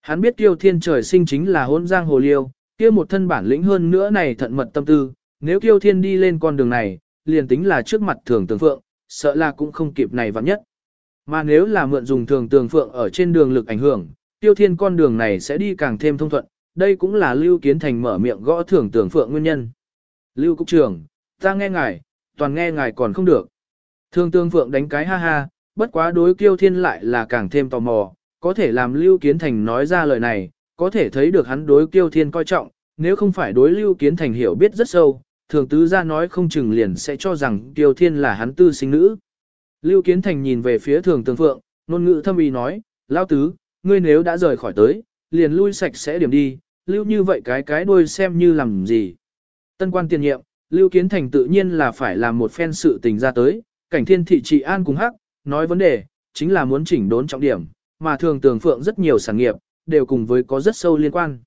Hắn biết Tiêu Thiên trời sinh chính là hôn giang hồ liêu, kia một thân bản lĩnh hơn nữa này thận mật tâm tư, nếu Tiêu Thiên đi lên con đường này, liền tính là trước mặt thường tường phượng, sợ là cũng không kịp này vắng nhất. Mà nếu là mượn dùng thường tường phượng ở trên đường lực ảnh hưởng, Tiêu Thiên con đường này sẽ đi càng thêm thông thuận, đây cũng là Lưu Kiến Thành mở miệng gõ thưởng tưởng phượng nguyên nhân. Lưu Cục trưởng, ta nghe ngài, toàn nghe ngài còn không được. Thường tương phượng đánh cái ha ha, bất quá đối Tiêu Thiên lại là càng thêm tò mò, có thể làm Lưu Kiến Thành nói ra lời này, có thể thấy được hắn đối Tiêu Thiên coi trọng, nếu không phải đối Lưu Kiến Thành hiểu biết rất sâu, thường tứ ra nói không chừng liền sẽ cho rằng Tiêu Thiên là hắn tư sinh nữ. Lưu Kiến Thành nhìn về phía thường tường phượng, nôn ngữ thâm ý nói, Lao tứ, ngươi nếu đã rời khỏi tới, liền lui sạch sẽ điểm đi, lưu như vậy cái cái đuôi xem như làm gì. Tân quan tiền nhiệm, Lưu Kiến Thành tự nhiên là phải làm một phen sự tình ra tới, cảnh thiên thị trị an cùng hắc, nói vấn đề, chính là muốn chỉnh đốn trọng điểm, mà thường tường phượng rất nhiều sản nghiệp, đều cùng với có rất sâu liên quan.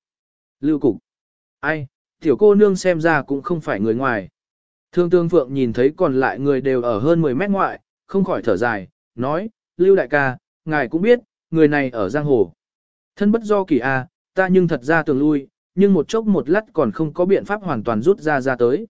Lưu Cục Ai, tiểu cô nương xem ra cũng không phải người ngoài. Thương tương phượng nhìn thấy còn lại người đều ở hơn 10 mét ngoại, không khỏi thở dài, nói, Lưu đại ca, ngài cũng biết, người này ở giang hồ. Thân bất do kỳ a, ta nhưng thật ra tường lui, nhưng một chốc một lát còn không có biện pháp hoàn toàn rút ra ra tới.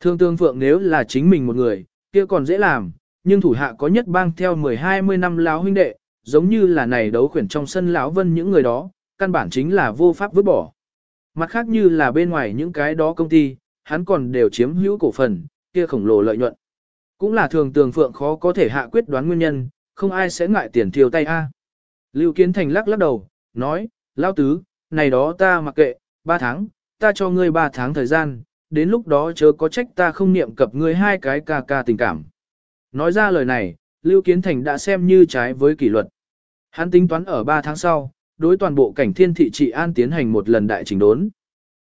Thương tương phượng nếu là chính mình một người, kia còn dễ làm, nhưng thủ hạ có nhất bang theo 10-20 năm lão huynh đệ, giống như là này đấu khuyển trong sân lão vân những người đó, căn bản chính là vô pháp vứt bỏ. Mặt khác như là bên ngoài những cái đó công ty, hắn còn đều chiếm hữu cổ phần, kia khổng lồ lợi nhuận. Cũng là thường tường phượng khó có thể hạ quyết đoán nguyên nhân, không ai sẽ ngại tiền thiêu tay a. Lưu Kiến Thành lắc lắc đầu, nói, Lão Tứ, này đó ta mặc kệ, ba tháng, ta cho ngươi ba tháng thời gian, đến lúc đó chớ có trách ta không niệm cập ngươi hai cái ca ca tình cảm. Nói ra lời này, Lưu Kiến Thành đã xem như trái với kỷ luật. Hắn tính toán ở ba tháng sau, đối toàn bộ cảnh thiên thị trị an tiến hành một lần đại chỉnh đốn.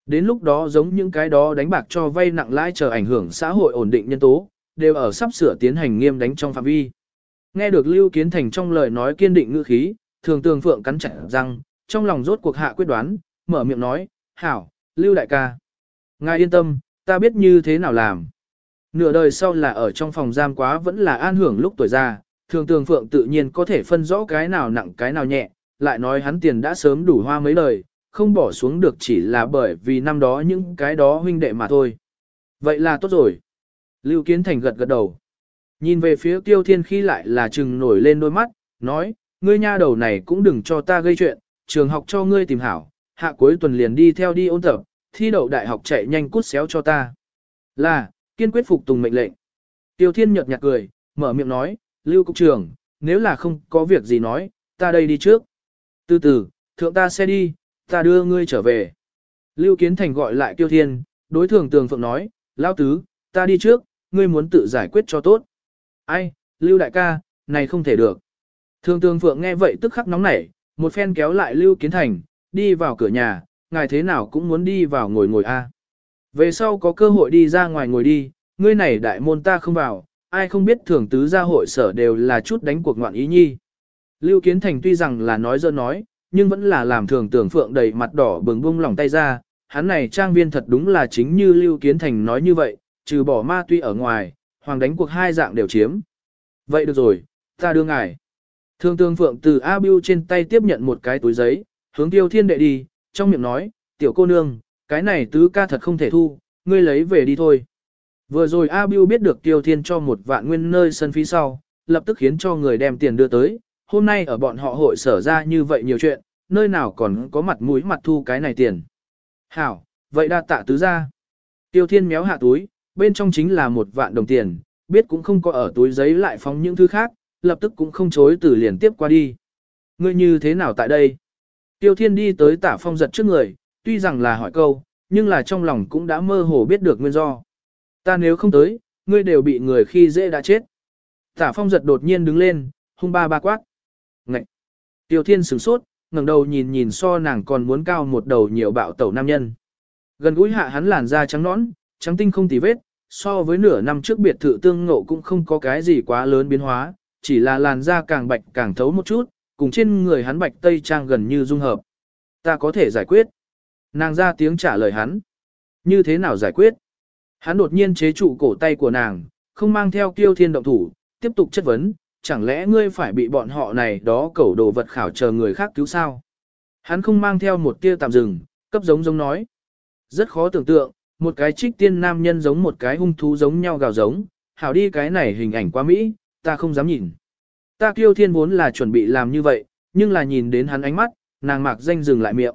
Đến lúc đó giống những cái đó đánh bạc cho vay nặng lãi chờ ảnh hưởng xã hội ổn định nhân tố, đều ở sắp sửa tiến hành nghiêm đánh trong phạm vi. Nghe được Lưu Kiến Thành trong lời nói kiên định ngữ khí, thường tường phượng cắn chặt răng, trong lòng rốt cuộc hạ quyết đoán, mở miệng nói, hảo, Lưu đại ca. Ngài yên tâm, ta biết như thế nào làm. Nửa đời sau là ở trong phòng giam quá vẫn là an hưởng lúc tuổi già, thường tường phượng tự nhiên có thể phân rõ cái nào nặng cái nào nhẹ, lại nói hắn tiền đã sớm đủ hoa mấy lời, không bỏ xuống được chỉ là bởi vì năm đó những cái đó huynh đệ mà thôi. Vậy là tốt rồi. Lưu Kiến Thành gật gật đầu. Nhìn về phía Tiêu Thiên khi lại là trừng nổi lên đôi mắt, nói, ngươi nha đầu này cũng đừng cho ta gây chuyện, trường học cho ngươi tìm hảo, hạ cuối tuần liền đi theo đi ôn tập, thi đậu đại học chạy nhanh cút xéo cho ta. Là, kiên quyết phục tùng mệnh lệnh. Tiêu Thiên nhợt nhạt cười, mở miệng nói, Lưu Cục trưởng, nếu là không có việc gì nói, ta đây đi trước. Từ từ, thượng ta sẽ đi, ta đưa ngươi trở về. Lưu Kiến Thành gọi lại Tiêu Thiên, đối thường tường phượng nói, Lao Tứ, ta đi trước, ngươi muốn tự giải quyết cho tốt. Ai, Lưu đại ca, này không thể được. Thường tường phượng nghe vậy tức khắc nóng nảy, một phen kéo lại Lưu Kiến Thành, đi vào cửa nhà, ngài thế nào cũng muốn đi vào ngồi ngồi a. À. Về sau có cơ hội đi ra ngoài ngồi đi, ngươi này đại môn ta không vào, ai không biết thường tứ gia hội sở đều là chút đánh cuộc ngoạn ý nhi. Lưu Kiến Thành tuy rằng là nói dơ nói, nhưng vẫn là làm thường tưởng phượng đầy mặt đỏ bừng bung lòng tay ra, hắn này trang viên thật đúng là chính như Lưu Kiến Thành nói như vậy, trừ bỏ ma tuy ở ngoài, hoàng đánh cuộc hai dạng đều chiếm. Vậy được rồi, ta đưa ngài. Thương tương phượng từ A Biu trên tay tiếp nhận một cái túi giấy, hướng tiêu thiên đệ đi, trong miệng nói, tiểu cô nương, cái này tứ ca thật không thể thu, ngươi lấy về đi thôi. Vừa rồi A Biu biết được tiêu thiên cho một vạn nguyên nơi sân phí sau, lập tức khiến cho người đem tiền đưa tới, hôm nay ở bọn họ hội sở ra như vậy nhiều chuyện, nơi nào còn có mặt mũi mặt thu cái này tiền. Hảo, vậy đa tạ tứ ra. Tiêu thiên méo hạ túi, bên trong chính là một vạn đồng tiền, biết cũng không có ở túi giấy lại phóng những thứ khác, lập tức cũng không chối từ liền tiếp qua đi. Ngươi như thế nào tại đây? Tiêu thiên đi tới tả phong giật trước người, tuy rằng là hỏi câu, nhưng là trong lòng cũng đã mơ hồ biết được nguyên do. Ta nếu không tới, ngươi đều bị người khi dễ đã chết. Tả phong giật đột nhiên đứng lên, hung ba ba quát. Ngậy! Tiêu thiên sửng sốt, ngẩng đầu nhìn nhìn so nàng còn muốn cao một đầu nhiều bạo tẩu nam nhân. Gần gũi hạ hắn làn da trắng nõn, trắng tinh không tì vết, so với nửa năm trước biệt thự tương ngộ cũng không có cái gì quá lớn biến hóa, chỉ là làn da càng bạch càng thấu một chút, cùng trên người hắn bạch tây trang gần như dung hợp. Ta có thể giải quyết. Nàng ra tiếng trả lời hắn. Như thế nào giải quyết? Hắn đột nhiên chế trụ cổ tay của nàng, không mang theo kiêu thiên động thủ, tiếp tục chất vấn, chẳng lẽ ngươi phải bị bọn họ này đó cẩu đồ vật khảo chờ người khác cứu sao? Hắn không mang theo một tia tạm dừng, cấp giống giống nói. Rất khó tưởng tượng, một cái trích tiên nam nhân giống một cái hung thú giống nhau gào giống, hảo đi cái này hình ảnh quá mỹ, ta không dám nhìn. Ta kiêu thiên vốn là chuẩn bị làm như vậy, nhưng là nhìn đến hắn ánh mắt, nàng mạc danh dừng lại miệng.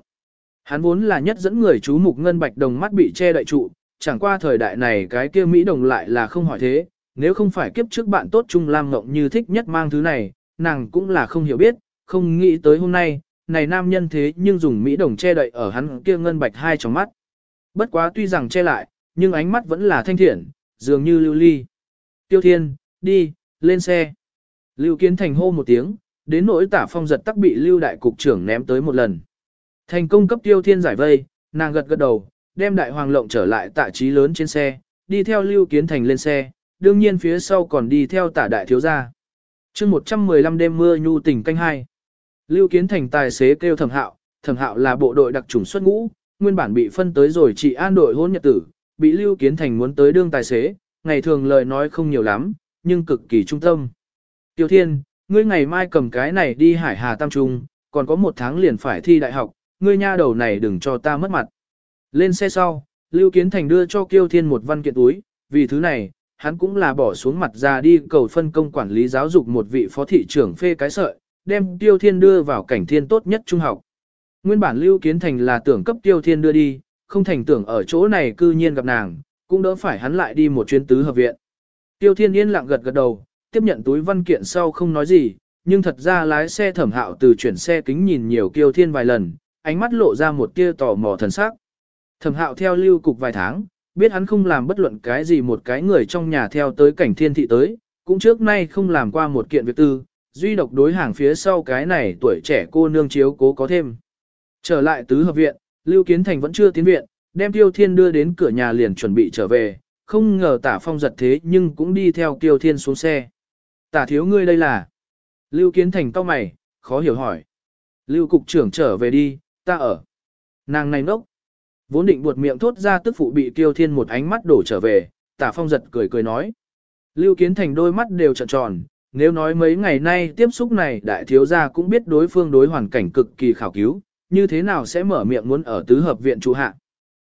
Hắn vốn là nhất dẫn người chú mục ngân bạch đồng mắt bị che đậy trụ, chẳng qua thời đại này cái kia Mỹ đồng lại là không hỏi thế, nếu không phải kiếp trước bạn tốt trung Lam Ngộng như thích nhất mang thứ này, nàng cũng là không hiểu biết, không nghĩ tới hôm nay, này nam nhân thế nhưng dùng Mỹ đồng che đậy ở hắn kia ngân bạch hai trong mắt. Bất quá tuy rằng che lại, nhưng ánh mắt vẫn là thanh thiện, dường như lưu ly. Tiêu thiên, đi, lên xe. Lưu Kiến Thành hô một tiếng, đến nỗi tả phong giật tắc bị Lưu Đại Cục trưởng ném tới một lần. Thành công cấp tiêu thiên giải vây, nàng gật gật đầu, đem đại hoàng lộng trở lại tạ trí lớn trên xe, đi theo Lưu Kiến Thành lên xe, đương nhiên phía sau còn đi theo tả đại thiếu gia. chương 115 đêm mưa nhu tình canh hai. Lưu Kiến Thành tài xế kêu thẩm hạo, thẩm hạo là bộ đội đặc trùng xuất ngũ, nguyên bản bị phân tới rồi chỉ an đội hôn nhật tử, bị Lưu Kiến Thành muốn tới đương tài xế, ngày thường lời nói không nhiều lắm, nhưng cực kỳ trung tâm. Tiêu Thiên, ngươi ngày mai cầm cái này đi Hải Hà Tam Trung, còn có một tháng liền phải thi đại học, ngươi nha đầu này đừng cho ta mất mặt. Lên xe sau, Lưu Kiến Thành đưa cho Kiêu Thiên một văn kiện túi, vì thứ này, hắn cũng là bỏ xuống mặt ra đi cầu phân công quản lý giáo dục một vị phó thị trưởng phê cái sợi, đem Tiêu Thiên đưa vào cảnh thiên tốt nhất trung học. Nguyên bản Lưu Kiến Thành là tưởng cấp Tiêu Thiên đưa đi, không thành tưởng ở chỗ này cư nhiên gặp nàng, cũng đỡ phải hắn lại đi một chuyến tứ hợp viện. Tiêu Thiên yên lặng gật gật đầu, tiếp nhận túi văn kiện sau không nói gì, nhưng thật ra lái xe thẩm hạo từ chuyển xe kính nhìn nhiều Kiêu Thiên vài lần, ánh mắt lộ ra một tia tò mò thần sắc. Thẩm hạo theo lưu cục vài tháng, biết hắn không làm bất luận cái gì một cái người trong nhà theo tới cảnh thiên thị tới, cũng trước nay không làm qua một kiện việc tư, duy độc đối hàng phía sau cái này tuổi trẻ cô nương chiếu cố có thêm. Trở lại tứ hợp viện, Lưu Kiến Thành vẫn chưa tiến viện, đem Tiêu Thiên đưa đến cửa nhà liền chuẩn bị trở về, không ngờ tả phong giật thế nhưng cũng đi theo Tiêu Thiên xuống xe. Tả thiếu ngươi đây là. Lưu Kiến Thành cao mày, khó hiểu hỏi. Lưu Cục trưởng trở về đi, ta ở. Nàng này nốc. Vốn định buột miệng thốt ra tức phụ bị Tiêu Thiên một ánh mắt đổ trở về, tả phong giật cười cười nói. Lưu Kiến Thành đôi mắt đều trợn tròn, nếu nói mấy ngày nay tiếp xúc này đại thiếu gia cũng biết đối phương đối hoàn cảnh cực kỳ khảo cứu, như thế nào sẽ mở miệng muốn ở tứ hợp viện trụ hạ.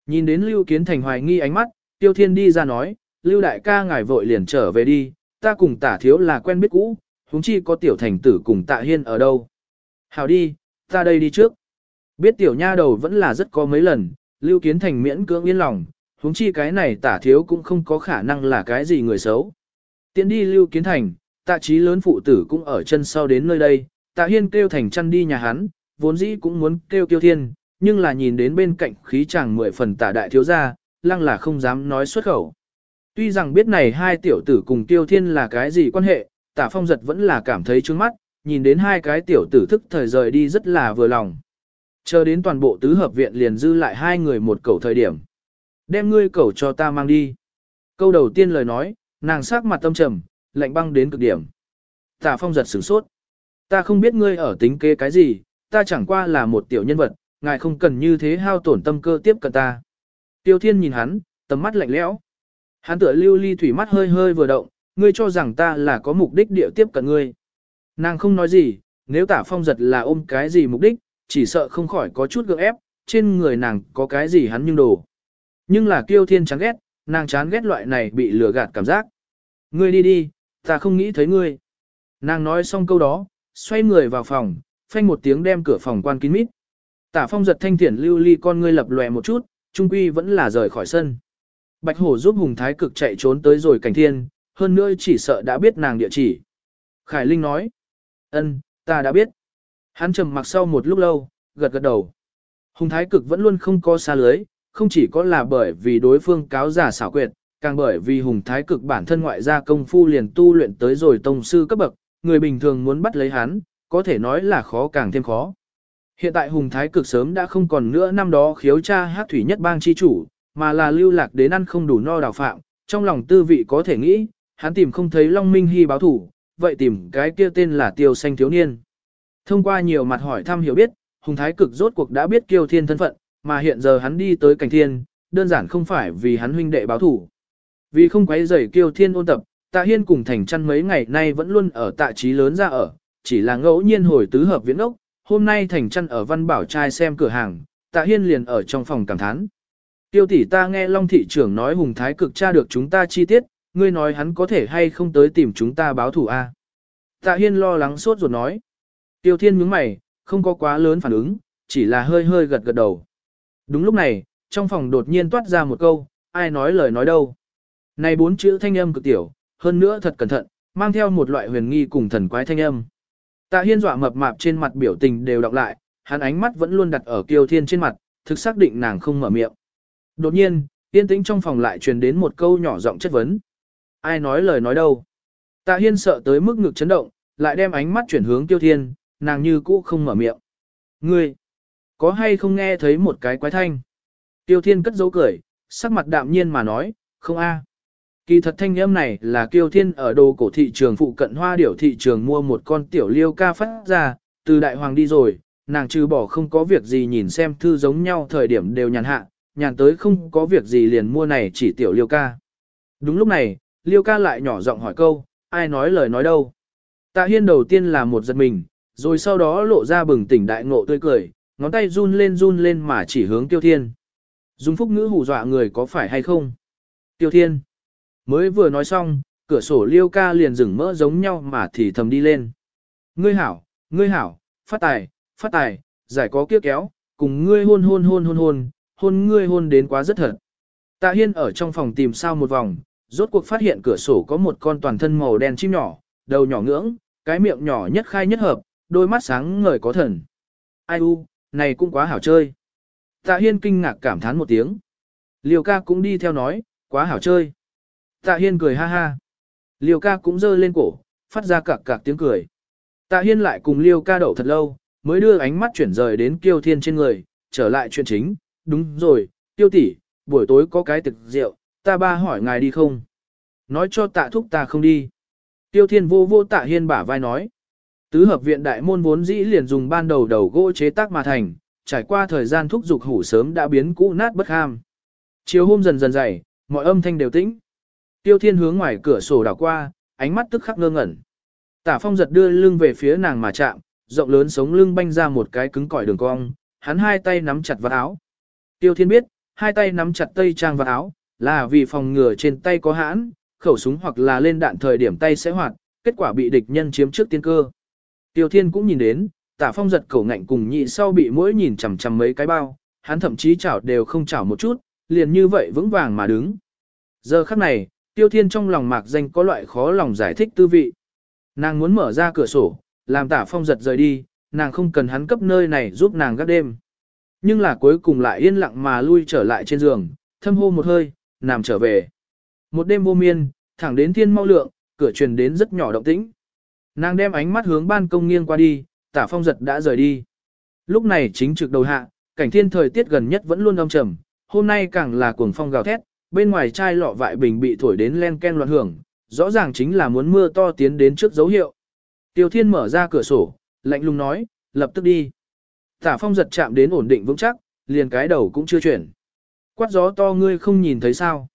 Nhìn đến Lưu Kiến Thành hoài nghi ánh mắt, Tiêu Thiên đi ra nói, Lưu đại ca ngài vội liền trở về đi, ta cùng tả thiếu là quen biết cũ, huống chi có tiểu thành tử cùng tạ hiên ở đâu. Hảo đi, ta đây đi trước. Biết tiểu nha đầu vẫn là rất có mấy lần, Lưu Kiến Thành miễn cưỡng yên lòng, huống chi cái này tả thiếu cũng không có khả năng là cái gì người xấu. Tiến đi Lưu Kiến Thành, tạ trí lớn phụ tử cũng ở chân sau đến nơi đây, tạ hiên kêu thành chăn đi nhà hắn, vốn dĩ cũng muốn kêu Tiêu thiên, nhưng là nhìn đến bên cạnh khí chàng mười phần tả đại thiếu gia, lăng là không dám nói xuất khẩu. Tuy rằng biết này hai tiểu tử cùng tiêu thiên là cái gì quan hệ, tả phong giật vẫn là cảm thấy trướng mắt, nhìn đến hai cái tiểu tử thức thời rời đi rất là vừa lòng. Chờ đến toàn bộ tứ hợp viện liền dư lại hai người một cầu thời điểm. Đem ngươi cầu cho ta mang đi. Câu đầu tiên lời nói, nàng sắc mặt tâm trầm, lạnh băng đến cực điểm. Tả phong giật sửng sốt. Ta không biết ngươi ở tính kế cái gì, ta chẳng qua là một tiểu nhân vật, ngài không cần như thế hao tổn tâm cơ tiếp cận ta. Tiêu thiên nhìn hắn, tầm mắt lạnh lẽo. Hắn tựa lưu ly thủy mắt hơi hơi vừa động, ngươi cho rằng ta là có mục đích địa tiếp cận ngươi. Nàng không nói gì, nếu tả phong giật là ôm cái gì mục đích, chỉ sợ không khỏi có chút gượng ép, trên người nàng có cái gì hắn nhưng đồ. Nhưng là kiêu thiên chán ghét, nàng chán ghét loại này bị lừa gạt cảm giác. Ngươi đi đi, ta không nghĩ thấy ngươi. Nàng nói xong câu đó, xoay người vào phòng, phanh một tiếng đem cửa phòng quan kín mít. Tả phong giật thanh thiển lưu ly con ngươi lập lòe một chút, trung quy vẫn là rời khỏi sân. Bạch hổ giúp hùng thái cực chạy trốn tới rồi cảnh thiên, hơn nữa chỉ sợ đã biết nàng địa chỉ. Khải Linh nói, ân, ta đã biết. Hắn trầm mặc sau một lúc lâu, gật gật đầu. Hùng thái cực vẫn luôn không có xa lưới, không chỉ có là bởi vì đối phương cáo giả xảo quyệt, càng bởi vì hùng thái cực bản thân ngoại gia công phu liền tu luyện tới rồi tông sư cấp bậc, người bình thường muốn bắt lấy hắn, có thể nói là khó càng thêm khó. Hiện tại hùng thái cực sớm đã không còn nữa năm đó khiếu cha hát thủy nhất bang chi chủ, mà là lưu lạc đến ăn không đủ no đào phạm, trong lòng tư vị có thể nghĩ, hắn tìm không thấy Long Minh Hy báo thủ, vậy tìm cái kia tên là Tiêu Xanh Thiếu Niên. Thông qua nhiều mặt hỏi thăm hiểu biết, Hùng Thái Cực rốt cuộc đã biết Kiêu Thiên thân phận, mà hiện giờ hắn đi tới cảnh thiên, đơn giản không phải vì hắn huynh đệ báo thủ. Vì không quấy rầy Kiêu Thiên ôn tập, Tạ Hiên cùng Thành Chân mấy ngày nay vẫn luôn ở tạ trí lớn ra ở, chỉ là ngẫu nhiên hồi tứ hợp viễn ốc, hôm nay Thành Chân ở Văn Bảo trai xem cửa hàng, Tạ Hiên liền ở trong phòng cảm thán. Tiêu tỷ ta nghe Long thị trưởng nói Hùng Thái Cực tra được chúng ta chi tiết, ngươi nói hắn có thể hay không tới tìm chúng ta báo thù a? Tạ Hiên lo lắng sốt ruột nói. Tiêu Thiên nhướng mày, không có quá lớn phản ứng, chỉ là hơi hơi gật gật đầu. Đúng lúc này, trong phòng đột nhiên toát ra một câu, ai nói lời nói đâu. Này bốn chữ thanh âm cực tiểu, hơn nữa thật cẩn thận, mang theo một loại huyền nghi cùng thần quái thanh âm. Tạ Hiên dọa mập mạp trên mặt biểu tình đều đọc lại, hắn ánh mắt vẫn luôn đặt ở Kiều Thiên trên mặt, thực xác định nàng không mở miệng. Đột nhiên, yên tĩnh trong phòng lại truyền đến một câu nhỏ giọng chất vấn. Ai nói lời nói đâu? Tạ Hiên sợ tới mức ngực chấn động, lại đem ánh mắt chuyển hướng Tiêu Thiên, nàng như cũ không mở miệng. Ngươi, có hay không nghe thấy một cái quái thanh? Tiêu Thiên cất dấu cười, sắc mặt đạm nhiên mà nói, không a. Kỳ thật thanh âm này là Kiêu Thiên ở đồ cổ thị trường phụ cận hoa điểu thị trường mua một con tiểu liêu ca phát ra, từ đại hoàng đi rồi, nàng trừ bỏ không có việc gì nhìn xem thư giống nhau thời điểm đều nhàn hạ, nhàn tới không có việc gì liền mua này chỉ tiểu liêu ca. Đúng lúc này, liêu ca lại nhỏ giọng hỏi câu, ai nói lời nói đâu. Tạ hiên đầu tiên là một giật mình, rồi sau đó lộ ra bừng tỉnh đại ngộ tươi cười, ngón tay run lên run lên mà chỉ hướng tiêu thiên. Dùng phúc ngữ hù dọa người có phải hay không? Tiêu thiên. Mới vừa nói xong, cửa sổ liêu ca liền dừng mỡ giống nhau mà thì thầm đi lên. Ngươi hảo, ngươi hảo, phát tài, phát tài, giải có kiếp kéo, cùng ngươi hôn hôn hôn hôn hôn, hôn ngươi hôn đến quá rất thật. Tạ Hiên ở trong phòng tìm sao một vòng, rốt cuộc phát hiện cửa sổ có một con toàn thân màu đen chim nhỏ, đầu nhỏ ngưỡng, cái miệng nhỏ nhất khai nhất hợp, đôi mắt sáng ngời có thần. Ai u, này cũng quá hảo chơi. Tạ Hiên kinh ngạc cảm thán một tiếng. Liêu ca cũng đi theo nói, quá hảo chơi. Tạ Hiên cười ha ha. Liêu ca cũng giơ lên cổ, phát ra cạc cạc tiếng cười. Tạ Hiên lại cùng Liêu ca đậu thật lâu, mới đưa ánh mắt chuyển rời đến Kiêu Thiên trên người, trở lại chuyện chính, đúng rồi, tiêu tỷ, buổi tối có cái thực rượu, ta ba hỏi ngài đi không? Nói cho tạ thúc ta không đi. Tiêu thiên vô vô tạ hiên bả vai nói. Tứ hợp viện đại môn vốn dĩ liền dùng ban đầu đầu gỗ chế tác mà thành, trải qua thời gian thúc dục hủ sớm đã biến cũ nát bất ham. Chiều hôm dần dần dày, mọi âm thanh đều tĩnh. Tiêu thiên hướng ngoài cửa sổ đảo qua, ánh mắt tức khắc ngơ ngẩn. Tả phong giật đưa lưng về phía nàng mà chạm, rộng lớn sống lưng banh ra một cái cứng cỏi đường cong, hắn hai tay nắm chặt vào áo. Tiêu Thiên biết, hai tay nắm chặt tây trang vào áo, là vì phòng ngừa trên tay có hãn, khẩu súng hoặc là lên đạn thời điểm tay sẽ hoạt, kết quả bị địch nhân chiếm trước tiên cơ. Tiêu Thiên cũng nhìn đến, Tả Phong giật cổ ngạnh cùng nhị sau bị mỗi nhìn chằm chằm mấy cái bao, hắn thậm chí chảo đều không chảo một chút, liền như vậy vững vàng mà đứng. Giờ khắc này, Tiêu Thiên trong lòng mạc danh có loại khó lòng giải thích tư vị. Nàng muốn mở ra cửa sổ, làm Tả Phong giật rời đi, nàng không cần hắn cấp nơi này giúp nàng gác đêm. Nhưng là cuối cùng lại yên lặng mà lui trở lại trên giường, thâm hô một hơi, nằm trở về. Một đêm vô miên, thẳng đến thiên mau lượng, cửa truyền đến rất nhỏ động tĩnh. Nàng đem ánh mắt hướng ban công nghiêng qua đi, tả phong giật đã rời đi. Lúc này chính trực đầu hạ, cảnh thiên thời tiết gần nhất vẫn luôn âm trầm, hôm nay càng là cuồng phong gào thét, bên ngoài chai lọ vại bình bị thổi đến len ken loạn hưởng, rõ ràng chính là muốn mưa to tiến đến trước dấu hiệu. Tiêu thiên mở ra cửa sổ, lạnh lùng nói, lập tức đi. Tả phong giật chạm đến ổn định vững chắc, liền cái đầu cũng chưa chuyển. Quát gió to ngươi không nhìn thấy sao.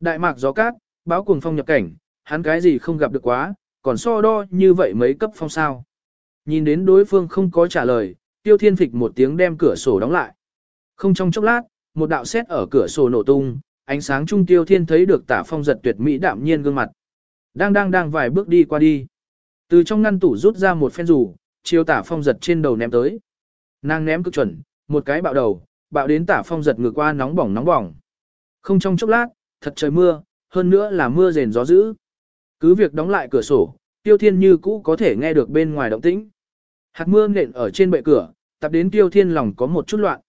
Đại mạc gió cát, báo cuồng phong nhập cảnh, hắn cái gì không gặp được quá, còn so đo như vậy mấy cấp phong sao. Nhìn đến đối phương không có trả lời, tiêu thiên phịch một tiếng đem cửa sổ đóng lại. Không trong chốc lát, một đạo sét ở cửa sổ nổ tung, ánh sáng trung tiêu thiên thấy được tả phong giật tuyệt mỹ đạm nhiên gương mặt. Đang đang đang vài bước đi qua đi. Từ trong ngăn tủ rút ra một phen rủ, chiều tả phong giật trên đầu ném tới. Nàng ném cực chuẩn, một cái bạo đầu, bạo đến tả phong giật ngược qua nóng bỏng nóng bỏng. Không trong chốc lát, thật trời mưa, hơn nữa là mưa rền gió dữ. Cứ việc đóng lại cửa sổ, tiêu thiên như cũ có thể nghe được bên ngoài động tĩnh. Hạt mưa nện ở trên bệ cửa, tập đến tiêu thiên lòng có một chút loạn.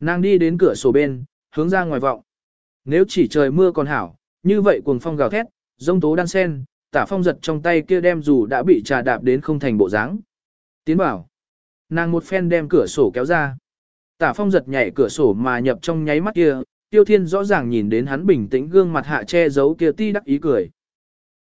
Nàng đi đến cửa sổ bên, hướng ra ngoài vọng. Nếu chỉ trời mưa còn hảo, như vậy cuồng phong gào thét, rông tố đan sen, tả phong giật trong tay kia đem dù đã bị trà đạp đến không thành bộ dáng. Tiến bảo. Nàng một phen đem cửa sổ kéo ra. Tả phong giật nhảy cửa sổ mà nhập trong nháy mắt kia, tiêu thiên rõ ràng nhìn đến hắn bình tĩnh gương mặt hạ che giấu kia ti đắc ý cười.